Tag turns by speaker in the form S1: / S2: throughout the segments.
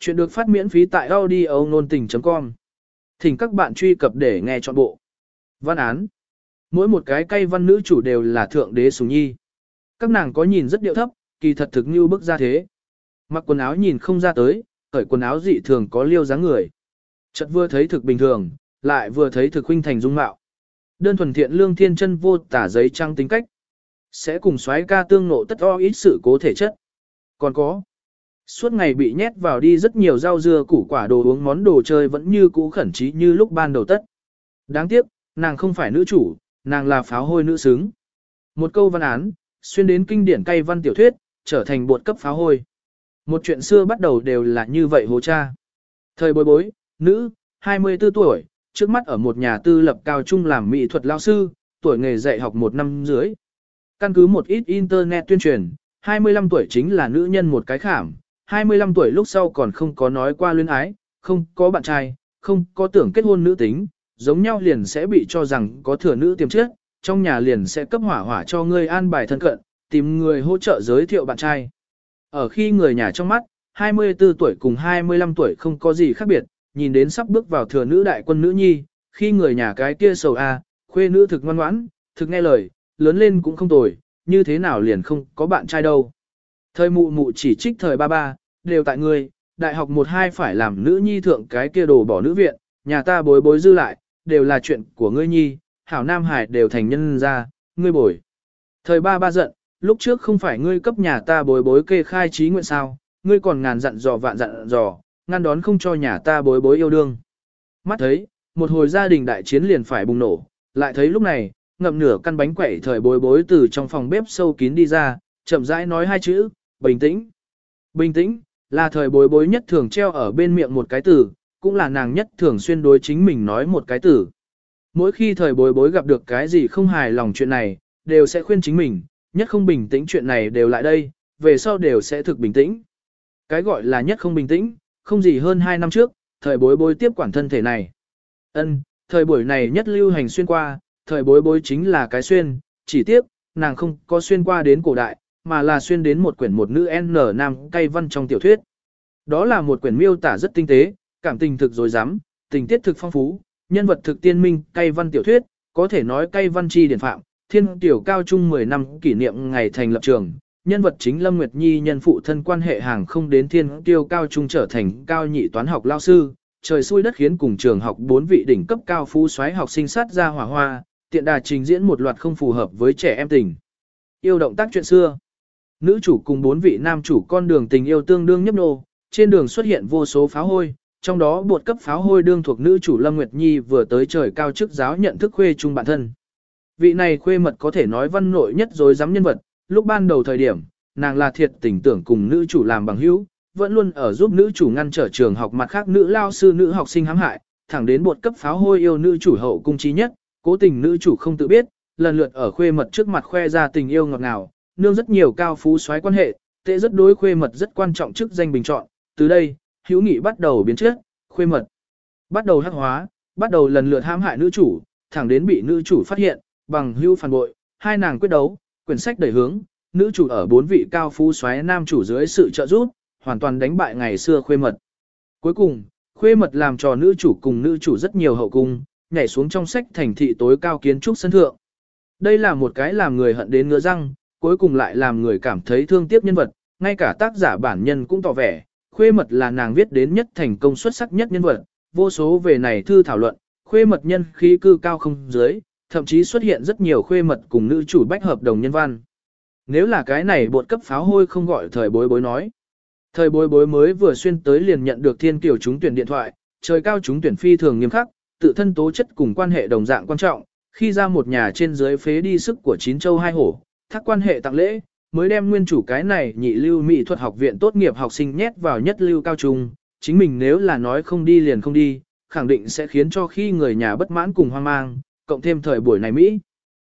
S1: Chuyện được phát miễn phí tại audio nôn tình.com. Thỉnh các bạn truy cập để nghe trọn bộ. Văn án. Mỗi một cái cây văn nữ chủ đều là thượng đế sùng nhi. Các nàng có nhìn rất điệu thấp, kỳ thật thực như bức ra thế. Mặc quần áo nhìn không ra tới, cởi quần áo dị thường có liêu dáng người. Chợt vừa thấy thực bình thường, lại vừa thấy thực huynh thành dung mạo. Đơn thuần thiện lương thiên chân vô tả giấy trăng tính cách. Sẽ cùng xoáy ca tương nộ tất o ít sự cố thể chất. Còn có. Suốt ngày bị nhét vào đi rất nhiều rau dưa củ quả đồ uống món đồ chơi vẫn như cũ khẩn trí như lúc ban đầu tất. Đáng tiếc, nàng không phải nữ chủ, nàng là pháo hôi nữ xứng. Một câu văn án, xuyên đến kinh điển cay văn tiểu thuyết, trở thành bột cấp pháo hôi. Một chuyện xưa bắt đầu đều là như vậy hồ cha. Thời bối bối, nữ, 24 tuổi, trước mắt ở một nhà tư lập cao trung làm mỹ thuật lao sư, tuổi nghề dạy học một năm dưới. Căn cứ một ít internet tuyên truyền, 25 tuổi chính là nữ nhân một cái khảm, 25 tuổi lúc sau còn không có nói qua luyến ái, không có bạn trai, không có tưởng kết hôn nữ tính, giống nhau liền sẽ bị cho rằng có thừa nữ tiềm chất, trong nhà liền sẽ cấp hỏa hỏa cho ngươi an bài thân cận, tìm người hỗ trợ giới thiệu bạn trai. Ở khi người nhà trong mắt, 24 tuổi cùng 25 tuổi không có gì khác biệt, nhìn đến sắp bước vào thừa nữ đại quân nữ nhi, khi người nhà cái kia sầu a, khuê nữ thực ngoan ngoãn, thực nghe lời, lớn lên cũng không tồi, như thế nào liền không có bạn trai đâu. Thời mụ mụ chỉ trích thời ba ba, đều tại ngươi, đại học một hai phải làm nữ nhi thượng cái kia đồ bỏ nữ viện, nhà ta bối bối dư lại, đều là chuyện của ngươi nhi, hảo nam hải đều thành nhân ra, ngươi bồi. Thời ba ba giận, lúc trước không phải ngươi cấp nhà ta bối bối kê khai trí nguyện sao, ngươi còn ngàn dặn dò vạn dặn dò, ngăn đón không cho nhà ta bối bối yêu đương. Mắt thấy, một hồi gia đình đại chiến liền phải bùng nổ, lại thấy lúc này, ngậm nửa căn bánh quẩy thời bối bối từ trong phòng bếp sâu kín đi ra, chậm rãi nói hai chữ, bình tĩnh. Bình tĩnh, là thời bối bối nhất thường treo ở bên miệng một cái từ, cũng là nàng nhất thường xuyên đối chính mình nói một cái từ. Mỗi khi thời bối bối gặp được cái gì không hài lòng chuyện này, đều sẽ khuyên chính mình, nhất không bình tĩnh chuyện này đều lại đây, về sau đều sẽ thực bình tĩnh. Cái gọi là nhất không bình tĩnh, không gì hơn hai năm trước, thời bối bối tiếp quản thân thể này. Ân, thời buổi này nhất lưu hành xuyên qua, thời bối bối chính là cái xuyên, chỉ tiếc, nàng không có xuyên qua đến cổ đại, mà là xuyên đến một quyển một nữ N nam cay văn trong tiểu thuyết. Đó là một quyển miêu tả rất tinh tế, cảm tình thực dối rắm tình tiết thực phong phú, nhân vật thực tiên minh, cay văn tiểu thuyết, có thể nói cay văn chi điển phạm, thiên tiểu cao trung 10 năm kỷ niệm ngày thành lập trường. Nhân vật chính Lâm Nguyệt Nhi nhân phụ thân quan hệ hàng không đến thiên tiêu cao trung trở thành cao nhị toán học lao sư, trời xui đất khiến cùng trường học bốn vị đỉnh cấp cao phú xoáy học sinh sát ra hỏa hoa, tiện đà trình diễn một loạt không phù hợp với trẻ em tình. Yêu động tác chuyện xưa. Nữ chủ cùng bốn vị nam chủ con đường tình yêu tương đương nhấp nô, trên đường xuất hiện vô số pháo hôi, trong đó bột cấp pháo hôi đương thuộc nữ chủ Lâm Nguyệt Nhi vừa tới trời cao chức giáo nhận thức khuê chung bản thân. Vị này khuê mật có thể nói văn nội nhất rồi dám nhân vật, lúc ban đầu thời điểm, nàng là thiệt tình tưởng cùng nữ chủ làm bằng hữu, vẫn luôn ở giúp nữ chủ ngăn trở trường học mặt khác nữ lao sư nữ học sinh hãm hại, thẳng đến bột cấp pháo hôi yêu nữ chủ hậu cung trí nhất, cố tình nữ chủ không tự biết, lần lượt ở khuê mật trước mặt khoe ra tình yêu ngọt ngào, nương rất nhiều cao phú xoáy quan hệ, tệ rất đối khuê mật rất quan trọng chức danh bình chọn, từ đây, hữu nghị bắt đầu biến chất, khuê mật bắt đầu hắc hóa, bắt đầu lần lượt hãm hại nữ chủ, thẳng đến bị nữ chủ phát hiện, bằng hữu phản bội, hai nàng quyết đấu, quyển sách đẩy hướng, nữ chủ ở bốn vị cao phú xoáy nam chủ dưới sự trợ giúp, hoàn toàn đánh bại ngày xưa khuê mật. Cuối cùng, khuê mật làm trò nữ chủ cùng nữ chủ rất nhiều hậu cung, nhảy xuống trong sách thành thị tối cao kiến trúc sân thượng. Đây là một cái làm người hận đến ngứa răng, cuối cùng lại làm người cảm thấy thương tiếc nhân vật, ngay cả tác giả bản nhân cũng tỏ vẻ, khuê mật là nàng viết đến nhất thành công xuất sắc nhất nhân vật, vô số về này thư thảo luận, khuê mật nhân khí cư cao không dưới, thậm chí xuất hiện rất nhiều khuê mật cùng nữ chủ bách hợp đồng nhân văn. Nếu là cái này bột cấp pháo hôi không gọi thời bối bối nói. Thời bối bối mới vừa xuyên tới liền nhận được thiên kiểu chúng tuyển điện thoại, trời cao chúng tuyển phi thường nghiêm khắc, tự thân tố chất cùng quan hệ đồng dạng quan trọng, khi ra một nhà trên dưới phế đi sức của chín châu hai hổ, thác quan hệ tặng lễ, mới đem nguyên chủ cái này nhị lưu mỹ thuật học viện tốt nghiệp học sinh nhét vào nhất lưu cao trung, chính mình nếu là nói không đi liền không đi, khẳng định sẽ khiến cho khi người nhà bất mãn cùng hoang mang, cộng thêm thời buổi này Mỹ.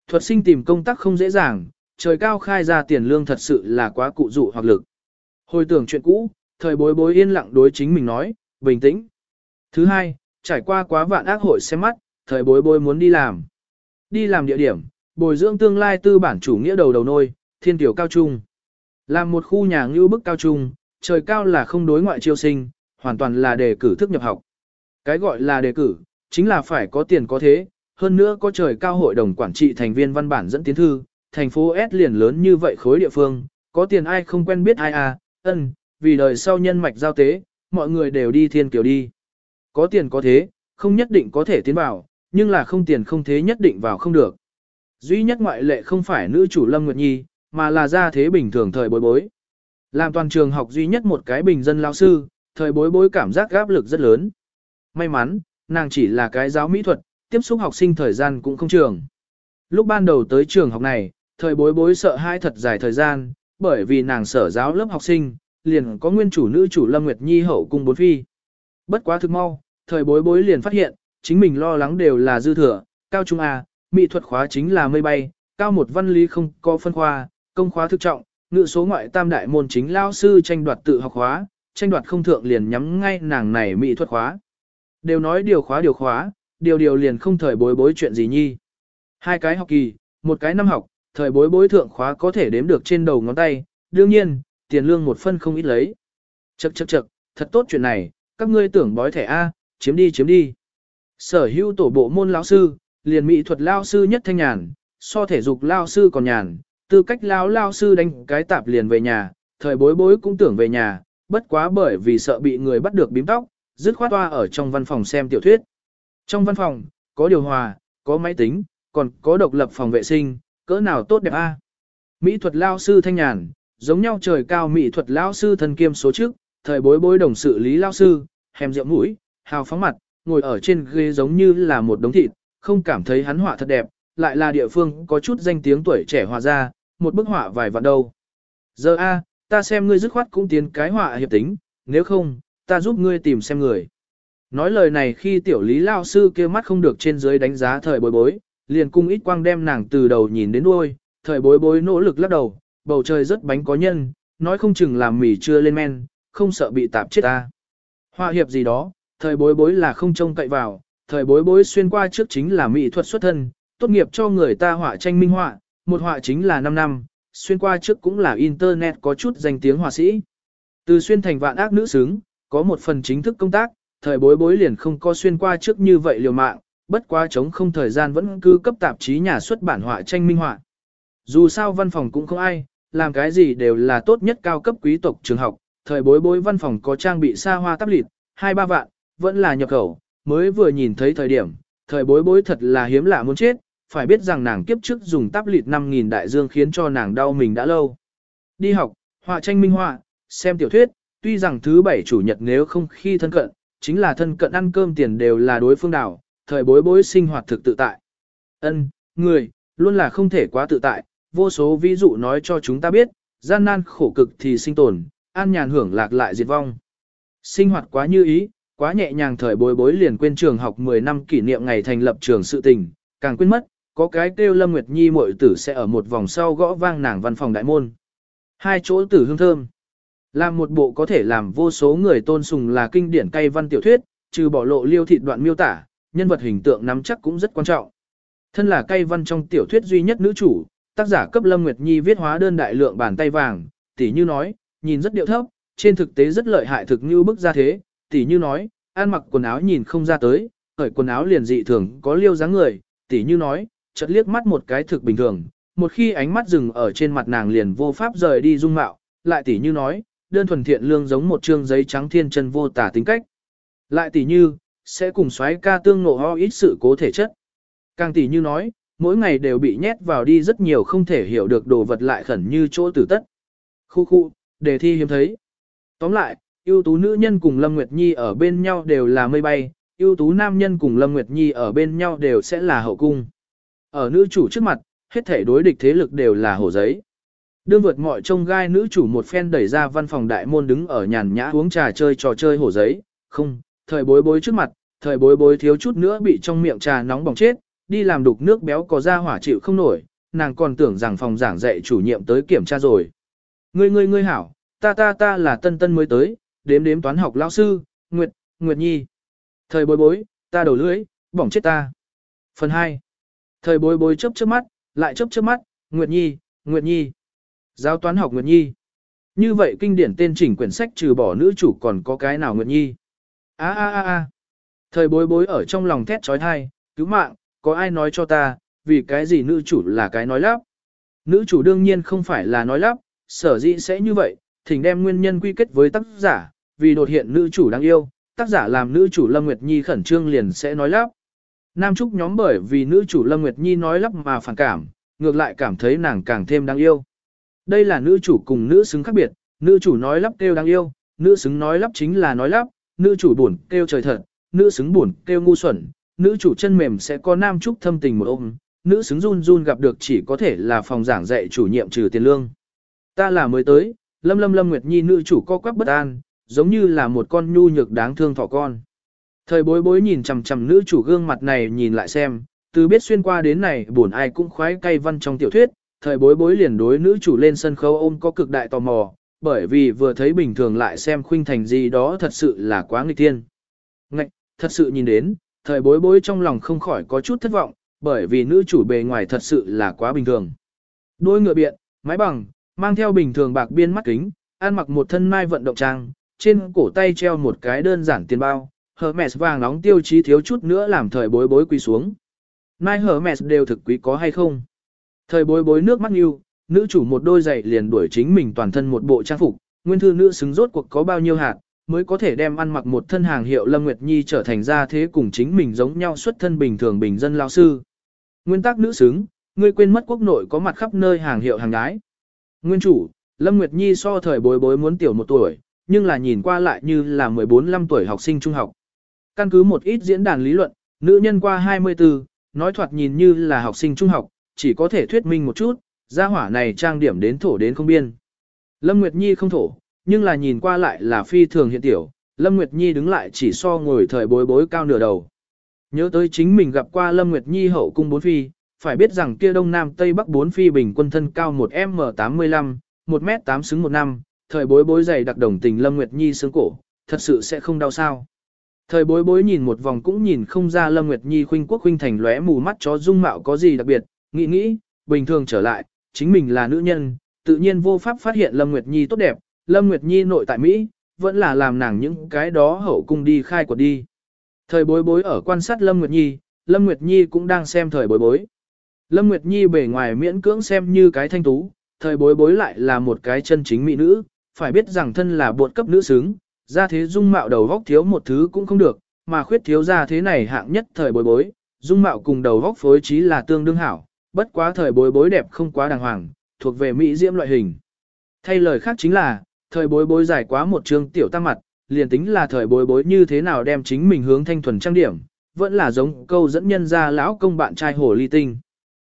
S1: Thuật sinh tìm công tác không dễ dàng, trời cao khai ra tiền lương thật sự là quá cụ dụ hoặc lực. Hồi tưởng chuyện cũ, thời bối bối yên lặng đối chính mình nói, bình tĩnh. Thứ hai, trải qua quá vạn ác hội xem mắt, thời bối bối muốn đi làm. Đi làm địa điểm, bồi dưỡng tương lai tư bản chủ nghĩa đầu đầu nôi, thiên tiểu cao trung. Làm một khu nhà ngưu bức cao trung, trời cao là không đối ngoại chiêu sinh, hoàn toàn là đề cử thức nhập học. Cái gọi là đề cử, chính là phải có tiền có thế, hơn nữa có trời cao hội đồng quản trị thành viên văn bản dẫn tiến thư, thành phố S liền lớn như vậy khối địa phương, có tiền ai không quen biết ai à, ân, vì đời sau nhân mạch giao tế, mọi người đều đi thiên kiều đi. Có tiền có thế, không nhất định có thể tiến vào, nhưng là không tiền không thế nhất định vào không được. Duy nhất ngoại lệ không phải nữ chủ Lâm Nguyệt Nhi, mà là gia thế bình thường thời bối bối. Làm toàn trường học duy nhất một cái bình dân lao sư, thời bối bối cảm giác gáp lực rất lớn. May mắn, nàng chỉ là cái giáo mỹ thuật, tiếp xúc học sinh thời gian cũng không trường. Lúc ban đầu tới trường học này, thời bối bối sợ hai thật dài thời gian, bởi vì nàng sở giáo lớp học sinh, liền có nguyên chủ nữ chủ Lâm Nguyệt Nhi hậu cung bốn phi. Bất quá thực mau, thời bối bối liền phát hiện, chính mình lo lắng đều là dư thừa, cao trung A, mỹ thuật khóa chính là mây bay, cao một văn lý không có phân khoa, công khóa thực trọng, ngữ số ngoại tam đại môn chính lao sư tranh đoạt tự học khóa, tranh đoạt không thượng liền nhắm ngay nàng này mỹ thuật khóa. Đều nói điều khóa điều khóa, điều điều liền không thời bối bối chuyện gì nhi. Hai cái học kỳ, một cái năm học, thời bối bối thượng khóa có thể đếm được trên đầu ngón tay, đương nhiên, tiền lương một phân không ít lấy. Chậc chậc chậc, thật tốt chuyện này, các ngươi tưởng bói thẻ A, chiếm đi chiếm đi. Sở hữu tổ bộ môn lão sư, liền mỹ thuật lao sư nhất thanh nhàn, so thể dục lao sư còn nhàn, tư cách lao lao sư đánh cái tạp liền về nhà, thời bối bối cũng tưởng về nhà, bất quá bởi vì sợ bị người bắt được bím tóc, dứt khoát toa ở trong văn phòng xem tiểu thuyết. Trong văn phòng, có điều hòa, có máy tính, còn có độc lập phòng vệ sinh, cỡ nào tốt đẹp a. Mỹ thuật lao sư thanh nhàn, giống nhau trời cao mỹ thuật lao sư thân kiêm số trước, thời bối bối đồng sự lý lao sư, hèm rượu mũi, hào phóng mặt, ngồi ở trên ghế giống như là một đống thịt, không cảm thấy hắn họa thật đẹp, lại là địa phương có chút danh tiếng tuổi trẻ hòa ra, một bức họa vài vạn đâu. Giờ a, ta xem ngươi dứt khoát cũng tiến cái họa hiệp tính, nếu không, ta giúp ngươi tìm xem người. Nói lời này khi tiểu lý lao sư kia mắt không được trên dưới đánh giá thời bối bối, liền cung ít quang đem nàng từ đầu nhìn đến đuôi, thời bối bối nỗ lực lắc đầu, bầu trời rất bánh có nhân, nói không chừng làm mì chưa lên men, không sợ bị tạp chết ta. Họa hiệp gì đó, thời bối bối là không trông cậy vào, thời bối bối xuyên qua trước chính là mỹ thuật xuất thân, tốt nghiệp cho người ta họa tranh minh họa, một họa chính là 5 năm, xuyên qua trước cũng là internet có chút danh tiếng họa sĩ. Từ xuyên thành vạn ác nữ xứng, có một phần chính thức công tác, thời bối bối liền không có xuyên qua trước như vậy liều mạng, bất quá chống không thời gian vẫn cứ cấp tạp chí nhà xuất bản họa tranh minh họa. Dù sao văn phòng cũng không ai, làm cái gì đều là tốt nhất cao cấp quý tộc trường học, thời bối bối văn phòng có trang bị xa hoa tắp lịt, 2-3 vạn, vẫn là nhập khẩu, mới vừa nhìn thấy thời điểm, thời bối bối thật là hiếm lạ muốn chết, phải biết rằng nàng kiếp trước dùng táp lịt 5.000 đại dương khiến cho nàng đau mình đã lâu. Đi học, họa tranh minh họa, xem tiểu thuyết, tuy rằng thứ bảy chủ nhật nếu không khi thân cận, chính là thân cận ăn cơm tiền đều là đối phương đảo, thời bối bối sinh hoạt thực tự tại. Ân, người, luôn là không thể quá tự tại, vô số ví dụ nói cho chúng ta biết, gian nan khổ cực thì sinh tồn, an nhàn hưởng lạc lại diệt vong. Sinh hoạt quá như ý, quá nhẹ nhàng thời bối bối liền quên trường học 10 năm kỷ niệm ngày thành lập trường sự tình, càng quên mất, có cái kêu Lâm Nguyệt Nhi muội tử sẽ ở một vòng sau gõ vang nàng văn phòng đại môn. Hai chỗ tử hương thơm. Làm một bộ có thể làm vô số người tôn sùng là kinh điển cay văn tiểu thuyết, trừ bỏ lộ liêu thịt đoạn miêu tả, nhân vật hình tượng nắm chắc cũng rất quan trọng. Thân là cay văn trong tiểu thuyết duy nhất nữ chủ, tác giả cấp Lâm Nguyệt Nhi viết hóa đơn đại lượng bàn tay vàng, tỉ như nói, nhìn rất điệu thấp, trên thực tế rất lợi hại thực như bức ra thế, tỉ như nói, ăn mặc quần áo nhìn không ra tới, khởi quần áo liền dị thường có liêu dáng người, tỉ như nói, chợt liếc mắt một cái thực bình thường, một khi ánh mắt dừng ở trên mặt nàng liền vô pháp rời đi dung mạo, lại tỉ như nói, đơn thuần thiện lương giống một trương giấy trắng thiên chân vô tả tính cách. Lại tỉ như, sẽ cùng xoáy ca tương nộ ho ít sự cố thể chất. Càng tỉ như nói, mỗi ngày đều bị nhét vào đi rất nhiều không thể hiểu được đồ vật lại khẩn như chỗ tử tất. Khu khu, đề thi hiếm thấy. Tóm lại, ưu tú nữ nhân cùng Lâm Nguyệt Nhi ở bên nhau đều là mây bay, ưu tú nam nhân cùng Lâm Nguyệt Nhi ở bên nhau đều sẽ là hậu cung. Ở nữ chủ trước mặt, hết thể đối địch thế lực đều là hổ giấy. Đương vượt mọi trông gai nữ chủ một phen đẩy ra văn phòng đại môn đứng ở nhàn nhã uống trà chơi trò chơi hổ giấy, không, thời bối bối trước mặt, thời bối bối thiếu chút nữa bị trong miệng trà nóng bỏng chết, đi làm đục nước béo có ra hỏa chịu không nổi, nàng còn tưởng rằng phòng giảng dạy chủ nhiệm tới kiểm tra rồi. Ngươi ngươi ngươi hảo, ta ta ta là tân tân mới tới, đếm đếm toán học lão sư, Nguyệt, Nguyệt Nhi. Thời bối bối, ta đầu lưỡi, bỏng chết ta. Phần 2. Thời bối bối chớp chớp mắt, lại chớp chớp mắt, Nguyệt Nhi, Nguyệt Nhi. Giáo toán học Nguyệt Nhi. Như vậy kinh điển tên chỉnh quyển sách trừ bỏ nữ chủ còn có cái nào Nguyệt Nhi. A a a a. Thời bối bối ở trong lòng thét trói thai, cứu mạng, có ai nói cho ta, vì cái gì nữ chủ là cái nói lắp. Nữ chủ đương nhiên không phải là nói lắp, sở dĩ sẽ như vậy, thỉnh đem nguyên nhân quy kết với tác giả, vì đột hiện nữ chủ đáng yêu, tác giả làm nữ chủ Lâm Nguyệt Nhi khẩn trương liền sẽ nói lắp. Nam Trúc nhóm bởi vì nữ chủ Lâm Nguyệt Nhi nói lắp mà phản cảm, ngược lại cảm thấy nàng càng thêm đáng yêu. Đây là nữ chủ cùng nữ xứng khác biệt, nữ chủ nói lắp kêu đáng yêu, nữ xứng nói lắp chính là nói lắp, nữ chủ buồn kêu trời thật, nữ xứng buồn kêu ngu xuẩn, nữ chủ chân mềm sẽ có nam trúc thâm tình một ôm, nữ xứng run run gặp được chỉ có thể là phòng giảng dạy chủ nhiệm trừ tiền lương. Ta là mới tới, lâm lâm lâm nguyệt nhi nữ chủ co quắp bất an, giống như là một con nhu nhược đáng thương thỏ con. Thời bối bối nhìn chằm chằm nữ chủ gương mặt này nhìn lại xem, từ biết xuyên qua đến này buồn ai cũng khoái cay văn trong tiểu thuyết, thời bối bối liền đối nữ chủ lên sân khấu ôm có cực đại tò mò, bởi vì vừa thấy bình thường lại xem khuynh thành gì đó thật sự là quá nghịch thiên. Ngạch, thật sự nhìn đến, thời bối bối trong lòng không khỏi có chút thất vọng, bởi vì nữ chủ bề ngoài thật sự là quá bình thường. Đôi ngựa biện, mái bằng, mang theo bình thường bạc biên mắt kính, ăn mặc một thân mai vận động trang, trên cổ tay treo một cái đơn giản tiền bao, Hermes vàng nóng tiêu chí thiếu chút nữa làm thời bối bối quỳ xuống. Mai Hermes đều thực quý có hay không? Thời bối bối nước mắt yêu, nữ chủ một đôi giày liền đuổi chính mình toàn thân một bộ trang phục, nguyên thư nữ xứng rốt cuộc có bao nhiêu hạt, mới có thể đem ăn mặc một thân hàng hiệu Lâm Nguyệt Nhi trở thành ra thế cùng chính mình giống nhau xuất thân bình thường bình dân lao sư. Nguyên tắc nữ xứng, ngươi quên mất quốc nội có mặt khắp nơi hàng hiệu hàng gái. Nguyên chủ, Lâm Nguyệt Nhi so thời bối bối muốn tiểu một tuổi, nhưng là nhìn qua lại như là 14-15 tuổi học sinh trung học. Căn cứ một ít diễn đàn lý luận, nữ nhân qua 24, nói thoạt nhìn như là học sinh trung học, chỉ có thể thuyết minh một chút, gia hỏa này trang điểm đến thổ đến không biên. Lâm Nguyệt Nhi không thổ, nhưng là nhìn qua lại là phi thường hiện tiểu, Lâm Nguyệt Nhi đứng lại chỉ so ngồi thời bối bối cao nửa đầu. Nhớ tới chính mình gặp qua Lâm Nguyệt Nhi hậu cung bốn phi, phải biết rằng kia đông nam tây bắc bốn phi bình quân thân cao 1m85, 1m8 xứng 1 năm, thời bối bối dày đặc đồng tình Lâm Nguyệt Nhi xương cổ, thật sự sẽ không đau sao. Thời bối bối nhìn một vòng cũng nhìn không ra Lâm Nguyệt Nhi khuynh quốc khuynh thành lóe mù mắt chó dung mạo có gì đặc biệt, nghĩ nghĩ, bình thường trở lại, chính mình là nữ nhân, tự nhiên vô pháp phát hiện Lâm Nguyệt Nhi tốt đẹp, Lâm Nguyệt Nhi nội tại Mỹ, vẫn là làm nàng những cái đó hậu cung đi khai quật đi. Thời bối bối ở quan sát Lâm Nguyệt Nhi, Lâm Nguyệt Nhi cũng đang xem thời bối bối. Lâm Nguyệt Nhi bề ngoài miễn cưỡng xem như cái thanh tú, thời bối bối lại là một cái chân chính mỹ nữ, phải biết rằng thân là buộc cấp nữ xứng, ra thế dung mạo đầu góc thiếu một thứ cũng không được, mà khuyết thiếu ra thế này hạng nhất thời bối bối, dung mạo cùng đầu góc phối trí là tương đương hảo, bất quá thời bối bối đẹp không quá đàng hoàng, thuộc về mỹ diễm loại hình. Thay lời khác chính là, thời bối bối dài quá một chương tiểu tăng mặt, liền tính là thời bối bối như thế nào đem chính mình hướng thanh thuần trang điểm, vẫn là giống câu dẫn nhân ra lão công bạn trai hồ ly tinh.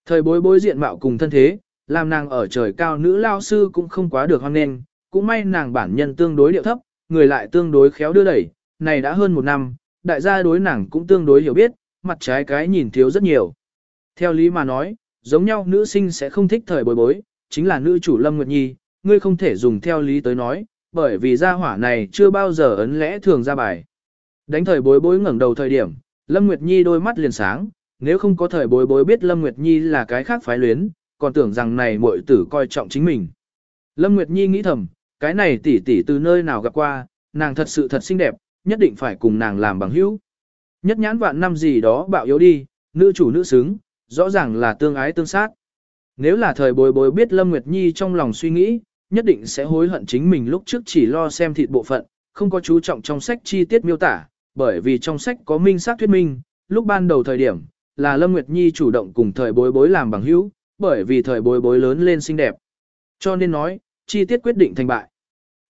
S1: Thời bối bối diện mạo cùng thân thế, làm nàng ở trời cao nữ lao sư cũng không quá được hoan nghênh, cũng may nàng bản nhân tương đối điệu thấp, người lại tương đối khéo đưa đẩy, này đã hơn một năm, đại gia đối nàng cũng tương đối hiểu biết, mặt trái cái nhìn thiếu rất nhiều. Theo lý mà nói, giống nhau nữ sinh sẽ không thích thời bối bối, chính là nữ chủ Lâm Nguyệt Nhi, ngươi không thể dùng theo lý tới nói, bởi vì gia hỏa này chưa bao giờ ấn lẽ thường ra bài. Đánh thời bối bối ngẩng đầu thời điểm, Lâm Nguyệt Nhi đôi mắt liền sáng, nếu không có thời bối bối biết Lâm Nguyệt Nhi là cái khác phái luyến, còn tưởng rằng này muội tử coi trọng chính mình. Lâm Nguyệt Nhi nghĩ thầm, cái này tỷ tỷ từ nơi nào gặp qua, nàng thật sự thật xinh đẹp, nhất định phải cùng nàng làm bằng hữu. Nhất nhãn vạn năm gì đó bạo yếu đi, nữ chủ nữ xứng, rõ ràng là tương ái tương sát. Nếu là thời bối bối biết Lâm Nguyệt Nhi trong lòng suy nghĩ, nhất định sẽ hối hận chính mình lúc trước chỉ lo xem thịt bộ phận, không có chú trọng trong sách chi tiết miêu tả, bởi vì trong sách có minh xác thuyết minh, lúc ban đầu thời điểm, là Lâm Nguyệt Nhi chủ động cùng thời bối bối làm bằng hữu, bởi vì thời bối bối lớn lên xinh đẹp. Cho nên nói, chi tiết quyết định thành bại.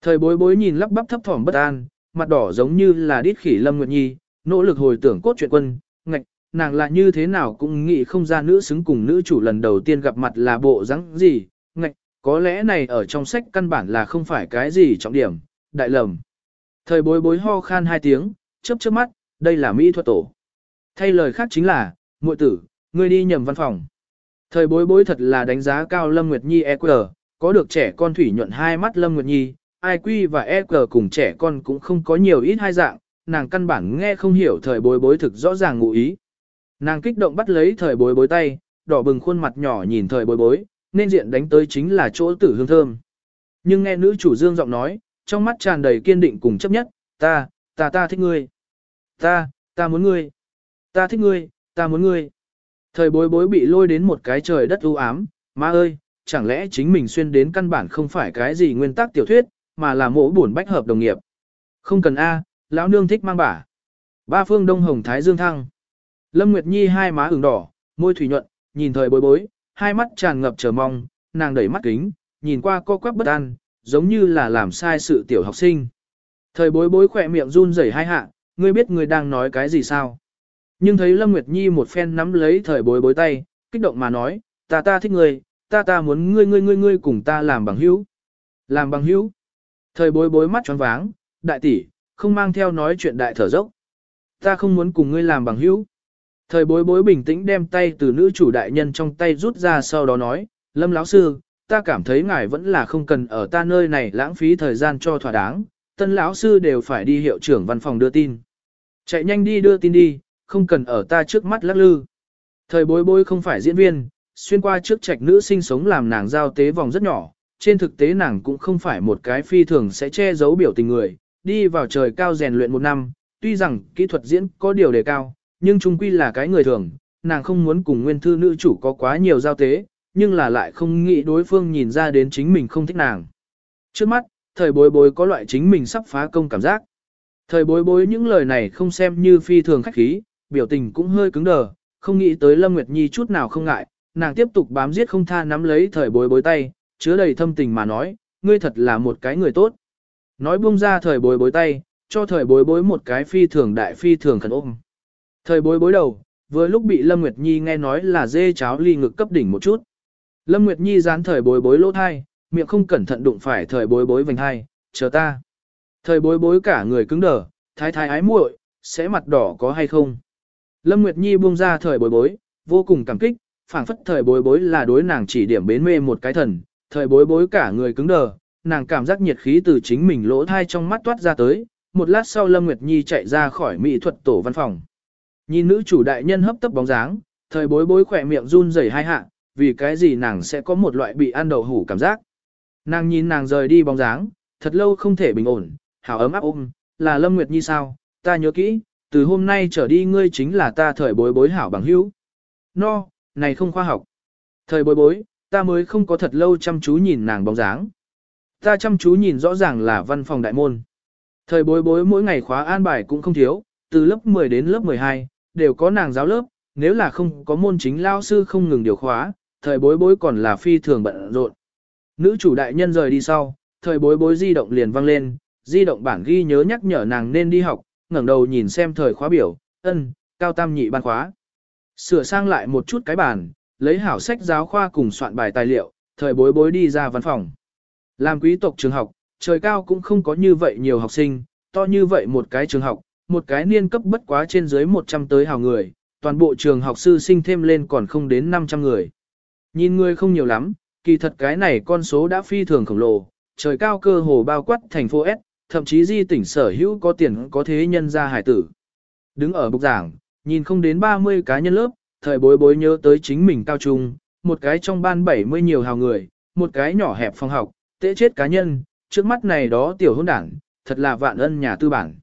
S1: Thời bối bối nhìn lắp bắp thấp thỏm bất an, mặt đỏ giống như là đít khỉ Lâm Nguyệt Nhi, nỗ lực hồi tưởng cốt truyện quân, ngạch, nàng là như thế nào cũng nghĩ không ra nữ xứng cùng nữ chủ lần đầu tiên gặp mặt là bộ dáng gì, ngạch, có lẽ này ở trong sách căn bản là không phải cái gì trọng điểm, đại lầm. Thời bối bối ho khan hai tiếng, chớp chớp mắt, đây là mỹ thuật tổ. Thay lời khác chính là, muội tử, ngươi đi nhầm văn phòng. Thời bối bối thật là đánh giá cao Lâm Nguyệt Nhi EQ, có được trẻ con thủy nhuận hai mắt Lâm Nguyệt Nhi, IQ và EQ cùng trẻ con cũng không có nhiều ít hai dạng, nàng căn bản nghe không hiểu thời bối bối thực rõ ràng ngụ ý. Nàng kích động bắt lấy thời bối bối tay, đỏ bừng khuôn mặt nhỏ nhìn thời bối bối, nên diện đánh tới chính là chỗ tử hương thơm. Nhưng nghe nữ chủ dương giọng nói, trong mắt tràn đầy kiên định cùng chấp nhất, ta, ta ta thích ngươi. Ta, ta muốn ngươi. Ta thích ngươi, ta muốn ngươi. Thời bối bối bị lôi đến một cái trời đất u ám, má ơi, chẳng lẽ chính mình xuyên đến căn bản không phải cái gì nguyên tắc tiểu thuyết, mà là mỗ buồn bách hợp đồng nghiệp. Không cần A, lão nương thích mang bả. Ba phương đông hồng thái dương thăng. Lâm Nguyệt Nhi hai má ửng đỏ, môi thủy nhuận, nhìn thời bối bối, hai mắt tràn ngập chờ mong, nàng đẩy mắt kính, nhìn qua co quắp bất an, giống như là làm sai sự tiểu học sinh. Thời bối bối khỏe miệng run rẩy hai hạ, ngươi biết ngươi đang nói cái gì sao? Nhưng thấy Lâm Nguyệt Nhi một phen nắm lấy thời bối bối tay, kích động mà nói, ta ta thích ngươi, ta ta muốn ngươi ngươi ngươi ngươi cùng ta làm bằng hữu. Làm bằng hữu. Thời bối bối mắt tròn váng, đại tỷ, không mang theo nói chuyện đại thở dốc. Ta không muốn cùng ngươi làm bằng hữu. Thời bối bối bình tĩnh đem tay từ nữ chủ đại nhân trong tay rút ra sau đó nói, Lâm lão sư, ta cảm thấy ngài vẫn là không cần ở ta nơi này lãng phí thời gian cho thỏa đáng, tân lão sư đều phải đi hiệu trưởng văn phòng đưa tin. Chạy nhanh đi đưa tin đi, không cần ở ta trước mắt lắc lư. Thời bối bối không phải diễn viên, xuyên qua trước trạch nữ sinh sống làm nàng giao tế vòng rất nhỏ, trên thực tế nàng cũng không phải một cái phi thường sẽ che giấu biểu tình người, đi vào trời cao rèn luyện một năm, tuy rằng kỹ thuật diễn có điều đề cao, nhưng chung quy là cái người thường, nàng không muốn cùng nguyên thư nữ chủ có quá nhiều giao tế, nhưng là lại không nghĩ đối phương nhìn ra đến chính mình không thích nàng. Trước mắt, thời bối bối có loại chính mình sắp phá công cảm giác. Thời bối bối những lời này không xem như phi thường khách khí, biểu tình cũng hơi cứng đờ, không nghĩ tới Lâm Nguyệt Nhi chút nào không ngại, nàng tiếp tục bám giết không tha nắm lấy thời bối bối tay, chứa đầy thâm tình mà nói, ngươi thật là một cái người tốt. Nói buông ra thời bối bối tay, cho thời bối bối một cái phi thường đại phi thường khẩn ôm. Thời bối bối đầu, vừa lúc bị Lâm Nguyệt Nhi nghe nói là dê cháo ly ngực cấp đỉnh một chút. Lâm Nguyệt Nhi dán thời bối bối lỗ thai, miệng không cẩn thận đụng phải thời bối bối vành hai, chờ ta. Thời bối bối cả người cứng đờ, thái thái ái muội, sẽ mặt đỏ có hay không? Lâm Nguyệt Nhi buông ra thời bối bối, vô cùng cảm kích, phảng phất thời bối bối là đối nàng chỉ điểm bến mê một cái thần, thời bối bối cả người cứng đờ, nàng cảm giác nhiệt khí từ chính mình lỗ thai trong mắt toát ra tới, một lát sau Lâm Nguyệt Nhi chạy ra khỏi mỹ thuật tổ văn phòng. Nhìn nữ chủ đại nhân hấp tấp bóng dáng, thời bối bối khỏe miệng run rẩy hai hạ, vì cái gì nàng sẽ có một loại bị ăn đầu hủ cảm giác. Nàng nhìn nàng rời đi bóng dáng, thật lâu không thể bình ổn, hảo ấm áp ôm, là Lâm Nguyệt Nhi sao, ta nhớ kỹ, từ hôm nay trở đi ngươi chính là ta thời bối bối hảo bằng hữu. No, này không khoa học. Thời bối bối, ta mới không có thật lâu chăm chú nhìn nàng bóng dáng. Ta chăm chú nhìn rõ ràng là văn phòng đại môn. Thời bối bối mỗi ngày khóa an bài cũng không thiếu, từ lớp 10 đến lớp 12, đều có nàng giáo lớp, nếu là không có môn chính lao sư không ngừng điều khóa, thời bối bối còn là phi thường bận rộn. Nữ chủ đại nhân rời đi sau, thời bối bối di động liền vang lên, di động bản ghi nhớ nhắc nhở nàng nên đi học, ngẩng đầu nhìn xem thời khóa biểu, ân, cao tam nhị ban khóa. Sửa sang lại một chút cái bàn, lấy hảo sách giáo khoa cùng soạn bài tài liệu, thời bối bối đi ra văn phòng. Làm quý tộc trường học, trời cao cũng không có như vậy nhiều học sinh, to như vậy một cái trường học, một cái niên cấp bất quá trên dưới 100 tới hào người, toàn bộ trường học sư sinh thêm lên còn không đến 500 người. Nhìn người không nhiều lắm, kỳ thật cái này con số đã phi thường khổng lồ, trời cao cơ hồ bao quát thành phố S, thậm chí di tỉnh sở hữu có tiền có thế nhân ra hải tử. Đứng ở bục giảng, nhìn không đến 30 cá nhân lớp, thời bối bối nhớ tới chính mình cao trung, một cái trong ban 70 nhiều hào người, một cái nhỏ hẹp phòng học, tệ chết cá nhân, trước mắt này đó tiểu hôn đảng, thật là vạn ân nhà tư bản.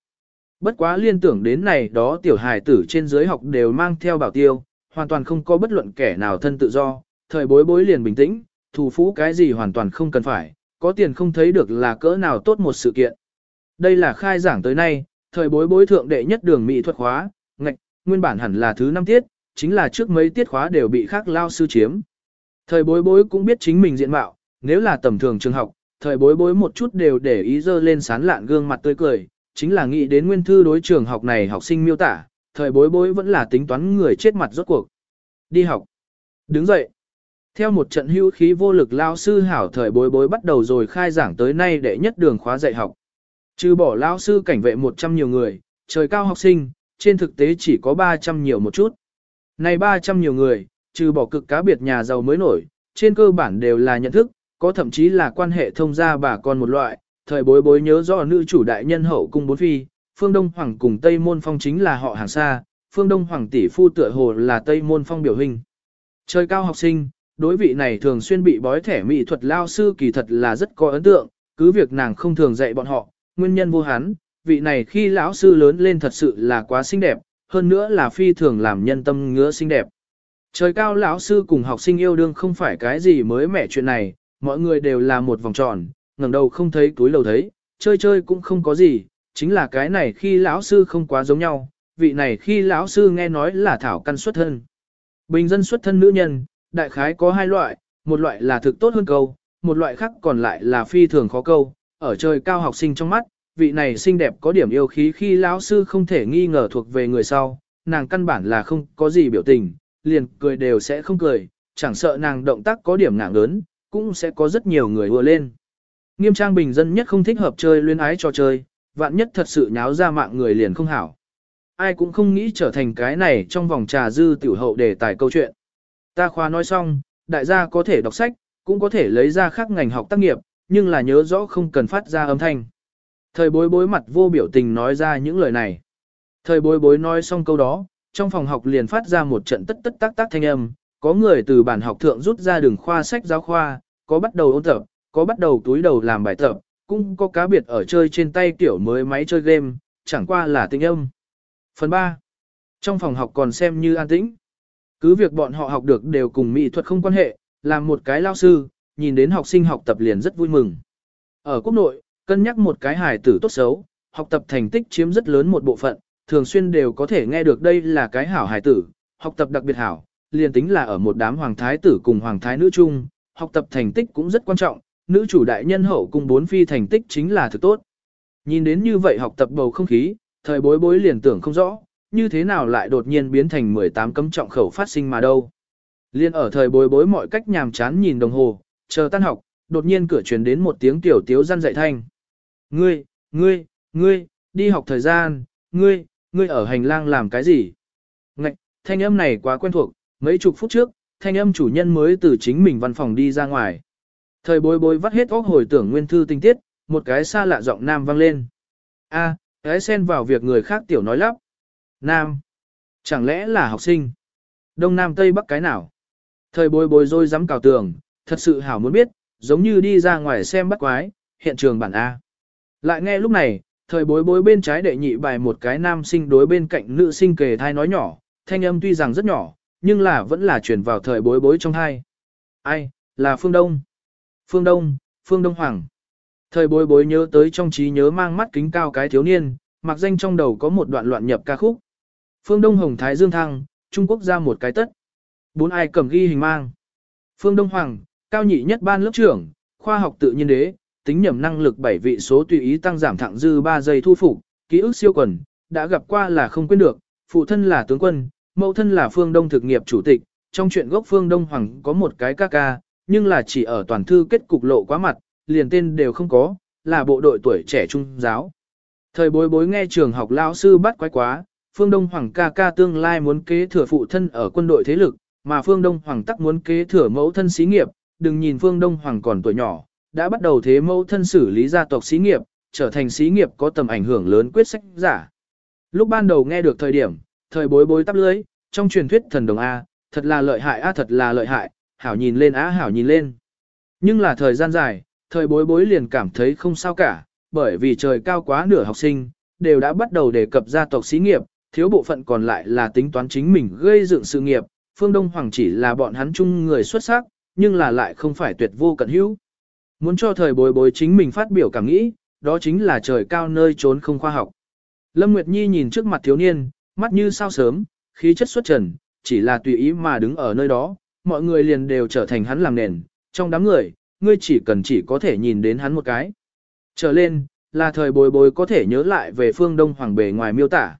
S1: Bất quá liên tưởng đến này đó tiểu hài tử trên dưới học đều mang theo bảo tiêu, hoàn toàn không có bất luận kẻ nào thân tự do, thời bối bối liền bình tĩnh, thủ phú cái gì hoàn toàn không cần phải, có tiền không thấy được là cỡ nào tốt một sự kiện. Đây là khai giảng tới nay, thời bối bối thượng đệ nhất đường mỹ thuật khóa, ngạch, nguyên bản hẳn là thứ năm tiết, chính là trước mấy tiết khóa đều bị khác lao sư chiếm. Thời bối bối cũng biết chính mình diện mạo, nếu là tầm thường trường học, thời bối bối một chút đều để ý dơ lên sán lạn gương mặt tươi cười, chính là nghĩ đến nguyên thư đối trường học này học sinh miêu tả, thời bối bối vẫn là tính toán người chết mặt rốt cuộc. Đi học. Đứng dậy. Theo một trận hưu khí vô lực lao sư hảo thời bối bối bắt đầu rồi khai giảng tới nay để nhất đường khóa dạy học. Trừ bỏ lão sư cảnh vệ 100 nhiều người, trời cao học sinh, trên thực tế chỉ có 300 nhiều một chút. Này 300 nhiều người, trừ bỏ cực cá biệt nhà giàu mới nổi, trên cơ bản đều là nhận thức, có thậm chí là quan hệ thông gia bà con một loại, thời bối bối nhớ rõ nữ chủ đại nhân hậu cung bốn phi, phương Đông Hoàng cùng Tây Môn Phong chính là họ hàng xa, phương Đông Hoàng tỷ phu tựa hồ là Tây Môn Phong biểu hình. Trời cao học sinh, đối vị này thường xuyên bị bói thẻ mỹ thuật lao sư kỳ thật là rất có ấn tượng, cứ việc nàng không thường dạy bọn họ, nguyên nhân vô hắn, vị này khi lão sư lớn lên thật sự là quá xinh đẹp, hơn nữa là phi thường làm nhân tâm ngứa xinh đẹp. Trời cao lão sư cùng học sinh yêu đương không phải cái gì mới mẻ chuyện này, mọi người đều là một vòng tròn, ngẩng đầu không thấy túi lầu thấy, chơi chơi cũng không có gì, chính là cái này khi lão sư không quá giống nhau, vị này khi lão sư nghe nói là thảo căn xuất thân. Bình dân xuất thân nữ nhân, đại khái có hai loại, một loại là thực tốt hơn câu, một loại khác còn lại là phi thường khó câu, ở trời cao học sinh trong mắt, vị này xinh đẹp có điểm yêu khí khi lão sư không thể nghi ngờ thuộc về người sau, nàng căn bản là không có gì biểu tình, liền cười đều sẽ không cười, chẳng sợ nàng động tác có điểm ngạng lớn, cũng sẽ có rất nhiều người ùa lên. Nghiêm trang bình dân nhất không thích hợp chơi luyến ái trò chơi, vạn nhất thật sự nháo ra mạng người liền không hảo. Ai cũng không nghĩ trở thành cái này trong vòng trà dư tiểu hậu đề tài câu chuyện. Ta khoa nói xong, đại gia có thể đọc sách, cũng có thể lấy ra khác ngành học tác nghiệp, nhưng là nhớ rõ không cần phát ra âm thanh. Thời bối bối mặt vô biểu tình nói ra những lời này. Thời bối bối nói xong câu đó, trong phòng học liền phát ra một trận tất tất tác tác thanh âm, có người từ bản học thượng rút ra đường khoa sách giáo khoa, có bắt đầu ôn tập, có bắt đầu túi đầu làm bài tập, cũng có cá biệt ở chơi trên tay kiểu mới máy chơi game, chẳng qua là tinh âm. Phần 3. Trong phòng học còn xem như an tĩnh. Cứ việc bọn họ học được đều cùng mỹ thuật không quan hệ, làm một cái lao sư, nhìn đến học sinh học tập liền rất vui mừng. Ở quốc nội, cân nhắc một cái hài tử tốt xấu, học tập thành tích chiếm rất lớn một bộ phận, thường xuyên đều có thể nghe được đây là cái hảo hài tử, học tập đặc biệt hảo, liền tính là ở một đám hoàng thái tử cùng hoàng thái nữ chung, học tập thành tích cũng rất quan trọng, nữ chủ đại nhân hậu cùng bốn phi thành tích chính là thực tốt. Nhìn đến như vậy học tập bầu không khí, thời bối bối liền tưởng không rõ, như thế nào lại đột nhiên biến thành 18 cấm trọng khẩu phát sinh mà đâu. Liên ở thời bối bối mọi cách nhàm chán nhìn đồng hồ, chờ tan học, đột nhiên cửa truyền đến một tiếng tiểu tiếu răn dạy thanh. Ngươi, ngươi, ngươi, đi học thời gian, ngươi, ngươi ở hành lang làm cái gì? Ngạch, thanh âm này quá quen thuộc, mấy chục phút trước, thanh âm chủ nhân mới từ chính mình văn phòng đi ra ngoài. Thời bối bối vắt hết óc hồi tưởng nguyên thư tinh tiết, một cái xa lạ giọng nam vang lên. A, cái xen vào việc người khác tiểu nói lắp. Nam. Chẳng lẽ là học sinh? Đông Nam Tây Bắc cái nào? Thời bối bối rồi dám cào tường, thật sự hảo muốn biết, giống như đi ra ngoài xem bắt quái, hiện trường bản A. Lại nghe lúc này, thời bối bối bên trái đệ nhị bài một cái nam sinh đối bên cạnh nữ sinh kề thai nói nhỏ, thanh âm tuy rằng rất nhỏ, nhưng là vẫn là truyền vào thời bối bối trong thai. Ai, là Phương Đông. Phương Đông, Phương Đông Hoàng. Thời bối bối nhớ tới trong trí nhớ mang mắt kính cao cái thiếu niên, mặc danh trong đầu có một đoạn loạn nhập ca khúc. Phương Đông Hồng Thái Dương Thăng, Trung Quốc ra một cái tất. Bốn ai cầm ghi hình mang. Phương Đông Hoàng, cao nhị nhất ban lớp trưởng, khoa học tự nhiên đế, tính nhầm năng lực 7 vị số tùy ý tăng giảm thẳng dư 3 giây thu phục, ký ức siêu quần, đã gặp qua là không quên được, phụ thân là tướng quân, mẫu thân là Phương Đông thực nghiệp chủ tịch, trong chuyện gốc Phương Đông Hoàng có một cái ca ca, nhưng là chỉ ở toàn thư kết cục lộ quá mặt, liền tên đều không có, là bộ đội tuổi trẻ trung giáo. Thời bối bối nghe trường học lao sư bắt quái quá, Phương Đông Hoàng ca ca tương lai muốn kế thừa phụ thân ở quân đội thế lực, mà Phương Đông Hoàng tắc muốn kế thừa mẫu thân xí nghiệp, đừng nhìn Phương Đông Hoàng còn tuổi nhỏ, đã bắt đầu thế mẫu thân xử lý gia tộc xí nghiệp, trở thành xí nghiệp có tầm ảnh hưởng lớn quyết sách giả. Lúc ban đầu nghe được thời điểm, thời bối bối tắp lưới, trong truyền thuyết thần đồng A, thật là lợi hại A thật là lợi hại, hảo nhìn lên A hảo nhìn lên. Nhưng là thời gian dài, thời bối bối liền cảm thấy không sao cả, bởi vì trời cao quá nửa học sinh, đều đã bắt đầu đề cập gia tộc xí nghiệp, thiếu bộ phận còn lại là tính toán chính mình gây dựng sự nghiệp, phương Đông Hoàng chỉ là bọn hắn chung người xuất sắc, nhưng là lại không phải tuyệt vô cận hữu. Muốn cho thời bối bối chính mình phát biểu cảm nghĩ, đó chính là trời cao nơi trốn không khoa học. Lâm Nguyệt Nhi nhìn trước mặt thiếu niên, mắt như sao sớm, khí chất xuất trần, chỉ là tùy ý mà đứng ở nơi đó, mọi người liền đều trở thành hắn làm nền, trong đám người, ngươi chỉ cần chỉ có thể nhìn đến hắn một cái. Trở lên, là thời bối bối có thể nhớ lại về phương Đông Hoàng bề ngoài miêu tả.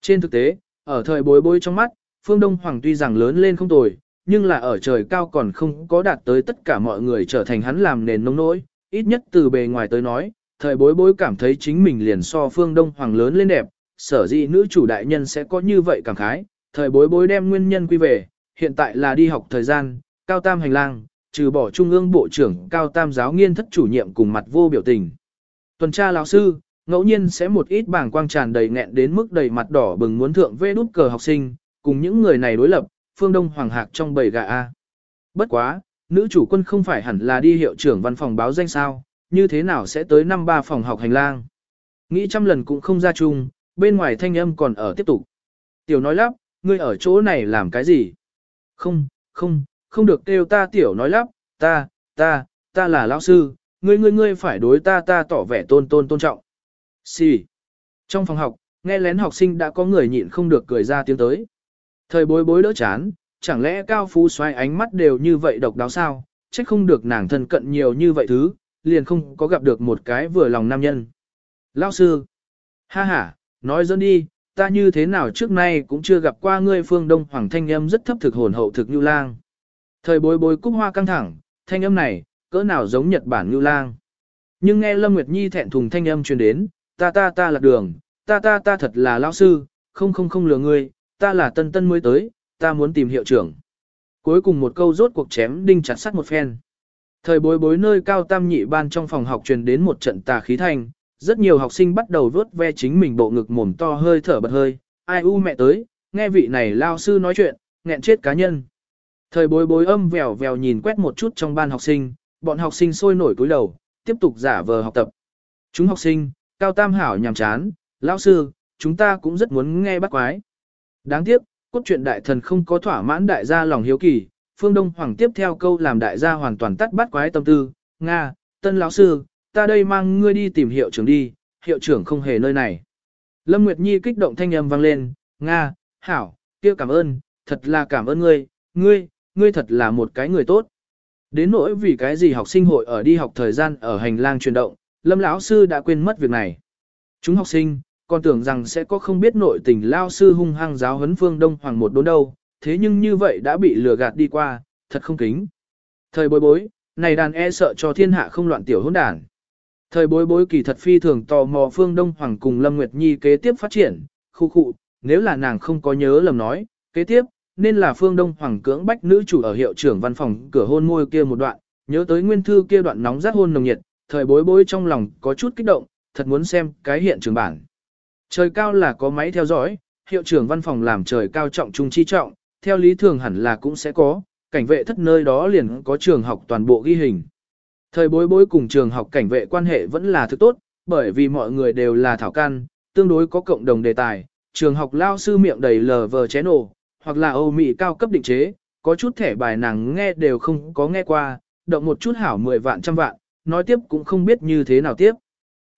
S1: Trên thực tế, ở thời bối bối trong mắt, phương Đông Hoàng tuy rằng lớn lên không tồi, nhưng là ở trời cao còn không có đạt tới tất cả mọi người trở thành hắn làm nền nông nỗi, ít nhất từ bề ngoài tới nói, thời bối bối cảm thấy chính mình liền so phương Đông Hoàng lớn lên đẹp, sở dĩ nữ chủ đại nhân sẽ có như vậy cảm khái, thời bối bối đem nguyên nhân quy về, hiện tại là đi học thời gian, cao tam hành lang, trừ bỏ trung ương bộ trưởng cao tam giáo nghiên thất chủ nhiệm cùng mặt vô biểu tình. Tuần tra lão sư, ngẫu nhiên sẽ một ít bảng quang tràn đầy nghẹn đến mức đầy mặt đỏ bừng muốn thượng vê đút cờ học sinh, cùng những người này đối lập, phương đông hoàng hạc trong bầy gà A. Bất quá, nữ chủ quân không phải hẳn là đi hiệu trưởng văn phòng báo danh sao, như thế nào sẽ tới năm ba phòng học hành lang. Nghĩ trăm lần cũng không ra chung, bên ngoài thanh âm còn ở tiếp tục. Tiểu nói lắp, ngươi ở chỗ này làm cái gì? Không, không, không được kêu ta tiểu nói lắp, ta, ta, ta là lão sư, ngươi ngươi ngươi phải đối ta ta tỏ vẻ tôn tôn tôn trọng. Xì. Trong phòng học, nghe lén học sinh đã có người nhịn không được cười ra tiếng tới. Thời bối bối đỡ chán, chẳng lẽ cao phú xoay ánh mắt đều như vậy độc đáo sao, trách không được nàng thân cận nhiều như vậy thứ, liền không có gặp được một cái vừa lòng nam nhân. Lão sư. Ha ha, nói dẫn đi, ta như thế nào trước nay cũng chưa gặp qua ngươi phương đông hoàng thanh âm rất thấp thực hồn hậu thực như lang. Thời bối bối cúc hoa căng thẳng, thanh âm này, cỡ nào giống Nhật Bản như lang. Nhưng nghe Lâm Nguyệt Nhi thẹn thùng thanh âm truyền đến, ta ta ta lạc đường, ta ta ta thật là lão sư, không không không lừa ngươi, ta là tân tân mới tới, ta muốn tìm hiệu trưởng. Cuối cùng một câu rốt cuộc chém đinh chặt sắt một phen. Thời bối bối nơi cao tam nhị ban trong phòng học truyền đến một trận tà khí thanh, rất nhiều học sinh bắt đầu vớt ve chính mình bộ ngực mồm to hơi thở bật hơi, ai u mẹ tới, nghe vị này lao sư nói chuyện, nghẹn chết cá nhân. Thời bối bối âm vèo vèo nhìn quét một chút trong ban học sinh, bọn học sinh sôi nổi cúi đầu, tiếp tục giả vờ học tập. Chúng học sinh, cao tam hảo nhàm chán, lão sư, chúng ta cũng rất muốn nghe bắt quái. Đáng tiếc, cốt truyện đại thần không có thỏa mãn đại gia lòng hiếu kỳ, phương đông hoàng tiếp theo câu làm đại gia hoàn toàn tắt bắt quái tâm tư, Nga, tân lão sư, ta đây mang ngươi đi tìm hiệu trưởng đi, hiệu trưởng không hề nơi này. Lâm Nguyệt Nhi kích động thanh âm vang lên, Nga, hảo, kia cảm ơn, thật là cảm ơn ngươi, ngươi, ngươi thật là một cái người tốt. Đến nỗi vì cái gì học sinh hội ở đi học thời gian ở hành lang chuyển động, Lâm lão sư đã quên mất việc này. Chúng học sinh, còn tưởng rằng sẽ có không biết nội tình lao sư hung hăng giáo huấn phương Đông Hoàng một đốn đâu, thế nhưng như vậy đã bị lừa gạt đi qua, thật không kính. Thời bối bối, này đàn e sợ cho thiên hạ không loạn tiểu hỗn đàn. Thời bối bối kỳ thật phi thường tò mò phương Đông Hoàng cùng Lâm Nguyệt Nhi kế tiếp phát triển, khu khu, nếu là nàng không có nhớ lầm nói, kế tiếp, nên là phương Đông Hoàng cưỡng bách nữ chủ ở hiệu trưởng văn phòng cửa hôn môi kia một đoạn, nhớ tới nguyên thư kia đoạn nóng rát hôn nồng nhiệt, thời bối bối trong lòng có chút kích động, thật muốn xem cái hiện trường bản. Trời cao là có máy theo dõi, hiệu trưởng văn phòng làm trời cao trọng trung chi trọng, theo lý thường hẳn là cũng sẽ có, cảnh vệ thất nơi đó liền có trường học toàn bộ ghi hình. Thời bối bối cùng trường học cảnh vệ quan hệ vẫn là thứ tốt, bởi vì mọi người đều là thảo can, tương đối có cộng đồng đề tài, trường học lao sư miệng đầy lờ vờ chén ổ, hoặc là Âu Mỹ cao cấp định chế, có chút thẻ bài nàng nghe đều không có nghe qua, động một chút hảo 10 vạn trăm vạn, nói tiếp cũng không biết như thế nào tiếp.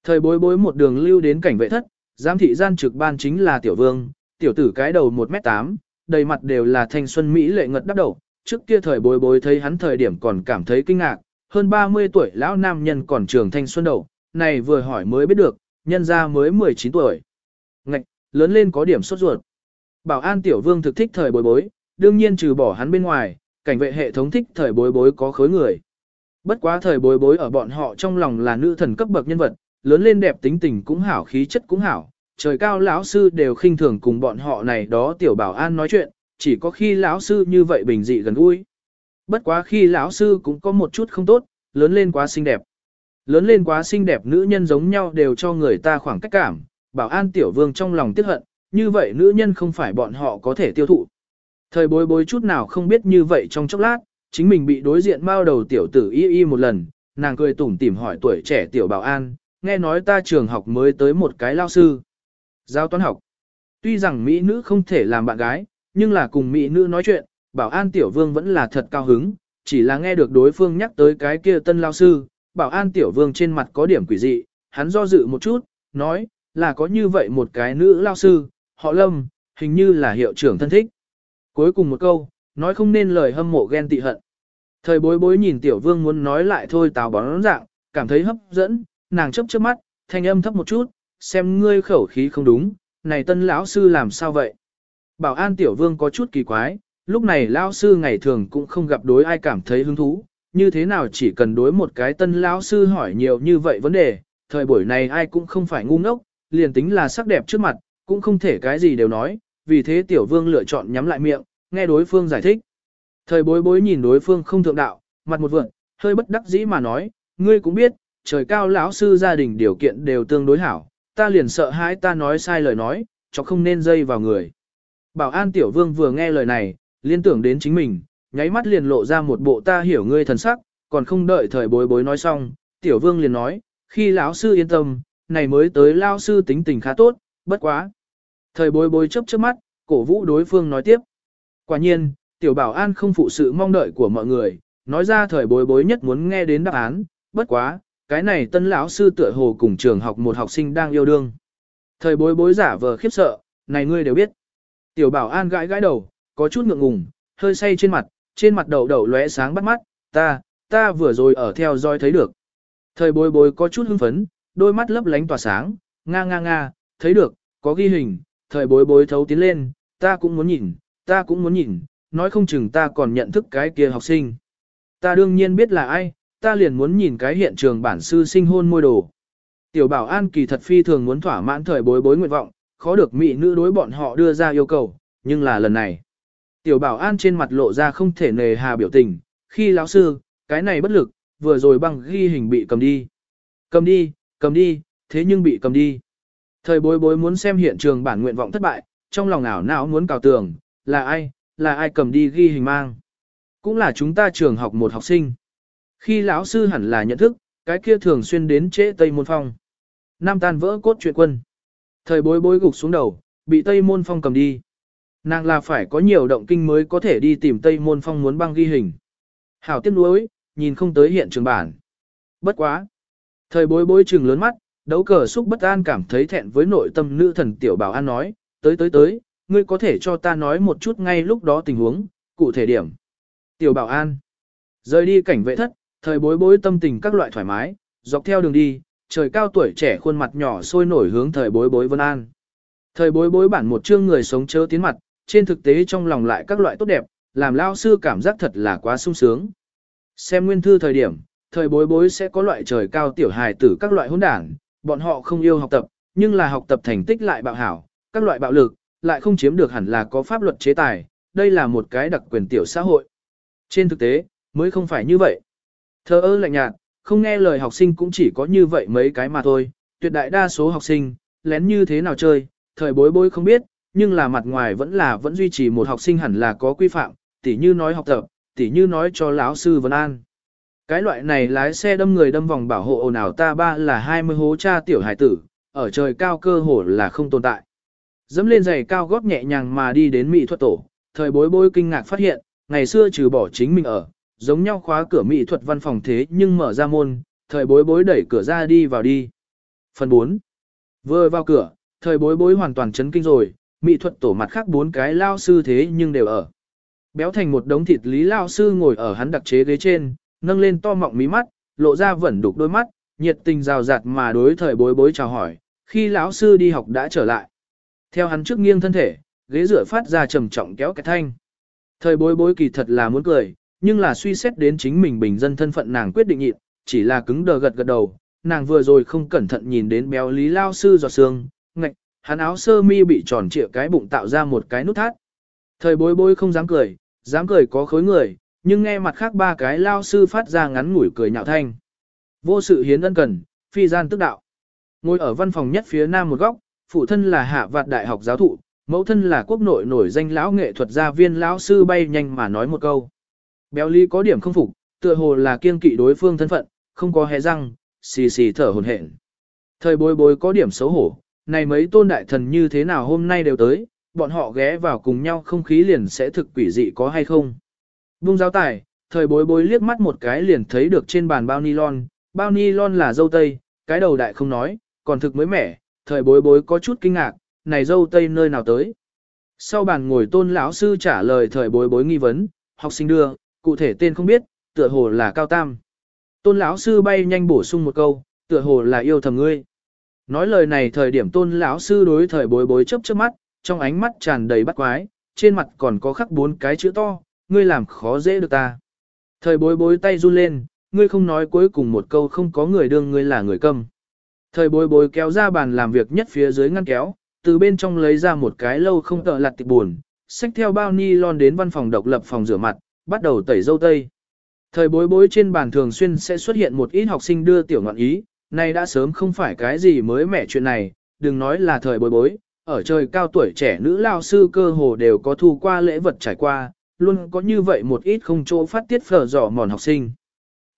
S1: Thời bối bối một đường lưu đến cảnh vệ thất, giám thị gian trực ban chính là tiểu vương, tiểu tử cái đầu 1m8, đầy mặt đều là thanh xuân Mỹ lệ ngật đắp đầu, trước kia thời bối bối thấy hắn thời điểm còn cảm thấy kinh ngạc, hơn 30 tuổi lão nam nhân còn trường thanh xuân đầu, này vừa hỏi mới biết được, nhân ra mới 19 tuổi. Ngạch, lớn lên có điểm sốt ruột. Bảo an tiểu vương thực thích thời bối bối, đương nhiên trừ bỏ hắn bên ngoài, cảnh vệ hệ thống thích thời bối bối có khối người. Bất quá thời bối bối ở bọn họ trong lòng là nữ thần cấp bậc nhân vật, lớn lên đẹp tính tình cũng hảo khí chất cũng hảo, trời cao lão sư đều khinh thường cùng bọn họ này đó tiểu bảo an nói chuyện, chỉ có khi lão sư như vậy bình dị gần gũi. Bất quá khi lão sư cũng có một chút không tốt, lớn lên quá xinh đẹp. Lớn lên quá xinh đẹp nữ nhân giống nhau đều cho người ta khoảng cách cảm, bảo an tiểu vương trong lòng tiếc hận, như vậy nữ nhân không phải bọn họ có thể tiêu thụ. Thời bối bối chút nào không biết như vậy trong chốc lát, chính mình bị đối diện bao đầu tiểu tử y y một lần, nàng cười tủm tỉm hỏi tuổi trẻ tiểu bảo an, nghe nói ta trường học mới tới một cái lao sư. Giao toán học. Tuy rằng Mỹ nữ không thể làm bạn gái, nhưng là cùng Mỹ nữ nói chuyện, bảo an tiểu vương vẫn là thật cao hứng, chỉ là nghe được đối phương nhắc tới cái kia tân lao sư, bảo an tiểu vương trên mặt có điểm quỷ dị, hắn do dự một chút, nói, là có như vậy một cái nữ lao sư, họ lâm, hình như là hiệu trưởng thân thích. Cuối cùng một câu, nói không nên lời hâm mộ ghen tị hận. Thời bối bối nhìn tiểu vương muốn nói lại thôi tào bón dạng, cảm thấy hấp dẫn, nàng chấp chớp mắt, thanh âm thấp một chút, xem ngươi khẩu khí không đúng, này tân lão sư làm sao vậy? Bảo an tiểu vương có chút kỳ quái, lúc này lão sư ngày thường cũng không gặp đối ai cảm thấy hứng thú, như thế nào chỉ cần đối một cái tân lão sư hỏi nhiều như vậy vấn đề, thời buổi này ai cũng không phải ngu ngốc, liền tính là sắc đẹp trước mặt, cũng không thể cái gì đều nói, vì thế tiểu vương lựa chọn nhắm lại miệng, nghe đối phương giải thích. Thời bối bối nhìn đối phương không thượng đạo, mặt một vượng, hơi bất đắc dĩ mà nói, ngươi cũng biết, trời cao lão sư gia đình điều kiện đều tương đối hảo, ta liền sợ hãi ta nói sai lời nói, cho không nên dây vào người. Bảo an tiểu vương vừa nghe lời này, liên tưởng đến chính mình, nháy mắt liền lộ ra một bộ ta hiểu ngươi thần sắc, còn không đợi thời bối bối nói xong, tiểu vương liền nói, khi lão sư yên tâm, này mới tới lão sư tính tình khá tốt, bất quá. Thời bối bối chấp chớp mắt, cổ vũ đối phương nói tiếp. Quả nhiên, tiểu bảo an không phụ sự mong đợi của mọi người, nói ra thời bối bối nhất muốn nghe đến đáp án, bất quá, cái này tân lão sư tựa hồ cùng trường học một học sinh đang yêu đương. Thời bối bối giả vờ khiếp sợ, này ngươi đều biết. Tiểu bảo an gãi gãi đầu, có chút ngượng ngùng, hơi say trên mặt, trên mặt đầu đầu lóe sáng bắt mắt, ta, ta vừa rồi ở theo dõi thấy được. Thời bối bối có chút hưng phấn, đôi mắt lấp lánh tỏa sáng, nga nga nga, thấy được, có ghi hình, thời bối bối thấu tiến lên, ta cũng muốn nhìn, ta cũng muốn nhìn, nói không chừng ta còn nhận thức cái kia học sinh. Ta đương nhiên biết là ai, ta liền muốn nhìn cái hiện trường bản sư sinh hôn môi đồ. Tiểu bảo an kỳ thật phi thường muốn thỏa mãn thời bối bối nguyện vọng, khó được mỹ nữ đối bọn họ đưa ra yêu cầu, nhưng là lần này. Tiểu bảo an trên mặt lộ ra không thể nề hà biểu tình, khi lão sư, cái này bất lực, vừa rồi băng ghi hình bị cầm đi. Cầm đi, cầm đi, thế nhưng bị cầm đi. Thời bối bối muốn xem hiện trường bản nguyện vọng thất bại, trong lòng ảo não muốn cào tường, là ai, là ai cầm đi ghi hình mang. Cũng là chúng ta trường học một học sinh. Khi lão sư hẳn là nhận thức, cái kia thường xuyên đến trễ Tây Môn Phong. Nam tan vỡ cốt truyện quân. Thời bối bối gục xuống đầu, bị Tây Môn Phong cầm đi. Nàng là phải có nhiều động kinh mới có thể đi tìm Tây Môn Phong muốn băng ghi hình. Hảo tiếc nuối, nhìn không tới hiện trường bản. Bất quá. Thời bối bối trừng lớn mắt, đấu cờ xúc bất an cảm thấy thẹn với nội tâm nữ thần tiểu bảo an nói, tới tới tới, ngươi có thể cho ta nói một chút ngay lúc đó tình huống, cụ thể điểm. Tiểu bảo an. Rời đi cảnh vệ thất, thời bối bối tâm tình các loại thoải mái, dọc theo đường đi, trời cao tuổi trẻ khuôn mặt nhỏ sôi nổi hướng thời bối bối vân an. Thời bối bối bản một chương người sống chớ tiến mặt, trên thực tế trong lòng lại các loại tốt đẹp, làm lao sư cảm giác thật là quá sung sướng. Xem nguyên thư thời điểm, thời bối bối sẽ có loại trời cao tiểu hài tử các loại hỗn đảng, bọn họ không yêu học tập, nhưng là học tập thành tích lại bạo hảo, các loại bạo lực, lại không chiếm được hẳn là có pháp luật chế tài, đây là một cái đặc quyền tiểu xã hội. Trên thực tế, mới không phải như vậy. Thơ ơ lạnh nhạt, không nghe lời học sinh cũng chỉ có như vậy mấy cái mà thôi, tuyệt đại đa số học sinh, lén như thế nào chơi, thời bối bối không biết, nhưng là mặt ngoài vẫn là vẫn duy trì một học sinh hẳn là có quy phạm, tỉ như nói học tập, tỉ như nói cho lão sư Vân An. Cái loại này lái xe đâm người đâm vòng bảo hộ ồn ào ta ba là 20 hố cha tiểu hải tử, ở trời cao cơ hồ là không tồn tại. Dẫm lên giày cao gót nhẹ nhàng mà đi đến mỹ thuật tổ, thời bối bối kinh ngạc phát hiện, ngày xưa trừ bỏ chính mình ở, giống nhau khóa cửa mỹ thuật văn phòng thế nhưng mở ra môn, thời bối bối đẩy cửa ra đi vào đi. Phần 4. Vừa vào cửa, thời bối bối hoàn toàn chấn kinh rồi, mỹ thuật tổ mặt khác bốn cái lao sư thế nhưng đều ở. Béo thành một đống thịt lý lao sư ngồi ở hắn đặc chế ghế trên, nâng lên to mọng mí mắt, lộ ra vẫn đục đôi mắt, nhiệt tình rào rạt mà đối thời bối bối chào hỏi, khi lão sư đi học đã trở lại. Theo hắn trước nghiêng thân thể, ghế rửa phát ra trầm trọng kéo cái thanh. Thời bối bối kỳ thật là muốn cười, nhưng là suy xét đến chính mình bình dân thân phận nàng quyết định nhịn, chỉ là cứng đờ gật gật đầu, nàng vừa rồi không cẩn thận nhìn đến béo lý lao sư giọt xương, ngạch, hắn áo sơ mi bị tròn trịa cái bụng tạo ra một cái nút thắt. Thời bối bối không dám cười, dám cười có khối người, nhưng nghe mặt khác ba cái lao sư phát ra ngắn ngủi cười nhạo thanh. Vô sự hiến ân cần, phi gian tức đạo. Ngồi ở văn phòng nhất phía nam một góc, phụ thân là hạ vạt đại học giáo thụ, mẫu thân là quốc nội nổi danh lão nghệ thuật gia viên lão sư bay nhanh mà nói một câu. Béo lý có điểm không phục, tựa hồ là kiên kỵ đối phương thân phận, không có hé răng, xì xì thở hồn hển. Thời bối bối có điểm xấu hổ, này mấy tôn đại thần như thế nào hôm nay đều tới, bọn họ ghé vào cùng nhau không khí liền sẽ thực quỷ dị có hay không. Vung giáo tài, thời bối bối liếc mắt một cái liền thấy được trên bàn bao nylon, bao nylon là dâu tây, cái đầu đại không nói, còn thực mới mẻ, thời bối bối có chút kinh ngạc, này dâu tây nơi nào tới. Sau bàn ngồi tôn lão sư trả lời thời bối bối nghi vấn, học sinh đưa, cụ thể tên không biết, tựa hồ là cao tam. Tôn lão sư bay nhanh bổ sung một câu, tựa hồ là yêu thầm ngươi. Nói lời này thời điểm tôn lão sư đối thời bối bối chớp chớp mắt, trong ánh mắt tràn đầy bắt quái, trên mặt còn có khắc bốn cái chữ to, ngươi làm khó dễ được ta. Thời bối bối tay run lên, ngươi không nói cuối cùng một câu không có người đương ngươi là người câm. Thời bối bối kéo ra bàn làm việc nhất phía dưới ngăn kéo, từ bên trong lấy ra một cái lâu không tợ lặt tịch buồn, xách theo bao ni lon đến văn phòng độc lập phòng rửa mặt, bắt đầu tẩy dâu tây. Thời bối bối trên bàn thường xuyên sẽ xuất hiện một ít học sinh đưa tiểu ngọn ý, nay đã sớm không phải cái gì mới mẻ chuyện này, đừng nói là thời bối bối, ở trời cao tuổi trẻ nữ lao sư cơ hồ đều có thu qua lễ vật trải qua, luôn có như vậy một ít không chỗ phát tiết phở dò mòn học sinh.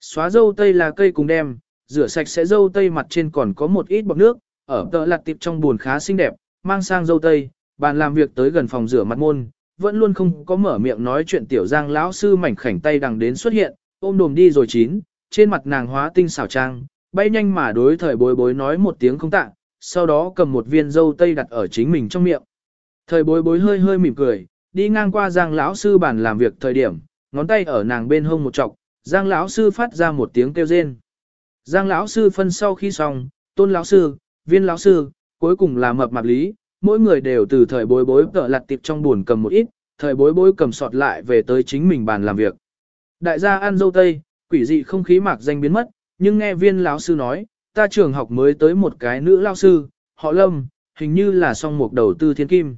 S1: Xóa dâu tây là cây cùng đem, rửa sạch sẽ dâu tây mặt trên còn có một ít bọt nước, ở tợ lặt tiệp trong buồn khá xinh đẹp, mang sang dâu tây, bàn làm việc tới gần phòng rửa mặt môn, vẫn luôn không có mở miệng nói chuyện tiểu giang lão sư mảnh khảnh tay đằng đến xuất hiện, ôm đồm đi rồi chín, trên mặt nàng hóa tinh xảo trang, bay nhanh mà đối thời bối bối nói một tiếng không tạ, sau đó cầm một viên dâu tây đặt ở chính mình trong miệng. Thời bối bối hơi hơi mỉm cười, đi ngang qua giang lão sư bàn làm việc thời điểm, ngón tay ở nàng bên hông một chọc, giang lão sư phát ra một tiếng kêu rên. Giang lão sư phân sau khi xong, tôn lão sư, viên lão sư, cuối cùng là mập mạp lý, mỗi người đều từ thời bối bối tợ lặt tiệp trong buồn cầm một ít, thời bối bối cầm sọt lại về tới chính mình bàn làm việc. Đại gia ăn dâu tây, quỷ dị không khí mạc danh biến mất, nhưng nghe viên lão sư nói, ta trường học mới tới một cái nữ lão sư, họ lâm, hình như là song một đầu tư thiên kim.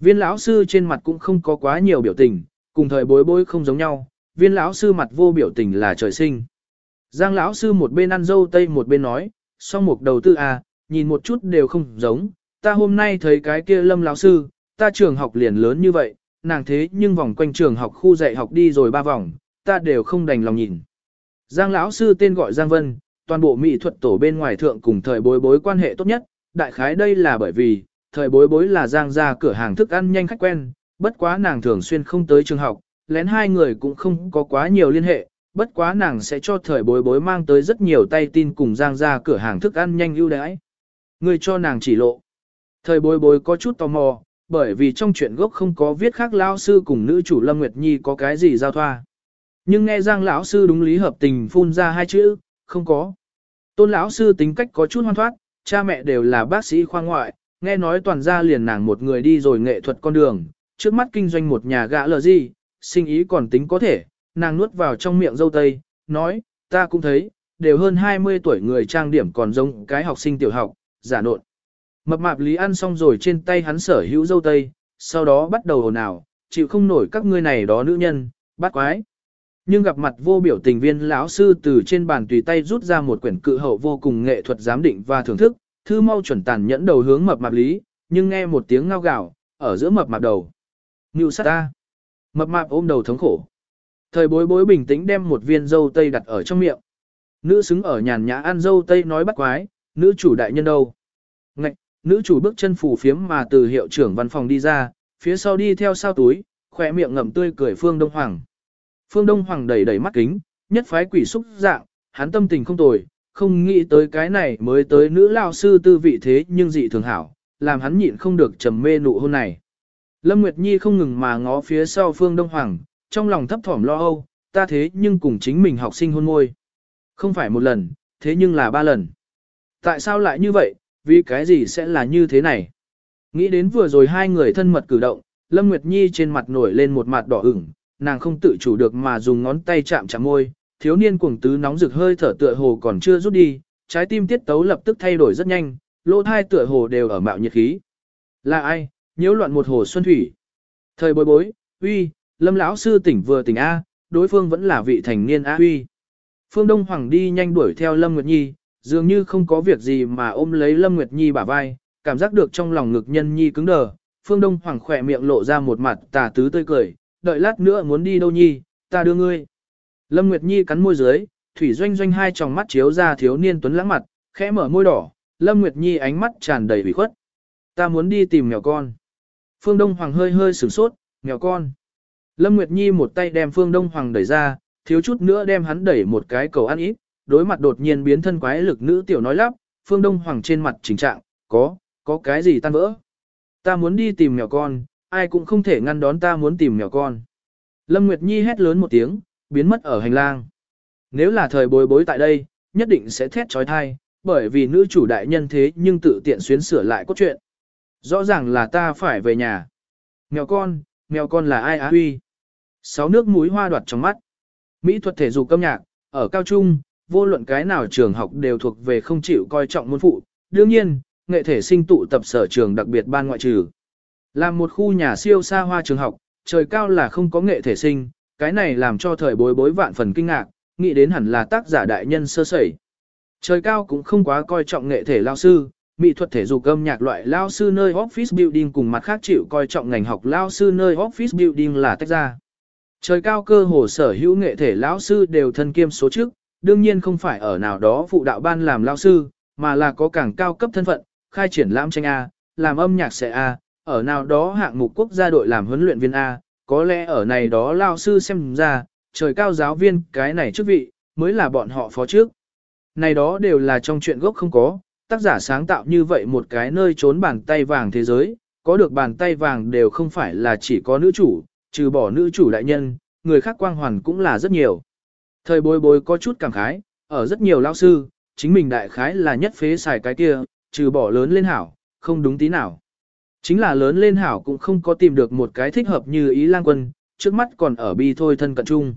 S1: Viên lão sư trên mặt cũng không có quá nhiều biểu tình, cùng thời bối bối không giống nhau, viên lão sư mặt vô biểu tình là trời sinh. Giang lão sư một bên ăn dâu tây một bên nói, song một đầu tư à, nhìn một chút đều không giống, ta hôm nay thấy cái kia lâm lão sư, ta trường học liền lớn như vậy, nàng thế nhưng vòng quanh trường học khu dạy học đi rồi ba vòng, ta đều không đành lòng nhìn. Giang lão sư tên gọi Giang Vân, toàn bộ mỹ thuật tổ bên ngoài thượng cùng thời bối bối quan hệ tốt nhất, đại khái đây là bởi vì, thời bối bối là Giang ra cửa hàng thức ăn nhanh khách quen, bất quá nàng thường xuyên không tới trường học, lén hai người cũng không có quá nhiều liên hệ, bất quá nàng sẽ cho thời bối bối mang tới rất nhiều tay tin cùng Giang ra cửa hàng thức ăn nhanh ưu đãi. Người cho nàng chỉ lộ. Thời bối bối có chút tò mò, bởi vì trong chuyện gốc không có viết khác lão sư cùng nữ chủ Lâm Nguyệt Nhi có cái gì giao thoa. Nhưng nghe Giang lão sư đúng lý hợp tình phun ra hai chữ, không có. Tôn lão sư tính cách có chút hoan thoát, cha mẹ đều là bác sĩ khoa ngoại, nghe nói toàn gia liền nàng một người đi rồi nghệ thuật con đường, trước mắt kinh doanh một nhà gã lờ gì, sinh ý còn tính có thể, nàng nuốt vào trong miệng dâu tây, nói, ta cũng thấy, đều hơn 20 tuổi người trang điểm còn giống cái học sinh tiểu học, giả nộn. Mập mạp lý ăn xong rồi trên tay hắn sở hữu dâu tây, sau đó bắt đầu ồn ào, chịu không nổi các ngươi này đó nữ nhân, bắt quái. Nhưng gặp mặt vô biểu tình viên lão sư từ trên bàn tùy tay rút ra một quyển cự hậu vô cùng nghệ thuật giám định và thưởng thức, thư mau chuẩn tàn nhẫn đầu hướng mập mạp lý, nhưng nghe một tiếng ngao gạo, ở giữa mập mạp đầu. Ngưu sát ta. Mập mạp ôm đầu thống khổ. Thời bối bối bình tĩnh đem một viên dâu tây đặt ở trong miệng. Nữ xứng ở nhàn nhã ăn dâu tây nói bắt quái, nữ chủ đại nhân đâu. Nữ chủ bước chân phủ phiếm mà từ hiệu trưởng văn phòng đi ra, phía sau đi theo sao túi, khỏe miệng ngậm tươi cười Phương Đông Hoàng. Phương Đông Hoàng đẩy đẩy mắt kính, nhất phái quỷ xúc dạng, hắn tâm tình không tồi, không nghĩ tới cái này mới tới nữ lao sư tư vị thế nhưng dị thường hảo, làm hắn nhịn không được trầm mê nụ hôn này. Lâm Nguyệt Nhi không ngừng mà ngó phía sau Phương Đông Hoàng, trong lòng thấp thỏm lo âu, ta thế nhưng cùng chính mình học sinh hôn môi. Không phải một lần, thế nhưng là ba lần. Tại sao lại như vậy, vì cái gì sẽ là như thế này? Nghĩ đến vừa rồi hai người thân mật cử động, Lâm Nguyệt Nhi trên mặt nổi lên một mặt đỏ ửng, nàng không tự chủ được mà dùng ngón tay chạm chạm môi, thiếu niên cuồng tứ nóng rực hơi thở tựa hồ còn chưa rút đi, trái tim tiết tấu lập tức thay đổi rất nhanh, lỗ thai tựa hồ đều ở mạo nhiệt khí. Là ai, nhiễu loạn một hồ xuân thủy. Thời bối bối, uy, lâm lão sư tỉnh vừa tỉnh A, đối phương vẫn là vị thành niên A uy. Phương Đông Hoàng đi nhanh đuổi theo Lâm Nguyệt Nhi, dường như không có việc gì mà ôm lấy Lâm Nguyệt Nhi bả vai, cảm giác được trong lòng ngực nhân nhi cứng đờ. Phương Đông Hoàng khỏe miệng lộ ra một mặt tà tứ tươi cười, đợi lát nữa muốn đi đâu nhi, ta đưa ngươi. Lâm Nguyệt Nhi cắn môi dưới, thủy doanh doanh hai tròng mắt chiếu ra thiếu niên tuấn lãng mặt, khẽ mở môi đỏ, Lâm Nguyệt Nhi ánh mắt tràn đầy ủy khuất. Ta muốn đi tìm mèo con. Phương Đông Hoàng hơi hơi sửng sốt, mèo con. Lâm Nguyệt Nhi một tay đem Phương Đông Hoàng đẩy ra, thiếu chút nữa đem hắn đẩy một cái cầu ăn ít, đối mặt đột nhiên biến thân quái lực nữ tiểu nói lắp, Phương Đông Hoàng trên mặt trình trạng, có, có cái gì tan vỡ. Ta muốn đi tìm mèo con, ai cũng không thể ngăn đón ta muốn tìm mèo con. Lâm Nguyệt Nhi hét lớn một tiếng, biến mất ở hành lang. Nếu là thời bối bối tại đây, nhất định sẽ thét trói thai, bởi vì nữ chủ đại nhân thế nhưng tự tiện xuyến sửa lại cốt truyện. Rõ ràng là ta phải về nhà. Mèo con, mèo con là ai á huy? Sáu nước mũi hoa đoạt trong mắt. Mỹ thuật thể dục âm nhạc, ở cao trung, vô luận cái nào trường học đều thuộc về không chịu coi trọng môn phụ. Đương nhiên, nghệ thể sinh tụ tập sở trường đặc biệt ban ngoại trừ. Làm một khu nhà siêu xa hoa trường học, trời cao là không có nghệ thể sinh, cái này làm cho thời bối bối vạn phần kinh ngạc, nghĩ đến hẳn là tác giả đại nhân sơ sẩy. Trời cao cũng không quá coi trọng nghệ thể lao sư, mỹ thuật thể dục âm nhạc loại lao sư nơi office building cùng mặt khác chịu coi trọng ngành học lao sư nơi office building là tách ra. Trời cao cơ hồ sở hữu nghệ thể lão sư đều thân kiêm số trước, đương nhiên không phải ở nào đó phụ đạo ban làm lao sư, mà là có càng cao cấp thân phận, khai triển lãm tranh A, làm âm nhạc sẽ A, ở nào đó hạng mục quốc gia đội làm huấn luyện viên A, có lẽ ở này đó lao sư xem ra, trời cao giáo viên cái này chức vị, mới là bọn họ phó trước. Này đó đều là trong chuyện gốc không có, tác giả sáng tạo như vậy một cái nơi trốn bàn tay vàng thế giới, có được bàn tay vàng đều không phải là chỉ có nữ chủ, trừ bỏ nữ chủ đại nhân, người khác quang hoàn cũng là rất nhiều. Thời bối bối có chút cảm khái, ở rất nhiều lao sư, chính mình đại khái là nhất phế xài cái kia, trừ bỏ lớn lên hảo, không đúng tí nào. Chính là lớn lên hảo cũng không có tìm được một cái thích hợp như ý lang quân, trước mắt còn ở bi thôi thân cận chung.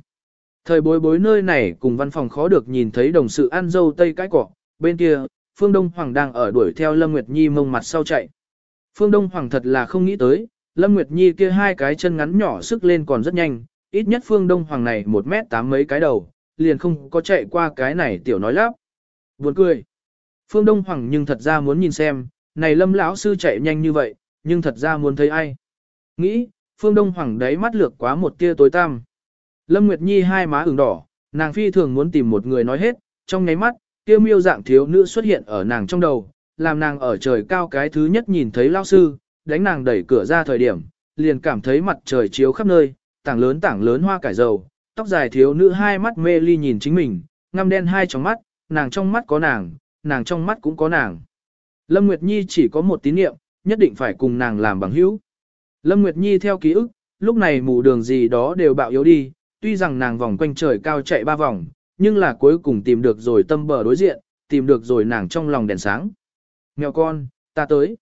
S1: Thời bối bối nơi này cùng văn phòng khó được nhìn thấy đồng sự ăn dâu tây cái cỏ, bên kia, Phương Đông Hoàng đang ở đuổi theo Lâm Nguyệt Nhi mông mặt sau chạy. Phương Đông Hoàng thật là không nghĩ tới, Lâm Nguyệt Nhi kia hai cái chân ngắn nhỏ sức lên còn rất nhanh, ít nhất Phương Đông Hoàng này một mét tám mấy cái đầu, liền không có chạy qua cái này tiểu nói lắp. Buồn cười. Phương Đông Hoàng nhưng thật ra muốn nhìn xem, này Lâm lão sư chạy nhanh như vậy, nhưng thật ra muốn thấy ai. Nghĩ, Phương Đông Hoàng đấy mắt lược quá một tia tối tăm. Lâm Nguyệt Nhi hai má ửng đỏ, nàng phi thường muốn tìm một người nói hết, trong nháy mắt, kia miêu dạng thiếu nữ xuất hiện ở nàng trong đầu, làm nàng ở trời cao cái thứ nhất nhìn thấy lao sư, đánh nàng đẩy cửa ra thời điểm, liền cảm thấy mặt trời chiếu khắp nơi, tảng lớn tảng lớn hoa cải dầu, tóc dài thiếu nữ hai mắt mê ly nhìn chính mình, ngăm đen hai trong mắt, nàng trong mắt có nàng, nàng trong mắt cũng có nàng. Lâm Nguyệt Nhi chỉ có một tín niệm, nhất định phải cùng nàng làm bằng hữu. Lâm Nguyệt Nhi theo ký ức, lúc này mù đường gì đó đều bạo yếu đi, tuy rằng nàng vòng quanh trời cao chạy ba vòng, nhưng là cuối cùng tìm được rồi tâm bờ đối diện, tìm được rồi nàng trong lòng đèn sáng. Mèo con, ta tới.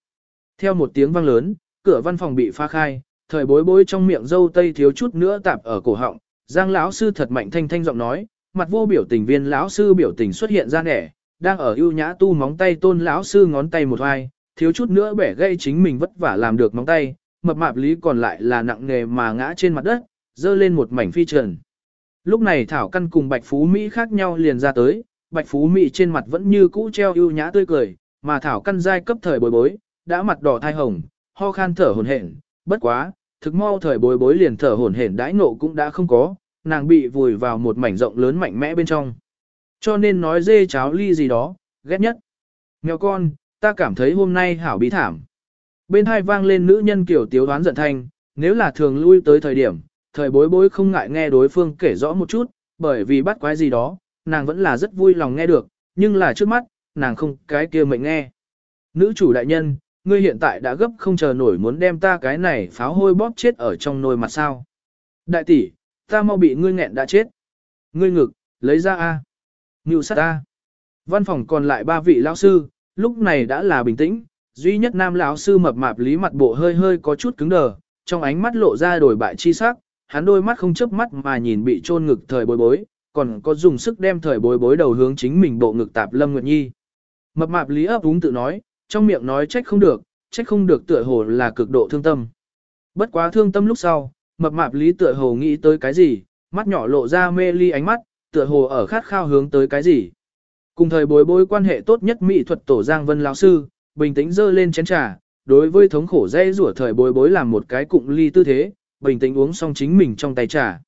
S1: Theo một tiếng vang lớn, cửa văn phòng bị phá khai, thời bối bối trong miệng dâu tây thiếu chút nữa tạp ở cổ họng, Giang lão sư thật mạnh thanh thanh giọng nói, mặt vô biểu tình viên lão sư biểu tình xuất hiện ra nẻ, đang ở ưu nhã tu móng tay tôn lão sư ngón tay một hai thiếu chút nữa bẻ gây chính mình vất vả làm được móng tay, mập mạp lý còn lại là nặng nghề mà ngã trên mặt đất, dơ lên một mảnh phi trần. Lúc này Thảo Căn cùng Bạch Phú Mỹ khác nhau liền ra tới, Bạch Phú Mỹ trên mặt vẫn như cũ treo ưu nhã tươi cười, mà Thảo Căn giai cấp thời bối bối, đã mặt đỏ thai hồng, ho khan thở hổn hển, bất quá, thực mau thời bối bối liền thở hổn hển đãi nộ cũng đã không có, nàng bị vùi vào một mảnh rộng lớn mạnh mẽ bên trong. Cho nên nói dê cháo ly gì đó, ghét nhất. Mèo con, ta cảm thấy hôm nay hảo bí thảm. Bên hai vang lên nữ nhân kiểu tiếu đoán giận thanh, nếu là thường lui tới thời điểm, thời bối bối không ngại nghe đối phương kể rõ một chút, bởi vì bắt quái gì đó, nàng vẫn là rất vui lòng nghe được, nhưng là trước mắt, nàng không cái kia mệnh nghe. Nữ chủ đại nhân, ngươi hiện tại đã gấp không chờ nổi muốn đem ta cái này pháo hôi bóp chết ở trong nồi mặt sao. Đại tỷ, ta mau bị ngươi nghẹn đã chết. Ngươi ngực, lấy ra A. Ngưu sát A. Văn phòng còn lại ba vị lão sư, lúc này đã là bình tĩnh, duy nhất nam lão sư mập mạp lý mặt bộ hơi hơi có chút cứng đờ, trong ánh mắt lộ ra đổi bại chi sắc, hắn đôi mắt không chớp mắt mà nhìn bị chôn ngực thời bối bối, còn có dùng sức đem thời bối bối đầu hướng chính mình bộ ngực tạp Lâm Nguyệt Nhi. Mập mạp lý ấp úng tự nói, trong miệng nói trách không được, trách không được tựa hồ là cực độ thương tâm. Bất quá thương tâm lúc sau, mập mạp lý tựa hồ nghĩ tới cái gì, mắt nhỏ lộ ra mê ly ánh mắt, tựa hồ ở khát khao hướng tới cái gì. Cùng thời bối bối quan hệ tốt nhất mỹ thuật tổ Giang Vân lão sư, bình tĩnh dơ lên chén trà, đối với thống khổ dây rủa thời bối bối làm một cái cụng ly tư thế, bình tĩnh uống xong chính mình trong tay trà.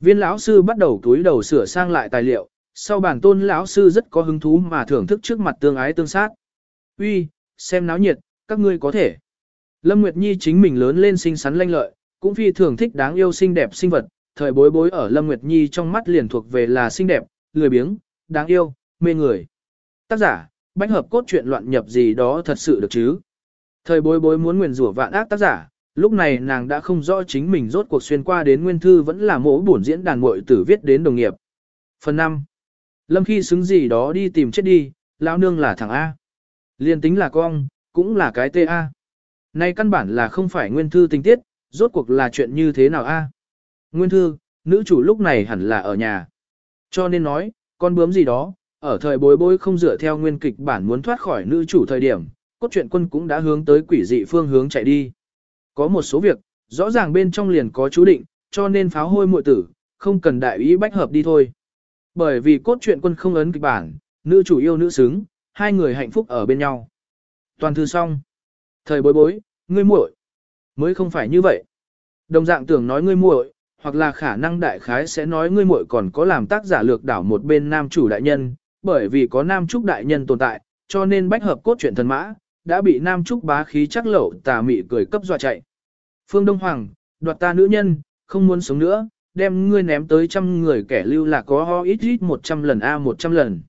S1: Viên lão sư bắt đầu túi đầu sửa sang lại tài liệu, sau bản tôn lão sư rất có hứng thú mà thưởng thức trước mặt tương ái tương sát. Uy, xem náo nhiệt, các ngươi có thể. Lâm Nguyệt Nhi chính mình lớn lên xinh xắn lanh lợi, cũng phi thường thích đáng yêu xinh đẹp sinh vật, thời bối bối ở Lâm Nguyệt Nhi trong mắt liền thuộc về là xinh đẹp, lười biếng, đáng yêu, mê người. Tác giả, bách hợp cốt truyện loạn nhập gì đó thật sự được chứ. Thời bối bối muốn nguyền rủa vạn ác tác giả, lúc này nàng đã không rõ chính mình rốt cuộc xuyên qua đến nguyên thư vẫn là mỗ bổn diễn đàn muội tử viết đến đồng nghiệp. Phần 5. Lâm khi xứng gì đó đi tìm chết đi, lão nương là thằng A. Liên tính là con, cũng là cái TA. Nay căn bản là không phải nguyên thư tình tiết, rốt cuộc là chuyện như thế nào A. Nguyên thư, nữ chủ lúc này hẳn là ở nhà. Cho nên nói, con bướm gì đó, ở thời bối bối không dựa theo nguyên kịch bản muốn thoát khỏi nữ chủ thời điểm, cốt truyện quân cũng đã hướng tới quỷ dị phương hướng chạy đi. Có một số việc, rõ ràng bên trong liền có chú định, cho nên pháo hôi muội tử, không cần đại ý bách hợp đi thôi. Bởi vì cốt truyện quân không ấn kịch bản, nữ chủ yêu nữ xứng, hai người hạnh phúc ở bên nhau. Toàn thư xong. Thời bối bối, ngươi muội mới không phải như vậy. Đồng dạng tưởng nói ngươi muội, hoặc là khả năng đại khái sẽ nói ngươi muội còn có làm tác giả lược đảo một bên nam chủ đại nhân, bởi vì có nam trúc đại nhân tồn tại, cho nên bách hợp cốt truyện thần mã, đã bị nam trúc bá khí chắc lẩu tà mị cười cấp dọa chạy. Phương Đông Hoàng, đoạt ta nữ nhân, không muốn sống nữa, đem ngươi ném tới trăm người kẻ lưu lạc có ho ít ít một trăm lần a một trăm lần.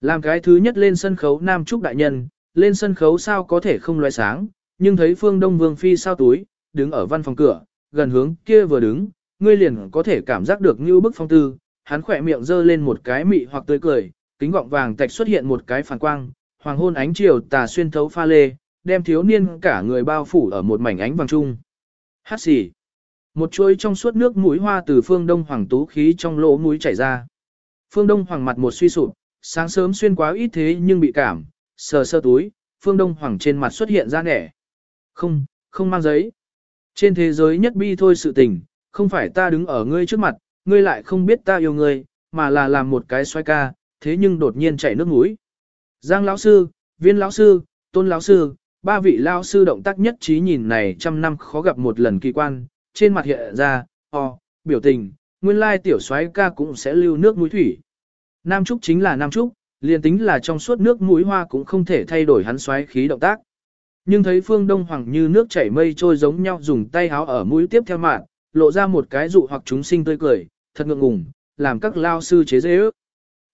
S1: Làm cái thứ nhất lên sân khấu Nam Trúc Đại Nhân, lên sân khấu sao có thể không loại sáng, nhưng thấy Phương Đông Vương Phi sao túi, đứng ở văn phòng cửa, gần hướng kia vừa đứng, ngươi liền có thể cảm giác được như bức phong tư, hắn khỏe miệng dơ lên một cái mị hoặc tươi cười, kính gọng vàng tạch xuất hiện một cái phản quang, hoàng hôn ánh chiều tà xuyên thấu pha lê, đem thiếu niên cả người bao phủ ở một mảnh ánh vàng trung. Hát xì. Một chuỗi trong suốt nước mũi hoa từ phương đông hoàng tú khí trong lỗ mũi chảy ra. Phương đông hoàng mặt một suy sụp, sáng sớm xuyên quá ít thế nhưng bị cảm, sờ sơ túi, phương đông hoàng trên mặt xuất hiện ra nẻ. Không, không mang giấy. Trên thế giới nhất bi thôi sự tình, không phải ta đứng ở ngươi trước mặt, ngươi lại không biết ta yêu ngươi, mà là làm một cái xoay ca, thế nhưng đột nhiên chảy nước mũi. Giang lão sư, viên lão sư, tôn lão sư, ba vị lão sư động tác nhất trí nhìn này trăm năm khó gặp một lần kỳ quan, trên mặt hiện ra, o, biểu tình, nguyên lai tiểu xoay ca cũng sẽ lưu nước mũi thủy. Nam Trúc chính là Nam Trúc, liền tính là trong suốt nước mũi hoa cũng không thể thay đổi hắn xoáy khí động tác. Nhưng thấy Phương Đông Hoàng như nước chảy mây trôi giống nhau dùng tay háo ở mũi tiếp theo mạng, lộ ra một cái dụ hoặc chúng sinh tươi cười, thật ngượng ngùng, làm các lao sư chế dễ ước.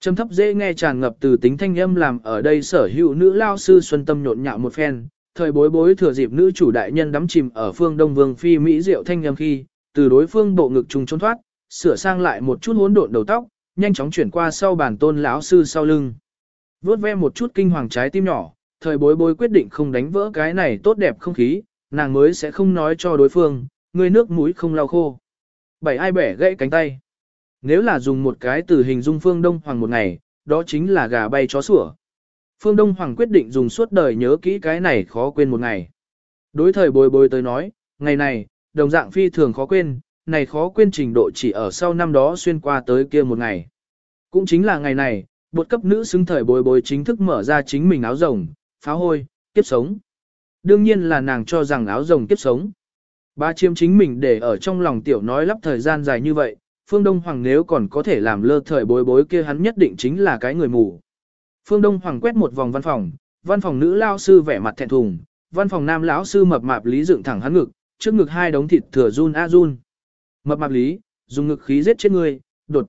S1: Trầm thấp dễ nghe tràn ngập từ tính thanh âm làm ở đây sở hữu nữ lao sư xuân tâm nhộn nhạo một phen, thời bối bối thừa dịp nữ chủ đại nhân đắm chìm ở phương Đông Vương phi mỹ diệu thanh âm khi, từ đối phương bộ ngực trùng trốn thoát, sửa sang lại một chút hỗn độn đầu tóc, nhanh chóng chuyển qua sau bàn tôn lão sư sau lưng. Vốt ve một chút kinh hoàng trái tim nhỏ, thời bối bối quyết định không đánh vỡ cái này tốt đẹp không khí, nàng mới sẽ không nói cho đối phương, người nước mũi không lau khô. Bảy ai bẻ gãy cánh tay. Nếu là dùng một cái từ hình dung phương Đông Hoàng một ngày, đó chính là gà bay chó sủa. Phương Đông Hoàng quyết định dùng suốt đời nhớ kỹ cái này khó quên một ngày. Đối thời bồi bồi tới nói, ngày này, đồng dạng phi thường khó quên, này khó quên trình độ chỉ ở sau năm đó xuyên qua tới kia một ngày. Cũng chính là ngày này, bột cấp nữ xứng thời bồi bồi chính thức mở ra chính mình áo rồng, pháo hôi, kiếp sống. Đương nhiên là nàng cho rằng áo rồng kiếp sống. Ba chiếm chính mình để ở trong lòng tiểu nói lắp thời gian dài như vậy, Phương Đông Hoàng nếu còn có thể làm lơ thời bối bối kia hắn nhất định chính là cái người mù. Phương Đông Hoàng quét một vòng văn phòng, văn phòng nữ lao sư vẻ mặt thẹn thùng, văn phòng nam lão sư mập mạp lý dựng thẳng hắn ngực, trước ngực hai đống thịt thừa run a run. Mập mạp lý, dùng ngực khí giết chết người, đột.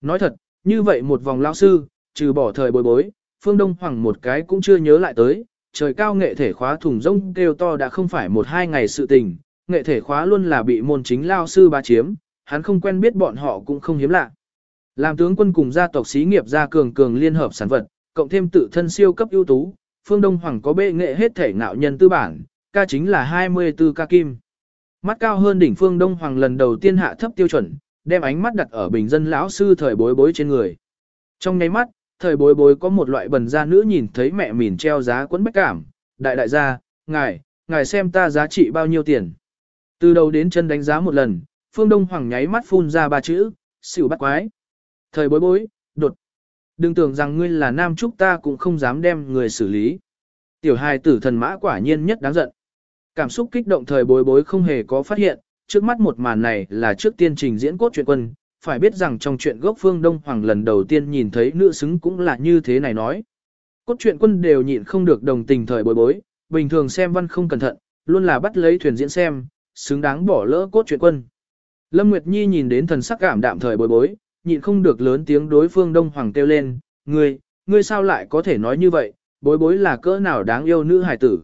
S1: Nói thật, như vậy một vòng lão sư, trừ bỏ thời bối bối, Phương Đông Hoàng một cái cũng chưa nhớ lại tới, trời cao nghệ thể khóa thùng rông kêu to đã không phải một hai ngày sự tình, nghệ thể khóa luôn là bị môn chính lao sư ba chiếm, hắn không quen biết bọn họ cũng không hiếm lạ. Làm tướng quân cùng gia tộc xí nghiệp gia cường cường liên hợp sản vật, cộng thêm tự thân siêu cấp ưu tú, Phương Đông Hoàng có bệ nghệ hết thể ngạo nhân tư bản, ca chính là 24 ca kim. Mắt cao hơn đỉnh Phương Đông Hoàng lần đầu tiên hạ thấp tiêu chuẩn, đem ánh mắt đặt ở bình dân lão sư thời bối bối trên người. Trong nháy mắt, thời bối bối có một loại bần gia nữ nhìn thấy mẹ mìn treo giá quấn bách cảm, đại đại gia, ngài, ngài xem ta giá trị bao nhiêu tiền. Từ đầu đến chân đánh giá một lần, Phương Đông Hoàng nháy mắt phun ra ba chữ, xỉu bắt quái. Thời bối bối, đột. Đừng tưởng rằng ngươi là nam trúc ta cũng không dám đem người xử lý. Tiểu hài tử thần mã quả nhiên nhất đáng giận. Cảm xúc kích động thời bối bối không hề có phát hiện, trước mắt một màn này là trước tiên trình diễn cốt truyện quân, phải biết rằng trong chuyện gốc phương Đông Hoàng lần đầu tiên nhìn thấy nữ xứng cũng là như thế này nói. Cốt truyện quân đều nhịn không được đồng tình thời bối bối, bình thường xem văn không cẩn thận, luôn là bắt lấy thuyền diễn xem, xứng đáng bỏ lỡ cốt truyện quân. Lâm Nguyệt Nhi nhìn đến thần sắc cảm đạm thời bối bối, nhịn không được lớn tiếng đối phương Đông Hoàng kêu lên, ngươi, ngươi sao lại có thể nói như vậy, bối bối là cỡ nào đáng yêu nữ hải tử.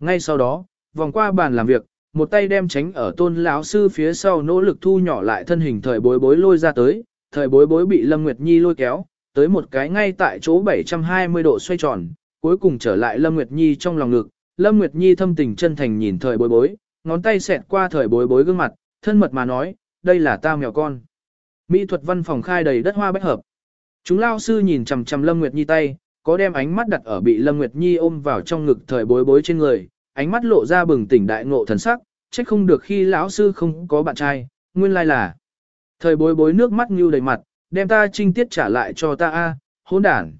S1: Ngay sau đó, vòng qua bàn làm việc, một tay đem tránh ở tôn lão sư phía sau nỗ lực thu nhỏ lại thân hình thời bối bối lôi ra tới, thời bối bối bị Lâm Nguyệt Nhi lôi kéo, tới một cái ngay tại chỗ 720 độ xoay tròn, cuối cùng trở lại Lâm Nguyệt Nhi trong lòng ngực, Lâm Nguyệt Nhi thâm tình chân thành nhìn thời bối bối, ngón tay xẹt qua thời bối bối gương mặt, thân mật mà nói, đây là ta mèo con. Mỹ thuật văn phòng khai đầy đất hoa bách hợp. Chúng lao sư nhìn chằm chằm Lâm Nguyệt Nhi tay, có đem ánh mắt đặt ở bị Lâm Nguyệt Nhi ôm vào trong ngực thời bối bối trên người, ánh mắt lộ ra bừng tỉnh đại ngộ thần sắc, trách không được khi lão sư không có bạn trai, nguyên lai là. Thời bối bối nước mắt như đầy mặt, đem ta trinh tiết trả lại cho ta a, hỗn đản.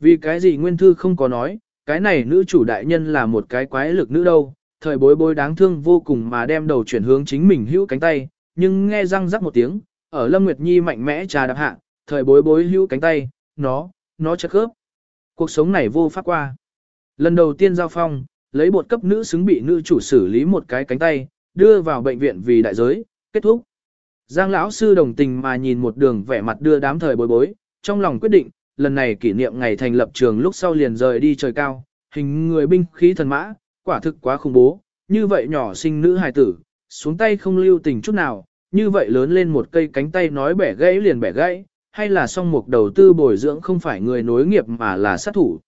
S1: Vì cái gì nguyên thư không có nói, cái này nữ chủ đại nhân là một cái quái lực nữ đâu, thời bối bối đáng thương vô cùng mà đem đầu chuyển hướng chính mình hữu cánh tay, nhưng nghe răng rắc một tiếng, ở Lâm Nguyệt Nhi mạnh mẽ trà đạp hạ, thời bối bối hữu cánh tay, nó, nó chất khớp. Cuộc sống này vô pháp qua. Lần đầu tiên giao phong, lấy bột cấp nữ xứng bị nữ chủ xử lý một cái cánh tay, đưa vào bệnh viện vì đại giới, kết thúc. Giang lão sư đồng tình mà nhìn một đường vẻ mặt đưa đám thời bối bối, trong lòng quyết định, lần này kỷ niệm ngày thành lập trường lúc sau liền rời đi trời cao, hình người binh khí thần mã, quả thực quá khủng bố, như vậy nhỏ sinh nữ hài tử, xuống tay không lưu tình chút nào, như vậy lớn lên một cây cánh tay nói bẻ gãy liền bẻ gãy, hay là song mục đầu tư bồi dưỡng không phải người nối nghiệp mà là sát thủ.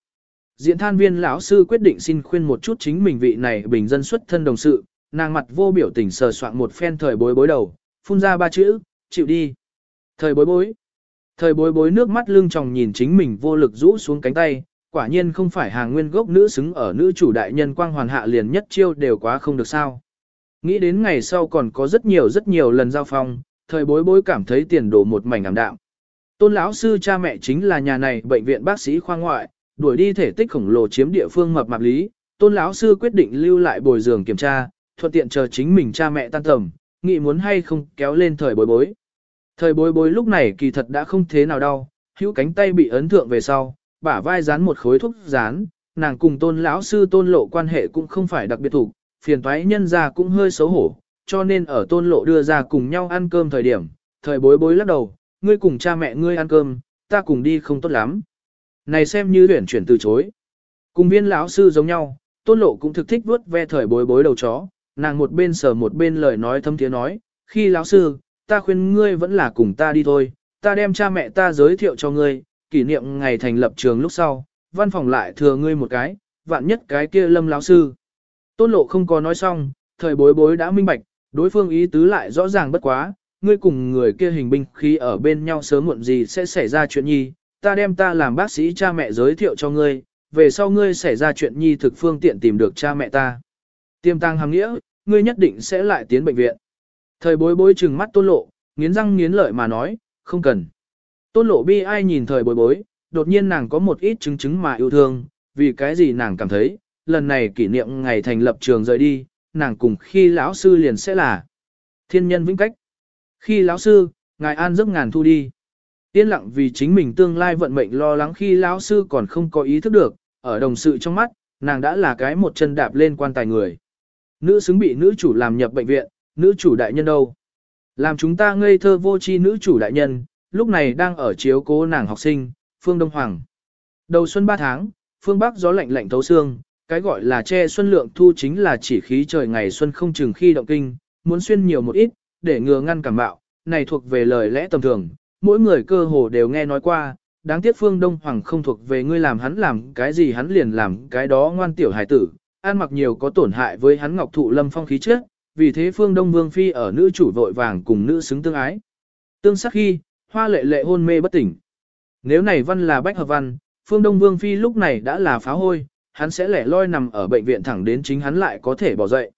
S1: Diễn than viên lão sư quyết định xin khuyên một chút chính mình vị này bình dân xuất thân đồng sự, nàng mặt vô biểu tình sờ soạn một phen thời bối bối đầu, phun ra ba chữ, chịu đi. Thời bối bối. Thời bối bối nước mắt lưng tròng nhìn chính mình vô lực rũ xuống cánh tay, quả nhiên không phải hàng nguyên gốc nữ xứng ở nữ chủ đại nhân quang hoàn hạ liền nhất chiêu đều quá không được sao. Nghĩ đến ngày sau còn có rất nhiều rất nhiều lần giao phong, thời bối bối cảm thấy tiền đổ một mảnh ảm đạm. Tôn lão sư cha mẹ chính là nhà này bệnh viện bác sĩ khoa ngoại, đuổi đi thể tích khổng lồ chiếm địa phương mập mạp lý, tôn lão sư quyết định lưu lại bồi giường kiểm tra, thuận tiện chờ chính mình cha mẹ tan tầm, nghĩ muốn hay không kéo lên thời bối bối. Thời bối bối lúc này kỳ thật đã không thế nào đau, hữu cánh tay bị ấn thượng về sau, bả vai dán một khối thuốc dán, nàng cùng tôn lão sư tôn lộ quan hệ cũng không phải đặc biệt thủ, phiền toái nhân ra cũng hơi xấu hổ, cho nên ở tôn lộ đưa ra cùng nhau ăn cơm thời điểm, thời bối bối lắc đầu, ngươi cùng cha mẹ ngươi ăn cơm, ta cùng đi không tốt lắm. Này xem như luyện chuyển từ chối. Cùng viên lão sư giống nhau, tôn lộ cũng thực thích vuốt ve thời bối bối đầu chó, nàng một bên sờ một bên lời nói thâm tiếng nói, khi lão sư, ta khuyên ngươi vẫn là cùng ta đi thôi, ta đem cha mẹ ta giới thiệu cho ngươi, kỷ niệm ngày thành lập trường lúc sau, văn phòng lại thừa ngươi một cái, vạn nhất cái kia lâm lão sư. Tôn lộ không có nói xong, thời bối bối đã minh bạch, đối phương ý tứ lại rõ ràng bất quá, ngươi cùng người kia hình binh khi ở bên nhau sớm muộn gì sẽ xảy ra chuyện nhi, ta đem ta làm bác sĩ cha mẹ giới thiệu cho ngươi, về sau ngươi xảy ra chuyện nhi thực phương tiện tìm được cha mẹ ta. Tiêm tăng hàm nghĩa, ngươi nhất định sẽ lại tiến bệnh viện. Thời bối bối trừng mắt tôn lộ, nghiến răng nghiến lợi mà nói, không cần. Tôn lộ bi ai nhìn thời bối bối, đột nhiên nàng có một ít chứng chứng mà yêu thương, vì cái gì nàng cảm thấy, lần này kỷ niệm ngày thành lập trường rời đi, nàng cùng khi lão sư liền sẽ là thiên nhân vĩnh cách. Khi lão sư, ngài an giấc ngàn thu đi. Yên lặng vì chính mình tương lai vận mệnh lo lắng khi lão sư còn không có ý thức được, ở đồng sự trong mắt, nàng đã là cái một chân đạp lên quan tài người. Nữ xứng bị nữ chủ làm nhập bệnh viện, nữ chủ đại nhân đâu? Làm chúng ta ngây thơ vô chi nữ chủ đại nhân, lúc này đang ở chiếu cố nàng học sinh, Phương Đông Hoàng. Đầu xuân 3 tháng, phương Bắc gió lạnh lạnh thấu xương, cái gọi là che xuân lượng thu chính là chỉ khí trời ngày xuân không chừng khi động kinh, muốn xuyên nhiều một ít, để ngừa ngăn cảm bạo, này thuộc về lời lẽ tầm thường, mỗi người cơ hồ đều nghe nói qua, đáng tiếc phương Đông Hoàng không thuộc về ngươi làm hắn làm cái gì hắn liền làm cái đó ngoan tiểu hải tử, ăn mặc nhiều có tổn hại với hắn ngọc thụ lâm phong khí trước, vì thế phương Đông Vương Phi ở nữ chủ vội vàng cùng nữ xứng tương ái. Tương sắc khi, hoa lệ lệ hôn mê bất tỉnh. Nếu này văn là bách hợp văn, phương Đông Vương Phi lúc này đã là phá hôi, hắn sẽ lẻ loi nằm ở bệnh viện thẳng đến chính hắn lại có thể bỏ dậy.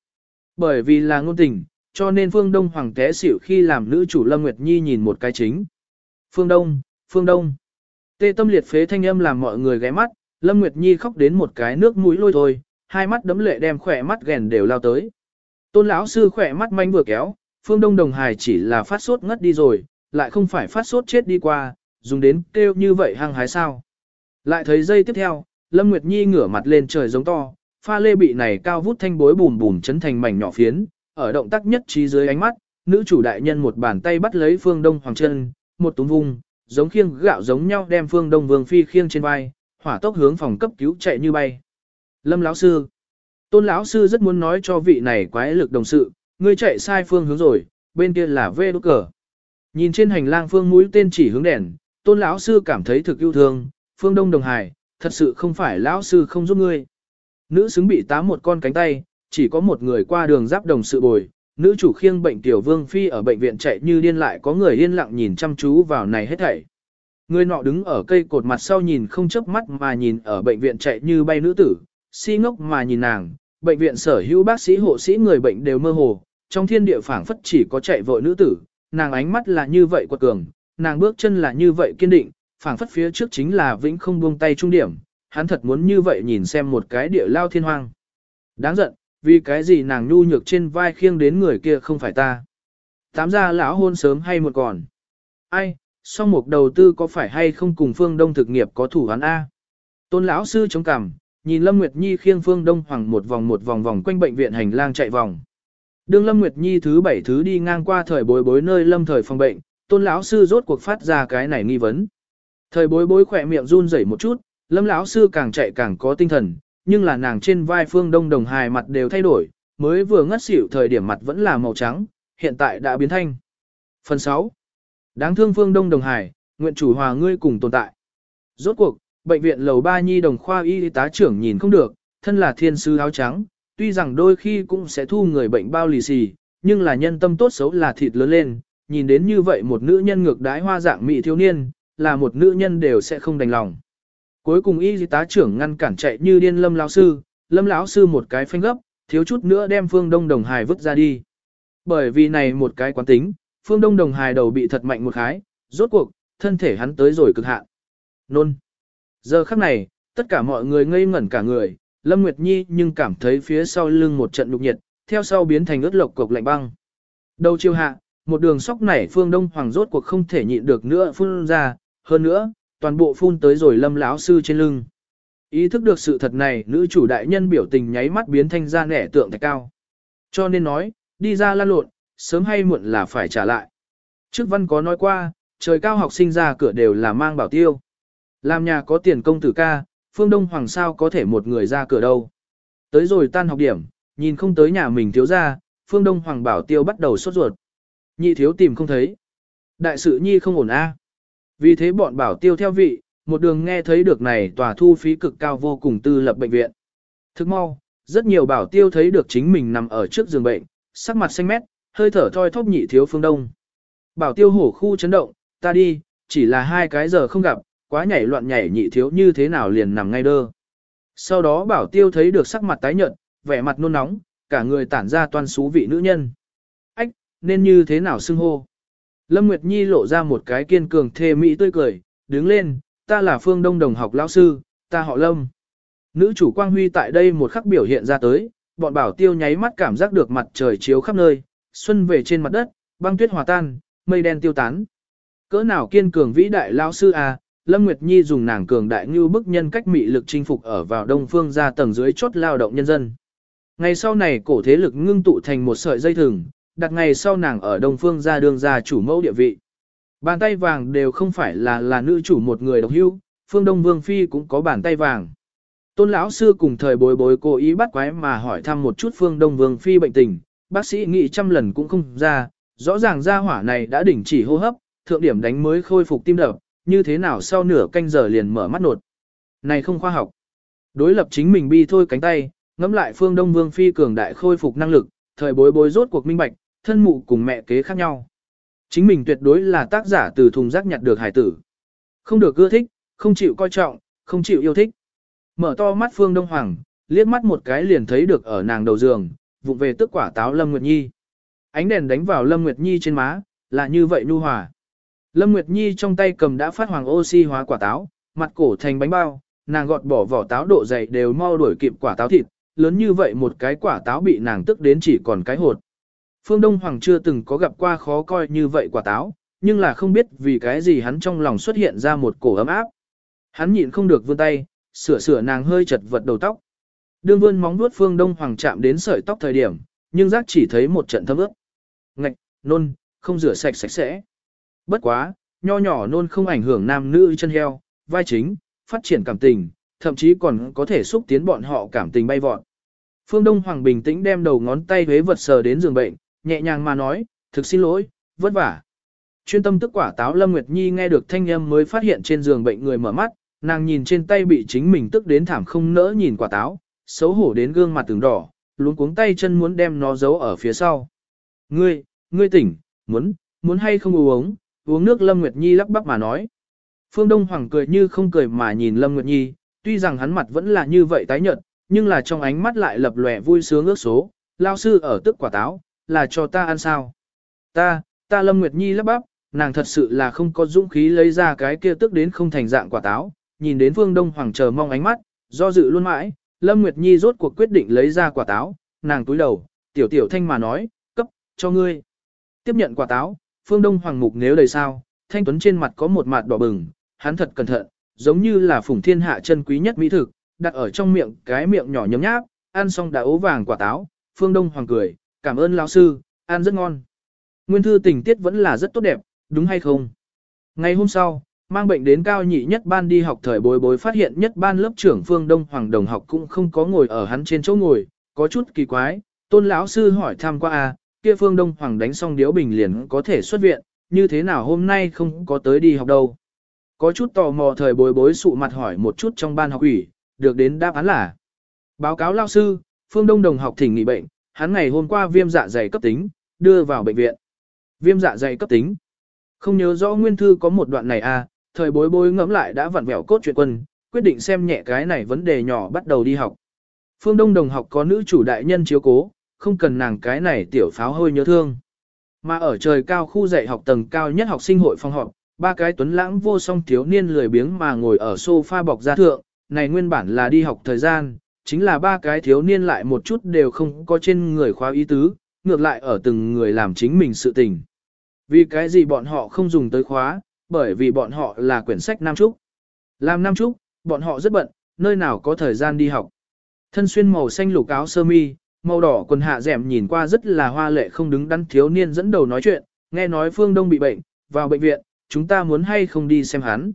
S1: Bởi vì là ngôn tình, cho nên Phương Đông Hoàng té xỉu khi làm nữ chủ Lâm Nguyệt Nhi nhìn một cái chính. Phương Đông, Phương Đông. Tê tâm liệt phế thanh âm làm mọi người ghé mắt, Lâm Nguyệt Nhi khóc đến một cái nước mũi lôi thôi, hai mắt đấm lệ đem khỏe mắt ghèn đều lao tới. Tôn lão sư khỏe mắt manh vừa kéo, Phương Đông Đồng hài chỉ là phát sốt ngất đi rồi, lại không phải phát sốt chết đi qua, dùng đến kêu như vậy hăng hái sao. Lại thấy giây tiếp theo, Lâm Nguyệt Nhi ngửa mặt lên trời giống to, pha lê bị này cao vút thanh bối bùm bùm chấn thành mảnh nhỏ phiến, ở động tác nhất trí dưới ánh mắt, nữ chủ đại nhân một bàn tay bắt lấy Phương Đông Hoàng chân, một túm vung, giống khiêng gạo giống nhau đem Phương Đông Vương phi khiêng trên vai, hỏa tốc hướng phòng cấp cứu chạy như bay. Lâm lão sư, Tôn lão sư rất muốn nói cho vị này quái lực đồng sự, ngươi chạy sai phương hướng rồi, bên kia là vê đốt cờ. Nhìn trên hành lang phương mũi tên chỉ hướng đèn, Tôn lão sư cảm thấy thực yêu thương, Phương Đông Đồng Hải, thật sự không phải lão sư không giúp ngươi. Nữ xứng bị tám một con cánh tay, chỉ có một người qua đường giáp đồng sự bồi, nữ chủ khiêng bệnh tiểu vương phi ở bệnh viện chạy như điên lại có người yên lặng nhìn chăm chú vào này hết thảy. Người nọ đứng ở cây cột mặt sau nhìn không chớp mắt mà nhìn ở bệnh viện chạy như bay nữ tử, si ngốc mà nhìn nàng, bệnh viện sở hữu bác sĩ hộ sĩ người bệnh đều mơ hồ, trong thiên địa phảng phất chỉ có chạy vội nữ tử, nàng ánh mắt là như vậy quật cường, nàng bước chân là như vậy kiên định, phảng phất phía trước chính là vĩnh không buông tay trung điểm, hắn thật muốn như vậy nhìn xem một cái địa lao thiên hoang. Đáng giận, vì cái gì nàng nhu nhược trên vai khiêng đến người kia không phải ta. Tám gia lão hôn sớm hay một còn. Ai, song mục đầu tư có phải hay không cùng phương đông thực nghiệp có thủ án A. Tôn lão sư chống cằm, nhìn Lâm Nguyệt Nhi khiêng phương đông hoàng một vòng một vòng vòng quanh bệnh viện hành lang chạy vòng. Đương Lâm Nguyệt Nhi thứ bảy thứ đi ngang qua thời bối bối nơi lâm thời phòng bệnh, tôn lão sư rốt cuộc phát ra cái này nghi vấn. Thời bối bối khỏe miệng run rẩy một chút, lâm lão sư càng chạy càng có tinh thần, nhưng là nàng trên vai phương đông đồng hài mặt đều thay đổi, mới vừa ngất xỉu thời điểm mặt vẫn là màu trắng, hiện tại đã biến thanh. Phần 6. Đáng thương phương đông đồng hài, nguyện chủ hòa ngươi cùng tồn tại. Rốt cuộc, bệnh viện lầu ba nhi đồng khoa y tá trưởng nhìn không được, thân là thiên sư áo trắng, tuy rằng đôi khi cũng sẽ thu người bệnh bao lì xì, nhưng là nhân tâm tốt xấu là thịt lớn lên, nhìn đến như vậy một nữ nhân ngược đái hoa dạng mỹ thiếu niên, là một nữ nhân đều sẽ không đành lòng. Cuối cùng y tá trưởng ngăn cản chạy như điên lâm lão sư, lâm lão sư một cái phanh gấp, thiếu chút nữa đem phương đông đồng hài vứt ra đi. Bởi vì này một cái quán tính, phương đông đồng hài đầu bị thật mạnh một khái, rốt cuộc, thân thể hắn tới rồi cực hạn. Nôn. Giờ khắc này, tất cả mọi người ngây ngẩn cả người, Lâm Nguyệt Nhi nhưng cảm thấy phía sau lưng một trận nhục nhiệt, theo sau biến thành ướt lộc cục lạnh băng. Đầu chiều hạ, một đường sóc nảy phương đông hoàng rốt cuộc không thể nhịn được nữa phun ra, hơn nữa, toàn bộ phun tới rồi lâm lão sư trên lưng. Ý thức được sự thật này, nữ chủ đại nhân biểu tình nháy mắt biến thành ra nẻ tượng thạch cao. Cho nên nói, đi ra lan lộn, sớm hay muộn là phải trả lại. Trước văn có nói qua, trời cao học sinh ra cửa đều là mang bảo tiêu. Làm nhà có tiền công tử ca, phương đông hoàng sao có thể một người ra cửa đâu. Tới rồi tan học điểm, nhìn không tới nhà mình thiếu ra, phương đông hoàng bảo tiêu bắt đầu sốt ruột. Nhị thiếu tìm không thấy. Đại sự nhi không ổn a. Vì thế bọn bảo tiêu theo vị, một đường nghe thấy được này tòa thu phí cực cao vô cùng tư lập bệnh viện. Thức mau, rất nhiều bảo tiêu thấy được chính mình nằm ở trước giường bệnh, sắc mặt xanh mét, hơi thở thoi thóp nhị thiếu phương đông. Bảo tiêu hổ khu chấn động, ta đi, chỉ là hai cái giờ không gặp, quá nhảy loạn nhảy nhị thiếu như thế nào liền nằm ngay đơ. Sau đó bảo tiêu thấy được sắc mặt tái nhợt, vẻ mặt nôn nóng, cả người tản ra toàn xú vị nữ nhân. Ách, nên như thế nào xưng hô? Lâm Nguyệt Nhi lộ ra một cái kiên cường thê mỹ tươi cười, đứng lên, ta là phương đông đồng học lão sư, ta họ Lâm. Nữ chủ quang huy tại đây một khắc biểu hiện ra tới, bọn bảo tiêu nháy mắt cảm giác được mặt trời chiếu khắp nơi, xuân về trên mặt đất, băng tuyết hòa tan, mây đen tiêu tán. Cỡ nào kiên cường vĩ đại lão sư à, Lâm Nguyệt Nhi dùng nàng cường đại như bức nhân cách mị lực chinh phục ở vào đông phương ra tầng dưới chốt lao động nhân dân. Ngày sau này cổ thế lực ngưng tụ thành một sợi dây thừng, đặt ngày sau nàng ở đông phương ra đường ra chủ mẫu địa vị. Bàn tay vàng đều không phải là là nữ chủ một người độc hưu, phương đông vương phi cũng có bàn tay vàng. Tôn lão sư cùng thời bối bối cố ý bắt quái mà hỏi thăm một chút phương đông vương phi bệnh tình, bác sĩ nghĩ trăm lần cũng không ra, rõ ràng ra hỏa này đã đỉnh chỉ hô hấp, thượng điểm đánh mới khôi phục tim đập, như thế nào sau nửa canh giờ liền mở mắt nột. Này không khoa học. Đối lập chính mình bi thôi cánh tay, ngẫm lại phương Đông Vương Phi cường đại khôi phục năng lực, thời bối bối rốt cuộc minh bạch, thân mụ cùng mẹ kế khác nhau. Chính mình tuyệt đối là tác giả từ thùng rác nhặt được hải tử. Không được ưa thích, không chịu coi trọng, không chịu yêu thích. Mở to mắt Phương Đông Hoàng, liếc mắt một cái liền thấy được ở nàng đầu giường, vụng về tức quả táo Lâm Nguyệt Nhi. Ánh đèn đánh vào Lâm Nguyệt Nhi trên má, là như vậy nhu hòa. Lâm Nguyệt Nhi trong tay cầm đã phát hoàng oxy hóa quả táo, mặt cổ thành bánh bao, nàng gọt bỏ vỏ táo độ dày đều mau đuổi kịp quả táo thịt, lớn như vậy một cái quả táo bị nàng tức đến chỉ còn cái hột. Phương Đông Hoàng chưa từng có gặp qua khó coi như vậy quả táo, nhưng là không biết vì cái gì hắn trong lòng xuất hiện ra một cổ ấm áp. Hắn nhịn không được vươn tay, sửa sửa nàng hơi chật vật đầu tóc. Đương vươn móng vuốt Phương Đông Hoàng chạm đến sợi tóc thời điểm, nhưng giác chỉ thấy một trận thấm ướt. Ngạch, nôn, không rửa sạch sạch sẽ. Bất quá, nho nhỏ nôn không ảnh hưởng nam nữ chân heo, vai chính, phát triển cảm tình, thậm chí còn có thể xúc tiến bọn họ cảm tình bay vọt. Phương Đông Hoàng bình tĩnh đem đầu ngón tay huế vật sờ đến giường bệnh, nhẹ nhàng mà nói, thực xin lỗi, vất vả. Chuyên tâm tức quả táo Lâm Nguyệt Nhi nghe được thanh âm mới phát hiện trên giường bệnh người mở mắt, nàng nhìn trên tay bị chính mình tức đến thảm không nỡ nhìn quả táo, xấu hổ đến gương mặt từng đỏ, luống cuống tay chân muốn đem nó giấu ở phía sau. Ngươi, ngươi tỉnh, muốn, muốn hay không uống, uống nước Lâm Nguyệt Nhi lắp bắp mà nói. Phương Đông Hoàng cười như không cười mà nhìn Lâm Nguyệt Nhi, tuy rằng hắn mặt vẫn là như vậy tái nhợt, nhưng là trong ánh mắt lại lập lòe vui sướng ước số, lao sư ở tức quả táo, là cho ta ăn sao? Ta, ta Lâm Nguyệt Nhi lắp bắp, nàng thật sự là không có dũng khí lấy ra cái kia tức đến không thành dạng quả táo, nhìn đến Phương Đông Hoàng chờ mong ánh mắt, do dự luôn mãi, Lâm Nguyệt Nhi rốt cuộc quyết định lấy ra quả táo, nàng túi đầu, tiểu tiểu thanh mà nói, cấp, cho ngươi. Tiếp nhận quả táo, Phương Đông Hoàng Mục nếu đầy sao, thanh tuấn trên mặt có một mặt đỏ bừng, hắn thật cẩn thận, giống như là phủng thiên hạ chân quý nhất mỹ thực, đặt ở trong miệng cái miệng nhỏ nhấm nháp, ăn xong đã ố vàng quả táo, Phương Đông Hoàng cười, cảm ơn lão sư, ăn rất ngon. Nguyên thư tình tiết vẫn là rất tốt đẹp, đúng hay không? Ngày hôm sau, mang bệnh đến cao nhị nhất ban đi học thời bối bối phát hiện nhất ban lớp trưởng Phương Đông Hoàng đồng học cũng không có ngồi ở hắn trên chỗ ngồi, có chút kỳ quái, tôn lão sư hỏi thăm qua à, kia Phương Đông Hoàng đánh xong điếu bình liền có thể xuất viện, như thế nào hôm nay không có tới đi học đâu. Có chút tò mò thời bối bối sụ mặt hỏi một chút trong ban học ủy, được đến đáp án là Báo cáo lao sư, Phương Đông đồng học thỉnh nghỉ bệnh, hắn ngày hôm qua viêm dạ dày cấp tính, đưa vào bệnh viện. Viêm dạ dày cấp tính. Không nhớ rõ nguyên thư có một đoạn này à, thời bối bối ngẫm lại đã vặn vẹo cốt truyện quân, quyết định xem nhẹ cái này vấn đề nhỏ bắt đầu đi học. Phương Đông đồng học có nữ chủ đại nhân chiếu cố, không cần nàng cái này tiểu pháo hơi nhớ thương. Mà ở trời cao khu dạy học tầng cao nhất học sinh hội phòng họp, ba cái tuấn lãng vô song thiếu niên lười biếng mà ngồi ở sofa bọc ra thượng, này nguyên bản là đi học thời gian, chính là ba cái thiếu niên lại một chút đều không có trên người khóa ý tứ, ngược lại ở từng người làm chính mình sự tình. Vì cái gì bọn họ không dùng tới khóa, bởi vì bọn họ là quyển sách Nam Trúc. Làm Nam Trúc, bọn họ rất bận, nơi nào có thời gian đi học. Thân xuyên màu xanh lục áo sơ mi, màu đỏ quần hạ rèm nhìn qua rất là hoa lệ không đứng đắn thiếu niên dẫn đầu nói chuyện, nghe nói Phương Đông bị bệnh, vào bệnh viện, chúng ta muốn hay không đi xem hắn.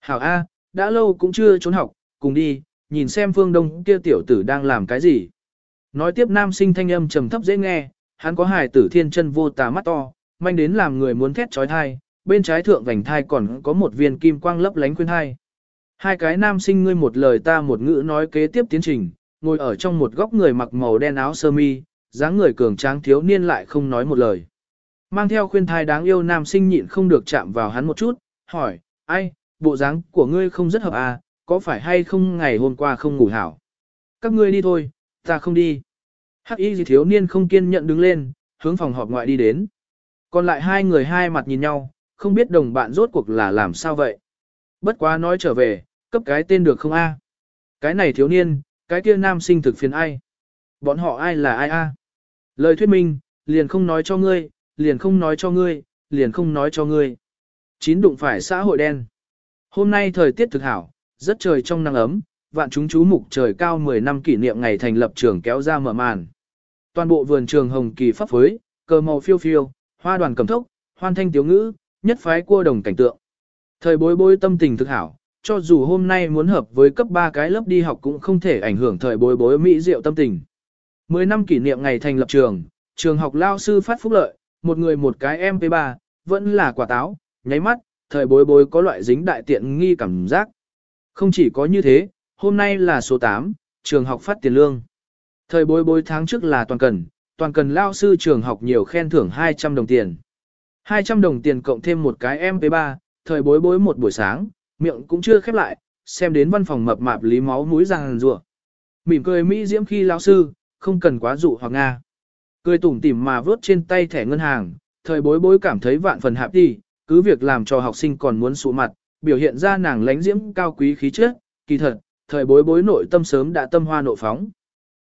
S1: Hảo A, đã lâu cũng chưa trốn học, cùng đi, nhìn xem Phương Đông kia tiểu tử đang làm cái gì. Nói tiếp nam sinh thanh âm trầm thấp dễ nghe, hắn có hài tử thiên chân vô tà mắt to, manh đến làm người muốn thét trói thai, bên trái thượng vành thai còn có một viên kim quang lấp lánh khuyên thai. Hai cái nam sinh ngươi một lời ta một ngữ nói kế tiếp tiến trình, ngồi ở trong một góc người mặc màu đen áo sơ mi, dáng người cường tráng thiếu niên lại không nói một lời. Mang theo khuyên thai đáng yêu nam sinh nhịn không được chạm vào hắn một chút, hỏi, ai, bộ dáng của ngươi không rất hợp à, có phải hay không ngày hôm qua không ngủ hảo? Các ngươi đi thôi, ta không đi. Hắc y gì thiếu niên không kiên nhận đứng lên, hướng phòng họp ngoại đi đến. Còn lại hai người hai mặt nhìn nhau, không biết đồng bạn rốt cuộc là làm sao vậy. Bất quá nói trở về, cấp cái tên được không a? Cái này thiếu niên, cái kia nam sinh thực phiền ai? Bọn họ ai là ai a? Lời thuyết minh, liền không nói cho ngươi, liền không nói cho ngươi, liền không nói cho ngươi. Chín đụng phải xã hội đen. Hôm nay thời tiết thực hảo, rất trời trong nắng ấm, vạn chúng chú mục trời cao 10 năm kỷ niệm ngày thành lập trường kéo ra mở màn. Toàn bộ vườn trường hồng kỳ pháp phối, cờ màu phiêu phiêu, hoa đoàn cầm thốc, hoan thanh tiếu ngữ, nhất phái cua đồng cảnh tượng. Thời bối bối tâm tình thực hảo, cho dù hôm nay muốn hợp với cấp 3 cái lớp đi học cũng không thể ảnh hưởng thời bối bối mỹ diệu tâm tình. 10 năm kỷ niệm ngày thành lập trường, trường học lao sư phát phúc lợi, một người một cái MP3, vẫn là quả táo, nháy mắt, thời bối bối có loại dính đại tiện nghi cảm giác. Không chỉ có như thế, hôm nay là số 8, trường học phát tiền lương. Thời bối bối tháng trước là toàn cần, toàn cần lao sư trường học nhiều khen thưởng 200 đồng tiền. 200 đồng tiền cộng thêm một cái MP3, thời bối bối một buổi sáng, miệng cũng chưa khép lại, xem đến văn phòng mập mạp lý máu mũi ràng rùa. Mỉm cười Mỹ diễm khi lao sư, không cần quá dụ hoặc Nga. Cười tủm tỉm mà vớt trên tay thẻ ngân hàng, thời bối bối cảm thấy vạn phần hạp đi, cứ việc làm cho học sinh còn muốn sụ mặt, biểu hiện ra nàng lánh diễm cao quý khí chất, kỳ thật, thời bối bối nội tâm sớm đã tâm hoa nộ phóng.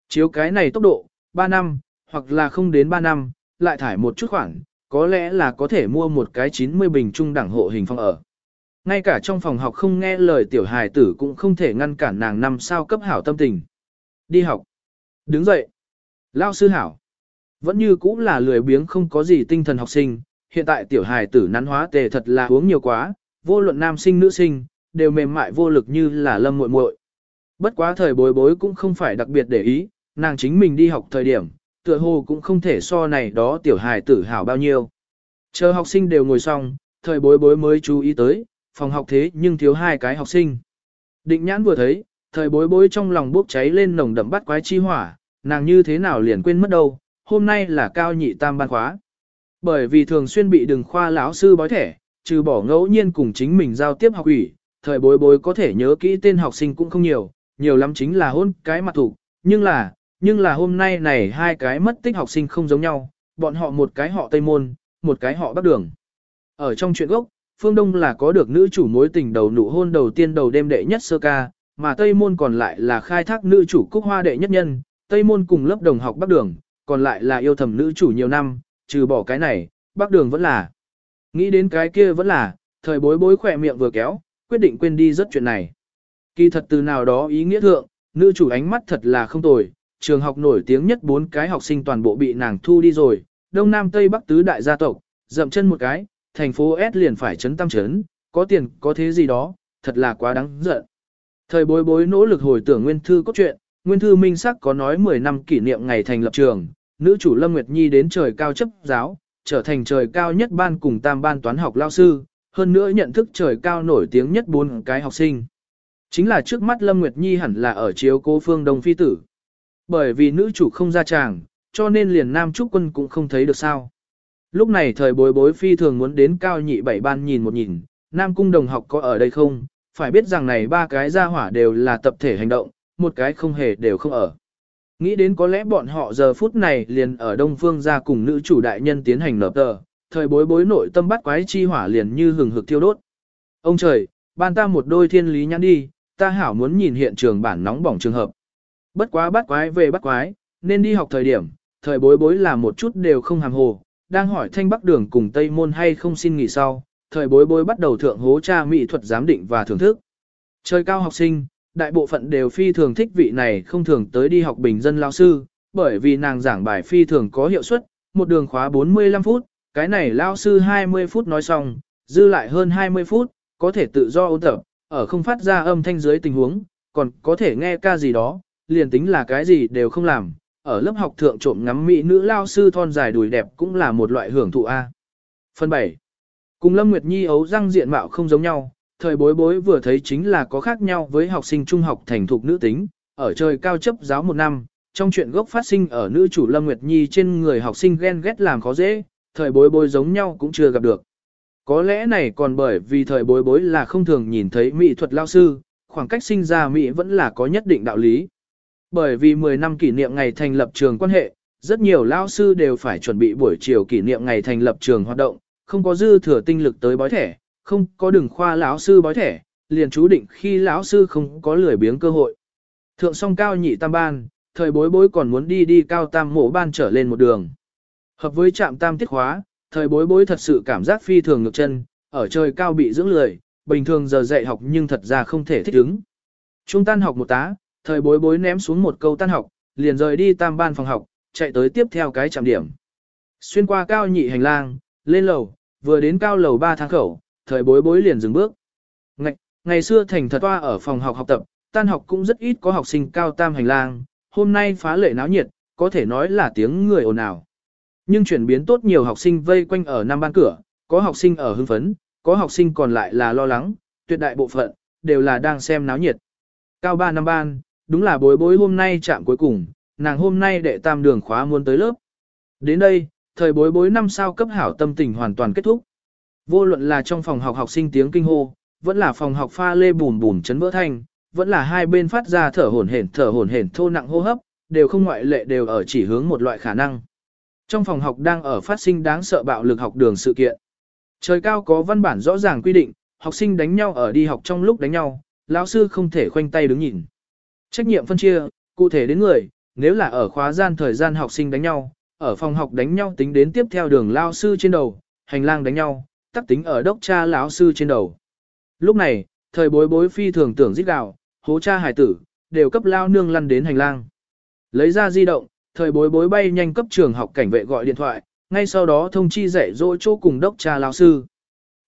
S1: Chiếu cái này tốc độ, 3 năm, hoặc là không đến 3 năm, lại thải một chút khoản, có lẽ là có thể mua một cái 90 bình trung đẳng hộ hình phòng ở. Ngay cả trong phòng học không nghe lời tiểu hài tử cũng không thể ngăn cản nàng năm sao cấp hảo tâm tình. Đi học. Đứng dậy. Lao sư hảo. Vẫn như cũng là lười biếng không có gì tinh thần học sinh, hiện tại tiểu hài tử nắn hóa tề thật là uống nhiều quá, vô luận nam sinh nữ sinh, đều mềm mại vô lực như là lâm muội muội. Bất quá thời bối bối cũng không phải đặc biệt để ý, nàng chính mình đi học thời điểm, tựa hồ cũng không thể so này đó tiểu hài tử hảo bao nhiêu. Chờ học sinh đều ngồi xong, thời bối bối mới chú ý tới, phòng học thế nhưng thiếu hai cái học sinh. Định nhãn vừa thấy, thời bối bối trong lòng bốc cháy lên nồng đậm bắt quái chi hỏa, nàng như thế nào liền quên mất đâu, hôm nay là cao nhị tam ban khóa. Bởi vì thường xuyên bị đừng khoa lão sư bói thẻ, trừ bỏ ngẫu nhiên cùng chính mình giao tiếp học ủy, thời bối bối có thể nhớ kỹ tên học sinh cũng không nhiều, nhiều lắm chính là hôn cái mặt thủ, nhưng là, nhưng là hôm nay này hai cái mất tích học sinh không giống nhau, bọn họ một cái họ Tây Môn, một cái họ Bắc Đường. Ở trong chuyện gốc, Phương Đông là có được nữ chủ mối tình đầu nụ hôn đầu tiên đầu đêm đệ nhất sơ ca, mà Tây Môn còn lại là khai thác nữ chủ cúc hoa đệ nhất nhân, Tây Môn cùng lớp đồng học Bắc Đường, còn lại là yêu thầm nữ chủ nhiều năm, trừ bỏ cái này, bắc đường vẫn là. Nghĩ đến cái kia vẫn là, thời bối bối khỏe miệng vừa kéo, quyết định quên đi rất chuyện này. Kỳ thật từ nào đó ý nghĩa thượng, nữ chủ ánh mắt thật là không tồi, trường học nổi tiếng nhất bốn cái học sinh toàn bộ bị nàng thu đi rồi, đông nam tây bắc tứ đại gia tộc, dậm chân một cái, thành phố S liền phải chấn tam chấn, có tiền có thế gì đó, thật là quá đáng giận. Thời bối bối nỗ lực hồi tưởng nguyên thư cốt truyện, nguyên thư minh sắc có nói 10 năm kỷ niệm ngày thành lập trường, nữ chủ Lâm Nguyệt Nhi đến trời cao chấp giáo, trở thành trời cao nhất ban cùng tam ban toán học lao sư, hơn nữa nhận thức trời cao nổi tiếng nhất bốn cái học sinh. Chính là trước mắt Lâm Nguyệt Nhi hẳn là ở chiếu cố phương Đông Phi tử. Bởi vì nữ chủ không ra tràng, cho nên liền Nam Trúc Quân cũng không thấy được sao. Lúc này thời bối bối phi thường muốn đến cao nhị bảy ban nhìn một nhìn, Nam Cung đồng học có ở đây không, phải biết rằng này ba cái gia hỏa đều là tập thể hành động, một cái không hề đều không ở. Nghĩ đến có lẽ bọn họ giờ phút này liền ở Đông Phương ra cùng nữ chủ đại nhân tiến hành lập tờ, thời bối bối nội tâm bắt quái chi hỏa liền như hừng hực thiêu đốt. Ông trời, ban ta một đôi thiên lý nhãn đi, ta hảo muốn nhìn hiện trường bản nóng bỏng trường hợp. Bất quá bắt quái về bắt quái, nên đi học thời điểm, thời bối bối là một chút đều không hàm hồ, đang hỏi thanh bắc đường cùng Tây Môn hay không xin nghỉ sau, thời bối bối bắt đầu thượng hố cha mỹ thuật giám định và thưởng thức. Trời cao học sinh, đại bộ phận đều phi thường thích vị này không thường tới đi học bình dân lao sư, bởi vì nàng giảng bài phi thường có hiệu suất, một đường khóa 45 phút, cái này lao sư 20 phút nói xong, dư lại hơn 20 phút, có thể tự do ôn tập, ở không phát ra âm thanh dưới tình huống, còn có thể nghe ca gì đó, liền tính là cái gì đều không làm. Ở lớp học thượng trộm ngắm mỹ nữ lao sư thon dài đùi đẹp cũng là một loại hưởng thụ A. Phần 7. Cùng Lâm Nguyệt Nhi ấu răng diện mạo không giống nhau, thời bối bối vừa thấy chính là có khác nhau với học sinh trung học thành thục nữ tính, ở trời cao chấp giáo một năm, trong chuyện gốc phát sinh ở nữ chủ Lâm Nguyệt Nhi trên người học sinh ghen ghét làm khó dễ, thời bối bối giống nhau cũng chưa gặp được. Có lẽ này còn bởi vì thời bối bối là không thường nhìn thấy mỹ thuật lao sư, khoảng cách sinh ra Mỹ vẫn là có nhất định đạo lý. Bởi vì 10 năm kỷ niệm ngày thành lập trường quan hệ, rất nhiều lao sư đều phải chuẩn bị buổi chiều kỷ niệm ngày thành lập trường hoạt động, không có dư thừa tinh lực tới bói thẻ, không có đường khoa lão sư bói thẻ, liền chú định khi lão sư không có lười biếng cơ hội. Thượng song cao nhị tam ban, thời bối bối còn muốn đi đi cao tam mộ ban trở lên một đường. Hợp với trạm tam tiết khóa, thời bối bối thật sự cảm giác phi thường ngược chân, ở trời cao bị dưỡng lười, bình thường giờ dạy học nhưng thật ra không thể thích ứng. Trung tan học một tá, thời bối bối ném xuống một câu tan học, liền rời đi tam ban phòng học, chạy tới tiếp theo cái trạm điểm. Xuyên qua cao nhị hành lang, lên lầu, vừa đến cao lầu 3 tháng khẩu, thời bối bối liền dừng bước. Ngày, ngày xưa thành thật toa ở phòng học học tập, tan học cũng rất ít có học sinh cao tam hành lang, hôm nay phá lệ náo nhiệt, có thể nói là tiếng người ồn ào. Nhưng chuyển biến tốt nhiều học sinh vây quanh ở năm ban cửa, có học sinh ở hưng phấn, có học sinh còn lại là lo lắng, tuyệt đại bộ phận, đều là đang xem náo nhiệt. Cao 3 năm ban, đúng là bối bối hôm nay chạm cuối cùng, nàng hôm nay đệ tam đường khóa muốn tới lớp. Đến đây, thời bối bối năm sao cấp hảo tâm tình hoàn toàn kết thúc. Vô luận là trong phòng học học sinh tiếng kinh hô, vẫn là phòng học pha lê bùn bùn chấn vỡ thanh, vẫn là hai bên phát ra thở hổn hển thở hổn hển thô nặng hô hấp, đều không ngoại lệ đều ở chỉ hướng một loại khả năng. Trong phòng học đang ở phát sinh đáng sợ bạo lực học đường sự kiện. Trời cao có văn bản rõ ràng quy định, học sinh đánh nhau ở đi học trong lúc đánh nhau, lão sư không thể khoanh tay đứng nhìn. Trách nhiệm phân chia, cụ thể đến người, nếu là ở khóa gian thời gian học sinh đánh nhau, ở phòng học đánh nhau tính đến tiếp theo đường lao sư trên đầu, hành lang đánh nhau, tắc tính ở đốc cha lão sư trên đầu. Lúc này, thời bối bối phi thường tưởng giết gạo, hố cha hải tử, đều cấp lao nương lăn đến hành lang. Lấy ra di động, thời bối bối bay nhanh cấp trường học cảnh vệ gọi điện thoại, ngay sau đó thông chi dạy dỗ chỗ cùng đốc cha lão sư.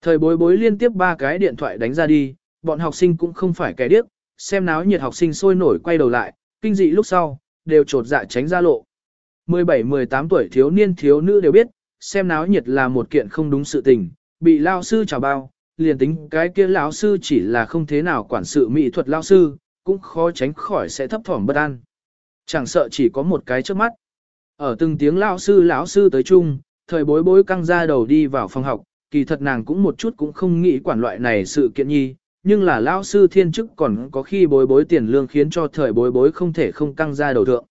S1: Thời bối bối liên tiếp ba cái điện thoại đánh ra đi, bọn học sinh cũng không phải kẻ điếc, xem náo nhiệt học sinh sôi nổi quay đầu lại, kinh dị lúc sau, đều trột dạ tránh ra lộ. 17-18 tuổi thiếu niên thiếu nữ đều biết, xem náo nhiệt là một kiện không đúng sự tình, bị lao sư chào bao, liền tính cái kia lão sư chỉ là không thế nào quản sự mỹ thuật lao sư, cũng khó tránh khỏi sẽ thấp thỏm bất an. Chẳng sợ chỉ có một cái trước mắt. Ở từng tiếng lao sư lão sư tới chung, thời bối bối căng ra đầu đi vào phòng học, kỳ thật nàng cũng một chút cũng không nghĩ quản loại này sự kiện nhi, nhưng là lao sư thiên chức còn có khi bối bối tiền lương khiến cho thời bối bối không thể không căng ra đầu thượng.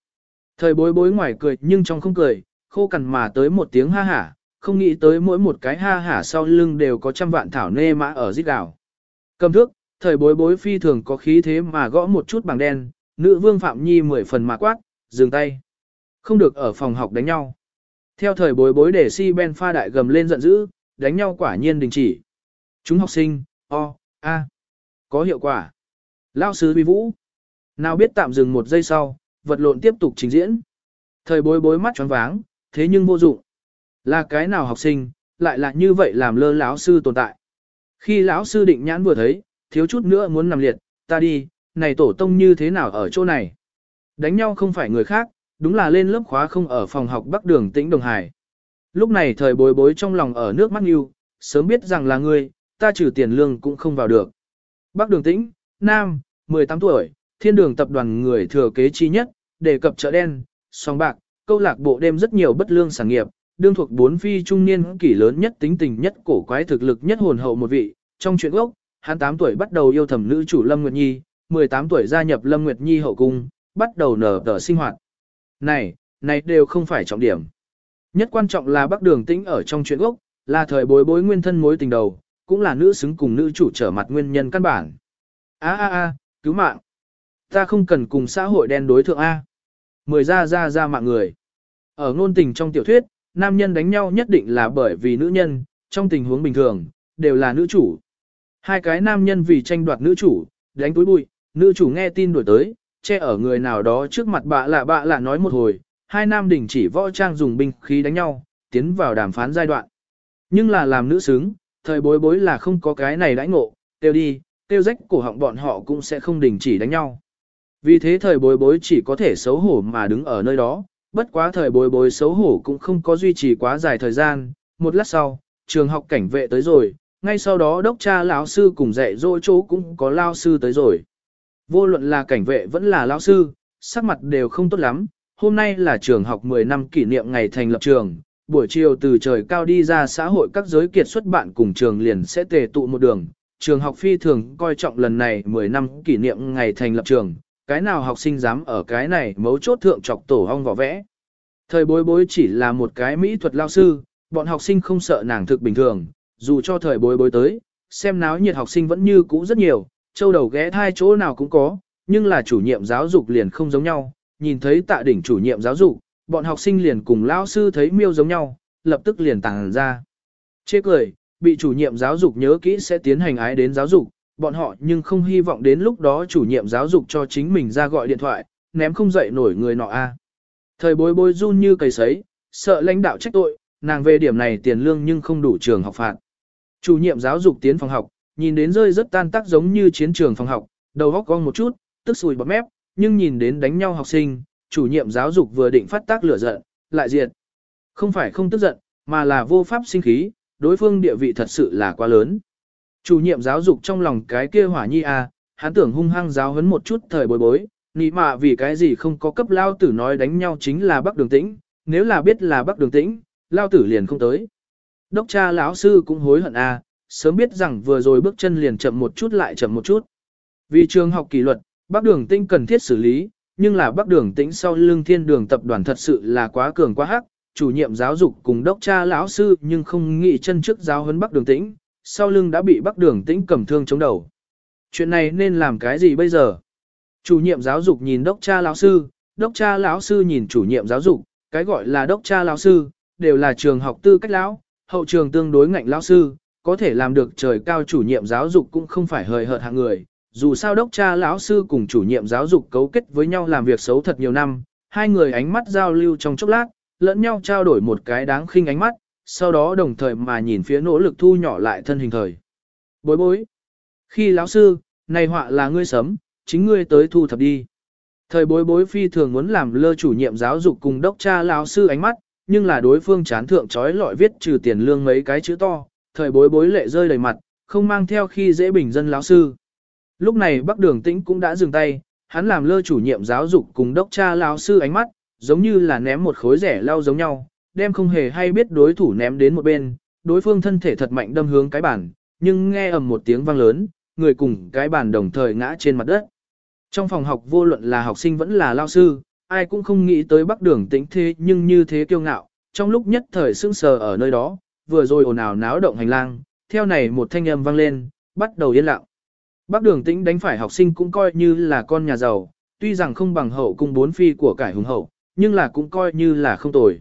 S1: Thời bối bối ngoài cười nhưng trong không cười, khô cằn mà tới một tiếng ha hả, không nghĩ tới mỗi một cái ha hả sau lưng đều có trăm vạn thảo nê mã ở giết đảo. Cầm thước, thời bối bối phi thường có khí thế mà gõ một chút bằng đen, nữ vương Phạm Nhi mười phần mà quát, dừng tay. Không được ở phòng học đánh nhau. Theo thời bối bối để si ben pha đại gầm lên giận dữ, đánh nhau quả nhiên đình chỉ. Chúng học sinh, o, a, có hiệu quả. Lao sư vi vũ. Nào biết tạm dừng một giây sau, vật lộn tiếp tục trình diễn. Thời bối bối mắt tròn váng, thế nhưng vô dụng. Là cái nào học sinh, lại là như vậy làm lơ lão sư tồn tại. Khi lão sư định nhãn vừa thấy, thiếu chút nữa muốn nằm liệt, ta đi, này tổ tông như thế nào ở chỗ này. Đánh nhau không phải người khác, đúng là lên lớp khóa không ở phòng học Bắc Đường Tĩnh Đồng Hải. Lúc này thời bối bối trong lòng ở nước mắt yêu, sớm biết rằng là ngươi, ta trừ tiền lương cũng không vào được. Bắc Đường Tĩnh, Nam, 18 tuổi, thiên đường tập đoàn người thừa kế chi nhất, đề cập chợ đen, song bạc, câu lạc bộ đêm rất nhiều bất lương sản nghiệp, đương thuộc bốn phi trung niên kỷ lớn nhất tính tình nhất cổ quái thực lực nhất hồn hậu một vị. Trong chuyện gốc, hắn 8 tuổi bắt đầu yêu thầm nữ chủ Lâm Nguyệt Nhi, 18 tuổi gia nhập Lâm Nguyệt Nhi hậu cung, bắt đầu nở tờ sinh hoạt. Này, này đều không phải trọng điểm. Nhất quan trọng là Bắc Đường Tĩnh ở trong chuyện gốc, là thời bối bối nguyên thân mối tình đầu, cũng là nữ xứng cùng nữ chủ trở mặt nguyên nhân căn bản. A a a, cứu mạng. Ta không cần cùng xã hội đen đối thượng A. Mười ra ra ra mạng người. Ở ngôn tình trong tiểu thuyết, nam nhân đánh nhau nhất định là bởi vì nữ nhân, trong tình huống bình thường, đều là nữ chủ. Hai cái nam nhân vì tranh đoạt nữ chủ, đánh túi bụi, nữ chủ nghe tin đuổi tới, che ở người nào đó trước mặt bạ lạ bạ lạ nói một hồi, hai nam đình chỉ võ trang dùng binh khí đánh nhau, tiến vào đàm phán giai đoạn. Nhưng là làm nữ xứng, thời bối bối là không có cái này đãi ngộ, tiêu đi, tiêu rách cổ họng bọn họ cũng sẽ không đình chỉ đánh nhau. Vì thế thời bối bối chỉ có thể xấu hổ mà đứng ở nơi đó, bất quá thời bối bối xấu hổ cũng không có duy trì quá dài thời gian, một lát sau, trường học cảnh vệ tới rồi, ngay sau đó đốc cha lão sư cùng dạy dỗ chỗ cũng có lao sư tới rồi. Vô luận là cảnh vệ vẫn là lao sư, sắc mặt đều không tốt lắm, hôm nay là trường học 10 năm kỷ niệm ngày thành lập trường, buổi chiều từ trời cao đi ra xã hội các giới kiệt xuất bạn cùng trường liền sẽ tề tụ một đường. Trường học phi thường coi trọng lần này 10 năm kỷ niệm ngày thành lập trường, cái nào học sinh dám ở cái này mấu chốt thượng chọc tổ hong vỏ vẽ. Thời bối bối chỉ là một cái mỹ thuật lao sư, bọn học sinh không sợ nàng thực bình thường, dù cho thời bối bối tới, xem náo nhiệt học sinh vẫn như cũ rất nhiều, châu đầu ghé thai chỗ nào cũng có, nhưng là chủ nhiệm giáo dục liền không giống nhau, nhìn thấy tạ đỉnh chủ nhiệm giáo dục, bọn học sinh liền cùng lao sư thấy miêu giống nhau, lập tức liền tàng ra. Chê cười, bị chủ nhiệm giáo dục nhớ kỹ sẽ tiến hành ái đến giáo dục, bọn họ nhưng không hy vọng đến lúc đó chủ nhiệm giáo dục cho chính mình ra gọi điện thoại, ném không dậy nổi người nọ a. Thời bối bối run như cầy sấy, sợ lãnh đạo trách tội, nàng về điểm này tiền lương nhưng không đủ trường học phạt. Chủ nhiệm giáo dục tiến phòng học, nhìn đến rơi rất tan tác giống như chiến trường phòng học, đầu góc cong một chút, tức sùi bọt mép, nhưng nhìn đến đánh nhau học sinh, chủ nhiệm giáo dục vừa định phát tác lửa giận, lại diệt. Không phải không tức giận, mà là vô pháp sinh khí, đối phương địa vị thật sự là quá lớn. Chủ nhiệm giáo dục trong lòng cái kia hỏa nhi à, hắn tưởng hung hăng giáo huấn một chút thời bối bối, nị mạ vì cái gì không có cấp lao tử nói đánh nhau chính là bắc đường tĩnh, nếu là biết là bắc đường tĩnh, lao tử liền không tới. Đốc cha lão sư cũng hối hận à, sớm biết rằng vừa rồi bước chân liền chậm một chút lại chậm một chút. Vì trường học kỷ luật, bắc đường tĩnh cần thiết xử lý, nhưng là bắc đường tĩnh sau lưng thiên đường tập đoàn thật sự là quá cường quá hắc, chủ nhiệm giáo dục cùng đốc cha lão sư nhưng không nghĩ chân trước giáo huấn bắc đường tĩnh, sau lưng đã bị bắc đường tĩnh cầm thương chống đầu. Chuyện này nên làm cái gì bây giờ? Chủ nhiệm giáo dục nhìn đốc cha lão sư, đốc cha lão sư nhìn chủ nhiệm giáo dục, cái gọi là đốc cha lão sư, đều là trường học tư cách lão, hậu trường tương đối ngạnh lão sư, có thể làm được trời cao chủ nhiệm giáo dục cũng không phải hời hợt hạng người. Dù sao đốc cha lão sư cùng chủ nhiệm giáo dục cấu kết với nhau làm việc xấu thật nhiều năm, hai người ánh mắt giao lưu trong chốc lát, lẫn nhau trao đổi một cái đáng khinh ánh mắt, sau đó đồng thời mà nhìn phía nỗ lực thu nhỏ lại thân hình thời. Bối bối. Khi lão sư, này họa là ngươi sấm, chính ngươi tới thu thập đi. Thời bối bối phi thường muốn làm lơ chủ nhiệm giáo dục cùng đốc cha lão sư ánh mắt, nhưng là đối phương chán thượng trói lọi viết trừ tiền lương mấy cái chữ to, thời bối bối lệ rơi đầy mặt, không mang theo khi dễ bình dân lão sư. Lúc này Bắc Đường Tĩnh cũng đã dừng tay, hắn làm lơ chủ nhiệm giáo dục cùng đốc cha lão sư ánh mắt, giống như là ném một khối rẻ lau giống nhau, đem không hề hay biết đối thủ ném đến một bên, đối phương thân thể thật mạnh đâm hướng cái bàn, nhưng nghe ầm một tiếng vang lớn, người cùng cái bàn đồng thời ngã trên mặt đất. Trong phòng học vô luận là học sinh vẫn là lao sư, ai cũng không nghĩ tới bắc đường tĩnh thế nhưng như thế kiêu ngạo, trong lúc nhất thời sững sờ ở nơi đó, vừa rồi ồn ào náo động hành lang, theo này một thanh âm vang lên, bắt đầu yên lặng. Bắc đường tĩnh đánh phải học sinh cũng coi như là con nhà giàu, tuy rằng không bằng hậu cung bốn phi của cải hùng hậu, nhưng là cũng coi như là không tồi.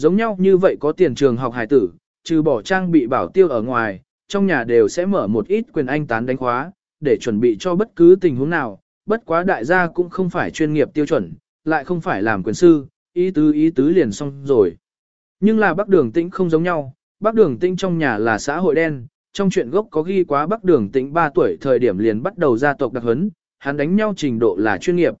S1: Giống nhau như vậy có tiền trường học hải tử, trừ bỏ trang bị bảo tiêu ở ngoài, trong nhà đều sẽ mở một ít quyền anh tán đánh khóa, để chuẩn bị cho bất cứ tình huống nào, bất quá đại gia cũng không phải chuyên nghiệp tiêu chuẩn, lại không phải làm quyền sư, ý tứ ý tứ liền xong rồi. Nhưng là bác đường tĩnh không giống nhau, bác đường tĩnh trong nhà là xã hội đen, trong chuyện gốc có ghi quá bác đường tĩnh 3 tuổi thời điểm liền bắt đầu gia tộc đặc huấn, hắn đánh nhau trình độ là chuyên nghiệp.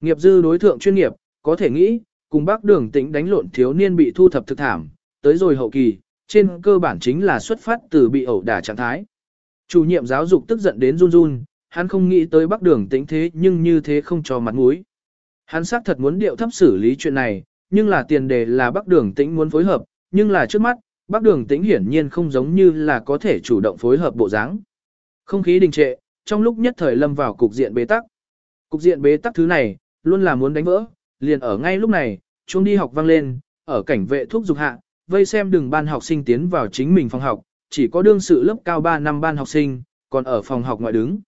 S1: Nghiệp dư đối thượng chuyên nghiệp, có thể nghĩ, cùng bác đường tĩnh đánh lộn thiếu niên bị thu thập thực thảm, tới rồi hậu kỳ, trên cơ bản chính là xuất phát từ bị ẩu đả trạng thái. Chủ nhiệm giáo dục tức giận đến run run, hắn không nghĩ tới bác đường tĩnh thế nhưng như thế không cho mặt mũi. Hắn xác thật muốn điệu thấp xử lý chuyện này, nhưng là tiền đề là bác đường tĩnh muốn phối hợp, nhưng là trước mắt, bác đường tĩnh hiển nhiên không giống như là có thể chủ động phối hợp bộ dáng. Không khí đình trệ, trong lúc nhất thời lâm vào cục diện bế tắc. Cục diện bế tắc thứ này, luôn là muốn đánh vỡ, liền ở ngay lúc này, chuông đi học vang lên, ở cảnh vệ thuốc dục hạ, vây xem đừng ban học sinh tiến vào chính mình phòng học, chỉ có đương sự lớp cao 3 năm ban học sinh, còn ở phòng học ngoại đứng.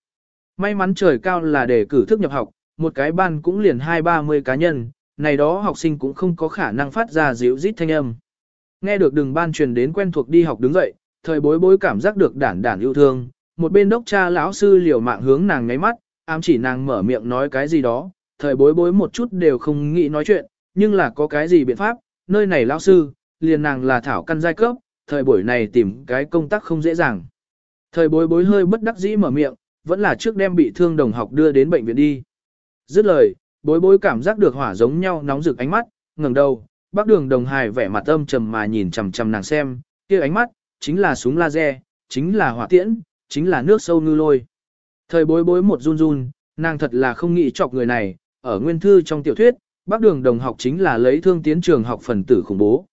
S1: May mắn trời cao là để cử thức nhập học, một cái ban cũng liền hai ba mươi cá nhân, này đó học sinh cũng không có khả năng phát ra dịu rít thanh âm. Nghe được đường ban truyền đến quen thuộc đi học đứng dậy, thời bối bối cảm giác được đản đản yêu thương, một bên đốc cha lão sư liều mạng hướng nàng ngáy mắt, ám chỉ nàng mở miệng nói cái gì đó, thời bối bối một chút đều không nghĩ nói chuyện, nhưng là có cái gì biện pháp, nơi này lão sư, liền nàng là thảo căn giai cấp, thời buổi này tìm cái công tác không dễ dàng. Thời bối bối hơi bất đắc dĩ mở miệng, vẫn là trước đem bị thương đồng học đưa đến bệnh viện đi. Dứt lời, bối bối cảm giác được hỏa giống nhau nóng rực ánh mắt, ngẩng đầu, bác đường đồng hài vẻ mặt âm trầm mà nhìn chằm chằm nàng xem, kia ánh mắt, chính là súng laser, chính là hỏa tiễn, chính là nước sâu ngư lôi. Thời bối bối một run run, nàng thật là không nghĩ chọc người này, ở nguyên thư trong tiểu thuyết, bác đường đồng học chính là lấy thương tiến trường học phần tử khủng bố.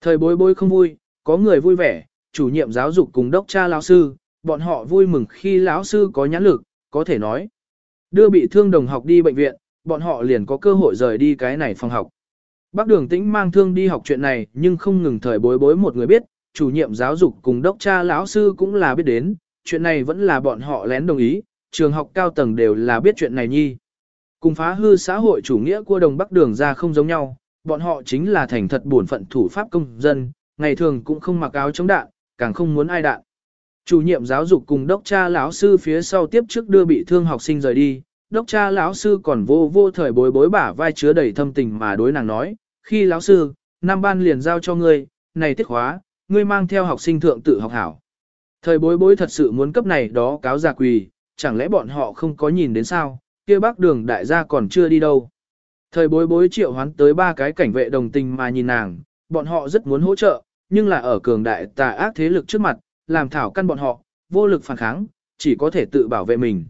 S1: Thời bối bối không vui, có người vui vẻ, chủ nhiệm giáo dục cùng đốc cha lão sư, bọn họ vui mừng khi lão sư có nhãn lực, có thể nói. Đưa bị thương đồng học đi bệnh viện, bọn họ liền có cơ hội rời đi cái này phòng học. Bác đường tĩnh mang thương đi học chuyện này nhưng không ngừng thời bối bối một người biết, chủ nhiệm giáo dục cùng đốc cha lão sư cũng là biết đến, chuyện này vẫn là bọn họ lén đồng ý, trường học cao tầng đều là biết chuyện này nhi. Cùng phá hư xã hội chủ nghĩa của đồng bắc đường ra không giống nhau, bọn họ chính là thành thật bổn phận thủ pháp công dân, ngày thường cũng không mặc áo chống đạn, càng không muốn ai đạn. Chủ nhiệm giáo dục cùng đốc cha lão sư phía sau tiếp trước đưa bị thương học sinh rời đi, đốc cha lão sư còn vô vô thời bối bối bả vai chứa đầy thâm tình mà đối nàng nói, khi lão sư, năm ban liền giao cho ngươi, này tiết khóa, ngươi mang theo học sinh thượng tự học hảo. Thời bối bối thật sự muốn cấp này đó cáo giả quỳ, chẳng lẽ bọn họ không có nhìn đến sao, kia bác đường đại gia còn chưa đi đâu. Thời bối bối triệu hoán tới ba cái cảnh vệ đồng tình mà nhìn nàng, bọn họ rất muốn hỗ trợ, nhưng là ở cường đại tà ác thế lực trước mặt, làm thảo căn bọn họ, vô lực phản kháng, chỉ có thể tự bảo vệ mình.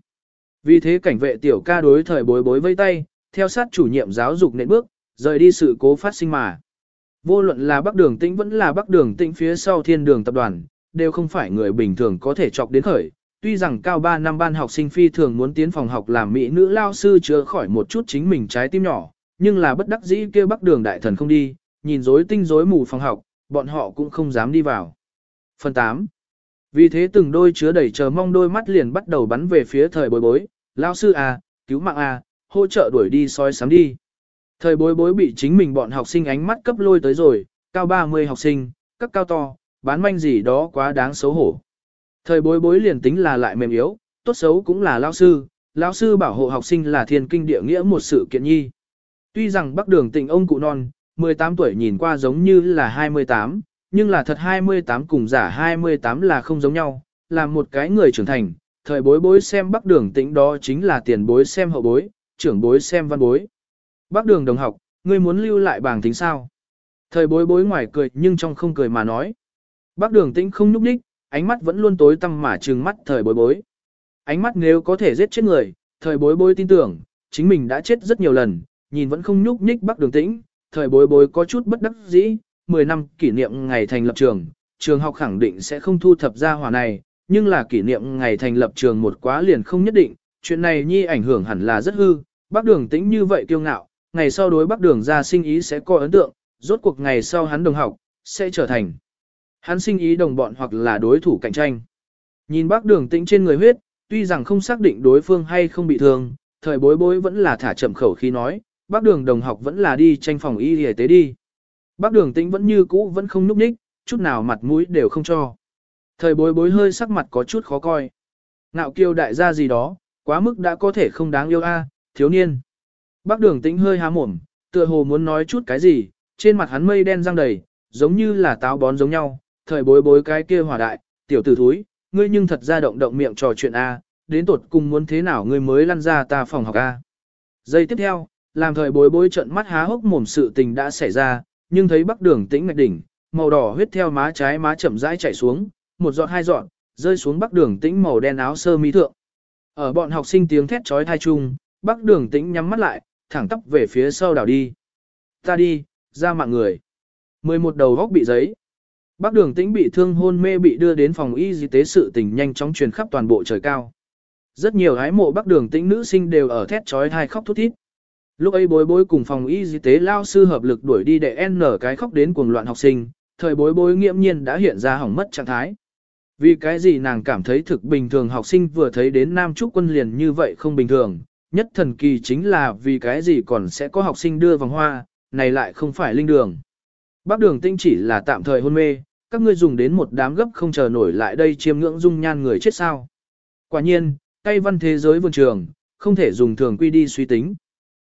S1: Vì thế cảnh vệ tiểu ca đối thời bối bối vây tay, theo sát chủ nhiệm giáo dục nện bước, rời đi sự cố phát sinh mà. Vô luận là bắc đường tĩnh vẫn là bắc đường tĩnh phía sau thiên đường tập đoàn, đều không phải người bình thường có thể chọc đến khởi. Tuy rằng cao 3 năm ban học sinh phi thường muốn tiến phòng học làm mỹ nữ lao sư chữa khỏi một chút chính mình trái tim nhỏ, nhưng là bất đắc dĩ kêu bắc đường đại thần không đi, nhìn rối tinh rối mù phòng học, bọn họ cũng không dám đi vào. Phần 8 Vì thế từng đôi chứa đầy chờ mong đôi mắt liền bắt đầu bắn về phía thời bối bối, lao sư à, cứu mạng à, hỗ trợ đuổi đi soi sám đi. Thời bối bối bị chính mình bọn học sinh ánh mắt cấp lôi tới rồi, cao 30 học sinh, các cao to, bán manh gì đó quá đáng xấu hổ. Thời bối bối liền tính là lại mềm yếu, tốt xấu cũng là lao sư, lao sư bảo hộ học sinh là thiên kinh địa nghĩa một sự kiện nhi. Tuy rằng bắc đường tình ông cụ non, 18 tuổi nhìn qua giống như là 28, nhưng là thật 28 cùng giả 28 là không giống nhau, là một cái người trưởng thành, thời bối bối xem bắc đường tĩnh đó chính là tiền bối xem hậu bối, trưởng bối xem văn bối. Bắc đường đồng học, ngươi muốn lưu lại bảng tính sao? Thời bối bối ngoài cười nhưng trong không cười mà nói. Bắc đường tĩnh không nhúc đích, ánh mắt vẫn luôn tối tăm mà trừng mắt thời bối bối. Ánh mắt nếu có thể giết chết người, thời bối bối tin tưởng, chính mình đã chết rất nhiều lần, nhìn vẫn không nhúc nhích bắc đường tĩnh, thời bối bối có chút bất đắc dĩ, 10 năm kỷ niệm ngày thành lập trường, trường học khẳng định sẽ không thu thập ra hỏa này, nhưng là kỷ niệm ngày thành lập trường một quá liền không nhất định, chuyện này nhi ảnh hưởng hẳn là rất hư, bắc đường tĩnh như vậy kiêu ngạo, ngày sau đối bắc đường ra sinh ý sẽ có ấn tượng, rốt cuộc ngày sau hắn đồng học, sẽ trở thành hắn sinh ý đồng bọn hoặc là đối thủ cạnh tranh. Nhìn bác đường tĩnh trên người huyết, tuy rằng không xác định đối phương hay không bị thương, thời bối bối vẫn là thả chậm khẩu khi nói, bác đường đồng học vẫn là đi tranh phòng y y tế đi. Bác đường tĩnh vẫn như cũ vẫn không núp ních, chút nào mặt mũi đều không cho. Thời bối bối hơi sắc mặt có chút khó coi. nạo kiêu đại gia gì đó, quá mức đã có thể không đáng yêu a, thiếu niên. Bác đường tĩnh hơi há mồm, tựa hồ muốn nói chút cái gì, trên mặt hắn mây đen răng đầy, giống như là táo bón giống nhau, thời bối bối cái kia hỏa đại, tiểu tử thúi, ngươi nhưng thật ra động động miệng trò chuyện a, đến tột cùng muốn thế nào ngươi mới lăn ra ta phòng học a. Giây tiếp theo, làm thời bối bối trận mắt há hốc mồm sự tình đã xảy ra, nhưng thấy bắc đường tĩnh ngạch đỉnh, màu đỏ huyết theo má trái má chậm rãi chảy xuống, một giọt hai giọt, rơi xuống bắc đường tĩnh màu đen áo sơ mi thượng. Ở bọn học sinh tiếng thét trói thai chung, bắc đường tĩnh nhắm mắt lại, thẳng tắp về phía sau đảo đi. Ta đi, ra mạng người. 11 đầu góc bị giấy. Bác đường tĩnh bị thương hôn mê bị đưa đến phòng y tế sự tình nhanh chóng truyền khắp toàn bộ trời cao. Rất nhiều hái mộ bác đường tĩnh nữ sinh đều ở thét trói thai khóc thút thít. Lúc ấy bối bối cùng phòng y tế lao sư hợp lực đuổi đi để n cái khóc đến cuồng loạn học sinh, thời bối bối nghiễm nhiên đã hiện ra hỏng mất trạng thái. Vì cái gì nàng cảm thấy thực bình thường học sinh vừa thấy đến Nam Trúc quân liền như vậy không bình thường, nhất thần kỳ chính là vì cái gì còn sẽ có học sinh đưa vòng hoa, này lại không phải linh đường. Bác đường tinh chỉ là tạm thời hôn mê, các ngươi dùng đến một đám gấp không chờ nổi lại đây chiêm ngưỡng dung nhan người chết sao. Quả nhiên, tay văn thế giới vườn trường, không thể dùng thường quy đi suy tính.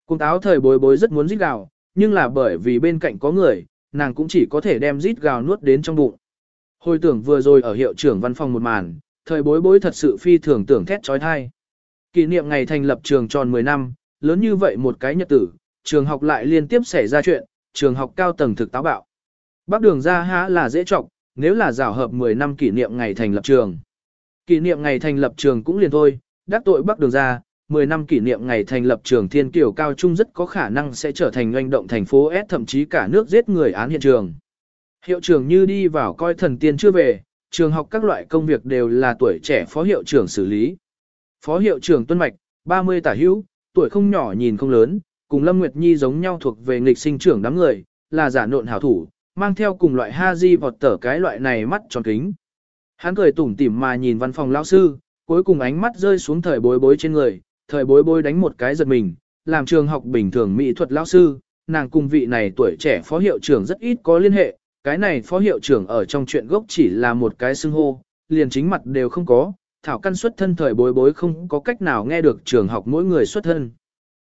S1: Cung táo thời bối bối rất muốn rít gào, nhưng là bởi vì bên cạnh có người, nàng cũng chỉ có thể đem rít gào nuốt đến trong bụng. Hồi tưởng vừa rồi ở hiệu trưởng văn phòng một màn, thời bối bối thật sự phi thường tưởng thét trói thai. Kỷ niệm ngày thành lập trường tròn 10 năm, lớn như vậy một cái nhật tử, trường học lại liên tiếp xảy ra chuyện, trường học cao tầng thực táo bạo. Bác đường ra há là dễ trọng, nếu là rào hợp 10 năm kỷ niệm ngày thành lập trường. Kỷ niệm ngày thành lập trường cũng liền thôi, đắc tội bác đường ra, 10 năm kỷ niệm ngày thành lập trường Thiên Kiều Cao Trung rất có khả năng sẽ trở thành doanh động thành phố S thậm chí cả nước giết người án hiện trường. Hiệu trưởng như đi vào coi thần tiên chưa về, trường học các loại công việc đều là tuổi trẻ phó hiệu trưởng xử lý. Phó hiệu trưởng Tuân Mạch, 30 tả hữu, tuổi không nhỏ nhìn không lớn, cùng Lâm Nguyệt Nhi giống nhau thuộc về nghịch sinh trưởng đám người, là giả nộn hảo thủ, mang theo cùng loại ha di vọt tở cái loại này mắt tròn kính. Hắn cười tủm tỉm mà nhìn văn phòng lão sư, cuối cùng ánh mắt rơi xuống thời bối bối trên người, thời bối bối đánh một cái giật mình, làm trường học bình thường mỹ thuật lão sư, nàng cùng vị này tuổi trẻ phó hiệu trưởng rất ít có liên hệ, cái này phó hiệu trưởng ở trong chuyện gốc chỉ là một cái xưng hô, liền chính mặt đều không có, thảo căn xuất thân thời bối bối không có cách nào nghe được trường học mỗi người xuất thân.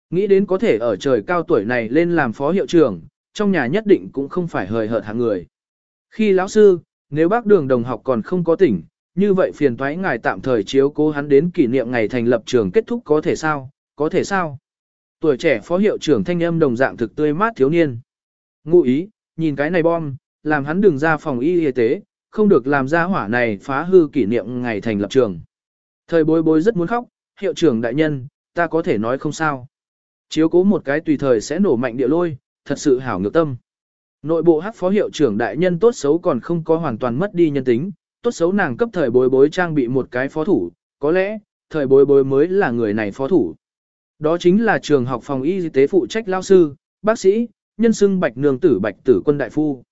S1: Nghĩ đến có thể ở trời cao tuổi này lên làm phó hiệu trưởng, trong nhà nhất định cũng không phải hời hợt hàng người. Khi lão sư, nếu bác đường đồng học còn không có tỉnh, như vậy phiền thoái ngài tạm thời chiếu cố hắn đến kỷ niệm ngày thành lập trường kết thúc có thể sao, có thể sao. Tuổi trẻ phó hiệu trưởng thanh âm đồng dạng thực tươi mát thiếu niên. Ngụ ý, nhìn cái này bom, làm hắn đừng ra phòng y y tế, không được làm ra hỏa này phá hư kỷ niệm ngày thành lập trường. Thời bối bối rất muốn khóc, hiệu trưởng đại nhân, ta có thể nói không sao. Chiếu cố một cái tùy thời sẽ nổ mạnh địa lôi, thật sự hảo ngược tâm. Nội bộ hát phó hiệu trưởng đại nhân tốt xấu còn không có hoàn toàn mất đi nhân tính, tốt xấu nàng cấp thời bối bối trang bị một cái phó thủ, có lẽ, thời bối bối mới là người này phó thủ. Đó chính là trường học phòng y tế phụ trách lao sư, bác sĩ, nhân xưng bạch nương tử bạch tử quân đại phu.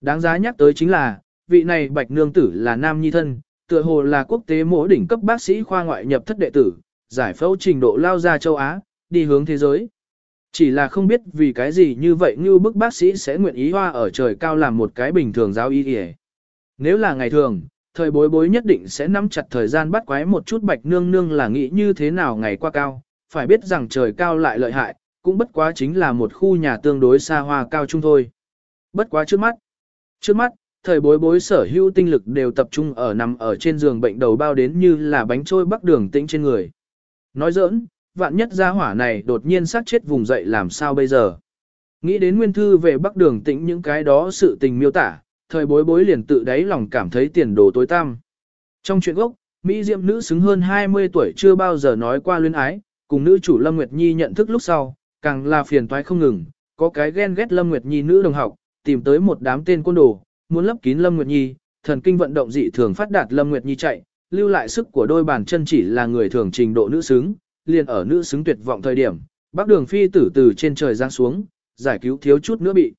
S1: Đáng giá nhắc tới chính là, vị này bạch nương tử là nam nhi thân, tựa hồ là quốc tế mỗ đỉnh cấp bác sĩ khoa ngoại nhập thất đệ tử, giải phẫu trình độ lao ra châu Á, đi hướng thế giới. Chỉ là không biết vì cái gì như vậy như bức bác sĩ sẽ nguyện ý hoa ở trời cao làm một cái bình thường giáo y y. Nếu là ngày thường, thời bối bối nhất định sẽ nắm chặt thời gian bắt quái một chút bạch nương nương là nghĩ như thế nào ngày qua cao, phải biết rằng trời cao lại lợi hại, cũng bất quá chính là một khu nhà tương đối xa hoa cao trung thôi. Bất quá trước mắt. Trước mắt, thời bối bối sở hữu tinh lực đều tập trung ở nằm ở trên giường bệnh đầu bao đến như là bánh trôi bắc đường tĩnh trên người. Nói giỡn, vạn nhất gia hỏa này đột nhiên sát chết vùng dậy làm sao bây giờ. Nghĩ đến nguyên thư về bắc đường tĩnh những cái đó sự tình miêu tả, thời bối bối liền tự đáy lòng cảm thấy tiền đồ tối tăm. Trong chuyện gốc, Mỹ Diệm nữ xứng hơn 20 tuổi chưa bao giờ nói qua luyến ái, cùng nữ chủ Lâm Nguyệt Nhi nhận thức lúc sau, càng là phiền toái không ngừng, có cái ghen ghét Lâm Nguyệt Nhi nữ đồng học, tìm tới một đám tên côn đồ, muốn lấp kín Lâm Nguyệt Nhi, thần kinh vận động dị thường phát đạt Lâm Nguyệt Nhi chạy, lưu lại sức của đôi bàn chân chỉ là người thường trình độ nữ xứng, liền ở nữ xứng tuyệt vọng thời điểm, bác đường phi tử từ trên trời giáng xuống, giải cứu thiếu chút nữa bị.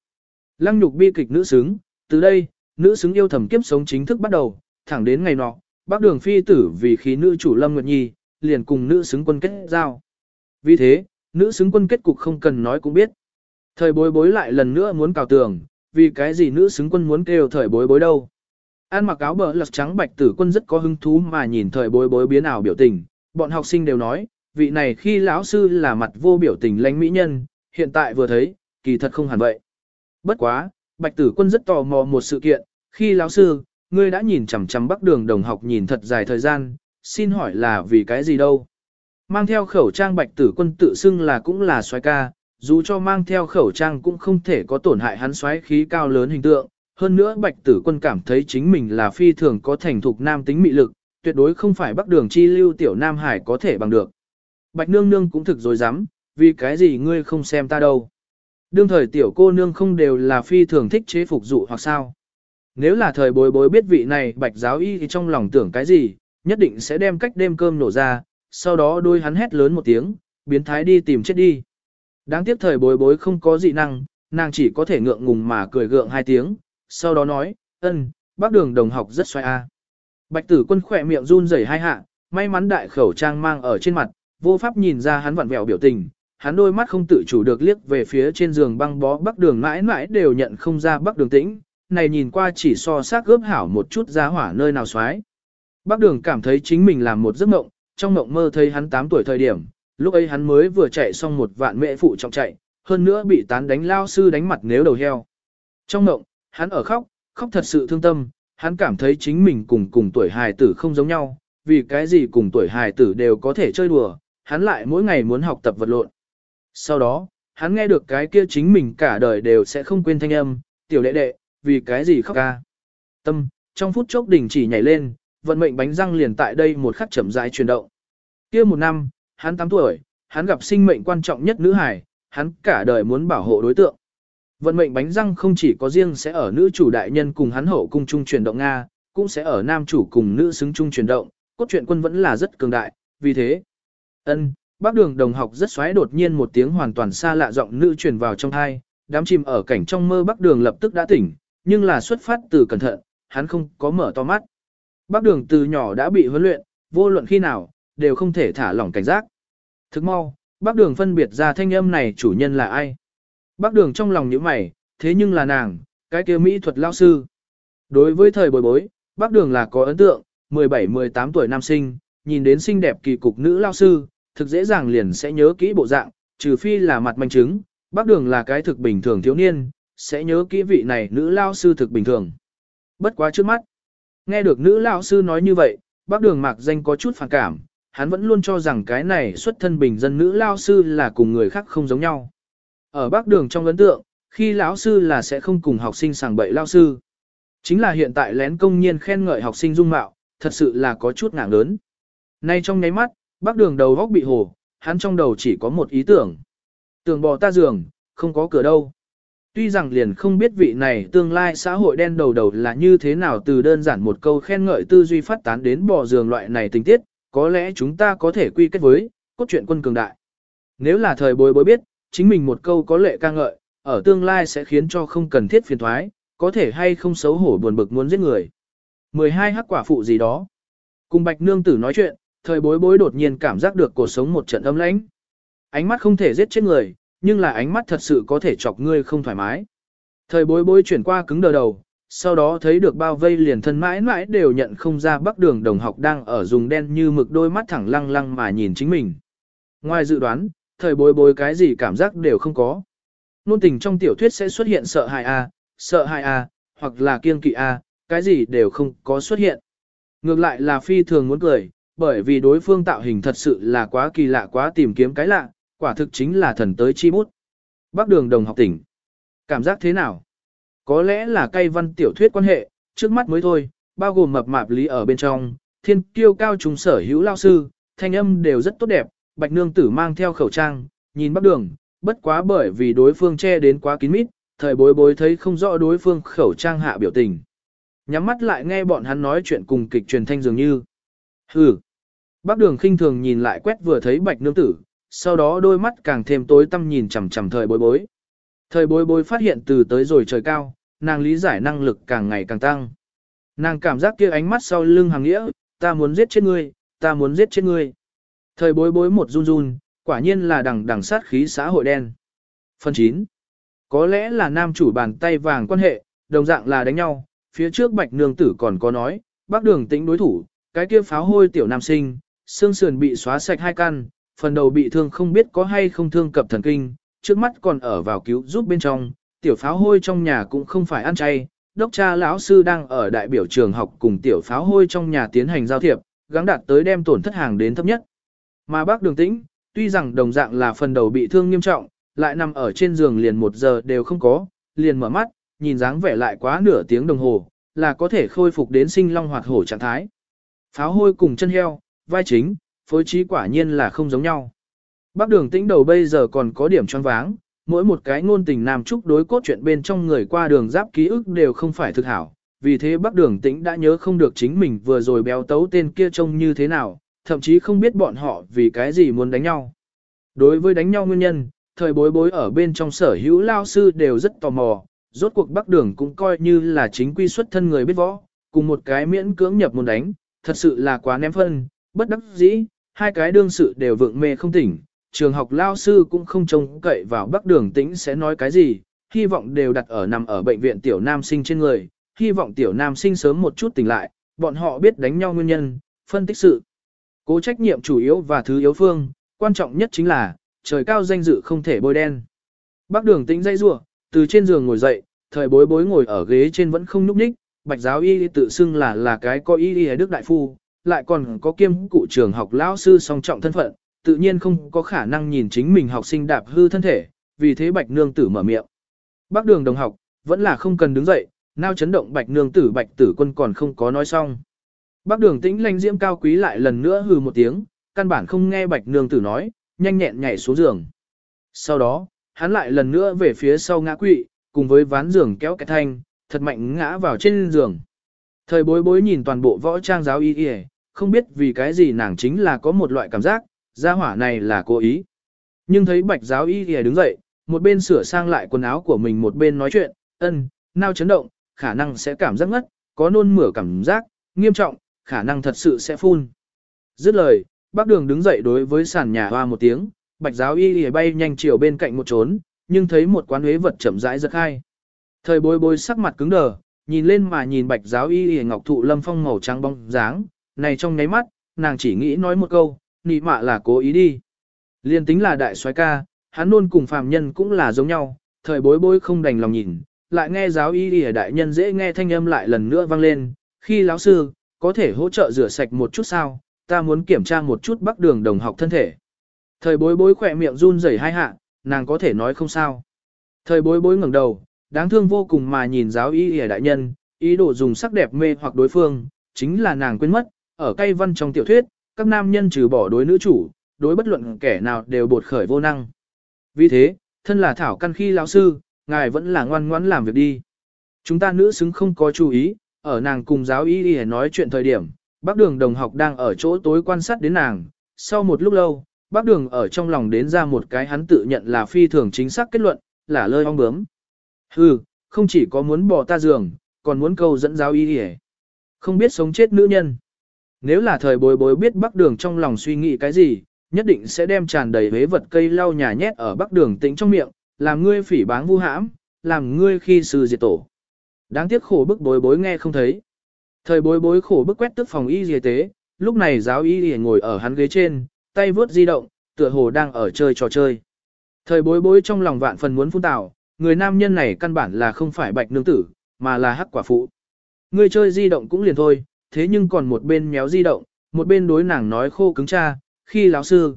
S1: Lăng nhục bi kịch nữ xứng, từ đây, nữ xứng yêu thầm kiếp sống chính thức bắt đầu, thẳng đến ngày nọ, bác đường phi tử vì khí nữ chủ Lâm Nguyệt Nhi, liền cùng nữ xứng quân kết giao. Vì thế, nữ xứng quân kết cục không cần nói cũng biết. Thời bối bối lại lần nữa muốn cào tường, vì cái gì nữ xứng quân muốn kêu thời bối bối đâu. An mặc áo bờ lật trắng bạch tử quân rất có hứng thú mà nhìn thời bối bối biến ảo biểu tình, bọn học sinh đều nói, vị này khi lão sư là mặt vô biểu tình lãnh mỹ nhân, hiện tại vừa thấy, kỳ thật không hẳn vậy. Bất quá, bạch tử quân rất tò mò một sự kiện, khi lão sư, ngươi đã nhìn chằm chằm bắc đường đồng học nhìn thật dài thời gian, xin hỏi là vì cái gì đâu. Mang theo khẩu trang bạch tử quân tự xưng là cũng là xoái ca, dù cho mang theo khẩu trang cũng không thể có tổn hại hắn xoáy khí cao lớn hình tượng. Hơn nữa bạch tử quân cảm thấy chính mình là phi thường có thành thục nam tính mị lực, tuyệt đối không phải bắc đường chi lưu tiểu nam hải có thể bằng được. Bạch nương nương cũng thực dối dám, vì cái gì ngươi không xem ta đâu. Đương thời tiểu cô nương không đều là phi thường thích chế phục dụ hoặc sao. Nếu là thời bối bối biết vị này bạch giáo y thì trong lòng tưởng cái gì, nhất định sẽ đem cách đêm cơm nổ ra, sau đó đôi hắn hét lớn một tiếng, biến thái đi tìm chết đi. Đáng tiếc thời bối bối không có dị năng, nàng chỉ có thể ngượng ngùng mà cười gượng hai tiếng, sau đó nói, ân, bác đường đồng học rất xoay a. Bạch tử quân khỏe miệng run rẩy hai hạ, may mắn đại khẩu trang mang ở trên mặt, vô pháp nhìn ra hắn vặn vẹo biểu tình, hắn đôi mắt không tự chủ được liếc về phía trên giường băng bó bắc đường mãi mãi đều nhận không ra bắc đường tĩnh, này nhìn qua chỉ so sát gớp hảo một chút ra hỏa nơi nào xoái. Bắc đường cảm thấy chính mình làm một giấc mộng, trong mộng mơ thấy hắn 8 tuổi thời điểm, lúc ấy hắn mới vừa chạy xong một vạn mẹ phụ trọng chạy, hơn nữa bị tán đánh lao sư đánh mặt nếu đầu heo. Trong mộng, hắn ở khóc, khóc thật sự thương tâm, hắn cảm thấy chính mình cùng cùng tuổi hài tử không giống nhau, vì cái gì cùng tuổi hài tử đều có thể chơi đùa, hắn lại mỗi ngày muốn học tập vật lộn. Sau đó, hắn nghe được cái kia chính mình cả đời đều sẽ không quên thanh âm, tiểu đệ đệ, vì cái gì khóc ca. Tâm, trong phút chốc đỉnh chỉ nhảy lên, vận mệnh bánh răng liền tại đây một khắc chậm rãi chuyển động. Kia một năm, hắn 8 tuổi, hắn gặp sinh mệnh quan trọng nhất nữ hải, hắn cả đời muốn bảo hộ đối tượng. Vận mệnh bánh răng không chỉ có riêng sẽ ở nữ chủ đại nhân cùng hắn hậu cung chung chuyển động Nga, cũng sẽ ở nam chủ cùng nữ xứng chung chuyển động, cốt truyện quân vẫn là rất cường đại, vì thế ân bác đường đồng học rất xoáy đột nhiên một tiếng hoàn toàn xa lạ giọng nữ truyền vào trong thai, đám chìm ở cảnh trong mơ bác đường lập tức đã tỉnh, nhưng là xuất phát từ cẩn thận, hắn không có mở to mắt. Bác đường từ nhỏ đã bị huấn luyện, vô luận khi nào, đều không thể thả lỏng cảnh giác. Thức mau, bác đường phân biệt ra thanh âm này chủ nhân là ai. Bác đường trong lòng nhíu mày, thế nhưng là nàng, cái kia mỹ thuật lao sư. Đối với thời bồi bối, bác đường là có ấn tượng, 17-18 tuổi nam sinh, nhìn đến xinh đẹp kỳ cục nữ lao sư, thực dễ dàng liền sẽ nhớ kỹ bộ dạng, trừ phi là mặt manh chứng, bác đường là cái thực bình thường thiếu niên, sẽ nhớ kỹ vị này nữ lao sư thực bình thường. Bất quá trước mắt, nghe được nữ lao sư nói như vậy, bác đường mạc danh có chút phản cảm, hắn vẫn luôn cho rằng cái này xuất thân bình dân nữ lao sư là cùng người khác không giống nhau. Ở bác đường trong ấn tượng, khi lão sư là sẽ không cùng học sinh sàng bậy lao sư. Chính là hiện tại lén công nhiên khen ngợi học sinh dung mạo, thật sự là có chút ngạng lớn. Nay trong nháy mắt, bác đường đầu góc bị hồ, hắn trong đầu chỉ có một ý tưởng. Tường bò ta giường, không có cửa đâu. Tuy rằng liền không biết vị này tương lai xã hội đen đầu đầu là như thế nào từ đơn giản một câu khen ngợi tư duy phát tán đến bò giường loại này tình tiết, có lẽ chúng ta có thể quy kết với cốt truyện quân cường đại. Nếu là thời bối bối biết, chính mình một câu có lệ ca ngợi, ở tương lai sẽ khiến cho không cần thiết phiền thoái, có thể hay không xấu hổ buồn bực muốn giết người. 12 hắc quả phụ gì đó. Cùng bạch nương tử nói chuyện, thời bối bối đột nhiên cảm giác được cuộc sống một trận âm lãnh. Ánh mắt không thể giết chết người, nhưng là ánh mắt thật sự có thể chọc ngươi không thoải mái. Thời bối bối chuyển qua cứng đờ đầu, sau đó thấy được bao vây liền thân mãi mãi đều nhận không ra bắc đường đồng học đang ở dùng đen như mực đôi mắt thẳng lăng lăng mà nhìn chính mình. Ngoài dự đoán, thời bối bối cái gì cảm giác đều không có. Nôn tình trong tiểu thuyết sẽ xuất hiện sợ hại A, sợ hại A, hoặc là kiêng kỵ A, cái gì đều không có xuất hiện. Ngược lại là phi thường muốn cười, bởi vì đối phương tạo hình thật sự là quá kỳ lạ quá tìm kiếm cái lạ, quả thực chính là thần tới chi bút. Bác đường đồng học tỉnh. Cảm giác thế nào? Có lẽ là cây văn tiểu thuyết quan hệ, trước mắt mới thôi, bao gồm mập mạp lý ở bên trong, thiên kiêu cao trùng sở hữu lao sư, thanh âm đều rất tốt đẹp, bạch nương tử mang theo khẩu trang, nhìn bắc đường, bất quá bởi vì đối phương che đến quá kín mít, thời bối bối thấy không rõ đối phương khẩu trang hạ biểu tình. Nhắm mắt lại nghe bọn hắn nói chuyện cùng kịch truyền thanh dường như. Hừ. Bác đường khinh thường nhìn lại quét vừa thấy bạch nương tử, sau đó đôi mắt càng thêm tối tăm nhìn chằm chằm thời bối bối. Thời bối bối phát hiện từ tới rồi trời cao, nàng lý giải năng lực càng ngày càng tăng. Nàng cảm giác kia ánh mắt sau lưng hàng nghĩa, ta muốn giết chết ngươi, ta muốn giết chết ngươi. Thời bối bối một run run, quả nhiên là đằng đằng sát khí xã hội đen. Phần 9. Có lẽ là nam chủ bàn tay vàng quan hệ, đồng dạng là đánh nhau, phía trước bạch nương tử còn có nói, bác đường tĩnh đối thủ, cái kia pháo hôi tiểu nam sinh, xương sườn bị xóa sạch hai căn, phần đầu bị thương không biết có hay không thương cập thần kinh, trước mắt còn ở vào cứu giúp bên trong, tiểu pháo hôi trong nhà cũng không phải ăn chay, đốc cha lão sư đang ở đại biểu trường học cùng tiểu pháo hôi trong nhà tiến hành giao thiệp, gắng đạt tới đem tổn thất hàng đến thấp nhất. Mà bác đường tĩnh, tuy rằng đồng dạng là phần đầu bị thương nghiêm trọng, lại nằm ở trên giường liền một giờ đều không có, liền mở mắt, nhìn dáng vẻ lại quá nửa tiếng đồng hồ, là có thể khôi phục đến sinh long hoạt hổ trạng thái. Pháo hôi cùng chân heo, vai chính, phối trí quả nhiên là không giống nhau. Bác đường tĩnh đầu bây giờ còn có điểm choáng váng, mỗi một cái ngôn tình nam trúc đối cốt chuyện bên trong người qua đường giáp ký ức đều không phải thực hảo, vì thế bác đường tĩnh đã nhớ không được chính mình vừa rồi béo tấu tên kia trông như thế nào, thậm chí không biết bọn họ vì cái gì muốn đánh nhau. Đối với đánh nhau nguyên nhân, thời bối bối ở bên trong sở hữu lao sư đều rất tò mò, rốt cuộc bác đường cũng coi như là chính quy xuất thân người biết võ, cùng một cái miễn cưỡng nhập môn đánh, thật sự là quá ném phân, bất đắc dĩ, hai cái đương sự đều vượng mê không tỉnh, trường học lao sư cũng không trông cậy vào bắc đường tĩnh sẽ nói cái gì, hy vọng đều đặt ở nằm ở bệnh viện tiểu nam sinh trên người, hy vọng tiểu nam sinh sớm một chút tỉnh lại, bọn họ biết đánh nhau nguyên nhân, phân tích sự. Cố trách nhiệm chủ yếu và thứ yếu phương, quan trọng nhất chính là, trời cao danh dự không thể bôi đen. Bác đường tĩnh dây rủa từ trên giường ngồi dậy, thời bối bối ngồi ở ghế trên vẫn không nhúc nhích, bạch giáo y tự xưng là là cái có y y đức đại phu, lại còn có kiêm cụ trường học lão sư song trọng thân phận, tự nhiên không có khả năng nhìn chính mình học sinh đạp hư thân thể, vì thế bạch nương tử mở miệng. Bác đường đồng học, vẫn là không cần đứng dậy, nao chấn động bạch nương tử bạch tử quân còn không có nói xong. Bác đường tĩnh lanh diễm cao quý lại lần nữa hừ một tiếng, căn bản không nghe bạch nương tử nói, nhanh nhẹn nhảy xuống giường. Sau đó, hắn lại lần nữa về phía sau ngã quỵ, cùng với ván giường kéo cái thanh, thật mạnh ngã vào trên giường. Thời bối bối nhìn toàn bộ võ trang giáo y y, không biết vì cái gì nàng chính là có một loại cảm giác, gia hỏa này là cố ý. Nhưng thấy bạch giáo y thì đứng dậy, một bên sửa sang lại quần áo của mình một bên nói chuyện, ân, nao chấn động, khả năng sẽ cảm giác ngất, có nôn mửa cảm giác, nghiêm trọng, khả năng thật sự sẽ phun. Dứt lời, bác đường đứng dậy đối với sàn nhà hoa một tiếng, bạch giáo y thì bay nhanh chiều bên cạnh một trốn, nhưng thấy một quán huế vật chậm rãi giật khai. Thời bối bối sắc mặt cứng đờ, nhìn lên mà nhìn bạch giáo y thì ngọc thụ lâm phong màu trắng bóng dáng, này trong nháy mắt, nàng chỉ nghĩ nói một câu, nị mạ là cố ý đi. Liên tính là đại soái ca, hắn luôn cùng phàm nhân cũng là giống nhau, thời bối bối không đành lòng nhìn, lại nghe giáo y y đại nhân dễ nghe thanh âm lại lần nữa vang lên, khi lão sư, có thể hỗ trợ rửa sạch một chút sao, ta muốn kiểm tra một chút bắc đường đồng học thân thể. Thời bối bối khỏe miệng run rẩy hai hạ, nàng có thể nói không sao. Thời bối bối ngẩng đầu, đáng thương vô cùng mà nhìn giáo y y đại nhân, ý đồ dùng sắc đẹp mê hoặc đối phương, chính là nàng quên mất, ở cây văn trong tiểu thuyết, các nam nhân trừ bỏ đối nữ chủ, đối bất luận kẻ nào đều bột khởi vô năng. Vì thế, thân là thảo căn khi lão sư, ngài vẫn là ngoan ngoãn làm việc đi. Chúng ta nữ xứng không có chú ý, ở nàng cùng giáo y đi nói chuyện thời điểm, bác đường đồng học đang ở chỗ tối quan sát đến nàng. Sau một lúc lâu, bác đường ở trong lòng đến ra một cái hắn tự nhận là phi thường chính xác kết luận, là lơi ong bướm. Hừ, không chỉ có muốn bỏ ta giường, còn muốn câu dẫn giáo y đi Không biết sống chết nữ nhân. Nếu là thời bối bối biết bắc đường trong lòng suy nghĩ cái gì, nhất định sẽ đem tràn đầy vế vật cây lau nhà nhét ở bắc đường tĩnh trong miệng, làm ngươi phỉ báng vu hãm, làm ngươi khi sư diệt tổ. Đáng tiếc khổ bức bối bối nghe không thấy. Thời bối bối khổ bức quét tức phòng y y tế, lúc này giáo y y ngồi ở hắn ghế trên, tay vướt di động, tựa hồ đang ở chơi trò chơi. Thời bối bối trong lòng vạn phần muốn phun tạo, người nam nhân này căn bản là không phải bạch nương tử, mà là hắc quả phụ. Ngươi chơi di động cũng liền thôi, thế nhưng còn một bên méo di động, một bên đối nàng nói khô cứng cha, khi lão sư.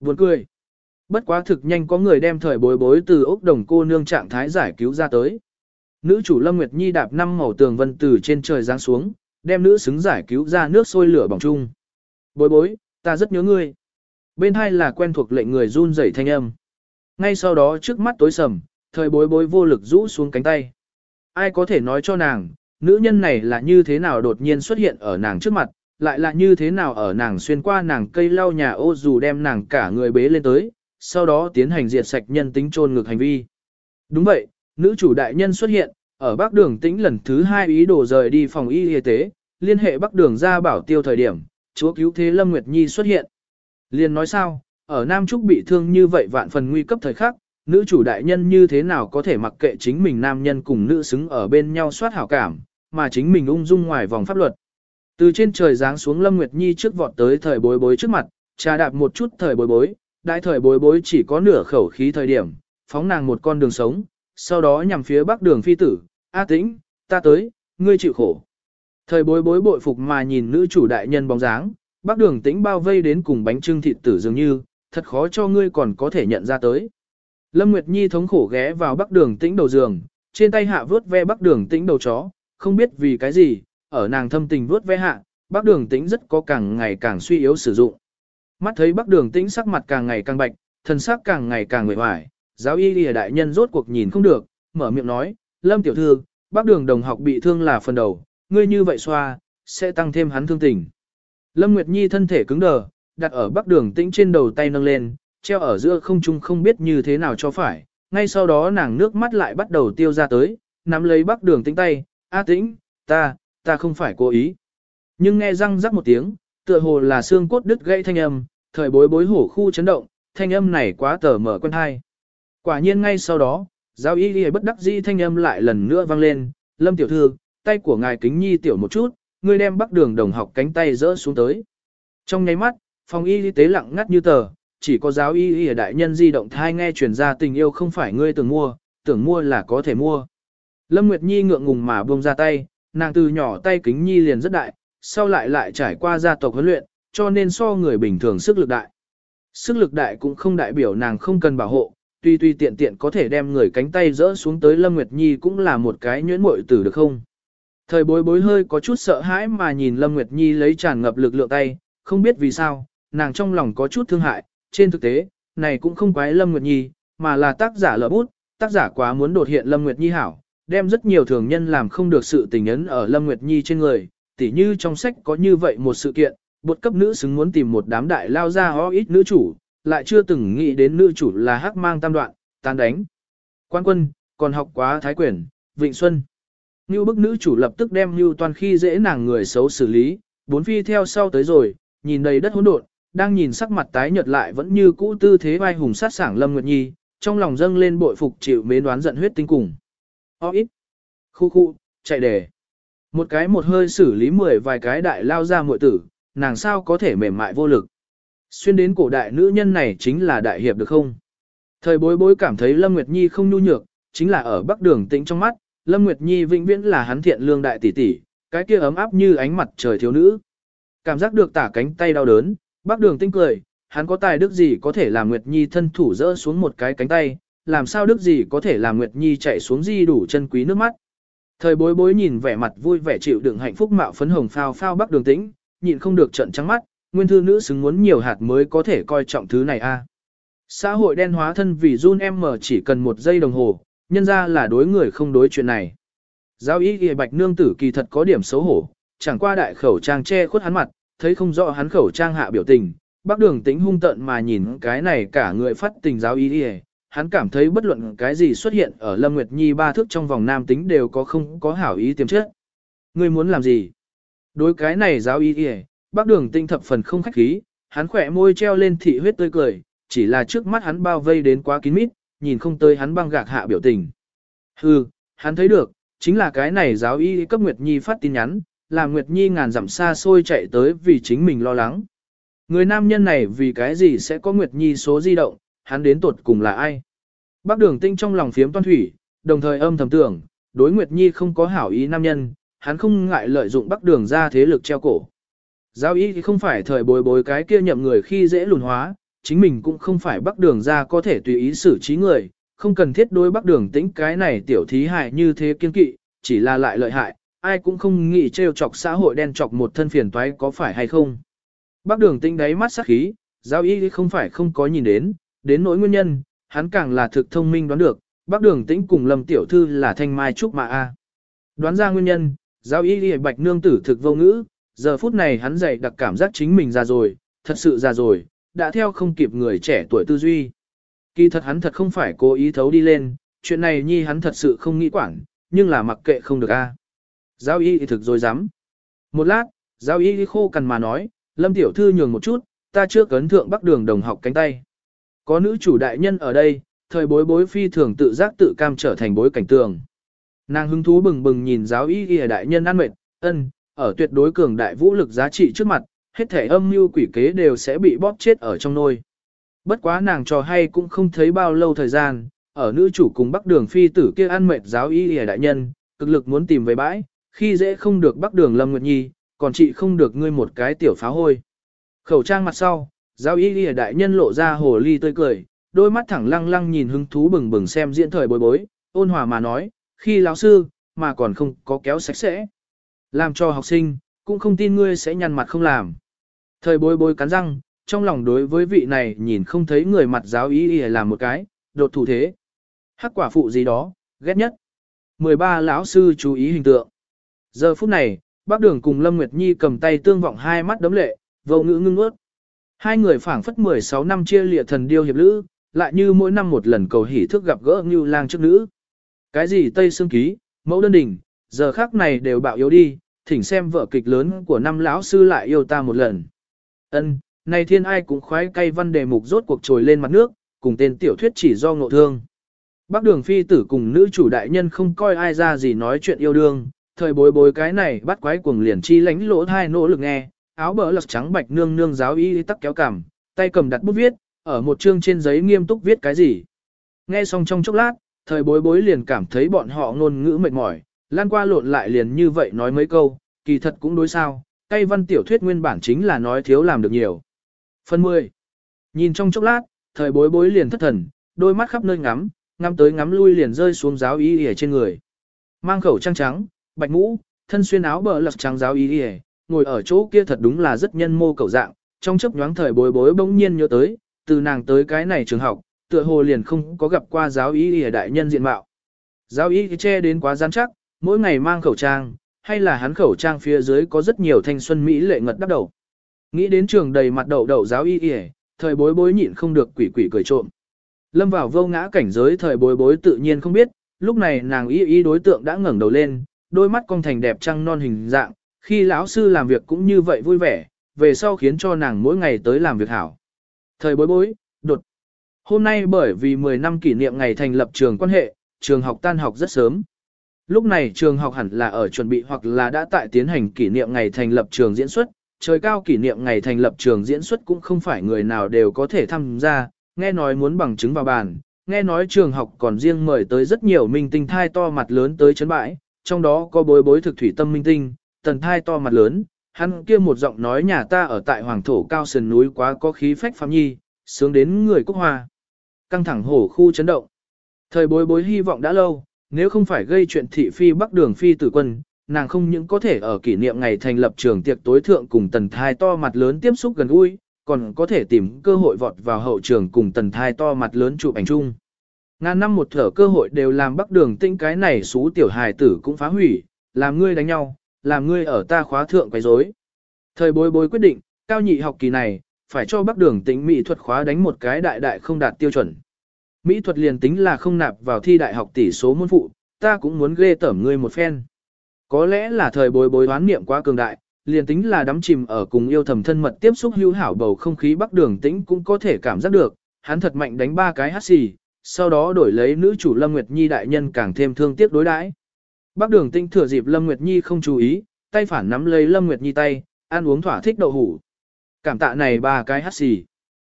S1: Buồn cười. Bất quá thực nhanh có người đem thời bối bối từ ốc đồng cô nương trạng thái giải cứu ra tới. Nữ chủ Lâm Nguyệt Nhi đạp năm màu tường vân từ trên trời giáng xuống, đem nữ xứng giải cứu ra nước sôi lửa bỏng chung. Bối bối, ta rất nhớ ngươi. Bên hai là quen thuộc lệnh người run rẩy thanh âm. Ngay sau đó trước mắt tối sầm, thời bối bối vô lực rũ xuống cánh tay. Ai có thể nói cho nàng, nữ nhân này là như thế nào đột nhiên xuất hiện ở nàng trước mặt, lại là như thế nào ở nàng xuyên qua nàng cây lau nhà ô dù đem nàng cả người bế lên tới, sau đó tiến hành diệt sạch nhân tính trôn ngược hành vi. Đúng vậy, nữ chủ đại nhân xuất hiện, ở bắc đường tĩnh lần thứ hai ý đồ rời đi phòng y y tế, liên hệ bắc đường ra bảo tiêu thời điểm, chúa cứu thế Lâm Nguyệt Nhi xuất hiện. Liên nói sao, ở Nam Trúc bị thương như vậy vạn phần nguy cấp thời khắc, nữ chủ đại nhân như thế nào có thể mặc kệ chính mình nam nhân cùng nữ xứng ở bên nhau soát hảo cảm, mà chính mình ung dung ngoài vòng pháp luật. Từ trên trời giáng xuống Lâm Nguyệt Nhi trước vọt tới thời bối bối trước mặt, trà đạp một chút thời bối bối, đại thời bối bối chỉ có nửa khẩu khí thời điểm, phóng nàng một con đường sống, sau đó nhằm phía bắc đường phi tử, A tĩnh, ta tới, ngươi chịu khổ. Thời bối bối bội phục mà nhìn nữ chủ đại nhân bóng dáng, bắc đường tĩnh bao vây đến cùng bánh trưng thịt tử dường như, thật khó cho ngươi còn có thể nhận ra tới. Lâm Nguyệt Nhi thống khổ ghé vào bắc đường tĩnh đầu giường, trên tay hạ vớt ve bắc đường tĩnh đầu chó, không biết vì cái gì, ở nàng thâm tình vuốt ve hạ, bắc đường tĩnh rất có càng ngày càng suy yếu sử dụng. Mắt thấy bắc đường tĩnh sắc mặt càng ngày càng bạch, thân sắc càng ngày càng nguệ hoài, giáo y lìa đại nhân rốt cuộc nhìn không được, mở miệng nói, Lâm tiểu thư, bắc đường đồng học bị thương là phần đầu, ngươi như vậy xoa, sẽ tăng thêm hắn thương tình. Lâm Nguyệt Nhi thân thể cứng đờ, đặt ở bắc đường tĩnh trên đầu tay nâng lên, treo ở giữa không trung không biết như thế nào cho phải, ngay sau đó nàng nước mắt lại bắt đầu tiêu ra tới, nắm lấy bắc đường tĩnh tay, A tĩnh, ta, ta không phải cố ý. Nhưng nghe răng rắc một tiếng, tựa hồ là xương cốt đứt gãy thanh âm, thời bối bối hổ khu chấn động, thanh âm này quá tờ mở quen hai. Quả nhiên ngay sau đó, giáo y ghi bất đắc dĩ thanh âm lại lần nữa vang lên, lâm tiểu thư, tay của ngài kính nhi tiểu một chút, người đem bắc đường đồng học cánh tay rỡ xuống tới. Trong nháy mắt, phòng y tế lặng ngắt như tờ, chỉ có giáo y y đại nhân di động thai nghe truyền ra tình yêu không phải ngươi tưởng mua, tưởng mua là có thể mua. Lâm Nguyệt Nhi ngượng ngùng mà buông ra tay, nàng từ nhỏ tay kính nhi liền rất đại, sau lại lại trải qua gia tộc huấn luyện, cho nên so người bình thường sức lực đại. Sức lực đại cũng không đại biểu nàng không cần bảo hộ, tuy tuy tiện tiện có thể đem người cánh tay rỡ xuống tới Lâm Nguyệt Nhi cũng là một cái nhuyễn muội tử được không? Thời bối bối hơi có chút sợ hãi mà nhìn Lâm Nguyệt Nhi lấy tràn ngập lực lượng tay, không biết vì sao, nàng trong lòng có chút thương hại, trên thực tế, này cũng không quái Lâm Nguyệt Nhi, mà là tác giả lỡ bút, tác giả quá muốn đột hiện Lâm Nguyệt Nhi hảo, đem rất nhiều thường nhân làm không được sự tình ấn ở Lâm Nguyệt Nhi trên người, tỉ như trong sách có như vậy một sự kiện, bột cấp nữ xứng muốn tìm một đám đại lao ra ho ít nữ chủ, lại chưa từng nghĩ đến nữ chủ là hắc mang tam đoạn, tan đánh. Quan quân, còn học quá thái quyền, Vịnh Xuân. Như bức nữ chủ lập tức đem Như toàn khi dễ nàng người xấu xử lý, bốn phi theo sau tới rồi, nhìn đầy đất hỗn độn, đang nhìn sắc mặt tái nhợt lại vẫn như cũ tư thế vai hùng sát sảng Lâm Nguyệt Nhi, trong lòng dâng lên bội phục chịu mến đoán giận huyết tinh cùng. O ít. Khu khu, chạy đề. Một cái một hơi xử lý mười vài cái đại lao ra muội tử, nàng sao có thể mềm mại vô lực. Xuyên đến cổ đại nữ nhân này chính là đại hiệp được không? Thời bối bối cảm thấy Lâm Nguyệt Nhi không nhu nhược, chính là ở bắc đường tĩnh trong mắt, Lâm Nguyệt Nhi vĩnh viễn là hắn thiện lương đại tỷ tỷ, cái kia ấm áp như ánh mặt trời thiếu nữ. Cảm giác được tả cánh tay đau đớn, bắc đường tĩnh cười, hắn có tài đức gì có thể làm Nguyệt Nhi thân thủ rỡ xuống một cái cánh tay, làm sao đức gì có thể làm Nguyệt Nhi chạy xuống di đủ chân quý nước mắt. Thời bối bối nhìn vẻ mặt vui vẻ chịu đựng hạnh phúc mạo phấn hồng phao phao bắc đường tĩnh, nhịn không được trận trắng mắt, nguyên thư nữ xứng muốn nhiều hạt mới có thể coi trọng thứ này a. À. Xã hội đen hóa thân vì run em mở chỉ cần một giây đồng hồ, nhân ra là đối người không đối chuyện này. Giáo ý ghi bạch nương tử kỳ thật có điểm xấu hổ, chẳng qua đại khẩu trang che khuất hắn mặt, thấy không rõ hắn khẩu trang hạ biểu tình, bác đường tính hung tận mà nhìn cái này cả người phát tình giáo ý ghi hắn cảm thấy bất luận cái gì xuất hiện ở Lâm Nguyệt Nhi ba thước trong vòng nam tính đều có không có hảo ý tiềm chất. Ngươi muốn làm gì? Đối cái này giáo ý kìa, bác đường tinh thập phần không khách khí, hắn khỏe môi treo lên thị huyết tươi cười, chỉ là trước mắt hắn bao vây đến quá kín mít, nhìn không tới hắn băng gạc hạ biểu tình. Hừ, hắn thấy được, chính là cái này giáo y cấp Nguyệt Nhi phát tin nhắn, làm Nguyệt Nhi ngàn dặm xa xôi chạy tới vì chính mình lo lắng. Người nam nhân này vì cái gì sẽ có Nguyệt Nhi số di động, hắn đến tuột cùng là ai? Bác đường tinh trong lòng phiếm toan thủy, đồng thời âm thầm tưởng, đối Nguyệt Nhi không có hảo ý nam nhân, hắn không ngại lợi dụng bắc đường ra thế lực treo cổ. Giao ý thì không phải thời bồi bối cái kia nhậm người khi dễ lùn hóa, chính mình cũng không phải bắc đường ra có thể tùy ý xử trí người, không cần thiết đối bắc đường tĩnh cái này tiểu thí hại như thế kiên kỵ, chỉ là lại lợi hại, ai cũng không nghĩ trêu chọc xã hội đen chọc một thân phiền toái có phải hay không. Bắc đường tĩnh đáy mắt sắc khí, giao ý không phải không có nhìn đến, đến nỗi nguyên nhân, hắn càng là thực thông minh đoán được, bắc đường tĩnh cùng lâm tiểu thư là thanh mai trúc mạ A. Đoán ra nguyên nhân, giao ý bạch nương tử thực vô ngữ, giờ phút này hắn dậy đặc cảm giác chính mình già rồi, thật sự già rồi, đã theo không kịp người trẻ tuổi tư duy. Kỳ thật hắn thật không phải cố ý thấu đi lên, chuyện này nhi hắn thật sự không nghĩ quản, nhưng là mặc kệ không được a. Giao y thì thực rồi dám. Một lát, giao y khô cằn mà nói, lâm tiểu thư nhường một chút, ta chưa cấn thượng bắc đường đồng học cánh tay. Có nữ chủ đại nhân ở đây, thời bối bối phi thường tự giác tự cam trở thành bối cảnh tường. Nàng hứng thú bừng bừng nhìn giáo y y đại nhân ăn mệt, ân, ở tuyệt đối cường đại vũ lực giá trị trước mặt, hết thể âm mưu quỷ kế đều sẽ bị bóp chết ở trong nôi. Bất quá nàng trò hay cũng không thấy bao lâu thời gian, ở nữ chủ cùng bắc đường phi tử kia ăn mệt giáo y y đại nhân, cực lực muốn tìm về bãi, khi dễ không được bắc đường Lâm Nguyệt Nhi, còn chị không được ngươi một cái tiểu phá hôi. Khẩu trang mặt sau, giáo y y đại nhân lộ ra hồ ly tươi cười, đôi mắt thẳng lăng lăng nhìn hứng thú bừng bừng xem diễn thời bối bối, ôn hòa mà nói, khi lão sư, mà còn không có kéo sạch sẽ. Làm cho học sinh, cũng không tin ngươi sẽ nhăn mặt không làm. Thời bối bối cắn răng, trong lòng đối với vị này nhìn không thấy người mặt giáo y y làm một cái, đột thủ thế. Hắc quả phụ gì đó, ghét nhất. 13 lão sư chú ý hình tượng. Giờ phút này, bác đường cùng Lâm Nguyệt Nhi cầm tay tương vọng hai mắt đấm lệ, vô ngữ ngưng ướt. Hai người phảng phất 16 năm chia lịa thần điêu hiệp lữ, lại như mỗi năm một lần cầu hỷ thức gặp gỡ như lang trước nữ. Cái gì Tây Sương Ký, mẫu đơn đỉnh, giờ khác này đều bạo yếu đi, thỉnh xem vợ kịch lớn của năm lão sư lại yêu ta một lần. Ân, này thiên ai cũng khoái cay văn đề mục rốt cuộc trồi lên mặt nước, cùng tên tiểu thuyết chỉ do ngộ thương. Bác đường phi tử cùng nữ chủ đại nhân không coi ai ra gì nói chuyện yêu đương, thời bối bối cái này bắt quái cuồng liền chi lánh lỗ thai nỗ lực nghe, áo bờ lật trắng bạch nương nương giáo y tắc kéo cằm, tay cầm đặt bút viết, ở một chương trên giấy nghiêm túc viết cái gì. Nghe xong trong chốc lát, thời bối bối liền cảm thấy bọn họ ngôn ngữ mệt mỏi, lan qua lộn lại liền như vậy nói mấy câu, kỳ thật cũng đối sao, cây văn tiểu thuyết nguyên bản chính là nói thiếu làm được nhiều. Phần 10. Nhìn trong chốc lát, thời bối bối liền thất thần, đôi mắt khắp nơi ngắm, ngắm tới ngắm lui liền rơi xuống giáo y y trên người. Mang khẩu trang trắng, bạch mũ, thân xuyên áo bờ lật trắng giáo y y, ngồi ở chỗ kia thật đúng là rất nhân mô cầu dạng, trong chấp nhoáng thời bối bối bỗng nhiên nhớ tới, từ nàng tới cái này trường học, tựa hồ liền không có gặp qua giáo ý ở đại nhân diện mạo. Giáo ý che đến quá gian chắc, mỗi ngày mang khẩu trang, hay là hắn khẩu trang phía dưới có rất nhiều thanh xuân mỹ lệ ngật đắp đầu. Nghĩ đến trường đầy mặt đậu đậu giáo y y, thời bối bối nhịn không được quỷ quỷ cười trộm. Lâm vào vô ngã cảnh giới thời bối bối tự nhiên không biết, lúc này nàng y y đối tượng đã ngẩng đầu lên, đôi mắt cong thành đẹp trăng non hình dạng, khi lão sư làm việc cũng như vậy vui vẻ, về sau khiến cho nàng mỗi ngày tới làm việc hảo. Thời bối bối, đột. Hôm nay bởi vì 10 năm kỷ niệm ngày thành lập trường quan hệ, trường học tan học rất sớm. Lúc này trường học hẳn là ở chuẩn bị hoặc là đã tại tiến hành kỷ niệm ngày thành lập trường diễn xuất, trời cao kỷ niệm ngày thành lập trường diễn xuất cũng không phải người nào đều có thể tham gia, nghe nói muốn bằng chứng vào bàn, nghe nói trường học còn riêng mời tới rất nhiều minh tinh thai to mặt lớn tới chấn bãi, trong đó có bối bối thực thủy tâm minh tinh, tần thai to mặt lớn, hắn kia một giọng nói nhà ta ở tại hoàng thổ cao sườn núi quá có khí phách phạm nhi, sướng đến người quốc hoa. Căng thẳng hổ khu chấn động. Thời bối bối hy vọng đã lâu, nếu không phải gây chuyện thị phi bắc đường phi tử quân, nàng không những có thể ở kỷ niệm ngày thành lập trường tiệc tối thượng cùng tần thai to mặt lớn tiếp xúc gần gũi, còn có thể tìm cơ hội vọt vào hậu trường cùng tần thai to mặt lớn chụp ảnh chung. Ngàn năm một thở cơ hội đều làm bắc đường tinh cái này xú tiểu hài tử cũng phá hủy, làm ngươi đánh nhau, làm ngươi ở ta khóa thượng quấy rối. Thời bối bối quyết định, cao nhị học kỳ này, phải cho bắc đường tính mỹ thuật khóa đánh một cái đại đại không đạt tiêu chuẩn. Mỹ thuật liền tính là không nạp vào thi đại học tỷ số môn phụ, ta cũng muốn ghê tởm ngươi một phen. Có lẽ là thời bối bối đoán niệm quá cường đại, liền tính là đắm chìm ở cùng yêu thầm thân mật tiếp xúc hữu hảo bầu không khí bắc đường tĩnh cũng có thể cảm giác được, hắn thật mạnh đánh ba cái hát xì, sau đó đổi lấy nữ chủ Lâm Nguyệt Nhi đại nhân càng thêm thương tiếc đối đãi. Bắc đường tinh thừa dịp Lâm Nguyệt Nhi không chú ý, tay phản nắm lấy Lâm Nguyệt Nhi tay, ăn uống thỏa thích đậu hủ. Cảm tạ này ba cái hát xì.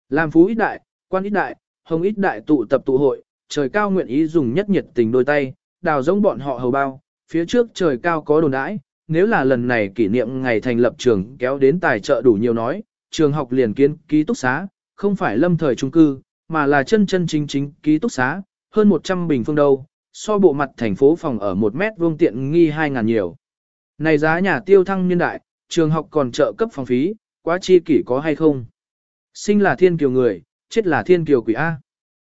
S1: Làm phú ít đại, quan ít đại, hồng ít đại tụ tập tụ hội, trời cao nguyện ý dùng nhất nhiệt tình đôi tay, đào giống bọn họ hầu bao, phía trước trời cao có đồn đãi, nếu là lần này kỷ niệm ngày thành lập trường kéo đến tài trợ đủ nhiều nói, trường học liền kiến ký túc xá, không phải lâm thời trung cư, mà là chân chân chính chính ký túc xá, hơn 100 bình phương đâu, so bộ mặt thành phố phòng ở 1 mét vuông tiện nghi 2.000 nhiều. Này giá nhà tiêu thăng niên đại, trường học còn trợ cấp phòng phí, quá chi kỷ có hay không? Sinh là thiên kiều người, chết là thiên kiều quỷ A.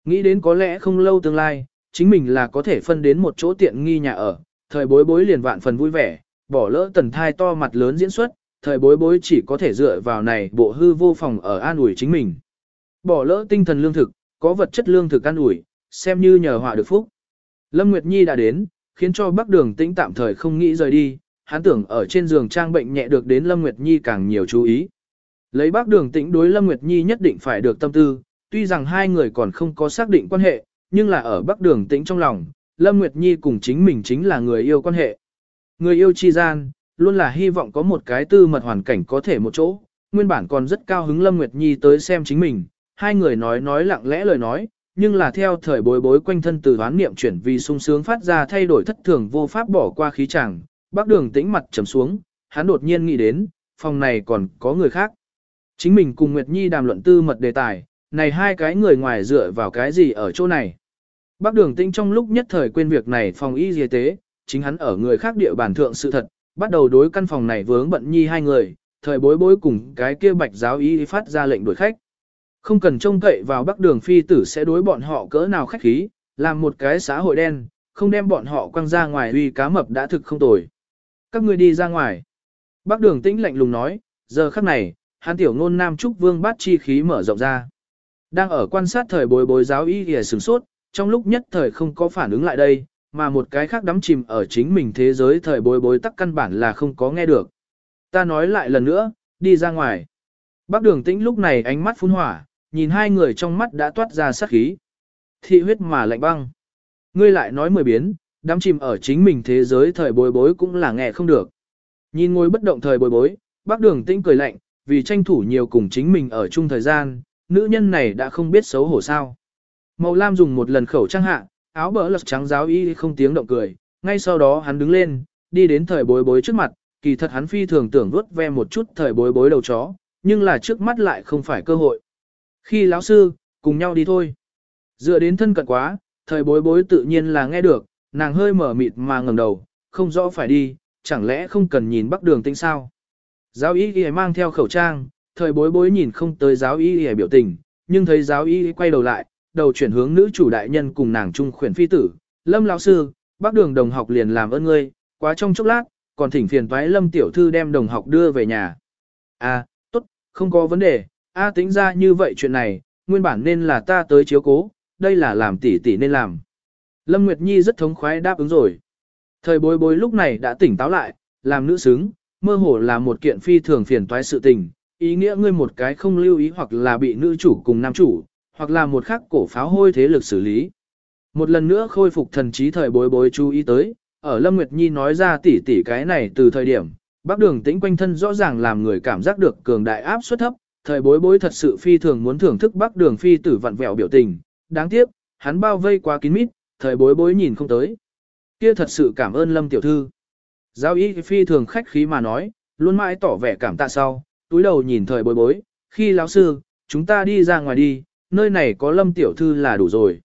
S1: Nghĩ đến có lẽ không lâu tương lai, chính mình là có thể phân đến một chỗ tiện nghi nhà ở, thời bối bối liền vạn phần vui vẻ, bỏ lỡ tần thai to mặt lớn diễn xuất, thời bối bối chỉ có thể dựa vào này bộ hư vô phòng ở an ủi chính mình. Bỏ lỡ tinh thần lương thực, có vật chất lương thực an ủi, xem như nhờ họa được phúc. Lâm Nguyệt Nhi đã đến, khiến cho bác đường tĩnh tạm thời không nghĩ rời đi, hắn tưởng ở trên giường trang bệnh nhẹ được đến Lâm Nguyệt Nhi càng nhiều chú ý. Lấy bác đường tĩnh đối Lâm Nguyệt Nhi nhất định phải được tâm tư, tuy rằng hai người còn không có xác định quan hệ, nhưng là ở Bắc Đường Tĩnh trong lòng, Lâm Nguyệt Nhi cùng chính mình chính là người yêu quan hệ. Người yêu chi gian, luôn là hy vọng có một cái tư mật hoàn cảnh có thể một chỗ, nguyên bản còn rất cao hứng Lâm Nguyệt Nhi tới xem chính mình, hai người nói nói lặng lẽ lời nói, nhưng là theo thời bối bối quanh thân từ hoán niệm chuyển vì sung sướng phát ra thay đổi thất thường vô pháp bỏ qua khí chàng, Bắc Đường Tĩnh mặt trầm xuống, hắn đột nhiên nghĩ đến, phòng này còn có người khác. Chính mình cùng Nguyệt Nhi đàm luận tư mật đề tài, này hai cái người ngoài dựa vào cái gì ở chỗ này. Bác đường tĩnh trong lúc nhất thời quên việc này phòng y y tế, chính hắn ở người khác địa bàn thượng sự thật, bắt đầu đối căn phòng này vướng bận nhi hai người, thời bối bối cùng cái kia bạch giáo y phát ra lệnh đuổi khách. Không cần trông cậy vào bắc đường phi tử sẽ đối bọn họ cỡ nào khách khí, làm một cái xã hội đen, không đem bọn họ quăng ra ngoài uy cá mập đã thực không tồi. Các ngươi đi ra ngoài. Bác đường tĩnh lạnh lùng nói, giờ khắc này, Hàn tiểu ngôn nam trúc vương bát chi khí mở rộng ra. Đang ở quan sát thời bối bối giáo y hề sửng sốt, trong lúc nhất thời không có phản ứng lại đây, mà một cái khác đắm chìm ở chính mình thế giới thời bối bối tắc căn bản là không có nghe được. Ta nói lại lần nữa, đi ra ngoài. Bác đường tĩnh lúc này ánh mắt phun hỏa, nhìn hai người trong mắt đã toát ra sát khí. Thị huyết mà lạnh băng. Ngươi lại nói mười biến, đắm chìm ở chính mình thế giới thời bối bối cũng là nghe không được. Nhìn ngồi bất động thời bối bối, bác đường tĩnh cười lạnh, vì tranh thủ nhiều cùng chính mình ở chung thời gian, nữ nhân này đã không biết xấu hổ sao. Màu lam dùng một lần khẩu trang hạ, áo bỡ lật trắng giáo y không tiếng động cười, ngay sau đó hắn đứng lên, đi đến thời bối bối trước mặt, kỳ thật hắn phi thường tưởng vuốt ve một chút thời bối bối đầu chó, nhưng là trước mắt lại không phải cơ hội. Khi lão sư, cùng nhau đi thôi. Dựa đến thân cận quá, thời bối bối tự nhiên là nghe được, nàng hơi mở mịt mà ngẩng đầu, không rõ phải đi, chẳng lẽ không cần nhìn bắc đường tinh sao. Giáo y ghi mang theo khẩu trang, thời bối bối nhìn không tới giáo y ghi biểu tình, nhưng thấy giáo y quay đầu lại, đầu chuyển hướng nữ chủ đại nhân cùng nàng trung khuyển phi tử, lâm lão sư, bác đường đồng học liền làm ơn ngươi, quá trong chốc lát, còn thỉnh phiền toái lâm tiểu thư đem đồng học đưa về nhà. À, tốt, không có vấn đề, a tính ra như vậy chuyện này, nguyên bản nên là ta tới chiếu cố, đây là làm tỷ tỷ nên làm. Lâm Nguyệt Nhi rất thống khoái đáp ứng rồi. Thời bối bối lúc này đã tỉnh táo lại, làm nữ xứng, mơ hồ là một kiện phi thường phiền toái sự tình, ý nghĩa ngươi một cái không lưu ý hoặc là bị nữ chủ cùng nam chủ, hoặc là một khắc cổ pháo hôi thế lực xử lý. Một lần nữa khôi phục thần trí thời bối bối chú ý tới, ở Lâm Nguyệt Nhi nói ra tỉ tỉ cái này từ thời điểm, bác đường tĩnh quanh thân rõ ràng làm người cảm giác được cường đại áp suất thấp, thời bối bối thật sự phi thường muốn thưởng thức bác đường phi tử vặn vẹo biểu tình, đáng tiếc, hắn bao vây quá kín mít, thời bối bối nhìn không tới. Kia thật sự cảm ơn Lâm tiểu thư. Giao ý phi thường khách khí mà nói, luôn mãi tỏ vẻ cảm tạ sau, túi đầu nhìn thời bối bối, khi lão sư, chúng ta đi ra ngoài đi, nơi này có lâm tiểu thư là đủ rồi.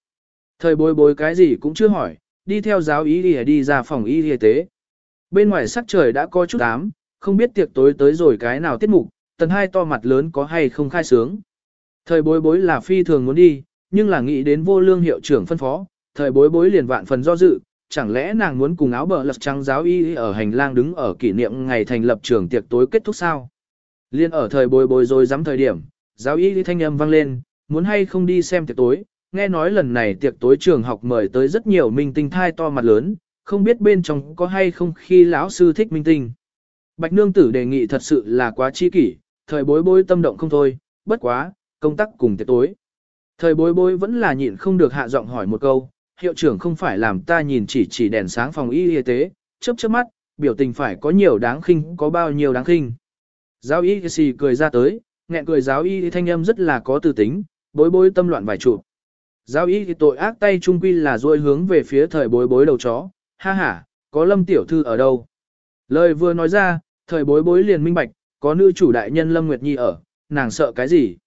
S1: Thời bối bối cái gì cũng chưa hỏi, đi theo giáo ý đi, đi ra phòng y y tế. Bên ngoài sắc trời đã có chút ám, không biết tiệc tối tới rồi cái nào tiết mục, tần hai to mặt lớn có hay không khai sướng. Thời bối bối là phi thường muốn đi, nhưng là nghĩ đến vô lương hiệu trưởng phân phó, thời bối bối liền vạn phần do dự, chẳng lẽ nàng muốn cùng áo bờ lật trắng giáo y ở hành lang đứng ở kỷ niệm ngày thành lập trường tiệc tối kết thúc sao? Liên ở thời bối bối rồi dám thời điểm, giáo y thanh âm vang lên, muốn hay không đi xem tiệc tối, nghe nói lần này tiệc tối trường học mời tới rất nhiều minh tinh thai to mặt lớn, không biết bên trong có hay không khi lão sư thích minh tinh. Bạch nương tử đề nghị thật sự là quá chi kỷ, thời bối bối tâm động không thôi, bất quá, công tác cùng tiệc tối. Thời bối bối vẫn là nhịn không được hạ giọng hỏi một câu, hiệu trưởng không phải làm ta nhìn chỉ chỉ đèn sáng phòng y y tế, chớp chớp mắt, biểu tình phải có nhiều đáng khinh có bao nhiêu đáng khinh. Giáo y xì cười ra tới, nghẹn cười giáo y thanh âm rất là có tư tính, bối bối tâm loạn vài chụp. Giáo y thì tội ác tay trung quy là duỗi hướng về phía thời bối bối đầu chó, ha ha, có lâm tiểu thư ở đâu. Lời vừa nói ra, thời bối bối liền minh bạch, có nữ chủ đại nhân Lâm Nguyệt Nhi ở, nàng sợ cái gì.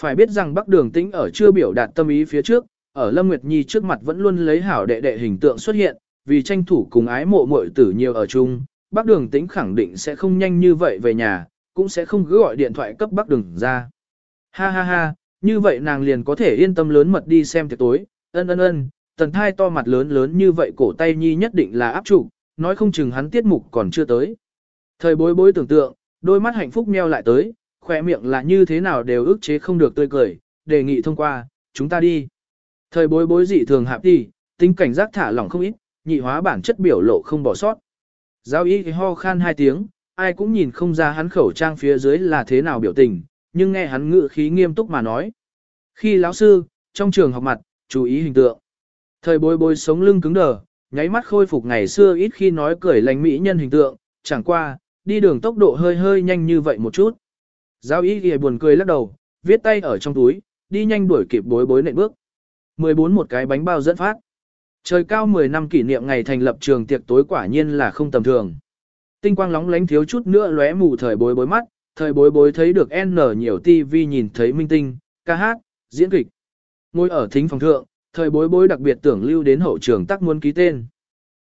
S1: Phải biết rằng Bắc Đường Tĩnh ở chưa biểu đạt tâm ý phía trước, ở Lâm Nguyệt Nhi trước mặt vẫn luôn lấy hảo đệ đệ hình tượng xuất hiện, vì tranh thủ cùng ái mộ muội tử nhiều ở chung, Bắc Đường Tĩnh khẳng định sẽ không nhanh như vậy về nhà, cũng sẽ không cứ gọi điện thoại cấp Bắc Đường ra. Ha ha ha, như vậy nàng liền có thể yên tâm lớn mật đi xem tiệc tối, ân ân ân, tần thai to mặt lớn lớn như vậy cổ tay nhi nhất định là áp trụ, nói không chừng hắn tiết mục còn chưa tới. Thời bối bối tưởng tượng, đôi mắt hạnh phúc meo lại tới, khỏe miệng là như thế nào đều ức chế không được tươi cười, đề nghị thông qua, chúng ta đi. Thời bối bối dị thường hạp đi, tính cảnh giác thả lỏng không ít, nhị hóa bản chất biểu lộ không bỏ sót. Giao ý ho khan hai tiếng, ai cũng nhìn không ra hắn khẩu trang phía dưới là thế nào biểu tình, nhưng nghe hắn ngự khí nghiêm túc mà nói. Khi lão sư, trong trường học mặt, chú ý hình tượng. Thời bối bối sống lưng cứng đờ, nháy mắt khôi phục ngày xưa ít khi nói cười lành mỹ nhân hình tượng, chẳng qua, đi đường tốc độ hơi hơi nhanh như vậy một chút. Giáo ý ghi buồn cười lắc đầu, viết tay ở trong túi, đi nhanh đuổi kịp bối bối nệm bước. 14 một cái bánh bao dẫn phát. Trời cao 10 năm kỷ niệm ngày thành lập trường tiệc tối quả nhiên là không tầm thường. Tinh quang lóng lánh thiếu chút nữa lóe mù thời bối bối mắt, thời bối bối thấy được N nhiều TV nhìn thấy minh tinh, ca hát, diễn kịch. Ngồi ở thính phòng thượng, thời bối bối đặc biệt tưởng lưu đến hậu trường tắc muốn ký tên.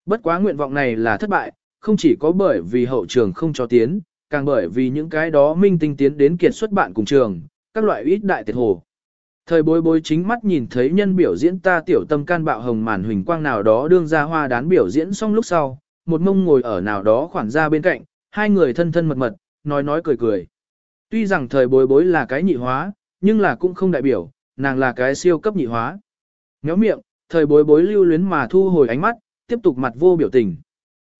S1: Bất quá nguyện vọng này là thất bại, không chỉ có bởi vì hậu trường không cho tiến, càng bởi vì những cái đó minh tinh tiến đến kiệt xuất bạn cùng trường, các loại ít đại tiệt hồ. Thời bối bối chính mắt nhìn thấy nhân biểu diễn ta tiểu tâm can bạo hồng màn huỳnh quang nào đó đương ra hoa đán biểu diễn xong lúc sau, một mông ngồi ở nào đó khoảng ra bên cạnh, hai người thân thân mật mật, nói nói cười cười. Tuy rằng thời bối bối là cái nhị hóa, nhưng là cũng không đại biểu, nàng là cái siêu cấp nhị hóa. Nhó miệng, thời bối bối lưu luyến mà thu hồi ánh mắt, tiếp tục mặt vô biểu tình.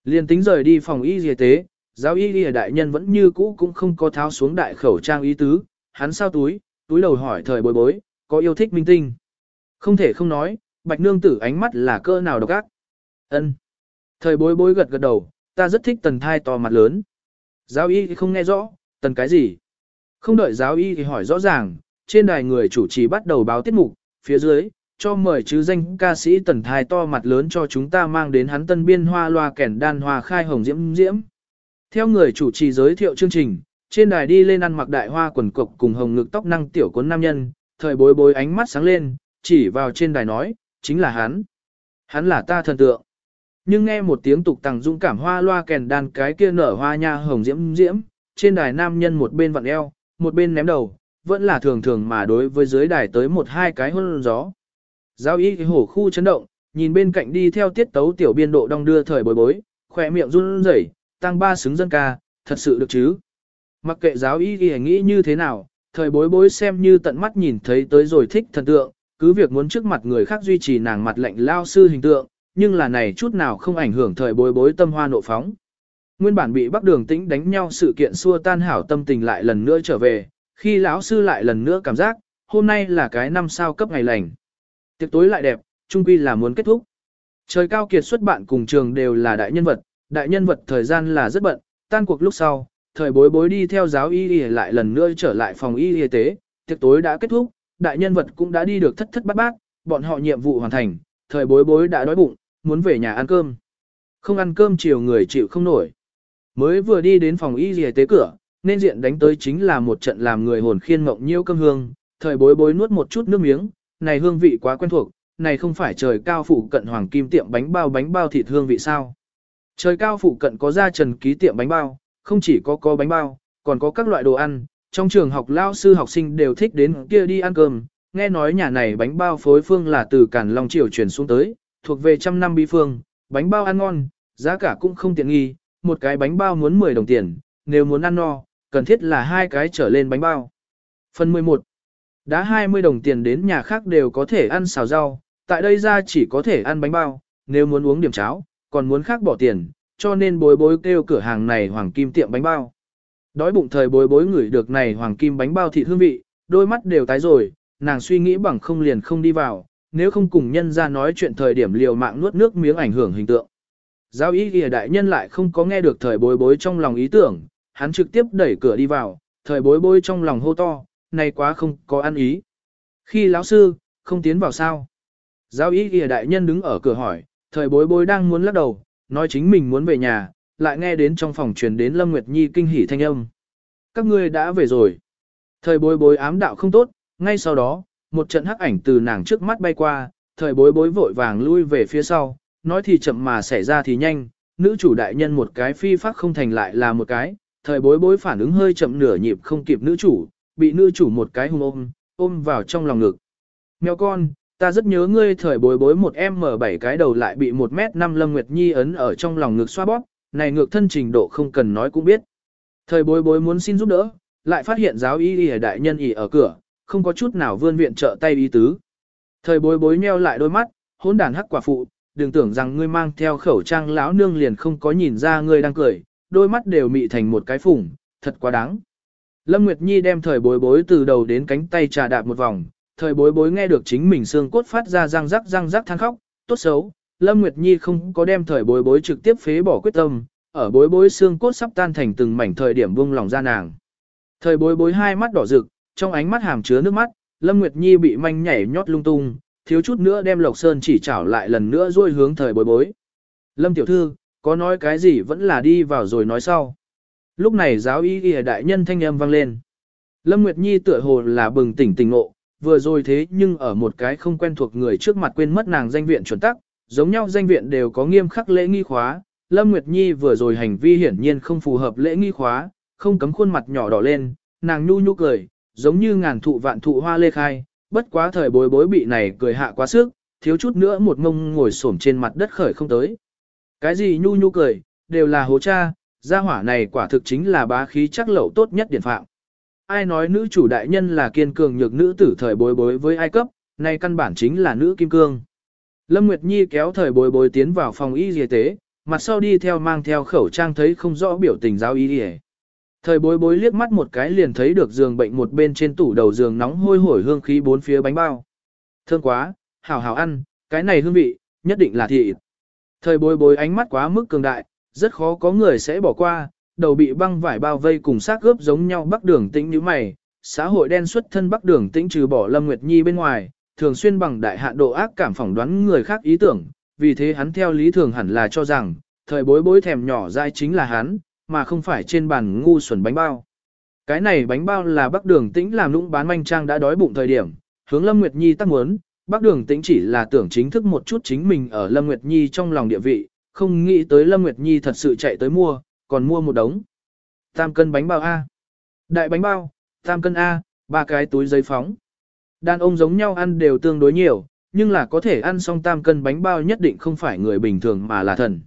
S1: Liên tính rời đi phòng y y tế, giáo y y đại nhân vẫn như cũ cũng không có tháo xuống đại khẩu trang y tứ, hắn sao túi, túi đầu hỏi thời bối bối, có yêu thích minh tinh. Không thể không nói, bạch nương tử ánh mắt là cơ nào độc ác. ân Thời bối bối gật gật đầu, ta rất thích tần thai to mặt lớn. Giáo y không nghe rõ, tần cái gì? Không đợi giáo y thì hỏi rõ ràng, trên đài người chủ trì bắt đầu báo tiết mục, phía dưới, cho mời chứ danh ca sĩ tần thai to mặt lớn cho chúng ta mang đến hắn tân biên hoa loa kẻn đan hoa khai hồng diễm diễm. Theo người chủ trì giới thiệu chương trình, trên đài đi lên ăn mặc đại hoa quần cộc cùng hồng ngực tóc năng tiểu cuốn nam nhân, thời bối bối ánh mắt sáng lên, chỉ vào trên đài nói, chính là hắn. Hắn là ta thần tượng. Nhưng nghe một tiếng tục tằng dũng cảm hoa loa kèn đàn cái kia nở hoa nha hồng diễm diễm, trên đài nam nhân một bên vặn eo, một bên ném đầu, vẫn là thường thường mà đối với dưới đài tới một hai cái hôn gió. Giao y hổ khu chấn động, nhìn bên cạnh đi theo tiết tấu tiểu biên độ đong đưa thời bối bối, khỏe miệng run rẩy, tăng ba xứng dân ca, thật sự được chứ. Mặc kệ giáo y ghi nghĩ như thế nào, thời bối bối xem như tận mắt nhìn thấy tới rồi thích thần tượng, cứ việc muốn trước mặt người khác duy trì nàng mặt lạnh lao sư hình tượng, nhưng là này chút nào không ảnh hưởng thời bối bối tâm hoa nộ phóng. Nguyên bản bị Bắc Đường Tĩnh đánh nhau sự kiện xua tan hảo tâm tình lại lần nữa trở về, khi lão sư lại lần nữa cảm giác, hôm nay là cái năm sao cấp ngày lành. Tiệc tối lại đẹp, trung quy là muốn kết thúc. Trời cao kiệt xuất bạn cùng trường đều là đại nhân vật, đại nhân vật thời gian là rất bận, tan cuộc lúc sau, thời bối bối đi theo giáo y y lại lần nữa trở lại phòng y y tế, tiệc tối đã kết thúc, đại nhân vật cũng đã đi được thất thất bát bát, bọn họ nhiệm vụ hoàn thành, thời bối bối đã đói bụng, muốn về nhà ăn cơm. Không ăn cơm chiều người chịu không nổi. Mới vừa đi đến phòng y y tế cửa, nên diện đánh tới chính là một trận làm người hồn khiên mộng nhiêu cơm hương, thời bối bối nuốt một chút nước miếng, này hương vị quá quen thuộc, này không phải trời cao phụ cận hoàng kim tiệm bánh bao bánh bao thịt hương vị sao. Trời cao phụ cận có ra trần ký tiệm bánh bao, không chỉ có có bánh bao, còn có các loại đồ ăn, trong trường học lao sư học sinh đều thích đến kia đi ăn cơm, nghe nói nhà này bánh bao phối phương là từ Càn Long Triều truyền xuống tới, thuộc về trăm năm bí phương, bánh bao ăn ngon, giá cả cũng không tiện nghi, một cái bánh bao muốn 10 đồng tiền, nếu muốn ăn no, cần thiết là hai cái trở lên bánh bao. Phần 11. Đã 20 đồng tiền đến nhà khác đều có thể ăn xào rau, tại đây ra chỉ có thể ăn bánh bao, nếu muốn uống điểm cháo, còn muốn khác bỏ tiền, cho nên bối bối kêu cửa hàng này hoàng kim tiệm bánh bao. Đói bụng thời bối bối ngửi được này hoàng kim bánh bao thịt hương vị, đôi mắt đều tái rồi, nàng suy nghĩ bằng không liền không đi vào, nếu không cùng nhân ra nói chuyện thời điểm liều mạng nuốt nước miếng ảnh hưởng hình tượng. Giao ý ghi đại nhân lại không có nghe được thời bối bối trong lòng ý tưởng, hắn trực tiếp đẩy cửa đi vào, thời bối bối trong lòng hô to, nay quá không có ăn ý. Khi lão sư, không tiến vào sao? Giao ý kìa đại nhân đứng ở cửa hỏi, thời bối bối đang muốn lắc đầu, nói chính mình muốn về nhà, lại nghe đến trong phòng truyền đến Lâm Nguyệt Nhi kinh hỉ thanh âm. Các ngươi đã về rồi. Thời bối bối ám đạo không tốt, ngay sau đó, một trận hắc ảnh từ nàng trước mắt bay qua, thời bối bối vội vàng lui về phía sau, nói thì chậm mà xảy ra thì nhanh, nữ chủ đại nhân một cái phi pháp không thành lại là một cái, thời bối bối phản ứng hơi chậm nửa nhịp không kịp nữ chủ, bị nữ chủ một cái hung ôm, ôm vào trong lòng ngực. Mèo con, ta rất nhớ ngươi thời bối bối một em mở bảy cái đầu lại bị một mét năm Lâm Nguyệt Nhi ấn ở trong lòng ngực xoa bóp, này ngược thân trình độ không cần nói cũng biết. Thời bối bối muốn xin giúp đỡ, lại phát hiện giáo y y đại nhân ỉ ở cửa, không có chút nào vươn viện trợ tay ý tứ. Thời bối bối nheo lại đôi mắt, hỗn đàn hắc quả phụ, đừng tưởng rằng ngươi mang theo khẩu trang lão nương liền không có nhìn ra ngươi đang cười, đôi mắt đều mị thành một cái phủng, thật quá đáng. Lâm Nguyệt Nhi đem thời bối bối từ đầu đến cánh tay trà đạp một vòng, thời bối bối nghe được chính mình xương cốt phát ra răng rắc răng rắc than khóc, tốt xấu, Lâm Nguyệt Nhi không có đem thời bối bối trực tiếp phế bỏ quyết tâm, ở bối bối xương cốt sắp tan thành từng mảnh thời điểm buông lòng ra nàng. Thời bối bối hai mắt đỏ rực, trong ánh mắt hàm chứa nước mắt, Lâm Nguyệt Nhi bị manh nhảy nhót lung tung, thiếu chút nữa đem Lộc Sơn chỉ trảo lại lần nữa duỗi hướng thời bối bối. Lâm tiểu thư, có nói cái gì vẫn là đi vào rồi nói sau. Lúc này giáo y ghi đại nhân thanh âm vang lên. Lâm Nguyệt Nhi tựa hồ là bừng tỉnh tỉnh ngộ, vừa rồi thế nhưng ở một cái không quen thuộc người trước mặt quên mất nàng danh viện chuẩn tắc, giống nhau danh viện đều có nghiêm khắc lễ nghi khóa. Lâm Nguyệt Nhi vừa rồi hành vi hiển nhiên không phù hợp lễ nghi khóa, không cấm khuôn mặt nhỏ đỏ lên, nàng nhu nhu cười, giống như ngàn thụ vạn thụ hoa lê khai, bất quá thời bối bối bị này cười hạ quá sức, thiếu chút nữa một ngông ngồi xổm trên mặt đất khởi không tới. Cái gì nhu nhu cười, đều là hố cha, gia hỏa này quả thực chính là bá khí chắc lậu tốt nhất điển phạm. Ai nói nữ chủ đại nhân là kiên cường nhược nữ tử thời bối bối với ai cấp, này căn bản chính là nữ kim cương. Lâm Nguyệt Nhi kéo thời bối bối tiến vào phòng y y tế, mặt sau đi theo mang theo khẩu trang thấy không rõ biểu tình giáo y y. Thời bối bối liếc mắt một cái liền thấy được giường bệnh một bên trên tủ đầu giường nóng hôi hổi hương khí bốn phía bánh bao. Thơm quá, hảo hảo ăn, cái này hương vị, nhất định là thịt. Thời bối bối ánh mắt quá mức cường đại, rất khó có người sẽ bỏ qua, đầu bị băng vải bao vây cùng xác gớp giống nhau bắc đường tĩnh như mày. Xã hội đen xuất thân bắc đường tĩnh trừ bỏ Lâm Nguyệt Nhi bên ngoài, thường xuyên bằng đại hạn độ ác cảm phỏng đoán người khác ý tưởng, vì thế hắn theo lý thường hẳn là cho rằng, thời bối bối thèm nhỏ dai chính là hắn, mà không phải trên bàn ngu xuẩn bánh bao. Cái này bánh bao là Bắc Đường Tĩnh làm lũng bán manh trang đã đói bụng thời điểm, hướng Lâm Nguyệt Nhi tắc muốn, Bắc Đường Tĩnh chỉ là tưởng chính thức một chút chính mình ở Lâm Nguyệt Nhi trong lòng địa vị, không nghĩ tới Lâm Nguyệt Nhi thật sự chạy tới mua, còn mua một đống. Tam cân bánh bao A. Đại bánh bao, tam cân A, ba cái túi giấy phóng. Đàn ông giống nhau ăn đều tương đối nhiều, nhưng là có thể ăn xong tam cân bánh bao nhất định không phải người bình thường mà là thần.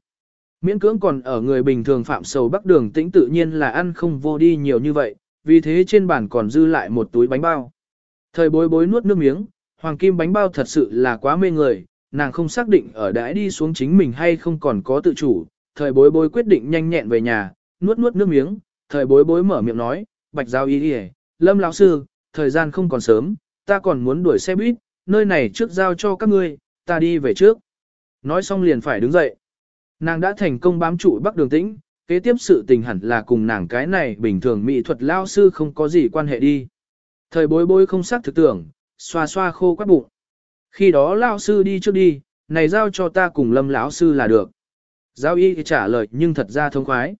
S1: Miễn cưỡng còn ở người bình thường phạm sầu bắc đường tĩnh tự nhiên là ăn không vô đi nhiều như vậy, vì thế trên bàn còn dư lại một túi bánh bao. Thời bối bối nuốt nước miếng, hoàng kim bánh bao thật sự là quá mê người, nàng không xác định ở đãi đi xuống chính mình hay không còn có tự chủ, thời bối bối quyết định nhanh nhẹn về nhà, nuốt nuốt nước miếng, thời bối bối mở miệng nói, bạch giao ý đi lâm lão sư, thời gian không còn sớm, ta còn muốn đuổi xe buýt, nơi này trước giao cho các ngươi, ta đi về trước. Nói xong liền phải đứng dậy. Nàng đã thành công bám trụ Bắc Đường Tĩnh, kế tiếp sự tình hẳn là cùng nàng cái này bình thường mỹ thuật lao sư không có gì quan hệ đi. Thời bối bối không xác thực tưởng, xoa xoa khô quát bụng. Khi đó lao sư đi trước đi, này giao cho ta cùng lâm lão sư là được. Giao y trả lời nhưng thật ra thông khoái.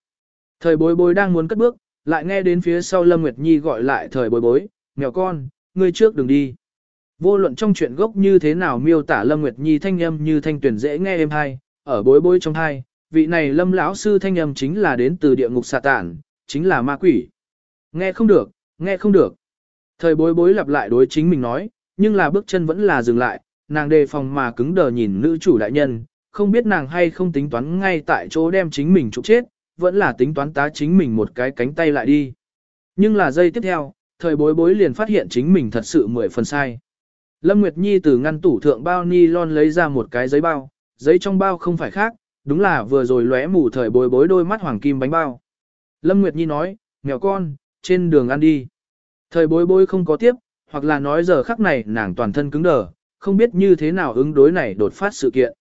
S1: Thời bối bối đang muốn cất bước, lại nghe đến phía sau Lâm Nguyệt Nhi gọi lại thời bối bối, mèo con, ngươi trước đừng đi. Vô luận trong chuyện gốc như thế nào miêu tả Lâm Nguyệt Nhi thanh âm như thanh tuyển dễ nghe êm hay, ở bối bối trong hai, vị này lâm lão sư thanh âm chính là đến từ địa ngục xà tản, chính là ma quỷ. Nghe không được, nghe không được. Thời bối bối lặp lại đối chính mình nói, nhưng là bước chân vẫn là dừng lại, nàng đề phòng mà cứng đờ nhìn nữ chủ đại nhân, không biết nàng hay không tính toán ngay tại chỗ đem chính mình trục chết, vẫn là tính toán tá chính mình một cái cánh tay lại đi. Nhưng là giây tiếp theo, thời bối bối liền phát hiện chính mình thật sự mười phần sai. Lâm Nguyệt Nhi từ ngăn tủ thượng bao ni lon lấy ra một cái giấy bao, giấy trong bao không phải khác, đúng là vừa rồi lóe mù thời bối bối đôi mắt hoàng kim bánh bao. Lâm Nguyệt Nhi nói, mèo con, trên đường ăn đi. Thời bối bối không có tiếp, hoặc là nói giờ khắc này nàng toàn thân cứng đờ, không biết như thế nào ứng đối này đột phát sự kiện.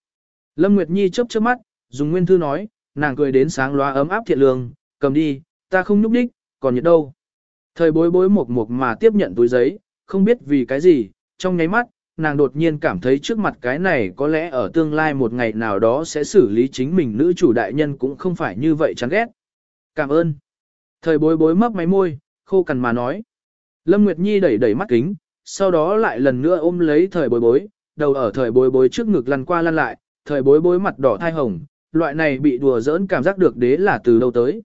S1: Lâm Nguyệt Nhi chớp chớp mắt, dùng nguyên thư nói, nàng cười đến sáng loa ấm áp thiện lương, cầm đi, ta không nhúc đích, còn nhiệt đâu. Thời bối bối một một mà tiếp nhận túi giấy, không biết vì cái gì, trong nháy mắt, nàng đột nhiên cảm thấy trước mặt cái này có lẽ ở tương lai một ngày nào đó sẽ xử lý chính mình nữ chủ đại nhân cũng không phải như vậy chán ghét. Cảm ơn. Thời bối bối mấp máy môi, khô cằn mà nói. Lâm Nguyệt Nhi đẩy đẩy mắt kính, sau đó lại lần nữa ôm lấy thời bối bối, đầu ở thời bối bối trước ngực lăn qua lăn lại, thời bối bối mặt đỏ thai hồng, loại này bị đùa giỡn cảm giác được đế là từ đâu tới.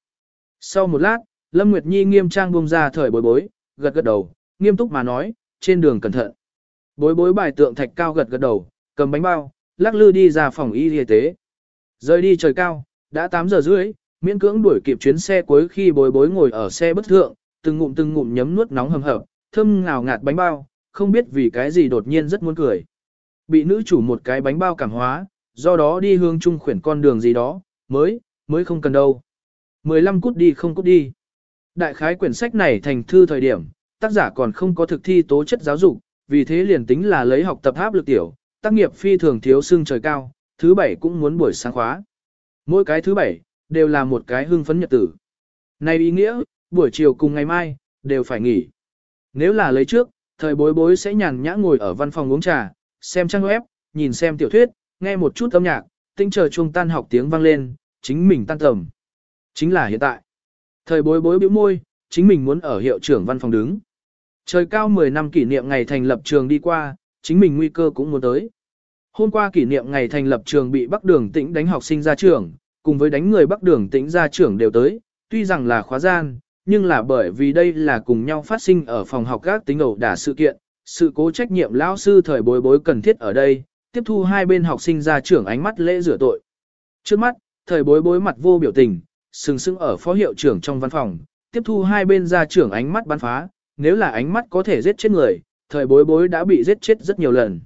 S1: Sau một lát, Lâm Nguyệt Nhi nghiêm trang buông ra thời bối bối, gật gật đầu, nghiêm túc mà nói, trên đường cẩn thận. Bối bối bài tượng thạch cao gật gật đầu, cầm bánh bao, lắc lư đi ra phòng y y tế. Rời đi trời cao, đã 8 giờ rưỡi, miễn cưỡng đuổi kịp chuyến xe cuối khi bối bối ngồi ở xe bất thượng, từng ngụm từng ngụm nhấm nuốt nóng hầm hập, thơm ngào ngạt bánh bao, không biết vì cái gì đột nhiên rất muốn cười. Bị nữ chủ một cái bánh bao cảm hóa, do đó đi hướng trung khuyển con đường gì đó, mới, mới không cần đâu. 15 cút đi không cút đi. Đại khái quyển sách này thành thư thời điểm, tác giả còn không có thực thi tố chất giáo dục, vì thế liền tính là lấy học tập áp lực tiểu, tác nghiệp phi thường thiếu xương trời cao, thứ bảy cũng muốn buổi sáng khóa. Mỗi cái thứ bảy, đều là một cái hưng phấn nhật tử. Này ý nghĩa, buổi chiều cùng ngày mai, đều phải nghỉ. Nếu là lấy trước, thời bối bối sẽ nhàn nhã ngồi ở văn phòng uống trà, xem trang web, nhìn xem tiểu thuyết, nghe một chút âm nhạc, tinh chờ chuông tan học tiếng vang lên, chính mình tan tầm. Chính là hiện tại. Thời bối bối bĩu môi, chính mình muốn ở hiệu trưởng văn phòng đứng. Trời cao 10 năm kỷ niệm ngày thành lập trường đi qua, chính mình nguy cơ cũng muốn tới. Hôm qua kỷ niệm ngày thành lập trường bị Bắc Đường Tĩnh đánh học sinh ra trường, cùng với đánh người Bắc Đường Tĩnh ra trường đều tới, tuy rằng là khóa gian, nhưng là bởi vì đây là cùng nhau phát sinh ở phòng học các tính ẩu đả sự kiện, sự cố trách nhiệm lão sư thời bối bối cần thiết ở đây, tiếp thu hai bên học sinh ra trưởng ánh mắt lễ rửa tội. Trước mắt, thời bối bối mặt vô biểu tình, sừng sững ở phó hiệu trưởng trong văn phòng, tiếp thu hai bên ra trưởng ánh mắt bắn phá, nếu là ánh mắt có thể giết chết người, thời bối bối đã bị giết chết rất nhiều lần.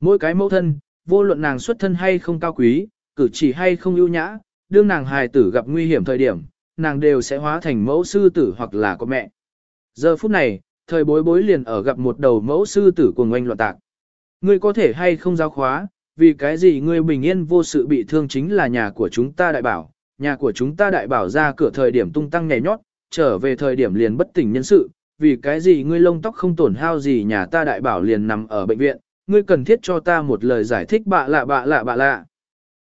S1: Mỗi cái mẫu thân, vô luận nàng xuất thân hay không cao quý, cử chỉ hay không ưu nhã, đương nàng hài tử gặp nguy hiểm thời điểm, nàng đều sẽ hóa thành mẫu sư tử hoặc là có mẹ. Giờ phút này, thời bối bối liền ở gặp một đầu mẫu sư tử của ngoanh loạn tạc. Ngươi có thể hay không giao khóa, vì cái gì ngươi bình yên vô sự bị thương chính là nhà của chúng ta đại bảo, nhà của chúng ta đại bảo ra cửa thời điểm tung tăng nhảy nhót, trở về thời điểm liền bất tỉnh nhân sự, vì cái gì ngươi lông tóc không tổn hao gì nhà ta đại bảo liền nằm ở bệnh viện, ngươi cần thiết cho ta một lời giải thích bạ lạ bạ lạ bạ lạ.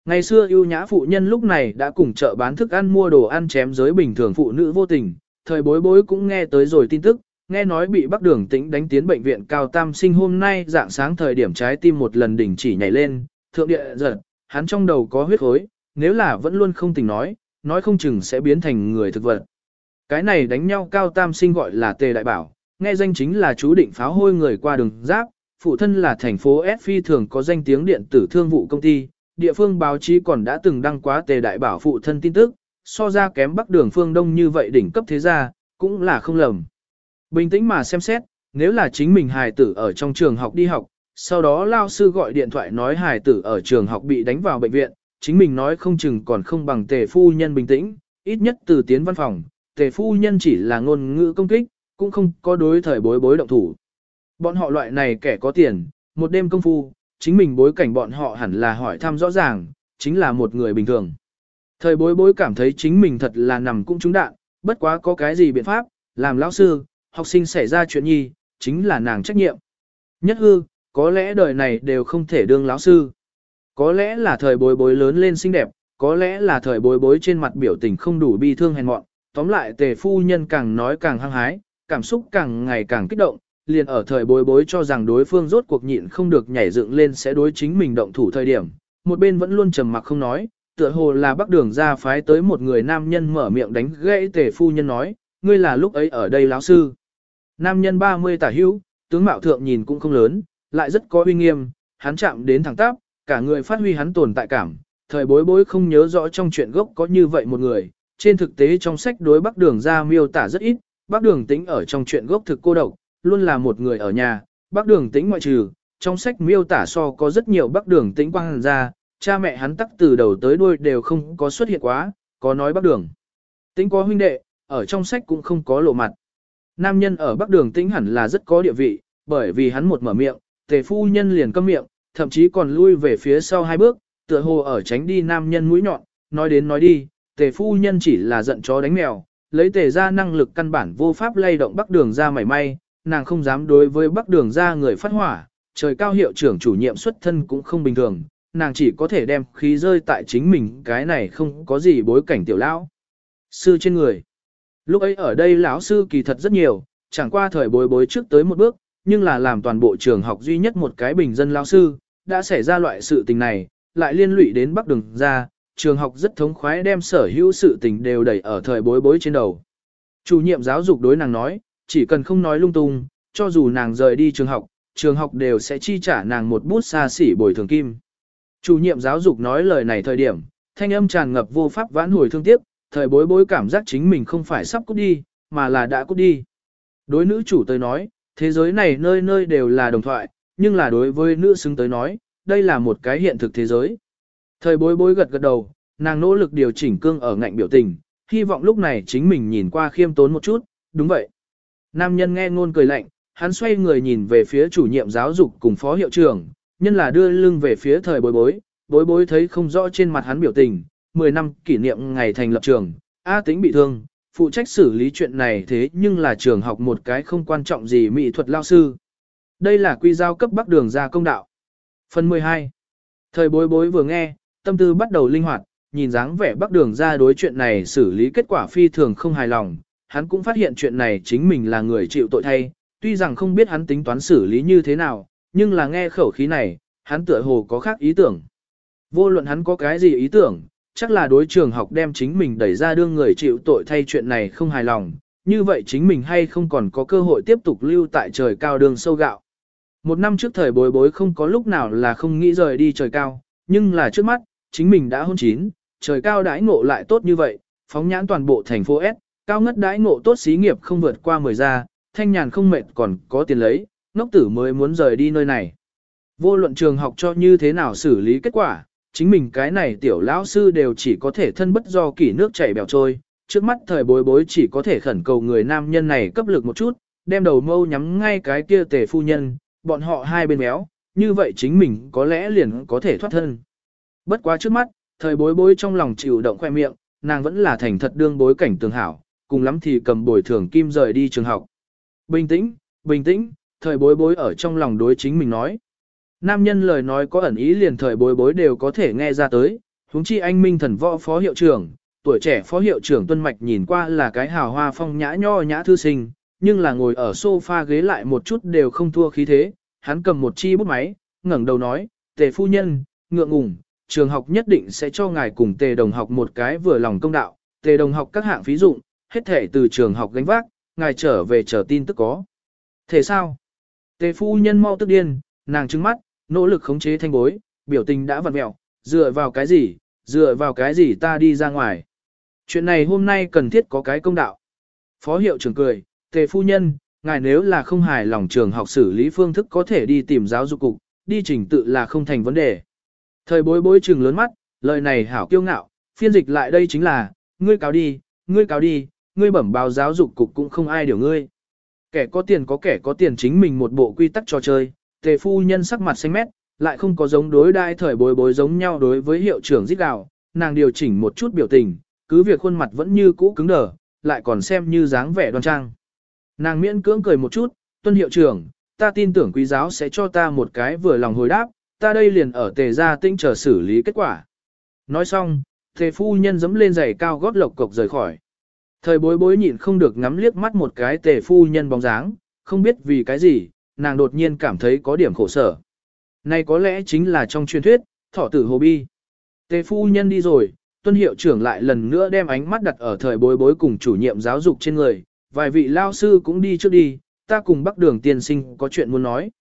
S1: Ngày xưa ưu nhã phụ nhân lúc này đã cùng chợ bán thức ăn mua đồ ăn chém giới bình thường phụ nữ vô tình, thời bối bối cũng nghe tới rồi tin tức, nghe nói bị Bắc Đường Tĩnh đánh tiến bệnh viện cao tam sinh hôm nay dạng sáng thời điểm trái tim một lần đỉnh chỉ nhảy lên, thượng địa giật, hắn trong đầu có huyết khối, nếu là vẫn luôn không tỉnh nói, nói không chừng sẽ biến thành người thực vật. Cái này đánh nhau cao tam sinh gọi là tề đại bảo, nghe danh chính là chú định pháo hôi người qua đường giáp, phụ thân là thành phố S phi thường có danh tiếng điện tử thương vụ công ty, địa phương báo chí còn đã từng đăng quá tề đại bảo phụ thân tin tức, so ra kém bắc đường phương đông như vậy đỉnh cấp thế gia, cũng là không lầm. Bình tĩnh mà xem xét, nếu là chính mình hài tử ở trong trường học đi học, sau đó lao sư gọi điện thoại nói hài tử ở trường học bị đánh vào bệnh viện, chính mình nói không chừng còn không bằng tề phu nhân bình tĩnh, ít nhất từ tiến văn phòng, tề phu nhân chỉ là ngôn ngữ công kích, cũng không có đối thời bối bối động thủ. Bọn họ loại này kẻ có tiền, một đêm công phu, chính mình bối cảnh bọn họ hẳn là hỏi thăm rõ ràng, chính là một người bình thường. Thời bối bối cảm thấy chính mình thật là nằm cũng trúng đạn, bất quá có cái gì biện pháp, làm lão sư, học sinh xảy ra chuyện nhi, chính là nàng trách nhiệm. Nhất hư, có lẽ đời này đều không thể đương lão sư. Có lẽ là thời bối bối lớn lên xinh đẹp, có lẽ là thời bối bối trên mặt biểu tình không đủ bi thương hèn mọn, tóm lại tề phu nhân càng nói càng hăng hái, cảm xúc càng ngày càng kích động, liền ở thời bối bối cho rằng đối phương rốt cuộc nhịn không được nhảy dựng lên sẽ đối chính mình động thủ thời điểm, một bên vẫn luôn trầm mặc không nói, tựa hồ là bắc đường ra phái tới một người nam nhân mở miệng đánh gãy tề phu nhân nói, ngươi là lúc ấy ở đây lão sư. Nam nhân 30 tả hữu, tướng mạo thượng nhìn cũng không lớn, lại rất có uy nghiêm, hắn chạm đến thẳng tắp, cả người phát huy hắn tồn tại cảm, thời bối bối không nhớ rõ trong chuyện gốc có như vậy một người, trên thực tế trong sách đối bắc đường ra miêu tả rất ít, bắc đường tính ở trong chuyện gốc thực cô độc, luôn là một người ở nhà, bắc đường Tĩnh ngoại trừ, trong sách miêu tả so có rất nhiều bắc đường Tĩnh quang ra, cha mẹ hắn tắc từ đầu tới đuôi đều không có xuất hiện quá, có nói bắc đường. Tĩnh có huynh đệ, ở trong sách cũng không có lộ mặt. Nam nhân ở bắc đường Tĩnh hẳn là rất có địa vị, bởi vì hắn một mở miệng, tề phu nhân liền câm miệng, thậm chí còn lui về phía sau hai bước, tựa hồ ở tránh đi nam nhân mũi nhọn, nói đến nói đi, tề phu nhân chỉ là giận chó đánh mèo, lấy tề ra năng lực căn bản vô pháp lay động bắc đường ra mảy may, nàng không dám đối với bắc đường ra người phát hỏa, trời cao hiệu trưởng chủ nhiệm xuất thân cũng không bình thường, nàng chỉ có thể đem khí rơi tại chính mình cái này không có gì bối cảnh tiểu lão. Sư trên người. Lúc ấy ở đây lão sư kỳ thật rất nhiều, chẳng qua thời bối bối trước tới một bước, nhưng là làm toàn bộ trường học duy nhất một cái bình dân lão sư, đã xảy ra loại sự tình này, lại liên lụy đến bắc đường ra, trường học rất thống khoái đem sở hữu sự tình đều đẩy ở thời bối bối trên đầu. Chủ nhiệm giáo dục đối nàng nói, chỉ cần không nói lung tung, cho dù nàng rời đi trường học, trường học đều sẽ chi trả nàng một bút xa xỉ bồi thường kim. Chủ nhiệm giáo dục nói lời này thời điểm, thanh âm tràn ngập vô pháp vãn hồi thương tiếc, thời bối bối cảm giác chính mình không phải sắp cút đi, mà là đã cút đi. Đối nữ chủ tới nói, thế giới này nơi nơi đều là đồng thoại, nhưng là đối với nữ xứng tới nói, đây là một cái hiện thực thế giới. Thời bối bối gật gật đầu, nàng nỗ lực điều chỉnh cương ở ngạnh biểu tình, hy vọng lúc này chính mình nhìn qua khiêm tốn một chút, đúng vậy. Nam nhân nghe ngôn cười lạnh, hắn xoay người nhìn về phía chủ nhiệm giáo dục cùng phó hiệu trưởng, nhân là đưa lưng về phía thời bối bối, bối bối thấy không rõ trên mặt hắn biểu tình, 10 năm kỷ niệm ngày thành lập trường, A tính bị thương, phụ trách xử lý chuyện này thế nhưng là trường học một cái không quan trọng gì mỹ thuật lao sư. Đây là quy giao cấp bắc đường ra công đạo. Phần 12 Thời bối bối vừa nghe, tâm tư bắt đầu linh hoạt, nhìn dáng vẻ bắc đường ra đối chuyện này xử lý kết quả phi thường không hài lòng, hắn cũng phát hiện chuyện này chính mình là người chịu tội thay, tuy rằng không biết hắn tính toán xử lý như thế nào, nhưng là nghe khẩu khí này, hắn tựa hồ có khác ý tưởng. Vô luận hắn có cái gì ý tưởng, chắc là đối trường học đem chính mình đẩy ra đương người chịu tội thay chuyện này không hài lòng, như vậy chính mình hay không còn có cơ hội tiếp tục lưu tại trời cao đường sâu gạo. Một năm trước thời bối bối không có lúc nào là không nghĩ rời đi trời cao, nhưng là trước mắt, chính mình đã hôn chín, trời cao đãi ngộ lại tốt như vậy, phóng nhãn toàn bộ thành phố S, cao ngất đãi ngộ tốt xí nghiệp không vượt qua 10 gia thanh nhàn không mệt còn có tiền lấy, ngốc tử mới muốn rời đi nơi này. Vô luận trường học cho như thế nào xử lý kết quả, chính mình cái này tiểu lão sư đều chỉ có thể thân bất do kỷ nước chảy bèo trôi, trước mắt thời bối bối chỉ có thể khẩn cầu người nam nhân này cấp lực một chút, đem đầu mâu nhắm ngay cái kia tề phu nhân, bọn họ hai bên méo như vậy chính mình có lẽ liền có thể thoát thân. Bất quá trước mắt, thời bối bối trong lòng chịu động khoe miệng, nàng vẫn là thành thật đương bối cảnh tường hảo, cùng lắm thì cầm bồi thường kim rời đi trường học. Bình tĩnh, bình tĩnh, thời bối bối ở trong lòng đối chính mình nói. Nam nhân lời nói có ẩn ý liền thời bối bối đều có thể nghe ra tới, huống chi anh minh thần võ phó hiệu trưởng, tuổi trẻ phó hiệu trưởng Tuân Mạch nhìn qua là cái hào hoa phong nhã nho nhã thư sinh, nhưng là ngồi ở sofa ghế lại một chút đều không thua khí thế, hắn cầm một chi bút máy, ngẩng đầu nói, tề phu nhân, ngượng ngùng, trường học nhất định sẽ cho ngài cùng tề đồng học một cái vừa lòng công đạo, tề đồng học các hạng phí dụng, hết thể từ trường học gánh vác, ngài trở về chờ tin tức có. Thế sao? Tề phu nhân mau tức điên, nàng trừng mắt, nỗ lực khống chế thanh bối, biểu tình đã vặn mẹo, dựa vào cái gì, dựa vào cái gì ta đi ra ngoài. Chuyện này hôm nay cần thiết có cái công đạo. Phó hiệu trưởng cười, tề phu nhân, ngài nếu là không hài lòng trường học xử lý phương thức có thể đi tìm giáo dục cục, đi trình tự là không thành vấn đề. Thời bối bối trừng lớn mắt, lời này hảo kiêu ngạo, phiên dịch lại đây chính là, ngươi cáo đi, ngươi cáo đi, ngươi bẩm báo giáo dục cục cũng không ai điều ngươi. Kẻ có tiền có kẻ có tiền chính mình một bộ quy tắc trò chơi, tề phu nhân sắc mặt xanh mét, lại không có giống đối đai thời bối bối giống nhau đối với hiệu trưởng giết gào, nàng điều chỉnh một chút biểu tình, cứ việc khuôn mặt vẫn như cũ cứng đờ, lại còn xem như dáng vẻ đoan trang. Nàng miễn cưỡng cười một chút, tuân hiệu trưởng, ta tin tưởng quý giáo sẽ cho ta một cái vừa lòng hồi đáp, ta đây liền ở tề gia tinh chờ xử lý kết quả. Nói xong, tề phu nhân dẫm lên giày cao gót lộc cộc rời khỏi. Thời bối bối nhịn không được ngắm liếc mắt một cái tề phu nhân bóng dáng, không biết vì cái gì, nàng đột nhiên cảm thấy có điểm khổ sở. Này có lẽ chính là trong truyền thuyết, Thỏ tử hồ bi. Tề phu nhân đi rồi, tuân hiệu trưởng lại lần nữa đem ánh mắt đặt ở thời bối bối cùng chủ nhiệm giáo dục trên người, vài vị lao sư cũng đi trước đi, ta cùng bắc đường tiên sinh có chuyện muốn nói.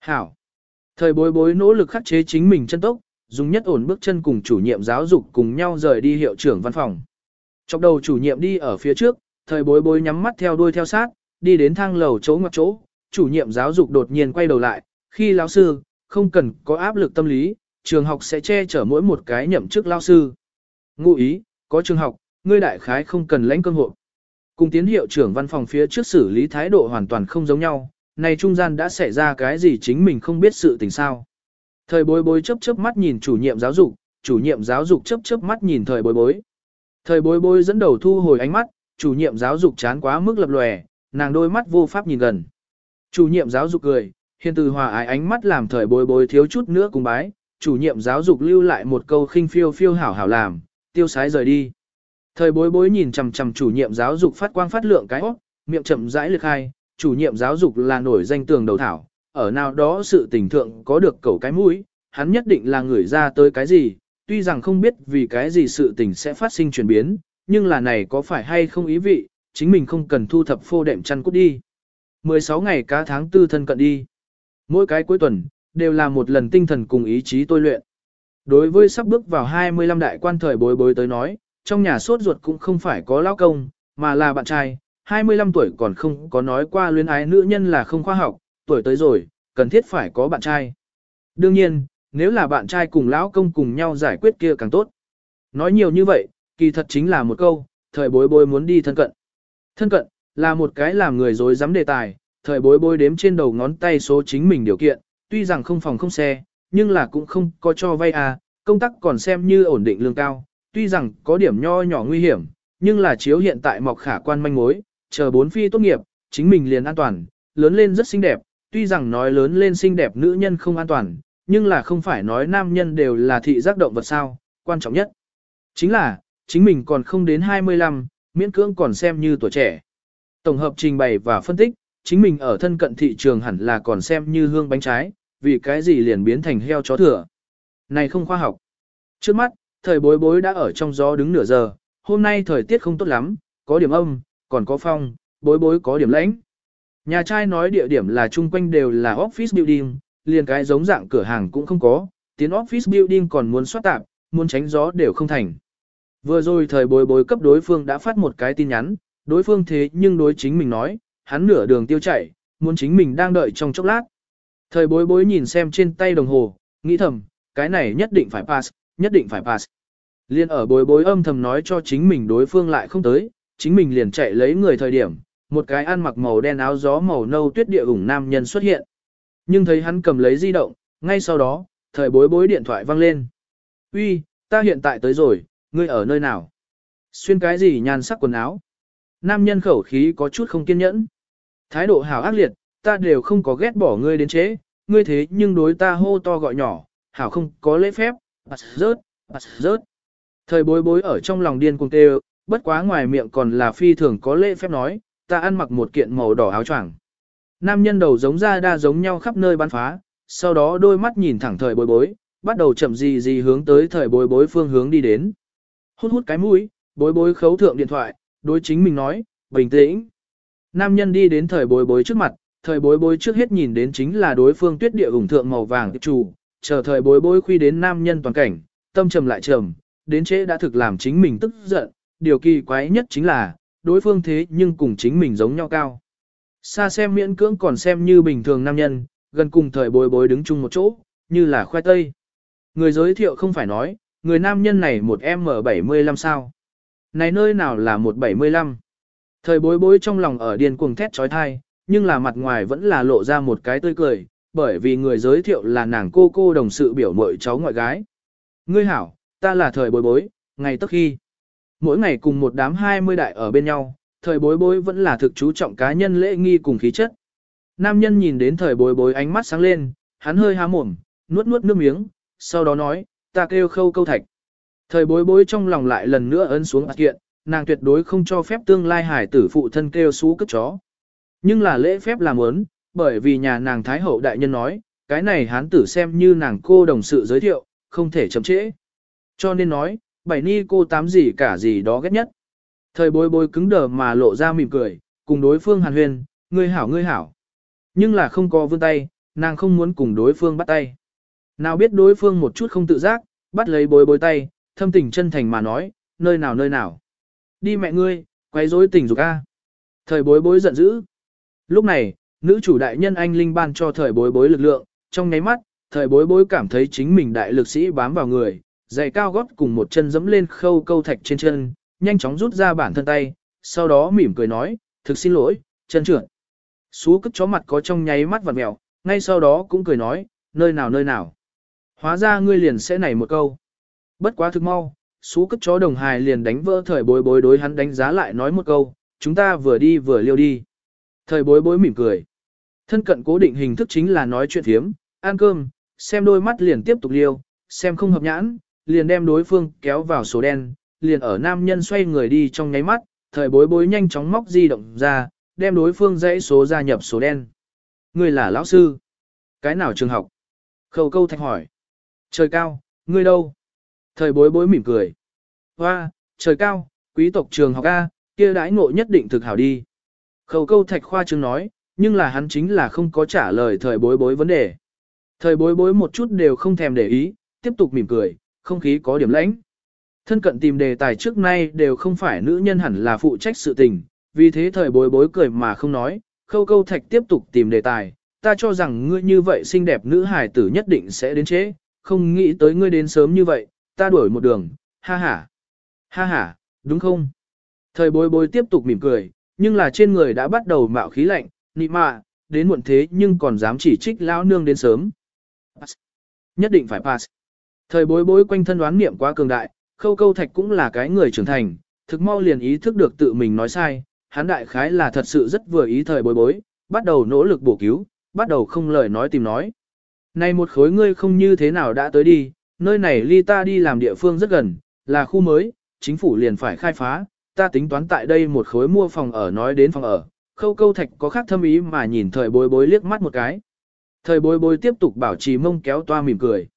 S1: Hảo. Thời bối bối nỗ lực khắc chế chính mình chân tốc, dùng nhất ổn bước chân cùng chủ nhiệm giáo dục cùng nhau rời đi hiệu trưởng văn phòng. Chọc đầu chủ nhiệm đi ở phía trước, thời bối bối nhắm mắt theo đuôi theo sát, đi đến thang lầu chỗ ngoặc chỗ, chủ nhiệm giáo dục đột nhiên quay đầu lại, khi lão sư, không cần có áp lực tâm lý, trường học sẽ che chở mỗi một cái nhậm chức lao sư. Ngụ ý, có trường học, ngươi đại khái không cần lãnh cơ hội. Cùng tiến hiệu trưởng văn phòng phía trước xử lý thái độ hoàn toàn không giống nhau, này trung gian đã xảy ra cái gì chính mình không biết sự tình sao. Thời bối bối chớp chớp mắt nhìn chủ nhiệm giáo dục, chủ nhiệm giáo dục chớp chớp mắt nhìn thời bối bối. Thời bối bối dẫn đầu thu hồi ánh mắt, chủ nhiệm giáo dục chán quá mức lập lòe, nàng đôi mắt vô pháp nhìn gần. Chủ nhiệm giáo dục cười, hiền từ hòa ái ánh mắt làm thời bối bối thiếu chút nữa cùng bái, chủ nhiệm giáo dục lưu lại một câu khinh phiêu phiêu hảo hảo làm, tiêu sái rời đi. Thời bối bối nhìn chằm chằm chủ nhiệm giáo dục phát quang phát lượng cái óc, miệng chậm rãi lực hai, chủ nhiệm giáo dục là nổi danh tường đầu thảo, ở nào đó sự tình thượng có được cầu cái mũi, hắn nhất định là người ra tới cái gì, tuy rằng không biết vì cái gì sự tình sẽ phát sinh chuyển biến, nhưng là này có phải hay không ý vị, chính mình không cần thu thập phô đệm chăn cút đi. 16 ngày cá tháng tư thân cận đi. Mỗi cái cuối tuần, đều là một lần tinh thần cùng ý chí tôi luyện. Đối với sắp bước vào 25 đại quan thời bối bối tới nói, trong nhà sốt ruột cũng không phải có lao công, mà là bạn trai, 25 tuổi còn không có nói qua luyến ái nữ nhân là không khoa học, tuổi tới rồi, cần thiết phải có bạn trai. Đương nhiên, nếu là bạn trai cùng lão công cùng nhau giải quyết kia càng tốt. Nói nhiều như vậy, kỳ thật chính là một câu, thời bối bối muốn đi thân cận. Thân cận, là một cái làm người dối dám đề tài, thời bối bối đếm trên đầu ngón tay số chính mình điều kiện, tuy rằng không phòng không xe, nhưng là cũng không có cho vay à, công tác còn xem như ổn định lương cao, tuy rằng có điểm nho nhỏ nguy hiểm, nhưng là chiếu hiện tại mọc khả quan manh mối, chờ bốn phi tốt nghiệp, chính mình liền an toàn, lớn lên rất xinh đẹp, tuy rằng nói lớn lên xinh đẹp nữ nhân không an toàn, nhưng là không phải nói nam nhân đều là thị giác động vật sao, quan trọng nhất. Chính là, chính mình còn không đến 25, miễn cưỡng còn xem như tuổi trẻ. Tổng hợp trình bày và phân tích, chính mình ở thân cận thị trường hẳn là còn xem như hương bánh trái, vì cái gì liền biến thành heo chó thừa. Này không khoa học. Trước mắt, thời bối bối đã ở trong gió đứng nửa giờ, hôm nay thời tiết không tốt lắm, có điểm âm, còn có phong, bối bối có điểm lãnh. Nhà trai nói địa điểm là chung quanh đều là office building, liền cái giống dạng cửa hàng cũng không có, tiến office building còn muốn soát tạp, muốn tránh gió đều không thành. Vừa rồi thời bối bối cấp đối phương đã phát một cái tin nhắn, đối phương thế nhưng đối chính mình nói, hắn nửa đường tiêu chảy, muốn chính mình đang đợi trong chốc lát. Thời bối bối nhìn xem trên tay đồng hồ, nghĩ thầm, cái này nhất định phải pass, nhất định phải pass. Liên ở bối bối âm thầm nói cho chính mình đối phương lại không tới, chính mình liền chạy lấy người thời điểm, một cái ăn mặc màu đen áo gió màu nâu tuyết địa ủng nam nhân xuất hiện. Nhưng thấy hắn cầm lấy di động, ngay sau đó, thời bối bối điện thoại vang lên. Uy, ta hiện tại tới rồi, ngươi ở nơi nào? Xuyên cái gì nhan sắc quần áo? Nam nhân khẩu khí có chút không kiên nhẫn. Thái độ hảo ác liệt, ta đều không có ghét bỏ ngươi đến chế, ngươi thế nhưng đối ta hô to gọi nhỏ, hảo không có lễ phép, bạt rớt, bạt rớt. Thời bối bối ở trong lòng điên cuồng tê bất quá ngoài miệng còn là phi thường có lễ phép nói, ta ăn mặc một kiện màu đỏ áo choàng. Nam nhân đầu giống ra đa giống nhau khắp nơi bắn phá, sau đó đôi mắt nhìn thẳng thời bối bối, bắt đầu chậm gì gì hướng tới thời bối bối phương hướng đi đến. Hút hút cái mũi, bối bối khấu thượng điện thoại, đối chính mình nói, bình tĩnh. Nam nhân đi đến thời bối bối trước mặt, thời bối bối trước hết nhìn đến chính là đối phương tuyết địa ủng thượng màu vàng chủ, chờ thời bối bối khuy đến nam nhân toàn cảnh, tâm trầm lại trầm, đến trễ đã thực làm chính mình tức giận, điều kỳ quái nhất chính là, đối phương thế nhưng cùng chính mình giống nhau cao. Xa xem miễn cưỡng còn xem như bình thường nam nhân, gần cùng thời bối bối đứng chung một chỗ, như là khoe tây. Người giới thiệu không phải nói, người nam nhân này một M75 sao. Này nơi nào là một 75? Thời bối bối trong lòng ở điên cuồng thét trói thai, nhưng là mặt ngoài vẫn là lộ ra một cái tươi cười, bởi vì người giới thiệu là nàng cô cô đồng sự biểu mội cháu ngoại gái. Ngươi hảo, ta là thời bối bối, ngày tức khi. Mỗi ngày cùng một đám 20 đại ở bên nhau, thời bối bối vẫn là thực chú trọng cá nhân lễ nghi cùng khí chất. Nam nhân nhìn đến thời bối bối ánh mắt sáng lên, hắn hơi há mồm, nuốt nuốt nước miếng, sau đó nói, ta kêu khâu câu thạch. Thời bối bối trong lòng lại lần nữa ấn xuống ạt kiện, nàng tuyệt đối không cho phép tương lai hải tử phụ thân kêu xú cất chó. Nhưng là lễ phép làm ớn, bởi vì nhà nàng Thái Hậu Đại Nhân nói, cái này hán tử xem như nàng cô đồng sự giới thiệu, không thể chậm trễ. Cho nên nói, bảy ni cô tám gì cả gì đó ghét nhất. Thời bối bối cứng đờ mà lộ ra mỉm cười, cùng đối phương hàn huyền, ngươi hảo ngươi hảo. Nhưng là không có vươn tay, nàng không muốn cùng đối phương bắt tay. Nào biết đối phương một chút không tự giác, bắt lấy bối bối tay, thâm tình chân thành mà nói, nơi nào nơi nào. Đi mẹ ngươi, quay rối tình dục a. Thời bối bối giận dữ. Lúc này, nữ chủ đại nhân anh linh ban cho thời bối bối lực lượng, trong nháy mắt, thời bối bối cảm thấy chính mình đại lực sĩ bám vào người, giày cao gót cùng một chân dẫm lên khâu câu thạch trên chân, nhanh chóng rút ra bản thân tay, sau đó mỉm cười nói, thực xin lỗi, chân trưởng. Xú cất chó mặt có trong nháy mắt vặt mèo, ngay sau đó cũng cười nói, nơi nào nơi nào. Hóa ra ngươi liền sẽ nảy một câu. Bất quá thực mau, xú cất chó đồng hài liền đánh vỡ thời bối bối đối hắn đánh giá lại nói một câu, chúng ta vừa đi vừa liêu đi. Thời bối bối mỉm cười. Thân cận cố định hình thức chính là nói chuyện thiếm, ăn cơm, xem đôi mắt liền tiếp tục liêu, xem không hợp nhãn, liền đem đối phương kéo vào số đen, liền ở nam nhân xoay người đi trong nháy mắt, thời bối bối nhanh chóng móc di động ra, đem đối phương dãy số gia nhập số đen. Người là lão sư. Cái nào trường học? Khẩu câu thạch hỏi. Trời cao, ngươi đâu? Thời bối bối mỉm cười. Hoa, trời cao, quý tộc trường học A, kia đãi ngộ nhất định thực hảo đi. Khẩu câu thạch khoa trương nói, nhưng là hắn chính là không có trả lời thời bối bối vấn đề. Thời bối bối một chút đều không thèm để ý, tiếp tục mỉm cười, không khí có điểm lãnh. Thân cận tìm đề tài trước nay đều không phải nữ nhân hẳn là phụ trách sự tình, vì thế thời bối bối cười mà không nói, khâu câu thạch tiếp tục tìm đề tài, ta cho rằng ngươi như vậy xinh đẹp nữ hài tử nhất định sẽ đến chế, không nghĩ tới ngươi đến sớm như vậy, ta đuổi một đường, ha ha. Ha ha, đúng không? Thời bối bối tiếp tục mỉm cười, nhưng là trên người đã bắt đầu mạo khí lạnh, nị mạ, đến muộn thế nhưng còn dám chỉ trích lão nương đến sớm. nhất định phải pass. Thời bối bối quanh thân đoán niệm quá cường đại, khâu câu thạch cũng là cái người trưởng thành, thực mau liền ý thức được tự mình nói sai, hắn đại khái là thật sự rất vừa ý thời bối bối, bắt đầu nỗ lực bổ cứu, bắt đầu không lời nói tìm nói. Này một khối ngươi không như thế nào đã tới đi, nơi này ly ta đi làm địa phương rất gần, là khu mới, chính phủ liền phải khai phá, ta tính toán tại đây một khối mua phòng ở nói đến phòng ở, khâu câu thạch có khác thâm ý mà nhìn thời bối bối liếc mắt một cái. Thời bối bối tiếp tục bảo trì mông kéo toa mỉm cười.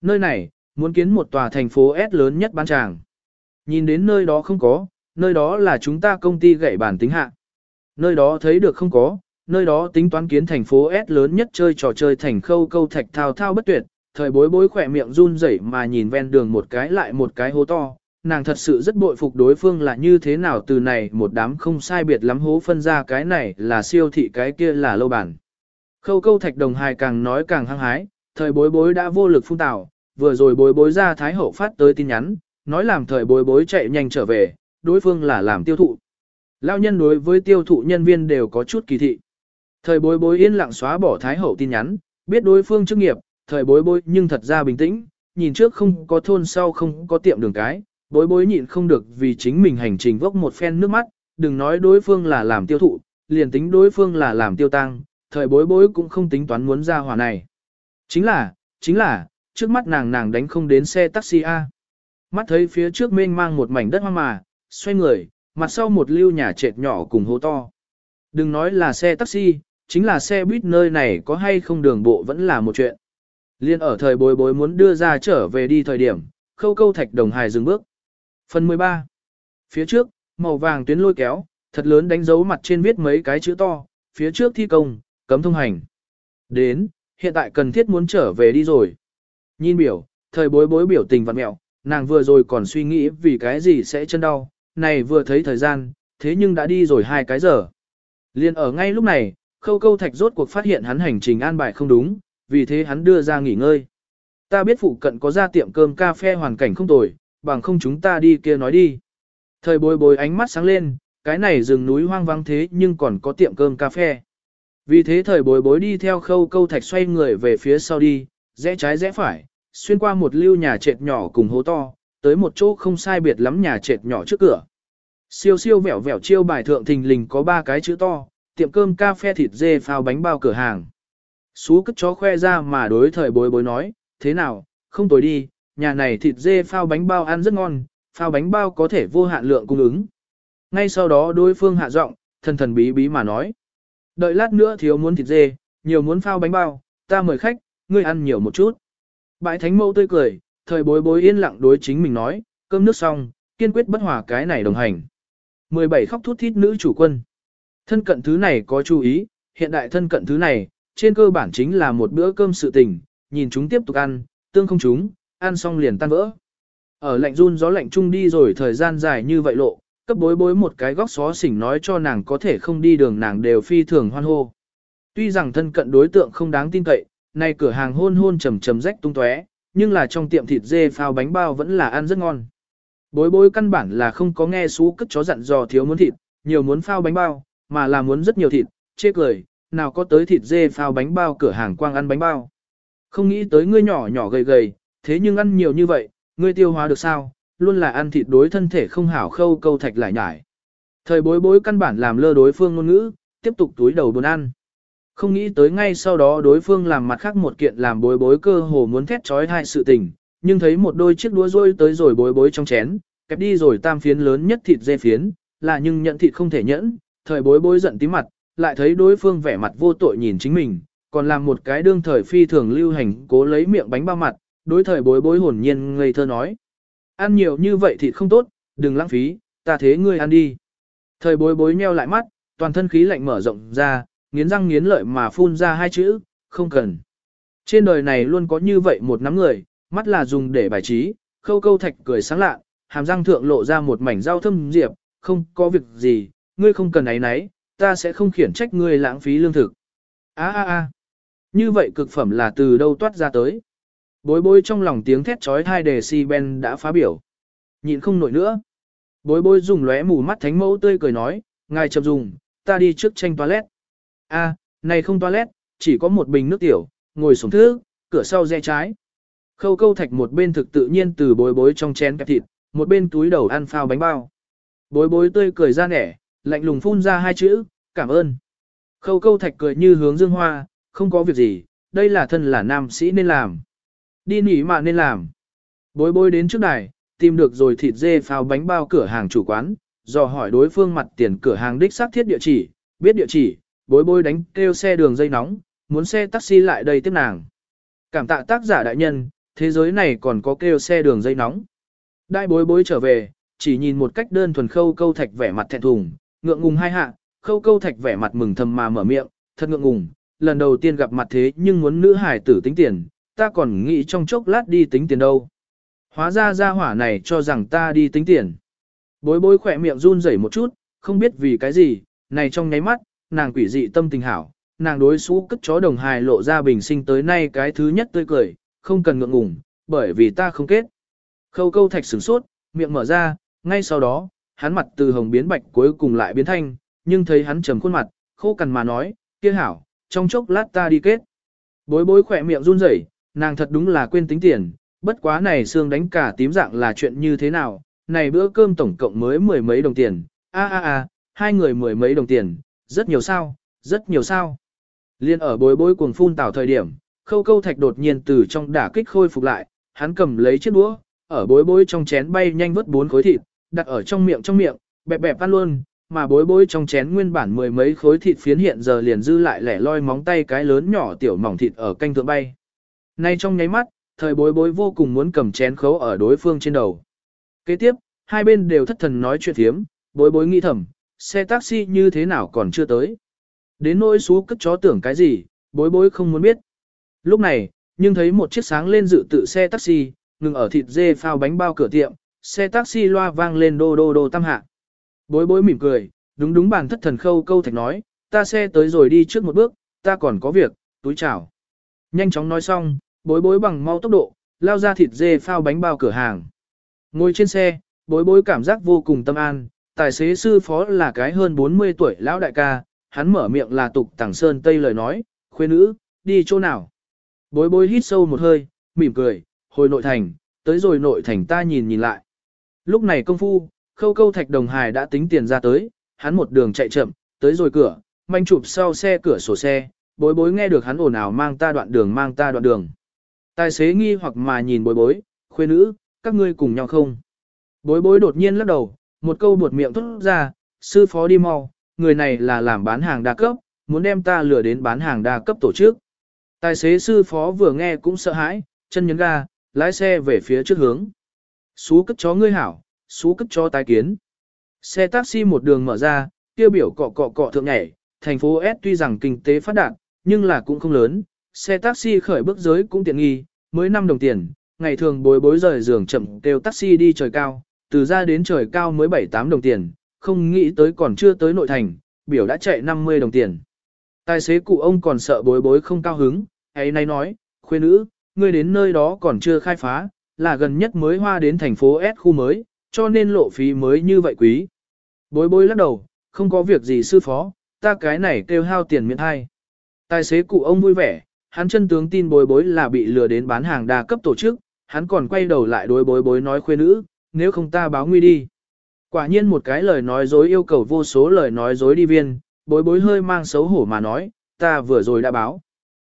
S1: Nơi này, muốn kiến một tòa thành phố S lớn nhất bán tràng. Nhìn đến nơi đó không có, nơi đó là chúng ta công ty gậy bản tính hạ. Nơi đó thấy được không có, nơi đó tính toán kiến thành phố S lớn nhất chơi trò chơi thành khâu câu thạch thao thao bất tuyệt, thời bối bối khỏe miệng run rẩy mà nhìn ven đường một cái lại một cái hố to, nàng thật sự rất bội phục đối phương là như thế nào từ này một đám không sai biệt lắm hố phân ra cái này là siêu thị cái kia là lâu bản. Khâu câu thạch đồng hài càng nói càng hăng hái, thời bối bối đã vô lực phun tảo, vừa rồi bối bối ra thái hậu phát tới tin nhắn, nói làm thời bối bối chạy nhanh trở về, đối phương là làm tiêu thụ. Lao nhân đối với tiêu thụ nhân viên đều có chút kỳ thị. Thời bối bối yên lặng xóa bỏ thái hậu tin nhắn, biết đối phương chức nghiệp, thời bối bối nhưng thật ra bình tĩnh, nhìn trước không có thôn sau không có tiệm đường cái, bối bối nhịn không được vì chính mình hành trình vốc một phen nước mắt, đừng nói đối phương là làm tiêu thụ, liền tính đối phương là làm tiêu tăng, thời bối bối cũng không tính toán muốn ra hỏa này. Chính là, chính là, trước mắt nàng nàng đánh không đến xe taxi A. Mắt thấy phía trước mênh mang một mảnh đất hoang mà, xoay người, mặt sau một lưu nhà trệt nhỏ cùng hố to. Đừng nói là xe taxi, chính là xe buýt nơi này có hay không đường bộ vẫn là một chuyện. Liên ở thời bối bối muốn đưa ra trở về đi thời điểm, khâu câu thạch đồng hài dừng bước. Phần 13. Phía trước, màu vàng tuyến lôi kéo, thật lớn đánh dấu mặt trên viết mấy cái chữ to, phía trước thi công, cấm thông hành. Đến, hiện tại cần thiết muốn trở về đi rồi. Nhìn biểu, thời bối bối biểu tình vặn mẹo, nàng vừa rồi còn suy nghĩ vì cái gì sẽ chân đau, này vừa thấy thời gian, thế nhưng đã đi rồi hai cái giờ. Liên ở ngay lúc này, khâu câu thạch rốt cuộc phát hiện hắn hành trình an bài không đúng, vì thế hắn đưa ra nghỉ ngơi. Ta biết phụ cận có ra tiệm cơm cà phê hoàn cảnh không tồi, bằng không chúng ta đi kia nói đi. Thời bối bối ánh mắt sáng lên, cái này rừng núi hoang vắng thế nhưng còn có tiệm cơm cà phê. Vì thế thời bối bối đi theo khâu câu thạch xoay người về phía sau đi, rẽ trái rẽ phải, xuyên qua một lưu nhà trệt nhỏ cùng hố to, tới một chỗ không sai biệt lắm nhà trệt nhỏ trước cửa. Siêu siêu vẻo vẻo chiêu bài thượng thình lình có ba cái chữ to, tiệm cơm cà phê thịt dê phao bánh bao cửa hàng. Xú cất chó khoe ra mà đối thời bối bối nói, thế nào, không tối đi, nhà này thịt dê phao bánh bao ăn rất ngon, phao bánh bao có thể vô hạn lượng cung ứng. Ngay sau đó đối phương hạ giọng, thần thần bí bí mà nói. Đợi lát nữa thiếu muốn thịt dê, nhiều muốn phao bánh bao, ta mời khách, ngươi ăn nhiều một chút. Bãi thánh mẫu tươi cười, thời bối bối yên lặng đối chính mình nói, cơm nước xong, kiên quyết bất hòa cái này đồng hành. 17 khóc thút thít nữ chủ quân. Thân cận thứ này có chú ý, hiện đại thân cận thứ này, trên cơ bản chính là một bữa cơm sự tình, nhìn chúng tiếp tục ăn, tương không chúng, ăn xong liền tan vỡ. Ở lạnh run gió lạnh chung đi rồi thời gian dài như vậy lộ, cấp bối bối một cái góc xó xỉnh nói cho nàng có thể không đi đường nàng đều phi thường hoan hô. Tuy rằng thân cận đối tượng không đáng tin cậy, này cửa hàng hôn hôn trầm trầm rách tung tóe, nhưng là trong tiệm thịt dê phao bánh bao vẫn là ăn rất ngon. Bối bối căn bản là không có nghe xú cất chó dặn dò thiếu muốn thịt, nhiều muốn phao bánh bao, mà là muốn rất nhiều thịt, chê cười, nào có tới thịt dê phao bánh bao cửa hàng quang ăn bánh bao. Không nghĩ tới ngươi nhỏ nhỏ gầy gầy, thế nhưng ăn nhiều như vậy, ngươi tiêu hóa được sao, luôn là ăn thịt đối thân thể không hảo khâu câu thạch lại nhải. Thời bối bối căn bản làm lơ đối phương ngôn ngữ, tiếp tục túi đầu buồn ăn. Không nghĩ tới ngay sau đó đối phương làm mặt khác một kiện làm bối bối cơ hồ muốn thét trói hai sự tình, nhưng thấy một đôi chiếc đũa rôi tới rồi bối bối trong chén, kẹp đi rồi tam phiến lớn nhất thịt dê phiến, là nhưng nhận thịt không thể nhẫn, thời bối bối giận tí mặt, lại thấy đối phương vẻ mặt vô tội nhìn chính mình, còn làm một cái đương thời phi thường lưu hành cố lấy miệng bánh bao mặt, đối thời bối bối hồn nhiên ngây thơ nói. Ăn nhiều như vậy thịt không tốt, đừng lãng phí, ta thế ngươi ăn đi. Thời bối bối meo lại mắt, toàn thân khí lạnh mở rộng ra, nghiến răng nghiến lợi mà phun ra hai chữ, không cần. Trên đời này luôn có như vậy một nắm người, mắt là dùng để bài trí, khâu câu thạch cười sáng lạ, hàm răng thượng lộ ra một mảnh rau thâm diệp, không có việc gì, ngươi không cần ấy nấy, ta sẽ không khiển trách ngươi lãng phí lương thực. A a a, như vậy cực phẩm là từ đâu toát ra tới. Bối bối trong lòng tiếng thét trói thai đề si ben đã phá biểu. Nhịn không nổi nữa. Bối bối dùng lóe mù mắt thánh mẫu tươi cười nói, ngài chậm dùng, ta đi trước tranh toilet. A, này không toilet, chỉ có một bình nước tiểu, ngồi xuống thứ, cửa sau re trái. Khâu câu thạch một bên thực tự nhiên từ bối bối trong chén kẹp thịt, một bên túi đầu ăn phao bánh bao. Bối bối tươi cười ra nẻ, lạnh lùng phun ra hai chữ, cảm ơn. Khâu câu thạch cười như hướng dương hoa, không có việc gì, đây là thân là nam sĩ nên làm. Đi nỉ mà nên làm. Bối bối đến trước đài, tìm được rồi thịt dê phao bánh bao cửa hàng chủ quán, dò hỏi đối phương mặt tiền cửa hàng đích xác thiết địa chỉ, biết địa chỉ, bối bối đánh kêu xe đường dây nóng, muốn xe taxi lại đây tiếp nàng. Cảm tạ tác giả đại nhân, thế giới này còn có kêu xe đường dây nóng. Đại bối bối trở về, chỉ nhìn một cách đơn thuần khâu câu thạch vẻ mặt thẹn thùng, ngượng ngùng hai hạ, khâu câu thạch vẻ mặt mừng thầm mà mở miệng, thật ngượng ngùng, lần đầu tiên gặp mặt thế nhưng muốn nữ hải tử tính tiền, ta còn nghĩ trong chốc lát đi tính tiền đâu. Hóa ra ra hỏa này cho rằng ta đi tính tiền. Bối bối khỏe miệng run rẩy một chút, không biết vì cái gì, này trong nháy mắt, nàng quỷ dị tâm tình hảo, nàng đối xú cất chó đồng hài lộ ra bình sinh tới nay cái thứ nhất tươi cười, không cần ngượng ngùng, bởi vì ta không kết. Khâu câu thạch sửng sốt, miệng mở ra, ngay sau đó, hắn mặt từ hồng biến bạch cuối cùng lại biến thanh, nhưng thấy hắn trầm khuôn mặt, khô cằn mà nói, kia hảo, trong chốc lát ta đi kết. Bối bối khỏe miệng run rẩy, nàng thật đúng là quên tính tiền, bất quá này xương đánh cả tím dạng là chuyện như thế nào, này bữa cơm tổng cộng mới mười mấy đồng tiền, a a a, hai người mười mấy đồng tiền, rất nhiều sao, rất nhiều sao. Liên ở bối bối cuồng phun tảo thời điểm, khâu câu thạch đột nhiên từ trong đả kích khôi phục lại, hắn cầm lấy chiếc đũa, ở bối bối trong chén bay nhanh vớt bốn khối thịt, đặt ở trong miệng trong miệng, bẹp bẹp ăn luôn, mà bối bối trong chén nguyên bản mười mấy khối thịt phiến hiện giờ liền dư lại lẻ loi móng tay cái lớn nhỏ tiểu mỏng thịt ở canh thượng bay. Nay trong nháy mắt, thời bối bối vô cùng muốn cầm chén khấu ở đối phương trên đầu. Kế tiếp, hai bên đều thất thần nói chuyện thiếm, bối bối nghĩ thầm, xe taxi như thế nào còn chưa tới. Đến nỗi xú cất chó tưởng cái gì, bối bối không muốn biết. Lúc này, nhưng thấy một chiếc sáng lên dự tự xe taxi, ngừng ở thịt dê phao bánh bao cửa tiệm, xe taxi loa vang lên đô đô đô tam hạ. Bối bối mỉm cười, đúng đúng bản thất thần khâu câu thạch nói, ta xe tới rồi đi trước một bước, ta còn có việc, túi chào. Nhanh chóng nói xong, bối bối bằng mau tốc độ, lao ra thịt dê phao bánh bao cửa hàng. Ngồi trên xe, bối bối cảm giác vô cùng tâm an, tài xế sư phó là cái hơn 40 tuổi lão đại ca, hắn mở miệng là tục tàng sơn tây lời nói, khuê nữ, đi chỗ nào. Bối bối hít sâu một hơi, mỉm cười, hồi nội thành, tới rồi nội thành ta nhìn nhìn lại. Lúc này công phu, khâu câu thạch đồng hài đã tính tiền ra tới, hắn một đường chạy chậm, tới rồi cửa, manh chụp sau xe cửa sổ xe, bối bối nghe được hắn ồn ào mang ta đoạn đường mang ta đoạn đường. Tài xế nghi hoặc mà nhìn bối bối, khuê nữ, các ngươi cùng nhau không? Bối bối đột nhiên lắc đầu, một câu buột miệng thốt ra, sư phó đi mau, người này là làm bán hàng đa cấp, muốn đem ta lừa đến bán hàng đa cấp tổ chức. Tài xế sư phó vừa nghe cũng sợ hãi, chân nhấn ga, lái xe về phía trước hướng. Xú cất chó ngươi hảo, xú cất chó tái kiến. Xe taxi một đường mở ra, tiêu biểu cọ cọ cọ thượng nhảy, thành phố S tuy rằng kinh tế phát đạt, nhưng là cũng không lớn, xe taxi khởi bước giới cũng tiện nghi, mới 5 đồng tiền, ngày thường bối bối rời giường chậm kêu taxi đi trời cao, từ ra đến trời cao mới 7-8 đồng tiền, không nghĩ tới còn chưa tới nội thành, biểu đã chạy 50 đồng tiền. Tài xế cụ ông còn sợ bối bối không cao hứng, ấy nay nói, khuê nữ, ngươi đến nơi đó còn chưa khai phá, là gần nhất mới hoa đến thành phố S khu mới, cho nên lộ phí mới như vậy quý. Bối bối lắc đầu, không có việc gì sư phó, ta cái này kêu hao tiền miễn hay. Tài xế cụ ông vui vẻ, hắn chân tướng tin bối bối là bị lừa đến bán hàng đa cấp tổ chức, hắn còn quay đầu lại đối bối bối nói khuê nữ, nếu không ta báo nguy đi. Quả nhiên một cái lời nói dối yêu cầu vô số lời nói dối đi viên, bối bối hơi mang xấu hổ mà nói, ta vừa rồi đã báo.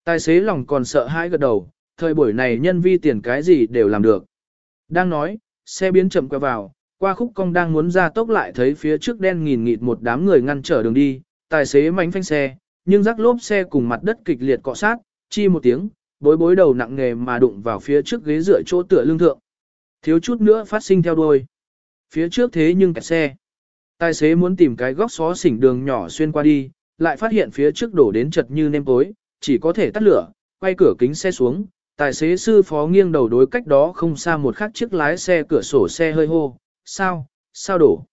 S1: Tài xế lòng còn sợ hãi gật đầu, thời buổi này nhân vi tiền cái gì đều làm được. Đang nói, xe biến chậm qua vào, qua khúc cong đang muốn ra tốc lại thấy phía trước đen nghìn nghịt một đám người ngăn trở đường đi, tài xế mánh phanh xe, nhưng rắc lốp xe cùng mặt đất kịch liệt cọ sát, chi một tiếng, bối bối đầu nặng nghề mà đụng vào phía trước ghế dựa chỗ tựa lưng thượng. Thiếu chút nữa phát sinh theo đuôi. Phía trước thế nhưng kẹt xe. Tài xế muốn tìm cái góc xó xỉnh đường nhỏ xuyên qua đi, lại phát hiện phía trước đổ đến chật như nêm tối, chỉ có thể tắt lửa, quay cửa kính xe xuống. Tài xế sư phó nghiêng đầu đối cách đó không xa một khắc chiếc lái xe cửa sổ xe hơi hô. Sao? Sao đổ?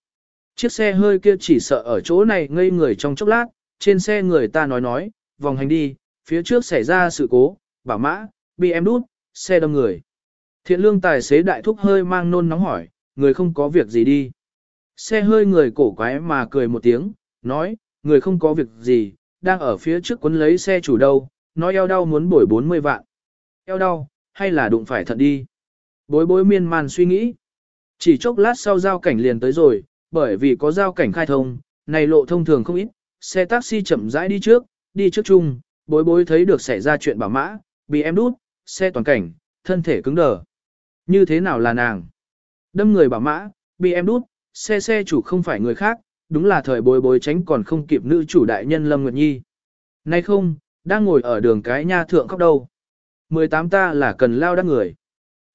S1: Chiếc xe hơi kia chỉ sợ ở chỗ này ngây người trong chốc lát, trên xe người ta nói nói, vòng hành đi, phía trước xảy ra sự cố, bảo mã, bị em đút, xe đâm người. Thiện lương tài xế đại thúc hơi mang nôn nóng hỏi, người không có việc gì đi. Xe hơi người cổ quái mà cười một tiếng, nói, người không có việc gì, đang ở phía trước quấn lấy xe chủ đâu, nói eo đau muốn bổi 40 vạn. Eo đau, hay là đụng phải thận đi. Bối bối miên man suy nghĩ. Chỉ chốc lát sau giao cảnh liền tới rồi, bởi vì có giao cảnh khai thông, này lộ thông thường không ít, xe taxi chậm rãi đi trước, đi trước chung, bối bối thấy được xảy ra chuyện bảo mã, bị em đút, xe toàn cảnh, thân thể cứng đờ. Như thế nào là nàng? Đâm người bảo mã, bị em đút, xe xe chủ không phải người khác, đúng là thời bối bối tránh còn không kịp nữ chủ đại nhân Lâm Nguyệt Nhi. Nay không, đang ngồi ở đường cái nha thượng khóc đâu. 18 ta là cần lao đắc người.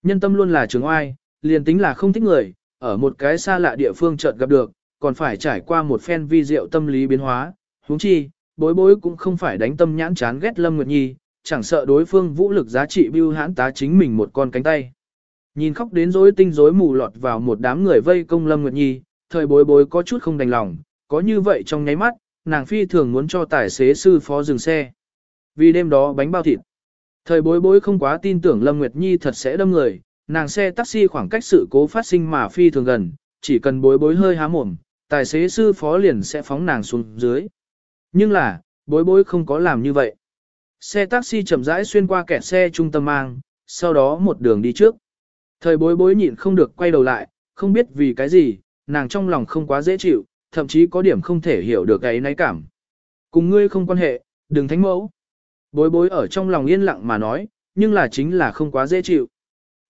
S1: Nhân tâm luôn là trường oai, liền tính là không thích người, ở một cái xa lạ địa phương chợt gặp được, còn phải trải qua một phen vi diệu tâm lý biến hóa, huống chi, bối bối cũng không phải đánh tâm nhãn chán ghét Lâm Nguyệt Nhi, chẳng sợ đối phương vũ lực giá trị bưu hãn tá chính mình một con cánh tay. Nhìn khóc đến rối tinh rối mù lọt vào một đám người vây công Lâm Nguyệt Nhi, thời bối bối có chút không đành lòng, có như vậy trong nháy mắt, nàng phi thường muốn cho tài xế sư phó dừng xe. Vì đêm đó bánh bao thịt. Thời bối bối không quá tin tưởng Lâm Nguyệt Nhi thật sẽ đâm người, nàng xe taxi khoảng cách sự cố phát sinh mà phi thường gần, chỉ cần bối bối hơi há mồm, tài xế sư phó liền sẽ phóng nàng xuống dưới. Nhưng là, bối bối không có làm như vậy. Xe taxi chậm rãi xuyên qua kẹt xe trung tâm mang, sau đó một đường đi trước. Thời bối bối nhịn không được quay đầu lại, không biết vì cái gì, nàng trong lòng không quá dễ chịu, thậm chí có điểm không thể hiểu được cái náy cảm. Cùng ngươi không quan hệ, đừng thánh mẫu. Bối bối ở trong lòng yên lặng mà nói, nhưng là chính là không quá dễ chịu.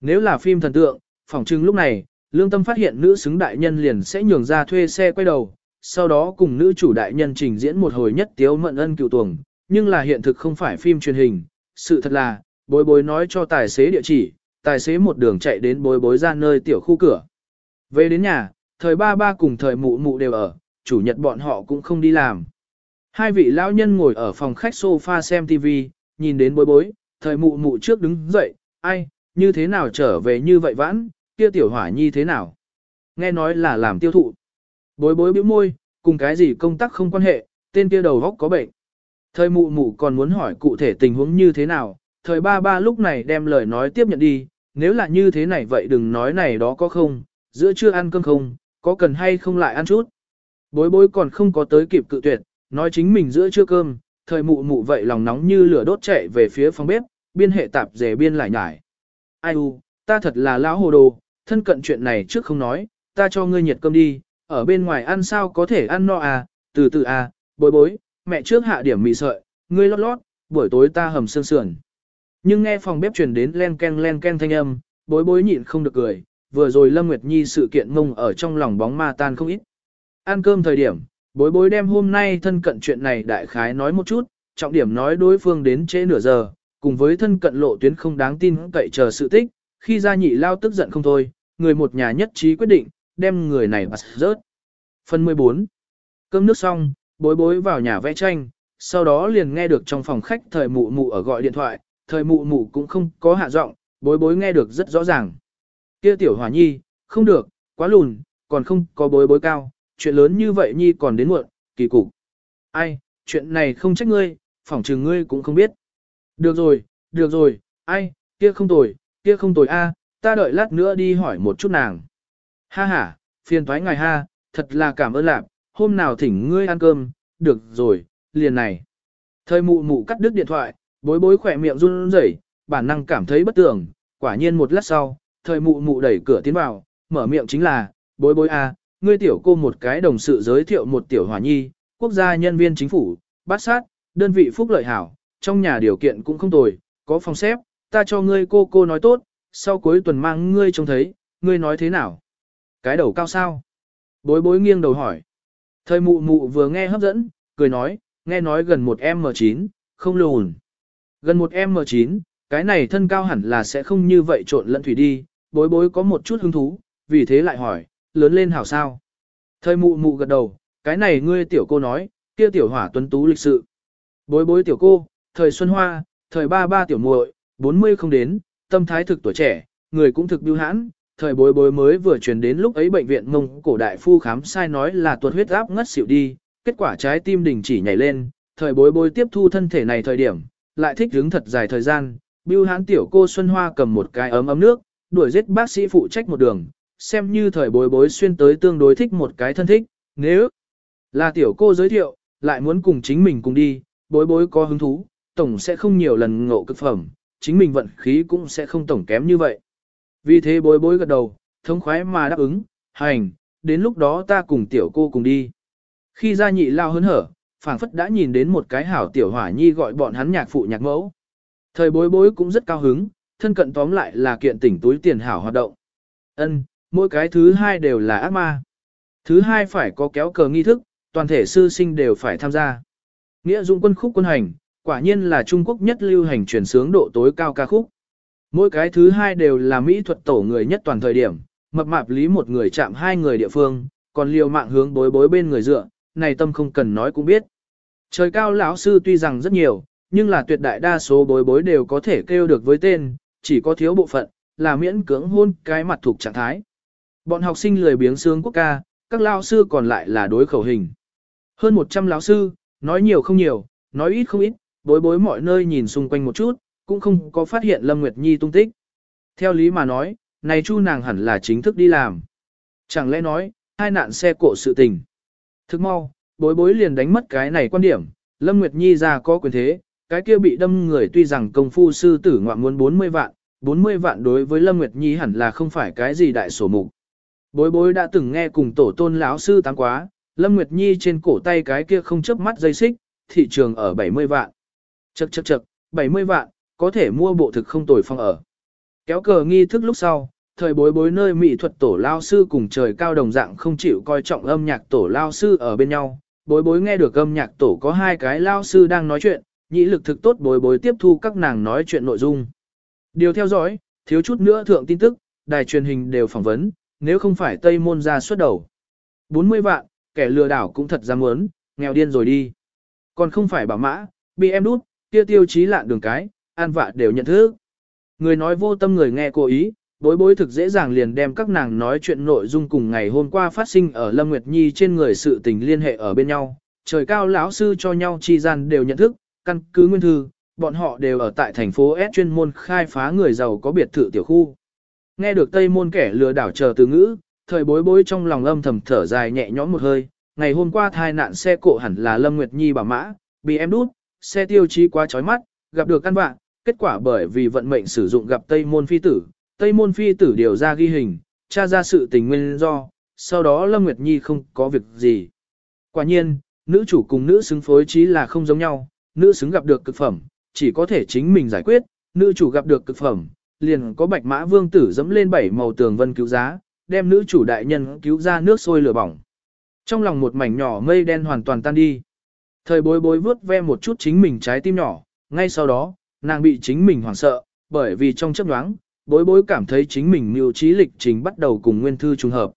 S1: Nếu là phim thần tượng, phỏng chừng lúc này, lương tâm phát hiện nữ xứng đại nhân liền sẽ nhường ra thuê xe quay đầu, sau đó cùng nữ chủ đại nhân trình diễn một hồi nhất tiếu mận ân cựu tuồng, nhưng là hiện thực không phải phim truyền hình, sự thật là, bối bối nói cho tài xế địa chỉ, tài xế một đường chạy đến bối bối ra nơi tiểu khu cửa. Về đến nhà, thời ba ba cùng thời mụ mụ đều ở, chủ nhật bọn họ cũng không đi làm. Hai vị lão nhân ngồi ở phòng khách sofa xem TV, nhìn đến bối bối, thời mụ mụ trước đứng dậy, ai, như thế nào trở về như vậy vãn, kia tiểu hỏa nhi thế nào? Nghe nói là làm tiêu thụ. Bối bối bĩu môi, cùng cái gì công tác không quan hệ, tên kia đầu góc có bệnh. Thời mụ mụ còn muốn hỏi cụ thể tình huống như thế nào, thời ba ba lúc này đem lời nói tiếp nhận đi, nếu là như thế này vậy đừng nói này đó có không, giữa chưa ăn cơm không, có cần hay không lại ăn chút. Bối bối còn không có tới kịp cự tuyệt, nói chính mình giữa chưa cơm, thời mụ mụ vậy lòng nóng như lửa đốt chạy về phía phòng bếp, biên hệ tạp dề biên lại nhải. Ai u, ta thật là lão hồ đồ, thân cận chuyện này trước không nói, ta cho ngươi nhiệt cơm đi, ở bên ngoài ăn sao có thể ăn no à, từ từ à, bối bối, mẹ trước hạ điểm mì sợi, ngươi lót lót, buổi tối ta hầm sườn sườn. Nhưng nghe phòng bếp truyền đến len ken len ken thanh âm, bối bối nhịn không được cười, vừa rồi Lâm Nguyệt Nhi sự kiện ngông ở trong lòng bóng ma tan không ít. Ăn cơm thời điểm, bối bối đem hôm nay thân cận chuyện này đại khái nói một chút, trọng điểm nói đối phương đến trễ nửa giờ, cùng với thân cận lộ tuyến không đáng tin cậy chờ sự tích, khi ra nhị lao tức giận không thôi, người một nhà nhất trí quyết định, đem người này bắt rớt. Phần 14 Cơm nước xong, bối bối vào nhà vẽ tranh, sau đó liền nghe được trong phòng khách thời mụ mụ ở gọi điện thoại, thời mụ mụ cũng không có hạ giọng, bối bối nghe được rất rõ ràng. Kia tiểu hỏa nhi, không được, quá lùn, còn không có bối bối cao, chuyện lớn như vậy nhi còn đến muộn, kỳ cục. Ai, chuyện này không trách ngươi, phỏng trừng ngươi cũng không biết. Được rồi, được rồi, ai, kia không tồi, kia không tồi a, ta đợi lát nữa đi hỏi một chút nàng. Ha ha, phiền thoái ngài ha, thật là cảm ơn lạc, hôm nào thỉnh ngươi ăn cơm, được rồi, liền này. Thời mụ mụ cắt đứt điện thoại, bối bối khỏe miệng run rẩy, bản năng cảm thấy bất tưởng, quả nhiên một lát sau, thời mụ mụ đẩy cửa tiến vào, mở miệng chính là, bối bối a, ngươi tiểu cô một cái đồng sự giới thiệu một tiểu hỏa nhi, quốc gia nhân viên chính phủ, bát sát, đơn vị phúc lợi hảo, trong nhà điều kiện cũng không tồi, có phòng xếp, ta cho ngươi cô cô nói tốt, sau cuối tuần mang ngươi trông thấy, ngươi nói thế nào? Cái đầu cao sao? Bối bối nghiêng đầu hỏi. Thời mụ mụ vừa nghe hấp dẫn, cười nói, nghe nói gần một M9, không lùn. Gần một M9, cái này thân cao hẳn là sẽ không như vậy trộn lẫn thủy đi, bối bối có một chút hứng thú, vì thế lại hỏi, lớn lên hảo sao? Thời mụ mụ gật đầu, cái này ngươi tiểu cô nói, kia tiểu hỏa tuấn tú lịch sự. Bối bối tiểu cô, thời xuân hoa, thời ba ba tiểu muội, 40 không đến, tâm thái thực tuổi trẻ, người cũng thực biêu hãn, thời bối bối mới vừa truyền đến lúc ấy bệnh viện mông cổ đại phu khám sai nói là tuột huyết áp ngất xỉu đi, kết quả trái tim đình chỉ nhảy lên, thời bối bối tiếp thu thân thể này thời điểm, lại thích hứng thật dài thời gian, biêu hãn tiểu cô Xuân Hoa cầm một cái ấm ấm nước, đuổi giết bác sĩ phụ trách một đường, xem như thời bối bối xuyên tới tương đối thích một cái thân thích, nếu là tiểu cô giới thiệu, lại muốn cùng chính mình cùng đi, bối bối có hứng thú, tổng sẽ không nhiều lần ngộ cực phẩm, chính mình vận khí cũng sẽ không tổng kém như vậy. Vì thế bối bối gật đầu, thống khoái mà đáp ứng, hành, đến lúc đó ta cùng tiểu cô cùng đi. Khi ra nhị lao hớn hở, phảng phất đã nhìn đến một cái hảo tiểu hỏa nhi gọi bọn hắn nhạc phụ nhạc mẫu. Thời bối bối cũng rất cao hứng, thân cận tóm lại là kiện tỉnh túi tiền hảo hoạt động. Ân, mỗi cái thứ hai đều là ác ma. Thứ hai phải có kéo cờ nghi thức, toàn thể sư sinh đều phải tham gia. Nghĩa dụng quân khúc quân hành, quả nhiên là Trung Quốc nhất lưu hành truyền sướng độ tối cao ca khúc. Mỗi cái thứ hai đều là mỹ thuật tổ người nhất toàn thời điểm, mập mạp lý một người chạm hai người địa phương, còn liều mạng hướng bối bối bên người dựa, này tâm không cần nói cũng biết. Trời cao lão sư tuy rằng rất nhiều, nhưng là tuyệt đại đa số bối bối đều có thể kêu được với tên, chỉ có thiếu bộ phận, là miễn cưỡng hôn cái mặt thuộc trạng thái. Bọn học sinh lười biếng sướng quốc ca, các lão sư còn lại là đối khẩu hình. Hơn 100 lão sư, nói nhiều không nhiều, nói ít không ít, bối bối mọi nơi nhìn xung quanh một chút, cũng không có phát hiện Lâm Nguyệt Nhi tung tích. Theo lý mà nói, này chu nàng hẳn là chính thức đi làm. Chẳng lẽ nói, hai nạn xe cộ sự tình. Thức mau, bối bối liền đánh mất cái này quan điểm, Lâm Nguyệt Nhi ra có quyền thế, cái kia bị đâm người tuy rằng công phu sư tử ngoạm muốn 40 vạn, 40 vạn đối với Lâm Nguyệt Nhi hẳn là không phải cái gì đại sổ mục. Bối bối đã từng nghe cùng tổ tôn lão sư tám quá, Lâm Nguyệt Nhi trên cổ tay cái kia không chớp mắt dây xích, thị trường ở 70 vạn. Chậc chậc chậc, 70 vạn, có thể mua bộ thực không tồi phong ở. Kéo cờ nghi thức lúc sau, thời bối bối nơi mỹ thuật tổ lao sư cùng trời cao đồng dạng không chịu coi trọng âm nhạc tổ lao sư ở bên nhau. Bối bối nghe được âm nhạc tổ có hai cái lao sư đang nói chuyện, nhĩ lực thực tốt bối bối tiếp thu các nàng nói chuyện nội dung. Điều theo dõi, thiếu chút nữa thượng tin tức, đài truyền hình đều phỏng vấn, nếu không phải Tây Môn ra xuất đầu. 40 vạn, kẻ lừa đảo cũng thật dám muốn, nghèo điên rồi đi. Còn không phải bảo mã, bị em đút, kia tiêu chí lạn đường cái, an vạ đều nhận thức. Người nói vô tâm người nghe cố ý, bối bối thực dễ dàng liền đem các nàng nói chuyện nội dung cùng ngày hôm qua phát sinh ở Lâm Nguyệt Nhi trên người sự tình liên hệ ở bên nhau. Trời cao lão sư cho nhau chi gian đều nhận thức, căn cứ nguyên thư, bọn họ đều ở tại thành phố S chuyên môn khai phá người giàu có biệt thự tiểu khu. Nghe được Tây môn kẻ lừa đảo chờ từ ngữ, thời bối bối trong lòng âm thầm thở dài nhẹ nhõm một hơi, ngày hôm qua thai nạn xe cộ hẳn là Lâm Nguyệt Nhi bảo mã, bị em đút, xe tiêu chí quá chói mắt, gặp được căn bạn, kết quả bởi vì vận mệnh sử dụng gặp Tây môn phi tử, Tây môn phi tử điều ra ghi hình, tra ra sự tình nguyên do, sau đó Lâm Nguyệt Nhi không có việc gì. Quả nhiên, nữ chủ cùng nữ xứng phối trí là không giống nhau, nữ xứng gặp được cực phẩm, chỉ có thể chính mình giải quyết, nữ chủ gặp được cực phẩm, liền có bạch mã vương tử dẫm lên bảy màu tường vân cứu giá, đem nữ chủ đại nhân cứu ra nước sôi lửa bỏng. Trong lòng một mảnh nhỏ mây đen hoàn toàn tan đi. Thời bối bối vướt ve một chút chính mình trái tim nhỏ, ngay sau đó, nàng bị chính mình hoảng sợ, bởi vì trong chấp nhoáng, bối bối cảm thấy chính mình mưu trí lịch trình bắt đầu cùng nguyên thư trùng hợp.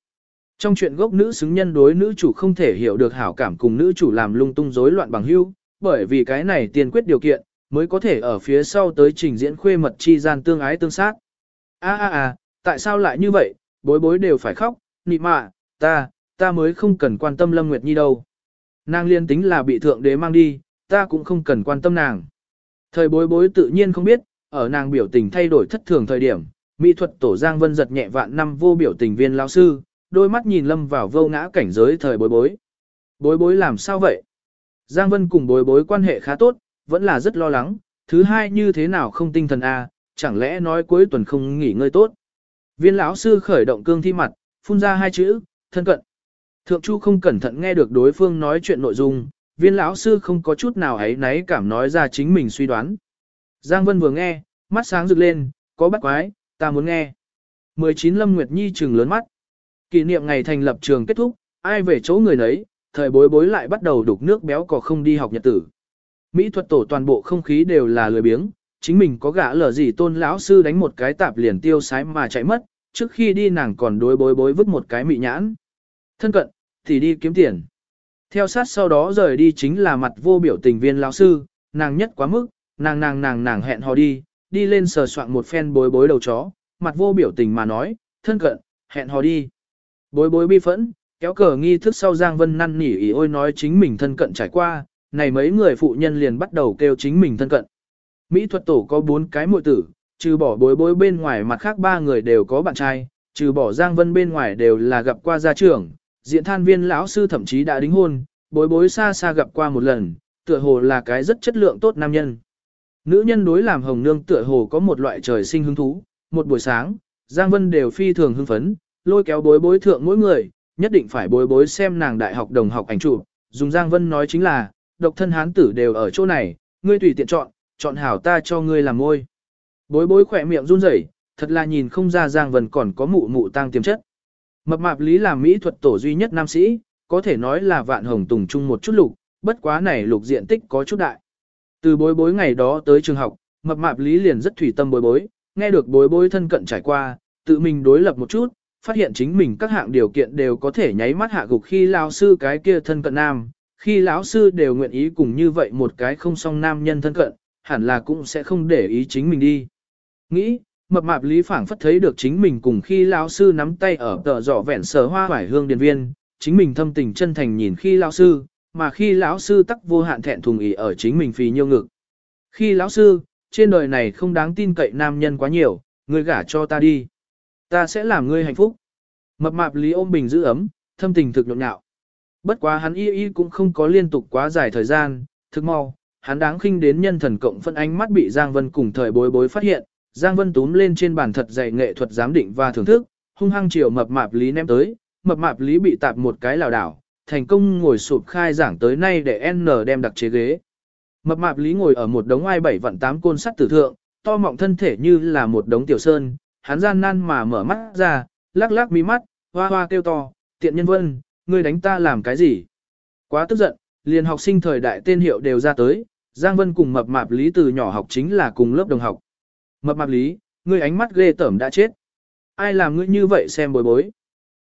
S1: Trong chuyện gốc nữ xứng nhân đối nữ chủ không thể hiểu được hảo cảm cùng nữ chủ làm lung tung rối loạn bằng hữu, bởi vì cái này tiền quyết điều kiện, mới có thể ở phía sau tới trình diễn khuê mật chi gian tương ái tương sát. A a a, tại sao lại như vậy, bối bối đều phải khóc, nị mạ, ta, ta mới không cần quan tâm Lâm Nguyệt Nhi đâu. Nàng liên tính là bị thượng đế mang đi, ta cũng không cần quan tâm nàng. Thời bối bối tự nhiên không biết, ở nàng biểu tình thay đổi thất thường thời điểm, mỹ thuật tổ Giang Vân giật nhẹ vạn năm vô biểu tình viên lão sư, đôi mắt nhìn lâm vào vô ngã cảnh giới thời bối bối. Bối bối làm sao vậy? Giang Vân cùng bối bối quan hệ khá tốt, vẫn là rất lo lắng, thứ hai như thế nào không tinh thần a, chẳng lẽ nói cuối tuần không nghỉ ngơi tốt. Viên lão sư khởi động cương thi mặt, phun ra hai chữ, thân cận. Thượng Chu không cẩn thận nghe được đối phương nói chuyện nội dung, viên lão sư không có chút nào ấy náy cảm nói ra chính mình suy đoán. Giang Vân vừa nghe, mắt sáng rực lên, có bắt quái, ta muốn nghe. 19 Lâm Nguyệt Nhi trừng lớn mắt. Kỷ niệm ngày thành lập trường kết thúc, ai về chỗ người nấy, thời bối bối lại bắt đầu đục nước béo cò không đi học nhật tử. Mỹ thuật tổ toàn bộ không khí đều là lười biếng, chính mình có gã lở gì tôn lão sư đánh một cái tạp liền tiêu sái mà chạy mất, trước khi đi nàng còn đối bối bối vứt một cái mị nhãn. Thân cận, thì đi kiếm tiền. Theo sát sau đó rời đi chính là mặt vô biểu tình viên lão sư, nàng nhất quá mức, nàng nàng nàng nàng hẹn hò đi, đi lên sờ soạn một phen bối bối đầu chó, mặt vô biểu tình mà nói, thân cận, hẹn hò đi. Bối bối bi phẫn, kéo cờ nghi thức sau Giang Vân năn nỉ ý ôi nói chính mình thân cận trải qua, này mấy người phụ nhân liền bắt đầu kêu chính mình thân cận. Mỹ thuật tổ có bốn cái muội tử, trừ bỏ bối bối bên ngoài mặt khác ba người đều có bạn trai, trừ bỏ Giang Vân bên ngoài đều là gặp qua gia trưởng, diện than viên lão sư thậm chí đã đính hôn, bối bối xa xa gặp qua một lần, tựa hồ là cái rất chất lượng tốt nam nhân. Nữ nhân đối làm hồng nương tựa hồ có một loại trời sinh hứng thú, một buổi sáng, Giang Vân đều phi thường hưng phấn, lôi kéo bối bối thượng mỗi người, nhất định phải bối bối xem nàng đại học đồng học ảnh chụp. Dùng Giang Vân nói chính là, độc thân hán tử đều ở chỗ này, ngươi tùy tiện chọn, chọn hảo ta cho ngươi làm môi. Bối bối khỏe miệng run rẩy, thật là nhìn không ra Giang Vân còn có mụ mụ tăng tiềm chất. Mập mạp lý làm mỹ thuật tổ duy nhất nam sĩ, có thể nói là vạn hồng tùng chung một chút lục, bất quá này lục diện tích có chút đại. Từ bối bối ngày đó tới trường học, mập mạp lý liền rất thủy tâm bối bối, nghe được bối bối thân cận trải qua, tự mình đối lập một chút, phát hiện chính mình các hạng điều kiện đều có thể nháy mắt hạ gục khi lão sư cái kia thân cận nam, khi lão sư đều nguyện ý cùng như vậy một cái không song nam nhân thân cận, hẳn là cũng sẽ không để ý chính mình đi. Nghĩ, mập mạp lý phảng phất thấy được chính mình cùng khi lão sư nắm tay ở tờ giỏ vẹn sở hoa vải hương điền viên, chính mình thâm tình chân thành nhìn khi lão sư, mà khi lão sư tắc vô hạn thẹn thùng ý ở chính mình phì nhiêu ngực. Khi lão sư, trên đời này không đáng tin cậy nam nhân quá nhiều, ngươi gả cho ta đi. Ta sẽ làm ngươi hạnh phúc. Mập mạp lý ôm bình giữ ấm, thâm tình thực nhộn nhạo. Bất quá hắn y y cũng không có liên tục quá dài thời gian, thực mau, hắn đáng khinh đến nhân thần cộng phân ánh mắt bị Giang Vân cùng thời bối bối phát hiện, Giang Vân túm lên trên bàn thật dày nghệ thuật giám định và thưởng thức, hung hăng chiều mập mạp lý ném tới, mập mạp lý bị tạp một cái lảo đảo, thành công ngồi sụp khai giảng tới nay để N đem đặc chế ghế. Mập mạp lý ngồi ở một đống ai bảy vạn tám côn sắt tử thượng, to mọng thân thể như là một đống tiểu sơn, hắn gian nan mà mở mắt ra, lắc lắc mí mắt, hoa hoa kêu to, tiện nhân vân, ngươi đánh ta làm cái gì? Quá tức giận, liền học sinh thời đại tên hiệu đều ra tới, Giang Vân cùng mập mạp lý từ nhỏ học chính là cùng lớp đồng học. Mập mạp lý, ngươi ánh mắt ghê tởm đã chết. Ai làm ngươi như vậy xem bối bối.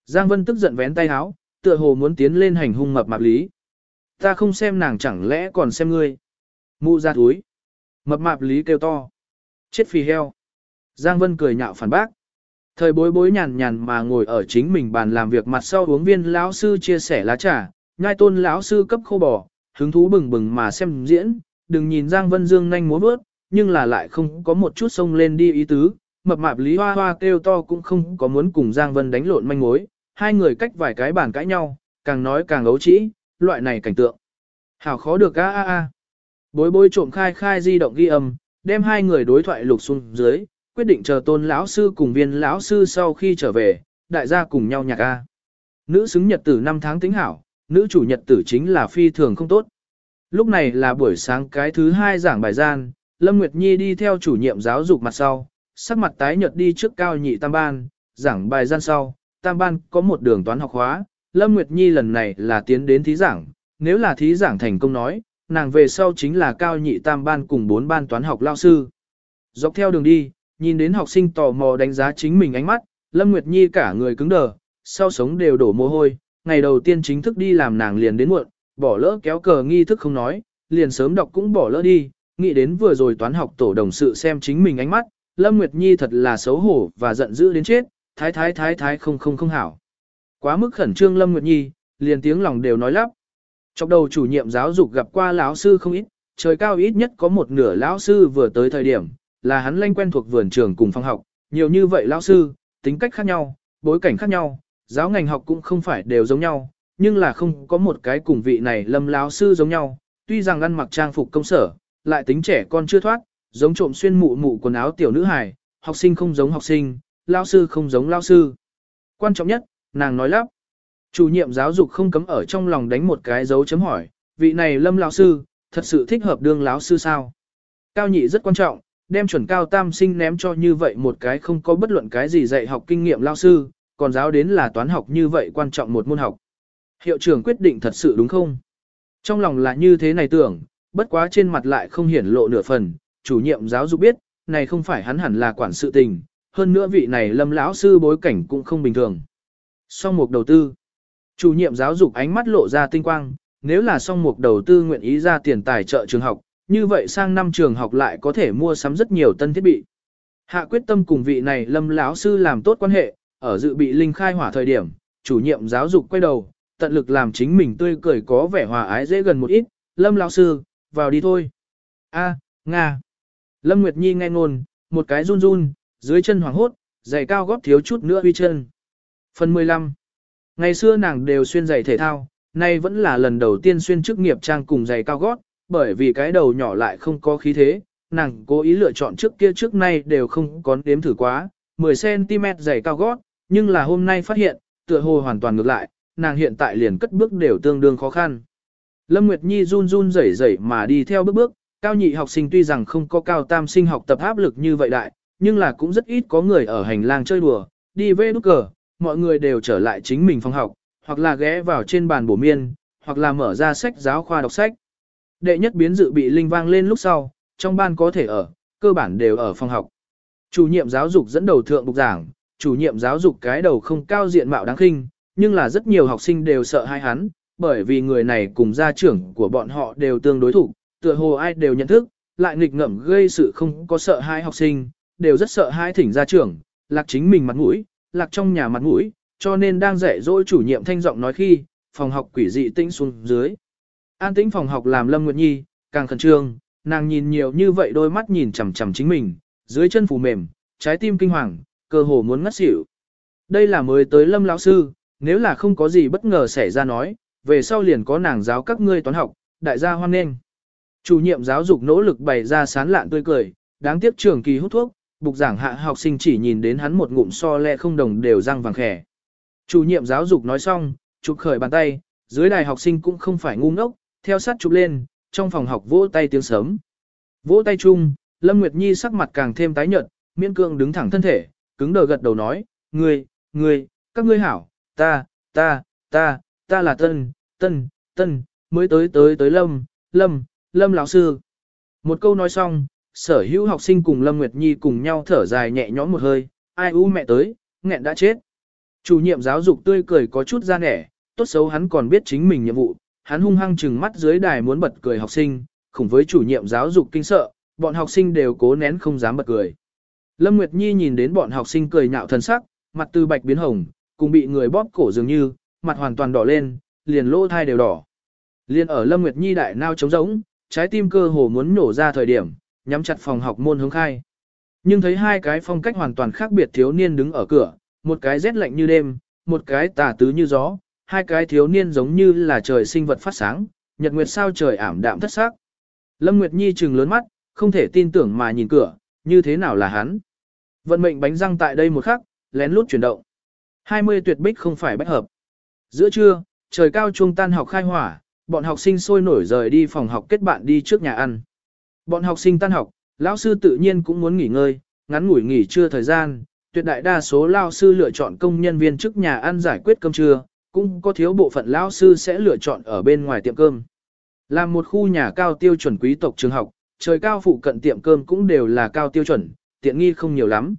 S1: Giang Vân tức giận vén tay áo, tựa hồ muốn tiến lên hành hung mập mạp lý. Ta không xem nàng chẳng lẽ còn xem ngươi. Mụ ra túi. Mập mạp lý kêu to. Chết phì heo. Giang Vân cười nhạo phản bác. Thời bối bối nhàn nhàn mà ngồi ở chính mình bàn làm việc mặt sau uống viên lão sư chia sẻ lá trà, nhai tôn lão sư cấp khô bò, hứng thú bừng bừng mà xem diễn, đừng nhìn Giang Vân Dương nhanh múa bước, nhưng là lại không có một chút sông lên đi ý tứ, mập mạp Lý Hoa Hoa kêu to cũng không có muốn cùng Giang Vân đánh lộn manh mối, hai người cách vài cái bàn cãi nhau, càng nói càng ấu trĩ, loại này cảnh tượng. Hảo khó được a a a. Bối bối trộm khai khai di động ghi âm, đem hai người đối thoại lục xuống dưới, quyết định chờ tôn lão sư cùng viên lão sư sau khi trở về, đại gia cùng nhau nhạc a. Nữ xứng nhật tử năm tháng tính hảo, nữ chủ nhật tử chính là phi thường không tốt. Lúc này là buổi sáng cái thứ hai giảng bài gian, Lâm Nguyệt Nhi đi theo chủ nhiệm giáo dục mặt sau, sắc mặt tái nhợt đi trước cao nhị tam ban, giảng bài gian sau, tam ban có một đường toán học hóa, Lâm Nguyệt Nhi lần này là tiến đến thí giảng, nếu là thí giảng thành công nói, nàng về sau chính là cao nhị tam ban cùng bốn ban toán học lao sư. Dọc theo đường đi, nhìn đến học sinh tò mò đánh giá chính mình ánh mắt, Lâm Nguyệt Nhi cả người cứng đờ, sau sống đều đổ mồ hôi, ngày đầu tiên chính thức đi làm nàng liền đến muộn, bỏ lỡ kéo cờ nghi thức không nói, liền sớm đọc cũng bỏ lỡ đi, nghĩ đến vừa rồi toán học tổ đồng sự xem chính mình ánh mắt, Lâm Nguyệt Nhi thật là xấu hổ và giận dữ đến chết, thái thái thái thái không không không hảo. Quá mức khẩn trương Lâm Nguyệt Nhi, liền tiếng lòng đều nói lắp. Trong đầu chủ nhiệm giáo dục gặp qua lão sư không ít, trời cao ít nhất có một nửa lão sư vừa tới thời điểm, là hắn lanh quen thuộc vườn trường cùng phòng học, nhiều như vậy lão sư, tính cách khác nhau, bối cảnh khác nhau, giáo ngành học cũng không phải đều giống nhau, nhưng là không có một cái cùng vị này lâm lão sư giống nhau, tuy rằng ăn mặc trang phục công sở, lại tính trẻ con chưa thoát, giống trộm xuyên mụ mụ quần áo tiểu nữ hài, học sinh không giống học sinh, lão sư không giống lão sư. Quan trọng nhất, nàng nói lắp. Chủ nhiệm giáo dục không cấm ở trong lòng đánh một cái dấu chấm hỏi, vị này lâm lão sư, thật sự thích hợp đương lão sư sao? Cao nhị rất quan trọng, đem chuẩn cao tam sinh ném cho như vậy một cái không có bất luận cái gì dạy học kinh nghiệm lao sư, còn giáo đến là toán học như vậy quan trọng một môn học. Hiệu trưởng quyết định thật sự đúng không? Trong lòng là như thế này tưởng, bất quá trên mặt lại không hiển lộ nửa phần, chủ nhiệm giáo dục biết, này không phải hắn hẳn là quản sự tình, hơn nữa vị này lâm lão sư bối cảnh cũng không bình thường. Song mục đầu tư. Chủ nhiệm giáo dục ánh mắt lộ ra tinh quang, nếu là song mục đầu tư nguyện ý ra tiền tài trợ trường học, như vậy sang năm trường học lại có thể mua sắm rất nhiều tân thiết bị. Hạ quyết tâm cùng vị này lâm lão sư làm tốt quan hệ, ở dự bị linh khai hỏa thời điểm, chủ nhiệm giáo dục quay đầu, tận lực làm chính mình tươi cười có vẻ hòa ái dễ gần một ít, lâm lão sư, vào đi thôi. A, Nga. Lâm Nguyệt Nhi nghe ngôn, một cái run run, dưới chân hoàng hốt, giày cao gót thiếu chút nữa uy chân. Phần 15. Ngày xưa nàng đều xuyên giày thể thao, nay vẫn là lần đầu tiên xuyên chức nghiệp trang cùng giày cao gót, bởi vì cái đầu nhỏ lại không có khí thế, nàng cố ý lựa chọn trước kia trước nay đều không có đếm thử quá, 10cm giày cao gót, nhưng là hôm nay phát hiện, tựa hồ hoàn toàn ngược lại, nàng hiện tại liền cất bước đều tương đương khó khăn. Lâm Nguyệt Nhi run run rẩy rẩy mà đi theo bước bước, cao nhị học sinh tuy rằng không có cao tam sinh học tập áp lực như vậy đại, nhưng là cũng rất ít có người ở hành lang chơi đùa, đi về đúc cờ, mọi người đều trở lại chính mình phòng học, hoặc là ghé vào trên bàn bổ miên, hoặc là mở ra sách giáo khoa đọc sách. Đệ nhất biến dự bị linh vang lên lúc sau, trong ban có thể ở, cơ bản đều ở phòng học. Chủ nhiệm giáo dục dẫn đầu thượng bục giảng, chủ nhiệm giáo dục cái đầu không cao diện mạo đáng khinh, nhưng là rất nhiều học sinh đều sợ hai hắn, bởi vì người này cùng gia trưởng của bọn họ đều tương đối thủ, tựa hồ ai đều nhận thức, lại nghịch ngợm gây sự không có sợ hai học sinh, đều rất sợ hai thỉnh gia trưởng, lạc chính mình mặt mũi, lạc trong nhà mặt mũi, cho nên đang dạy dỗ chủ nhiệm thanh giọng nói khi, phòng học quỷ dị tĩnh xuống dưới. An tĩnh phòng học làm Lâm Nguyệt Nhi, càng khẩn trương, nàng nhìn nhiều như vậy đôi mắt nhìn chằm chằm chính mình, dưới chân phù mềm, trái tim kinh hoàng, cơ hồ muốn ngất xỉu. Đây là mới tới Lâm lão sư, nếu là không có gì bất ngờ xảy ra nói, về sau liền có nàng giáo các ngươi toán học, đại gia hoan nghênh. Chủ nhiệm giáo dục nỗ lực bày ra sán lạn tươi cười, đáng tiếc trường kỳ hút thuốc, bục giảng hạ học sinh chỉ nhìn đến hắn một ngụm so le không đồng đều răng vàng khẻ. Chủ nhiệm giáo dục nói xong, chụp khởi bàn tay, dưới đài học sinh cũng không phải ngu ngốc, theo sát chụp lên, trong phòng học vỗ tay tiếng sớm. Vỗ tay chung, Lâm Nguyệt Nhi sắc mặt càng thêm tái nhợt, miễn cương đứng thẳng thân thể, cứng đờ gật đầu nói, ngươi, ngươi, các ngươi hảo, ta, ta, ta, ta là Tân, Tân, Tân, mới tới tới tới Lâm, Lâm, Lâm lão sư. Một câu nói xong, sở hữu học sinh cùng Lâm Nguyệt Nhi cùng nhau thở dài nhẹ nhõm một hơi, ai u mẹ tới, nghẹn đã chết. Chủ nhiệm giáo dục tươi cười có chút ra nẻ, tốt xấu hắn còn biết chính mình nhiệm vụ, hắn hung hăng trừng mắt dưới đài muốn bật cười học sinh, cùng với chủ nhiệm giáo dục kinh sợ, bọn học sinh đều cố nén không dám bật cười. Lâm Nguyệt Nhi nhìn đến bọn học sinh cười nhạo thần sắc, mặt từ bạch biến hồng, cùng bị người bóp cổ dường như, mặt hoàn toàn đỏ lên, liền lỗ thai đều đỏ. Liên ở Lâm Nguyệt Nhi đại nao trống rỗng, trái tim cơ hồ muốn nổ ra thời điểm, nhắm chặt phòng học môn hướng khai. Nhưng thấy hai cái phong cách hoàn toàn khác biệt thiếu niên đứng ở cửa, một cái rét lạnh như đêm, một cái tà tứ như gió, hai cái thiếu niên giống như là trời sinh vật phát sáng, nhật nguyệt sao trời ảm đạm thất sắc. Lâm Nguyệt Nhi trừng lớn mắt, không thể tin tưởng mà nhìn cửa, như thế nào là hắn. Vận mệnh bánh răng tại đây một khắc, lén lút chuyển động. 20 tuyệt bích không phải bách hợp. Giữa trưa, trời cao trung tan học khai hỏa, bọn học sinh sôi nổi rời đi phòng học kết bạn đi trước nhà ăn. Bọn học sinh tan học, lão sư tự nhiên cũng muốn nghỉ ngơi, ngắn ngủi nghỉ trưa thời gian, tuyệt đại đa số lao sư lựa chọn công nhân viên trước nhà ăn giải quyết cơm trưa, cũng có thiếu bộ phận lao sư sẽ lựa chọn ở bên ngoài tiệm cơm. Làm một khu nhà cao tiêu chuẩn quý tộc trường học, trời cao phụ cận tiệm cơm cũng đều là cao tiêu chuẩn, tiện nghi không nhiều lắm.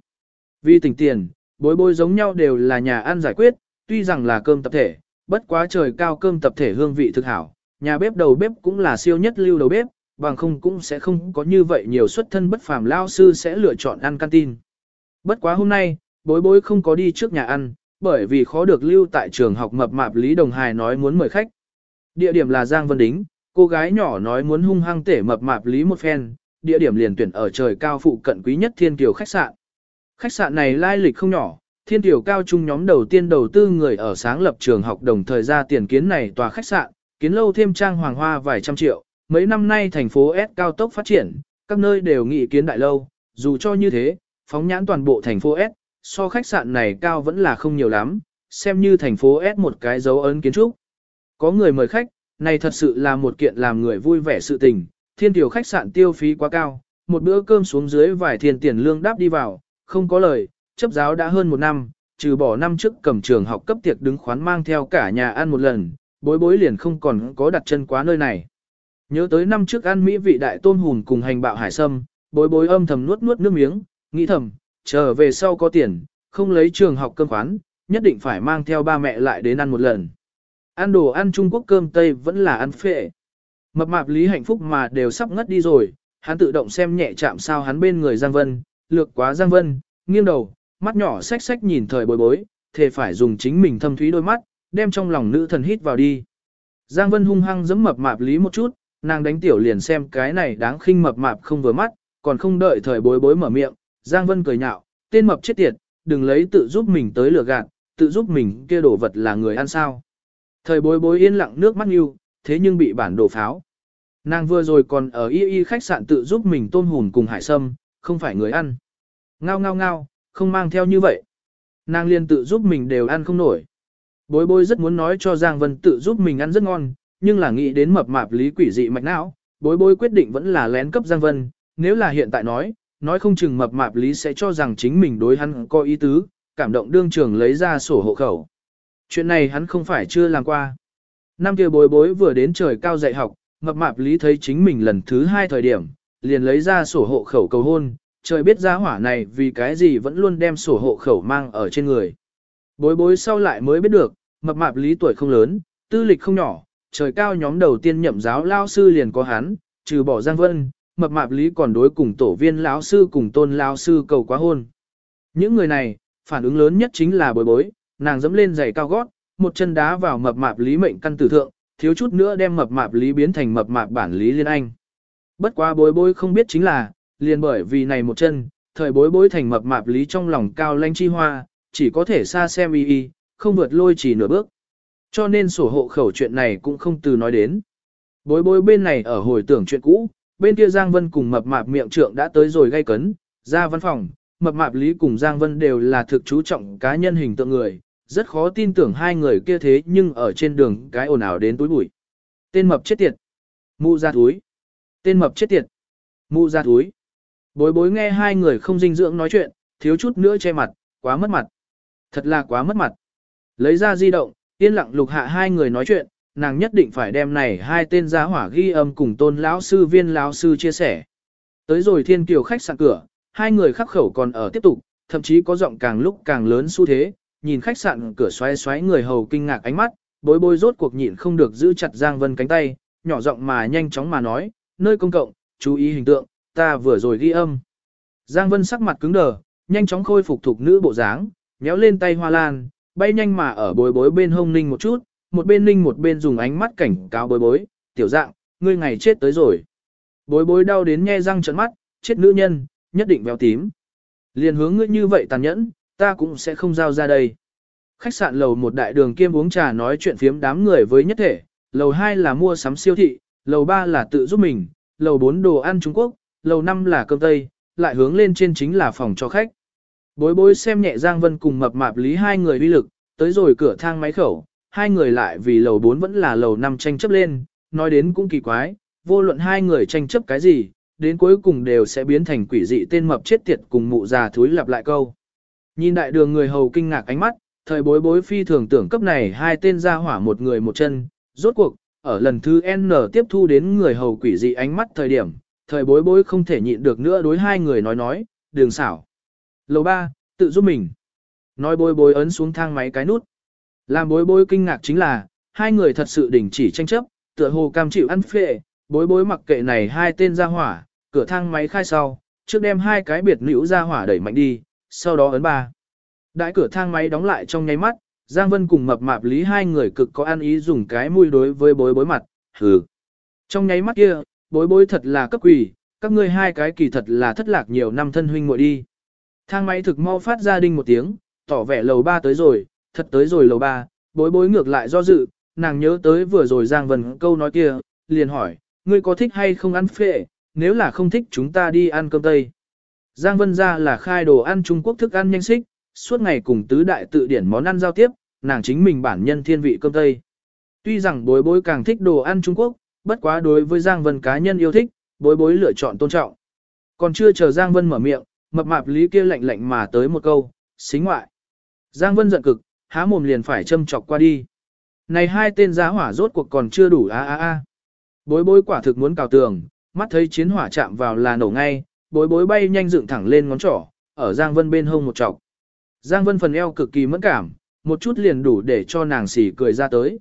S1: Vì tỉnh tiền, bối bối giống nhau đều là nhà ăn giải quyết, tuy rằng là cơm tập thể, bất quá trời cao cơm tập thể hương vị thực hảo, nhà bếp đầu bếp cũng là siêu nhất lưu đầu bếp, bằng không cũng sẽ không có như vậy nhiều xuất thân bất phàm lao sư sẽ lựa chọn ăn canteen. Bất quá hôm nay, bối bối không có đi trước nhà ăn, bởi vì khó được lưu tại trường học mập mạp Lý Đồng hài nói muốn mời khách. Địa điểm là Giang Vân Đính, cô gái nhỏ nói muốn hung hăng tể mập mạp Lý một phen, địa điểm liền tuyển ở trời cao phụ cận quý nhất thiên kiều khách sạn. Khách sạn này lai lịch không nhỏ, thiên kiều cao trung nhóm đầu tiên đầu tư người ở sáng lập trường học đồng thời ra tiền kiến này tòa khách sạn, kiến lâu thêm trang hoàng hoa vài trăm triệu, mấy năm nay thành phố S cao tốc phát triển, các nơi đều nghị kiến đại lâu, dù cho như thế, phóng nhãn toàn bộ thành phố S, so khách sạn này cao vẫn là không nhiều lắm, xem như thành phố S một cái dấu ấn kiến trúc. Có người mời khách, này thật sự là một kiện làm người vui vẻ sự tình, thiên tiểu khách sạn tiêu phí quá cao, một bữa cơm xuống dưới vài thiên tiền lương đáp đi vào, không có lời, chấp giáo đã hơn một năm, trừ bỏ năm trước cầm trường học cấp tiệc đứng khoán mang theo cả nhà ăn một lần, bối bối liền không còn có đặt chân quá nơi này. Nhớ tới năm trước ăn mỹ vị đại tôn hùn cùng hành bạo hải sâm, bối bối âm thầm nuốt nuốt nước miếng, nghĩ thầm, trở về sau có tiền, không lấy trường học cơm khoán, nhất định phải mang theo ba mẹ lại đến ăn một lần. Ăn đồ ăn Trung Quốc cơm Tây vẫn là ăn phệ. Mập mạp lý hạnh phúc mà đều sắp ngất đi rồi, hắn tự động xem nhẹ chạm sao hắn bên người Giang Vân, lược quá Giang Vân, nghiêng đầu, mắt nhỏ xách xách nhìn thời bối bối, thề phải dùng chính mình thâm thúy đôi mắt, đem trong lòng nữ thần hít vào đi. Giang Vân hung hăng giẫm mập mạp lý một chút, nàng đánh tiểu liền xem cái này đáng khinh mập mạp không vừa mắt, còn không đợi thời bối bối mở miệng, Giang Vân cười nhạo, tên mập chết tiệt, đừng lấy tự giúp mình tới lừa gạt, tự giúp mình kia đổ vật là người ăn sao. Thời bối bối yên lặng nước mắt yêu, thế nhưng bị bản đồ pháo. Nàng vừa rồi còn ở y y khách sạn tự giúp mình tôm hùn cùng hải sâm, không phải người ăn. Ngao ngao ngao, không mang theo như vậy. Nàng liền tự giúp mình đều ăn không nổi. Bối bối rất muốn nói cho Giang Vân tự giúp mình ăn rất ngon, nhưng là nghĩ đến mập mạp lý quỷ dị mạch não, bối bối quyết định vẫn là lén cấp Giang Vân, nếu là hiện tại nói, nói không chừng mập mạp lý sẽ cho rằng chính mình đối hắn có ý tứ, cảm động đương trường lấy ra sổ hộ khẩu. Chuyện này hắn không phải chưa làm qua. Năm kia bối bối vừa đến trời cao dạy học, mập mạp lý thấy chính mình lần thứ hai thời điểm, liền lấy ra sổ hộ khẩu cầu hôn, trời biết ra hỏa này vì cái gì vẫn luôn đem sổ hộ khẩu mang ở trên người. Bối bối sau lại mới biết được, mập mạp lý tuổi không lớn, tư lịch không nhỏ, trời cao nhóm đầu tiên nhậm giáo lao sư liền có hắn, trừ bỏ Giang Vân, mập mạp lý còn đối cùng tổ viên lão sư cùng tôn lão sư cầu quá hôn. Những người này, phản ứng lớn nhất chính là bối bối, nàng dẫm lên giày cao gót, một chân đá vào mập mạp lý mệnh căn tử thượng, thiếu chút nữa đem mập mạp lý biến thành mập mạp bản lý liên anh. Bất quá bối bối không biết chính là, liền bởi vì này một chân, thời bối bối thành mập mạp lý trong lòng cao lanh chi hoa, chỉ có thể xa xem y y, không vượt lôi chỉ nửa bước. Cho nên sổ hộ khẩu chuyện này cũng không từ nói đến. Bối bối bên này ở hồi tưởng chuyện cũ, bên kia Giang Vân cùng mập mạp miệng trượng đã tới rồi gây cấn, ra văn phòng, mập mạp lý cùng Giang Vân đều là thực chú trọng cá nhân hình tượng người, rất khó tin tưởng hai người kia thế nhưng ở trên đường cái ồn ào đến túi bụi. Tên mập chết tiệt. Mụ ra túi. Tên mập chết tiệt. Mụ ra túi. Bối bối nghe hai người không dinh dưỡng nói chuyện, thiếu chút nữa che mặt, quá mất mặt. Thật là quá mất mặt. Lấy ra di động, yên lặng lục hạ hai người nói chuyện, nàng nhất định phải đem này hai tên giá hỏa ghi âm cùng tôn lão sư viên lão sư chia sẻ. Tới rồi thiên kiều khách sạn cửa, hai người khắc khẩu còn ở tiếp tục, thậm chí có giọng càng lúc càng lớn xu thế, nhìn khách sạn cửa xoáy xoáy người hầu kinh ngạc ánh mắt, bối bối rốt cuộc nhịn không được giữ chặt Giang Vân cánh tay, nhỏ giọng mà nhanh chóng mà nói, nơi công cộng, chú ý hình tượng, ta vừa rồi ghi âm. Giang Vân sắc mặt cứng đờ, nhanh chóng khôi phục thuộc nữ bộ dáng, méo lên tay hoa lan, bay nhanh mà ở bối bối bên hông ninh một chút, một bên ninh một bên dùng ánh mắt cảnh cáo bối bối, tiểu dạng, ngươi ngày chết tới rồi. Bối bối đau đến nhe răng trợn mắt, chết nữ nhân, nhất định béo tím. Liền hướng ngươi như vậy tàn nhẫn, ta cũng sẽ không giao ra đây. Khách sạn lầu một đại đường kiêm uống trà nói chuyện phiếm đám người với nhất thể, lầu 2 là mua sắm siêu thị, lầu 3 là tự giúp mình, lầu 4 đồ ăn Trung Quốc, lầu 5 là cơm Tây, lại hướng lên trên chính là phòng cho khách. Bối bối xem nhẹ Giang Vân cùng mập mạp lý hai người uy lực, tới rồi cửa thang máy khẩu, hai người lại vì lầu 4 vẫn là lầu 5 tranh chấp lên, nói đến cũng kỳ quái, vô luận hai người tranh chấp cái gì, đến cuối cùng đều sẽ biến thành quỷ dị tên mập chết tiệt cùng mụ già thúi lặp lại câu. Nhìn đại đường người hầu kinh ngạc ánh mắt, thời bối bối phi thường tưởng cấp này hai tên ra hỏa một người một chân, rốt cuộc, ở lần thứ N tiếp thu đến người hầu quỷ dị ánh mắt thời điểm, thời bối bối không thể nhịn được nữa đối hai người nói nói, đường xảo. Lầu ba, tự giúp mình. Nói bối bối ấn xuống thang máy cái nút. Làm bối bối kinh ngạc chính là, hai người thật sự đình chỉ tranh chấp, tựa hồ cam chịu ăn phệ, bối bối mặc kệ này hai tên ra hỏa, cửa thang máy khai sau, trước đem hai cái biệt nữ ra hỏa đẩy mạnh đi, sau đó ấn ba. Đại cửa thang máy đóng lại trong nháy mắt, Giang Vân cùng mập mạp lý hai người cực có ăn ý dùng cái mũi đối với bối bối mặt, hừ. Trong nháy mắt kia, bối bối thật là cấp quỷ, các ngươi hai cái kỳ thật là thất lạc nhiều năm thân huynh muội đi. Thang máy thực mau phát ra đinh một tiếng, tỏ vẻ lầu ba tới rồi, thật tới rồi lầu ba, bối bối ngược lại do dự, nàng nhớ tới vừa rồi Giang Vân câu nói kia, liền hỏi, ngươi có thích hay không ăn phệ, nếu là không thích chúng ta đi ăn cơm tây. Giang Vân ra là khai đồ ăn Trung Quốc thức ăn nhanh xích, suốt ngày cùng tứ đại tự điển món ăn giao tiếp, nàng chính mình bản nhân thiên vị cơm tây. Tuy rằng bối bối càng thích đồ ăn Trung Quốc, bất quá đối với Giang Vân cá nhân yêu thích, bối bối lựa chọn tôn trọng. Còn chưa chờ Giang Vân mở miệng, mập mạp lý kia lạnh lạnh mà tới một câu, xính ngoại. Giang Vân giận cực, há mồm liền phải châm chọc qua đi. Này hai tên giá hỏa rốt cuộc còn chưa đủ a a a. Bối bối quả thực muốn cào tường, mắt thấy chiến hỏa chạm vào là nổ ngay, bối bối bay nhanh dựng thẳng lên ngón trỏ, ở Giang Vân bên hông một chọc. Giang Vân phần eo cực kỳ mẫn cảm, một chút liền đủ để cho nàng xỉ cười ra tới.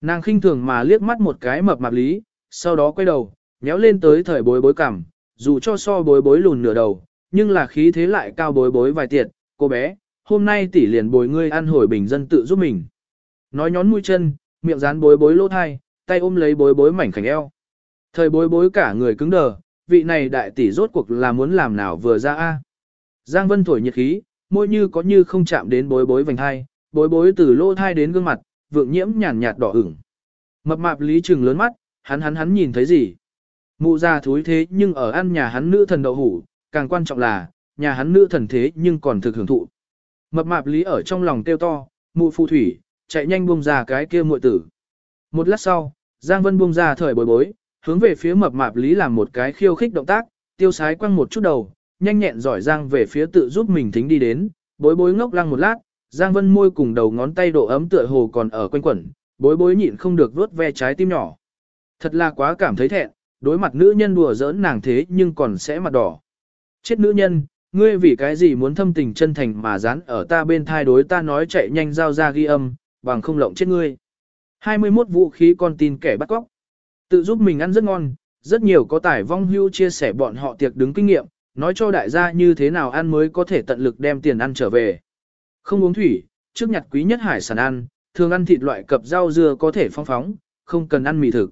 S1: Nàng khinh thường mà liếc mắt một cái mập mạp lý, sau đó quay đầu, nhéo lên tới thời bối bối cảm, dù cho so bối bối lùn nửa đầu, nhưng là khí thế lại cao bối bối vài tiệt, cô bé, hôm nay tỷ liền bồi ngươi ăn hồi bình dân tự giúp mình. Nói nhón mũi chân, miệng dán bối bối lỗ thai, tay ôm lấy bối bối mảnh khảnh eo. Thời bối bối cả người cứng đờ, vị này đại tỷ rốt cuộc là muốn làm nào vừa ra a. Giang Vân thổi nhiệt khí, môi như có như không chạm đến bối bối vành hai, bối bối từ lỗ thai đến gương mặt, vượng nhiễm nhàn nhạt đỏ ửng. Mập mạp lý trừng lớn mắt, hắn hắn hắn nhìn thấy gì? Mụ già thúi thế nhưng ở ăn nhà hắn nữ thần đậu hủ, càng quan trọng là, nhà hắn nữ thần thế nhưng còn thực hưởng thụ. Mập mạp lý ở trong lòng kêu to, mụ phù thủy, chạy nhanh buông ra cái kia muội tử. Một lát sau, Giang Vân buông ra thời bối bối, hướng về phía mập mạp lý làm một cái khiêu khích động tác, tiêu sái quăng một chút đầu, nhanh nhẹn giỏi Giang về phía tự giúp mình thính đi đến, bối bối ngốc lăng một lát, Giang Vân môi cùng đầu ngón tay độ ấm tựa hồ còn ở quanh quẩn, bối bối nhịn không được vuốt ve trái tim nhỏ. Thật là quá cảm thấy thẹn, đối mặt nữ nhân đùa giỡn nàng thế nhưng còn sẽ mặt đỏ. Chết nữ nhân, ngươi vì cái gì muốn thâm tình chân thành mà dán ở ta bên thai đối ta nói chạy nhanh giao ra ghi âm, bằng không lộng chết ngươi. 21 vũ khí con tin kẻ bắt cóc. Tự giúp mình ăn rất ngon, rất nhiều có tải vong hưu chia sẻ bọn họ tiệc đứng kinh nghiệm, nói cho đại gia như thế nào ăn mới có thể tận lực đem tiền ăn trở về. Không uống thủy, trước nhặt quý nhất hải sản ăn, thường ăn thịt loại cập rau dưa có thể phong phóng, không cần ăn mì thực.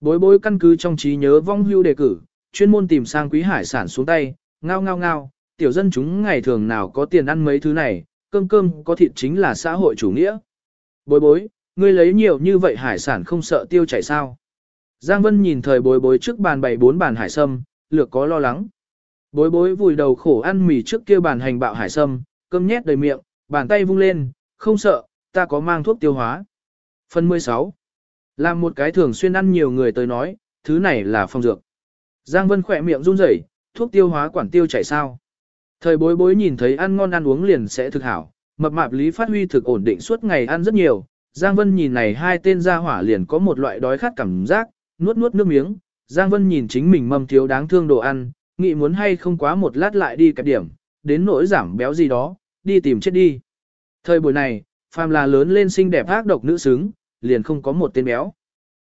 S1: Bối bối căn cứ trong trí nhớ vong hưu đề cử, chuyên môn tìm sang quý hải sản xuống tay, ngao ngao ngao, tiểu dân chúng ngày thường nào có tiền ăn mấy thứ này, cơm cơm có thịt chính là xã hội chủ nghĩa. Bối bối, ngươi lấy nhiều như vậy hải sản không sợ tiêu chảy sao. Giang Vân nhìn thời bối bối trước bàn bày bốn bàn hải sâm, lược có lo lắng. Bối bối vùi đầu khổ ăn mì trước kia bàn hành bạo hải sâm, cơm nhét đầy miệng, bàn tay vung lên, không sợ, ta có mang thuốc tiêu hóa. Phần 16. Làm một cái thường xuyên ăn nhiều người tới nói, thứ này là phong dược. Giang Vân khỏe miệng run rẩy, thuốc tiêu hóa quản tiêu chảy sao. Thời bối bối nhìn thấy ăn ngon ăn uống liền sẽ thực hảo, mập mạp Lý Phát Huy thực ổn định suốt ngày ăn rất nhiều. Giang Vân nhìn này hai tên gia hỏa liền có một loại đói khát cảm giác, nuốt nuốt nước miếng. Giang Vân nhìn chính mình mầm thiếu đáng thương đồ ăn, nghĩ muốn hay không quá một lát lại đi kẹp điểm, đến nỗi giảm béo gì đó, đi tìm chết đi. Thời buổi này, phàm là lớn lên xinh đẹp ác độc nữ xứng, liền không có một tên béo.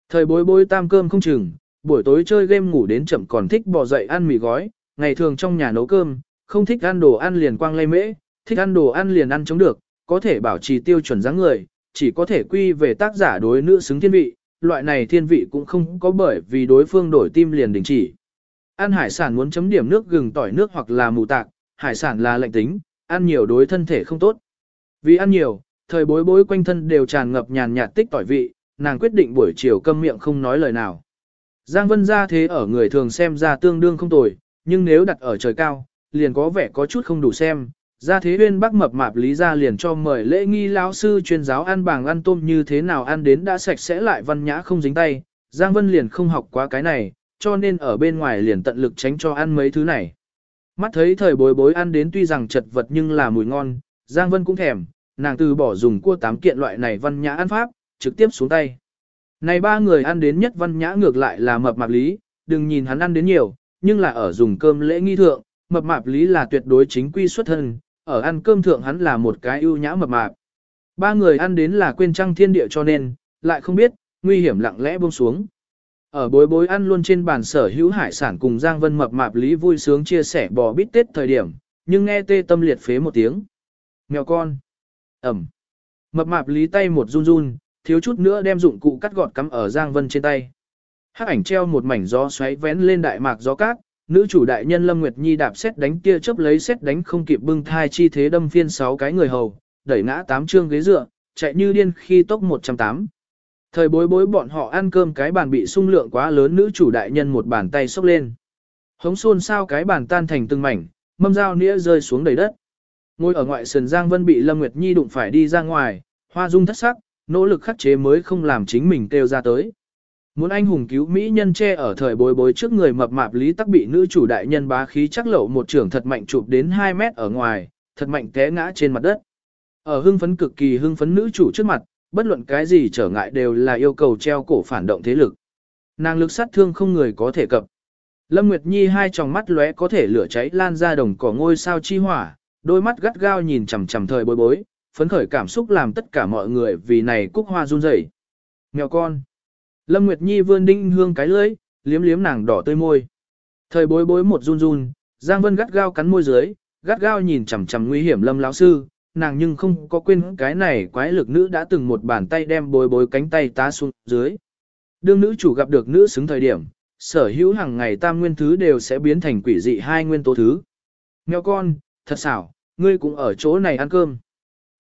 S1: Thời bối bối tam cơm không chừng, buổi tối chơi game ngủ đến chậm còn thích bỏ dậy ăn mì gói, ngày thường trong nhà nấu cơm, không thích ăn đồ ăn liền quang lây mễ, thích ăn đồ ăn liền ăn chống được, có thể bảo trì tiêu chuẩn dáng người, chỉ có thể quy về tác giả đối nữ xứng thiên vị, loại này thiên vị cũng không có bởi vì đối phương đổi tim liền đình chỉ. Ăn hải sản muốn chấm điểm nước gừng tỏi nước hoặc là mù tạc, hải sản là lạnh tính, ăn nhiều đối thân thể không tốt. Vì ăn nhiều, thời bối bối quanh thân đều tràn ngập nhàn nhạt tích tỏi vị, nàng quyết định buổi chiều câm miệng không nói lời nào. Giang Vân ra thế ở người thường xem ra tương đương không tồi, nhưng nếu đặt ở trời cao, liền có vẻ có chút không đủ xem. Ra thế huyên bác mập mạp lý ra liền cho mời lễ nghi lão sư chuyên giáo ăn bàng ăn tôm như thế nào ăn đến đã sạch sẽ lại văn nhã không dính tay. Giang Vân liền không học quá cái này, cho nên ở bên ngoài liền tận lực tránh cho ăn mấy thứ này. Mắt thấy thời bối bối ăn đến tuy rằng chật vật nhưng là mùi ngon, Giang Vân cũng thèm, nàng từ bỏ dùng cua tám kiện loại này văn nhã ăn pháp, trực tiếp xuống tay. Này ba người ăn đến nhất văn nhã ngược lại là mập mạp lý, đừng nhìn hắn ăn đến nhiều, nhưng là ở dùng cơm lễ nghi thượng, mập mạp lý là tuyệt đối chính quy xuất thân, ở ăn cơm thượng hắn là một cái ưu nhã mập mạp. Ba người ăn đến là quên trăng thiên địa cho nên, lại không biết, nguy hiểm lặng lẽ buông xuống. Ở bối bối ăn luôn trên bàn sở hữu hải sản cùng Giang Vân mập mạp lý vui sướng chia sẻ bò bít tết thời điểm, nhưng nghe tê tâm liệt phế một tiếng. Mèo con. Ẩm. Mập mạp lý tay một run run, thiếu chút nữa đem dụng cụ cắt gọt cắm ở Giang Vân trên tay. Hắc ảnh treo một mảnh gió xoáy vén lên đại mạc gió cát, nữ chủ đại nhân Lâm Nguyệt Nhi đạp xét đánh kia chớp lấy xét đánh không kịp bưng thai chi thế đâm phiên sáu cái người hầu, đẩy ngã tám trương ghế dựa, chạy như điên khi tốc 108. Thời bối bối bọn họ ăn cơm cái bàn bị sung lượng quá lớn nữ chủ đại nhân một bàn tay xốc lên. Hống xôn sao cái bàn tan thành từng mảnh, mâm dao nĩa rơi xuống đầy đất. Ngồi ở ngoại sườn Giang Vân bị Lâm Nguyệt Nhi đụng phải đi ra ngoài, hoa dung thất sắc, nỗ lực khắc chế mới không làm chính mình kêu ra tới. Muốn anh hùng cứu Mỹ nhân che ở thời bối bối trước người mập mạp lý tắc bị nữ chủ đại nhân bá khí chắc lậu một trưởng thật mạnh chụp đến 2 mét ở ngoài, thật mạnh té ngã trên mặt đất. Ở hưng phấn cực kỳ hưng phấn nữ chủ trước mặt, bất luận cái gì trở ngại đều là yêu cầu treo cổ phản động thế lực. Nàng lực sát thương không người có thể cập. Lâm Nguyệt Nhi hai tròng mắt lóe có thể lửa cháy lan ra đồng cỏ ngôi sao chi hỏa, đôi mắt gắt gao nhìn chằm chằm thời bối bối, phấn khởi cảm xúc làm tất cả mọi người vì này cúc hoa run rẩy. Mèo con. Lâm Nguyệt Nhi vươn đinh hương cái lưỡi, liếm liếm nàng đỏ tươi môi. Thời bối bối một run run, Giang Vân gắt gao cắn môi dưới, gắt gao nhìn chằm chằm nguy hiểm Lâm lão sư, nàng nhưng không có quên cái này quái lực nữ đã từng một bàn tay đem bối bối cánh tay tá xuống dưới. Đương nữ chủ gặp được nữ xứng thời điểm, sở hữu hàng ngày tam nguyên thứ đều sẽ biến thành quỷ dị hai nguyên tố thứ. Mèo con, thật xảo, ngươi cũng ở chỗ này ăn cơm.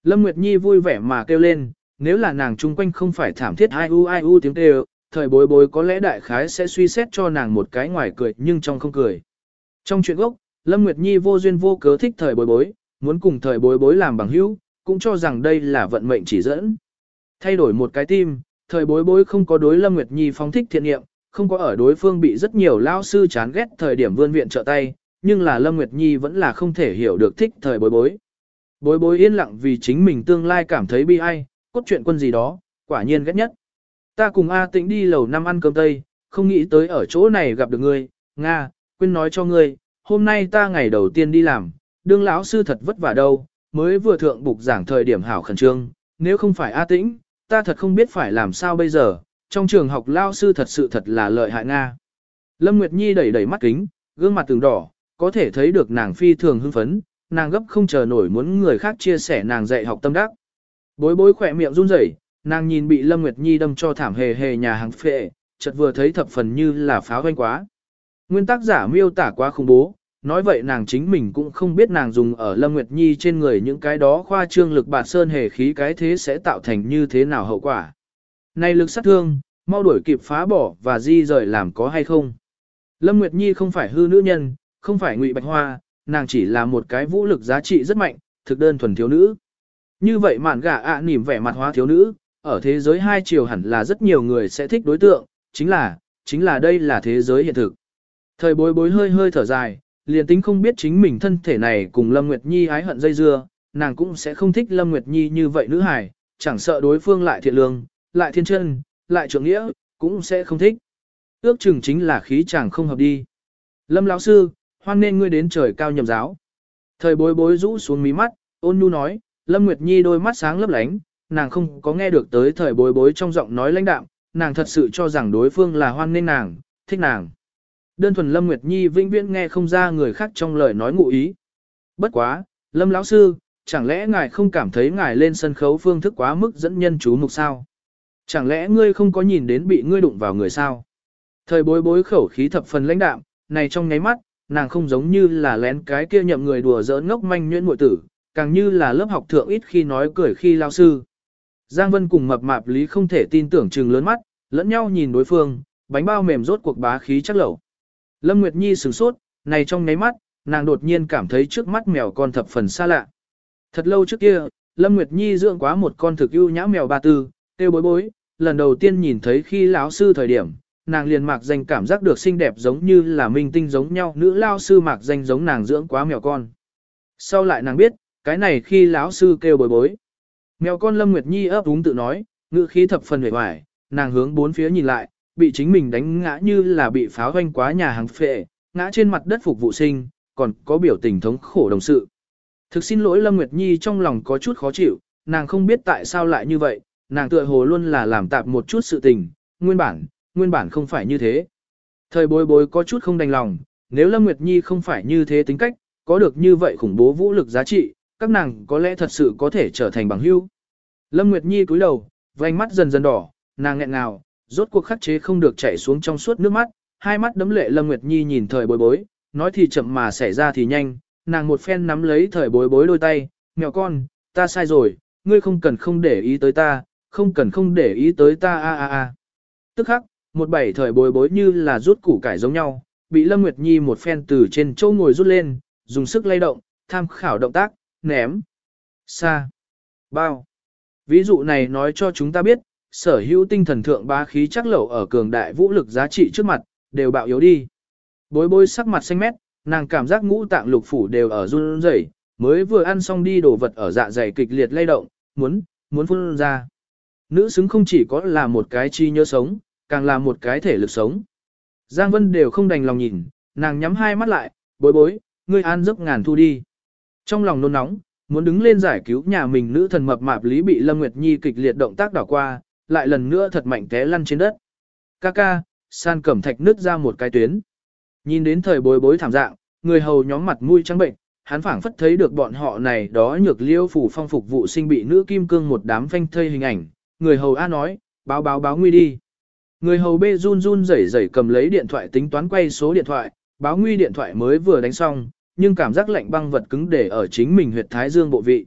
S1: Lâm Nguyệt Nhi vui vẻ mà kêu lên, nếu là nàng chung quanh không phải thảm thiết ai u ai u tiếng kêu, thời bối bối có lẽ đại khái sẽ suy xét cho nàng một cái ngoài cười nhưng trong không cười. Trong chuyện gốc, Lâm Nguyệt Nhi vô duyên vô cớ thích thời bối bối, muốn cùng thời bối bối làm bằng hữu, cũng cho rằng đây là vận mệnh chỉ dẫn. Thay đổi một cái tim, thời bối bối không có đối Lâm Nguyệt Nhi phóng thích thiện nghiệm, không có ở đối phương bị rất nhiều lao sư chán ghét thời điểm vươn viện trợ tay, nhưng là Lâm Nguyệt Nhi vẫn là không thể hiểu được thích thời bối bối. Bối bối yên lặng vì chính mình tương lai cảm thấy bi ai, cốt truyện quân gì đó, quả nhiên ghét nhất. Ta cùng A Tĩnh đi lầu năm ăn cơm tây, không nghĩ tới ở chỗ này gặp được ngươi, Nga, quên nói cho ngươi, hôm nay ta ngày đầu tiên đi làm, đương lão sư thật vất vả đâu, mới vừa thượng bục giảng thời điểm hảo khẩn trương, nếu không phải A Tĩnh, ta thật không biết phải làm sao bây giờ, trong trường học lao sư thật sự thật là lợi hại Nga. Lâm Nguyệt Nhi đẩy đẩy mắt kính, gương mặt từng đỏ, có thể thấy được nàng phi thường hưng phấn, nàng gấp không chờ nổi muốn người khác chia sẻ nàng dạy học tâm đắc. Bối bối khỏe miệng run rẩy, nàng nhìn bị Lâm Nguyệt Nhi đâm cho thảm hề hề nhà hàng phệ, chợt vừa thấy thập phần như là pháo hoanh quá. Nguyên tác giả miêu tả quá khủng bố, nói vậy nàng chính mình cũng không biết nàng dùng ở Lâm Nguyệt Nhi trên người những cái đó khoa trương lực bạt sơn hề khí cái thế sẽ tạo thành như thế nào hậu quả. Này lực sát thương, mau đuổi kịp phá bỏ và di rời làm có hay không. Lâm Nguyệt Nhi không phải hư nữ nhân, không phải ngụy bạch hoa, nàng chỉ là một cái vũ lực giá trị rất mạnh, thực đơn thuần thiếu nữ. Như vậy mạn gà ạ à nỉm vẻ mặt hóa thiếu nữ, ở thế giới hai chiều hẳn là rất nhiều người sẽ thích đối tượng, chính là, chính là đây là thế giới hiện thực. Thời bối bối hơi hơi thở dài, liền tính không biết chính mình thân thể này cùng Lâm Nguyệt Nhi ái hận dây dưa, nàng cũng sẽ không thích Lâm Nguyệt Nhi như vậy nữ hài, chẳng sợ đối phương lại thiện lương, lại thiên chân, lại trưởng nghĩa, cũng sẽ không thích. Ước chừng chính là khí chàng không hợp đi. Lâm lão sư, hoan nên ngươi đến trời cao nhầm giáo. Thời bối bối rũ xuống mí mắt, ôn nhu nói, Lâm Nguyệt Nhi đôi mắt sáng lấp lánh, nàng không có nghe được tới thời bối bối trong giọng nói lãnh đạm, nàng thật sự cho rằng đối phương là hoan nên nàng, thích nàng. Đơn thuần Lâm Nguyệt Nhi vĩnh viễn nghe không ra người khác trong lời nói ngụ ý. Bất quá, Lâm lão sư, chẳng lẽ ngài không cảm thấy ngài lên sân khấu phương thức quá mức dẫn nhân chú mục sao? Chẳng lẽ ngươi không có nhìn đến bị ngươi đụng vào người sao? Thời bối bối khẩu khí thập phần lãnh đạm, này trong nháy mắt, nàng không giống như là lén cái kia nhậm người đùa giỡn ngốc manh nhuyễn muội tử, càng như là lớp học thượng ít khi nói cười khi lao sư. Giang Vân cùng mập mạp lý không thể tin tưởng trừng lớn mắt, lẫn nhau nhìn đối phương, bánh bao mềm rốt cuộc bá khí chắc lẩu. Lâm Nguyệt Nhi sửng sốt, này trong nháy mắt, nàng đột nhiên cảm thấy trước mắt mèo con thập phần xa lạ. Thật lâu trước kia, Lâm Nguyệt Nhi dưỡng quá một con thực ưu nhã mèo ba tư, tiêu bối bối, lần đầu tiên nhìn thấy khi lão sư thời điểm, nàng liền mạc danh cảm giác được xinh đẹp giống như là minh tinh giống nhau, nữ lao sư mạc danh giống nàng dưỡng quá mèo con. Sau lại nàng biết, cái này khi lão sư kêu bối bối. Mèo con Lâm Nguyệt Nhi ấp úng tự nói, ngữ khí thập phần vẻ vải, nàng hướng bốn phía nhìn lại, bị chính mình đánh ngã như là bị pháo hoanh quá nhà hàng phệ, ngã trên mặt đất phục vụ sinh, còn có biểu tình thống khổ đồng sự. Thực xin lỗi Lâm Nguyệt Nhi trong lòng có chút khó chịu, nàng không biết tại sao lại như vậy, nàng tựa hồ luôn là làm tạp một chút sự tình, nguyên bản, nguyên bản không phải như thế. Thời bối bối có chút không đành lòng, nếu Lâm Nguyệt Nhi không phải như thế tính cách, có được như vậy khủng bố vũ lực giá trị, các nàng có lẽ thật sự có thể trở thành bằng hữu. Lâm Nguyệt Nhi cúi đầu, vành mắt dần dần đỏ, nàng nghẹn ngào, rốt cuộc khắc chế không được chảy xuống trong suốt nước mắt, hai mắt đấm lệ Lâm Nguyệt Nhi nhìn thời bối bối, nói thì chậm mà xảy ra thì nhanh, nàng một phen nắm lấy thời bối bối đôi tay, mèo con, ta sai rồi, ngươi không cần không để ý tới ta, không cần không để ý tới ta a a a. Tức khắc, một bảy thời bối bối như là rút củ cải giống nhau, bị Lâm Nguyệt Nhi một phen từ trên châu ngồi rút lên, dùng sức lay động, tham khảo động tác, ném, xa, bao. Ví dụ này nói cho chúng ta biết, sở hữu tinh thần thượng bá khí chắc lẩu ở cường đại vũ lực giá trị trước mặt, đều bạo yếu đi. Bối bối sắc mặt xanh mét, nàng cảm giác ngũ tạng lục phủ đều ở run rẩy, mới vừa ăn xong đi đồ vật ở dạ dày kịch liệt lay động, muốn, muốn phun ra. Nữ xứng không chỉ có là một cái chi nhớ sống, càng là một cái thể lực sống. Giang Vân đều không đành lòng nhìn, nàng nhắm hai mắt lại, bối bối, ngươi an giấc ngàn thu đi. Trong lòng nôn nóng, muốn đứng lên giải cứu nhà mình nữ thần mập mạp lý bị Lâm Nguyệt Nhi kịch liệt động tác đảo qua, lại lần nữa thật mạnh té lăn trên đất. Ca ca, san cẩm thạch nứt ra một cái tuyến. Nhìn đến thời bối bối thảm dạng, người hầu nhóm mặt mũi trắng bệnh, hắn phảng phất thấy được bọn họ này đó nhược liêu phủ phong phục vụ sinh bị nữ kim cương một đám phanh thây hình ảnh. Người hầu A nói, báo báo báo nguy đi. Người hầu B run run rẩy rẩy cầm lấy điện thoại tính toán quay số điện thoại, báo nguy điện thoại mới vừa đánh xong, nhưng cảm giác lạnh băng vật cứng để ở chính mình huyệt thái dương bộ vị.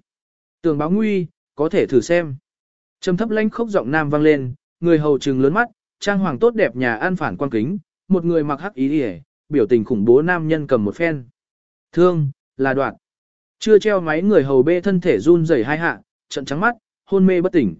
S1: Tường báo nguy, có thể thử xem. Trầm thấp lanh khốc giọng nam vang lên, người hầu trừng lớn mắt, trang hoàng tốt đẹp nhà an phản quan kính, một người mặc hắc ý đi biểu tình khủng bố nam nhân cầm một phen. Thương, là đoạn. Chưa treo máy người hầu bê thân thể run rẩy hai hạ, trận trắng mắt, hôn mê bất tỉnh.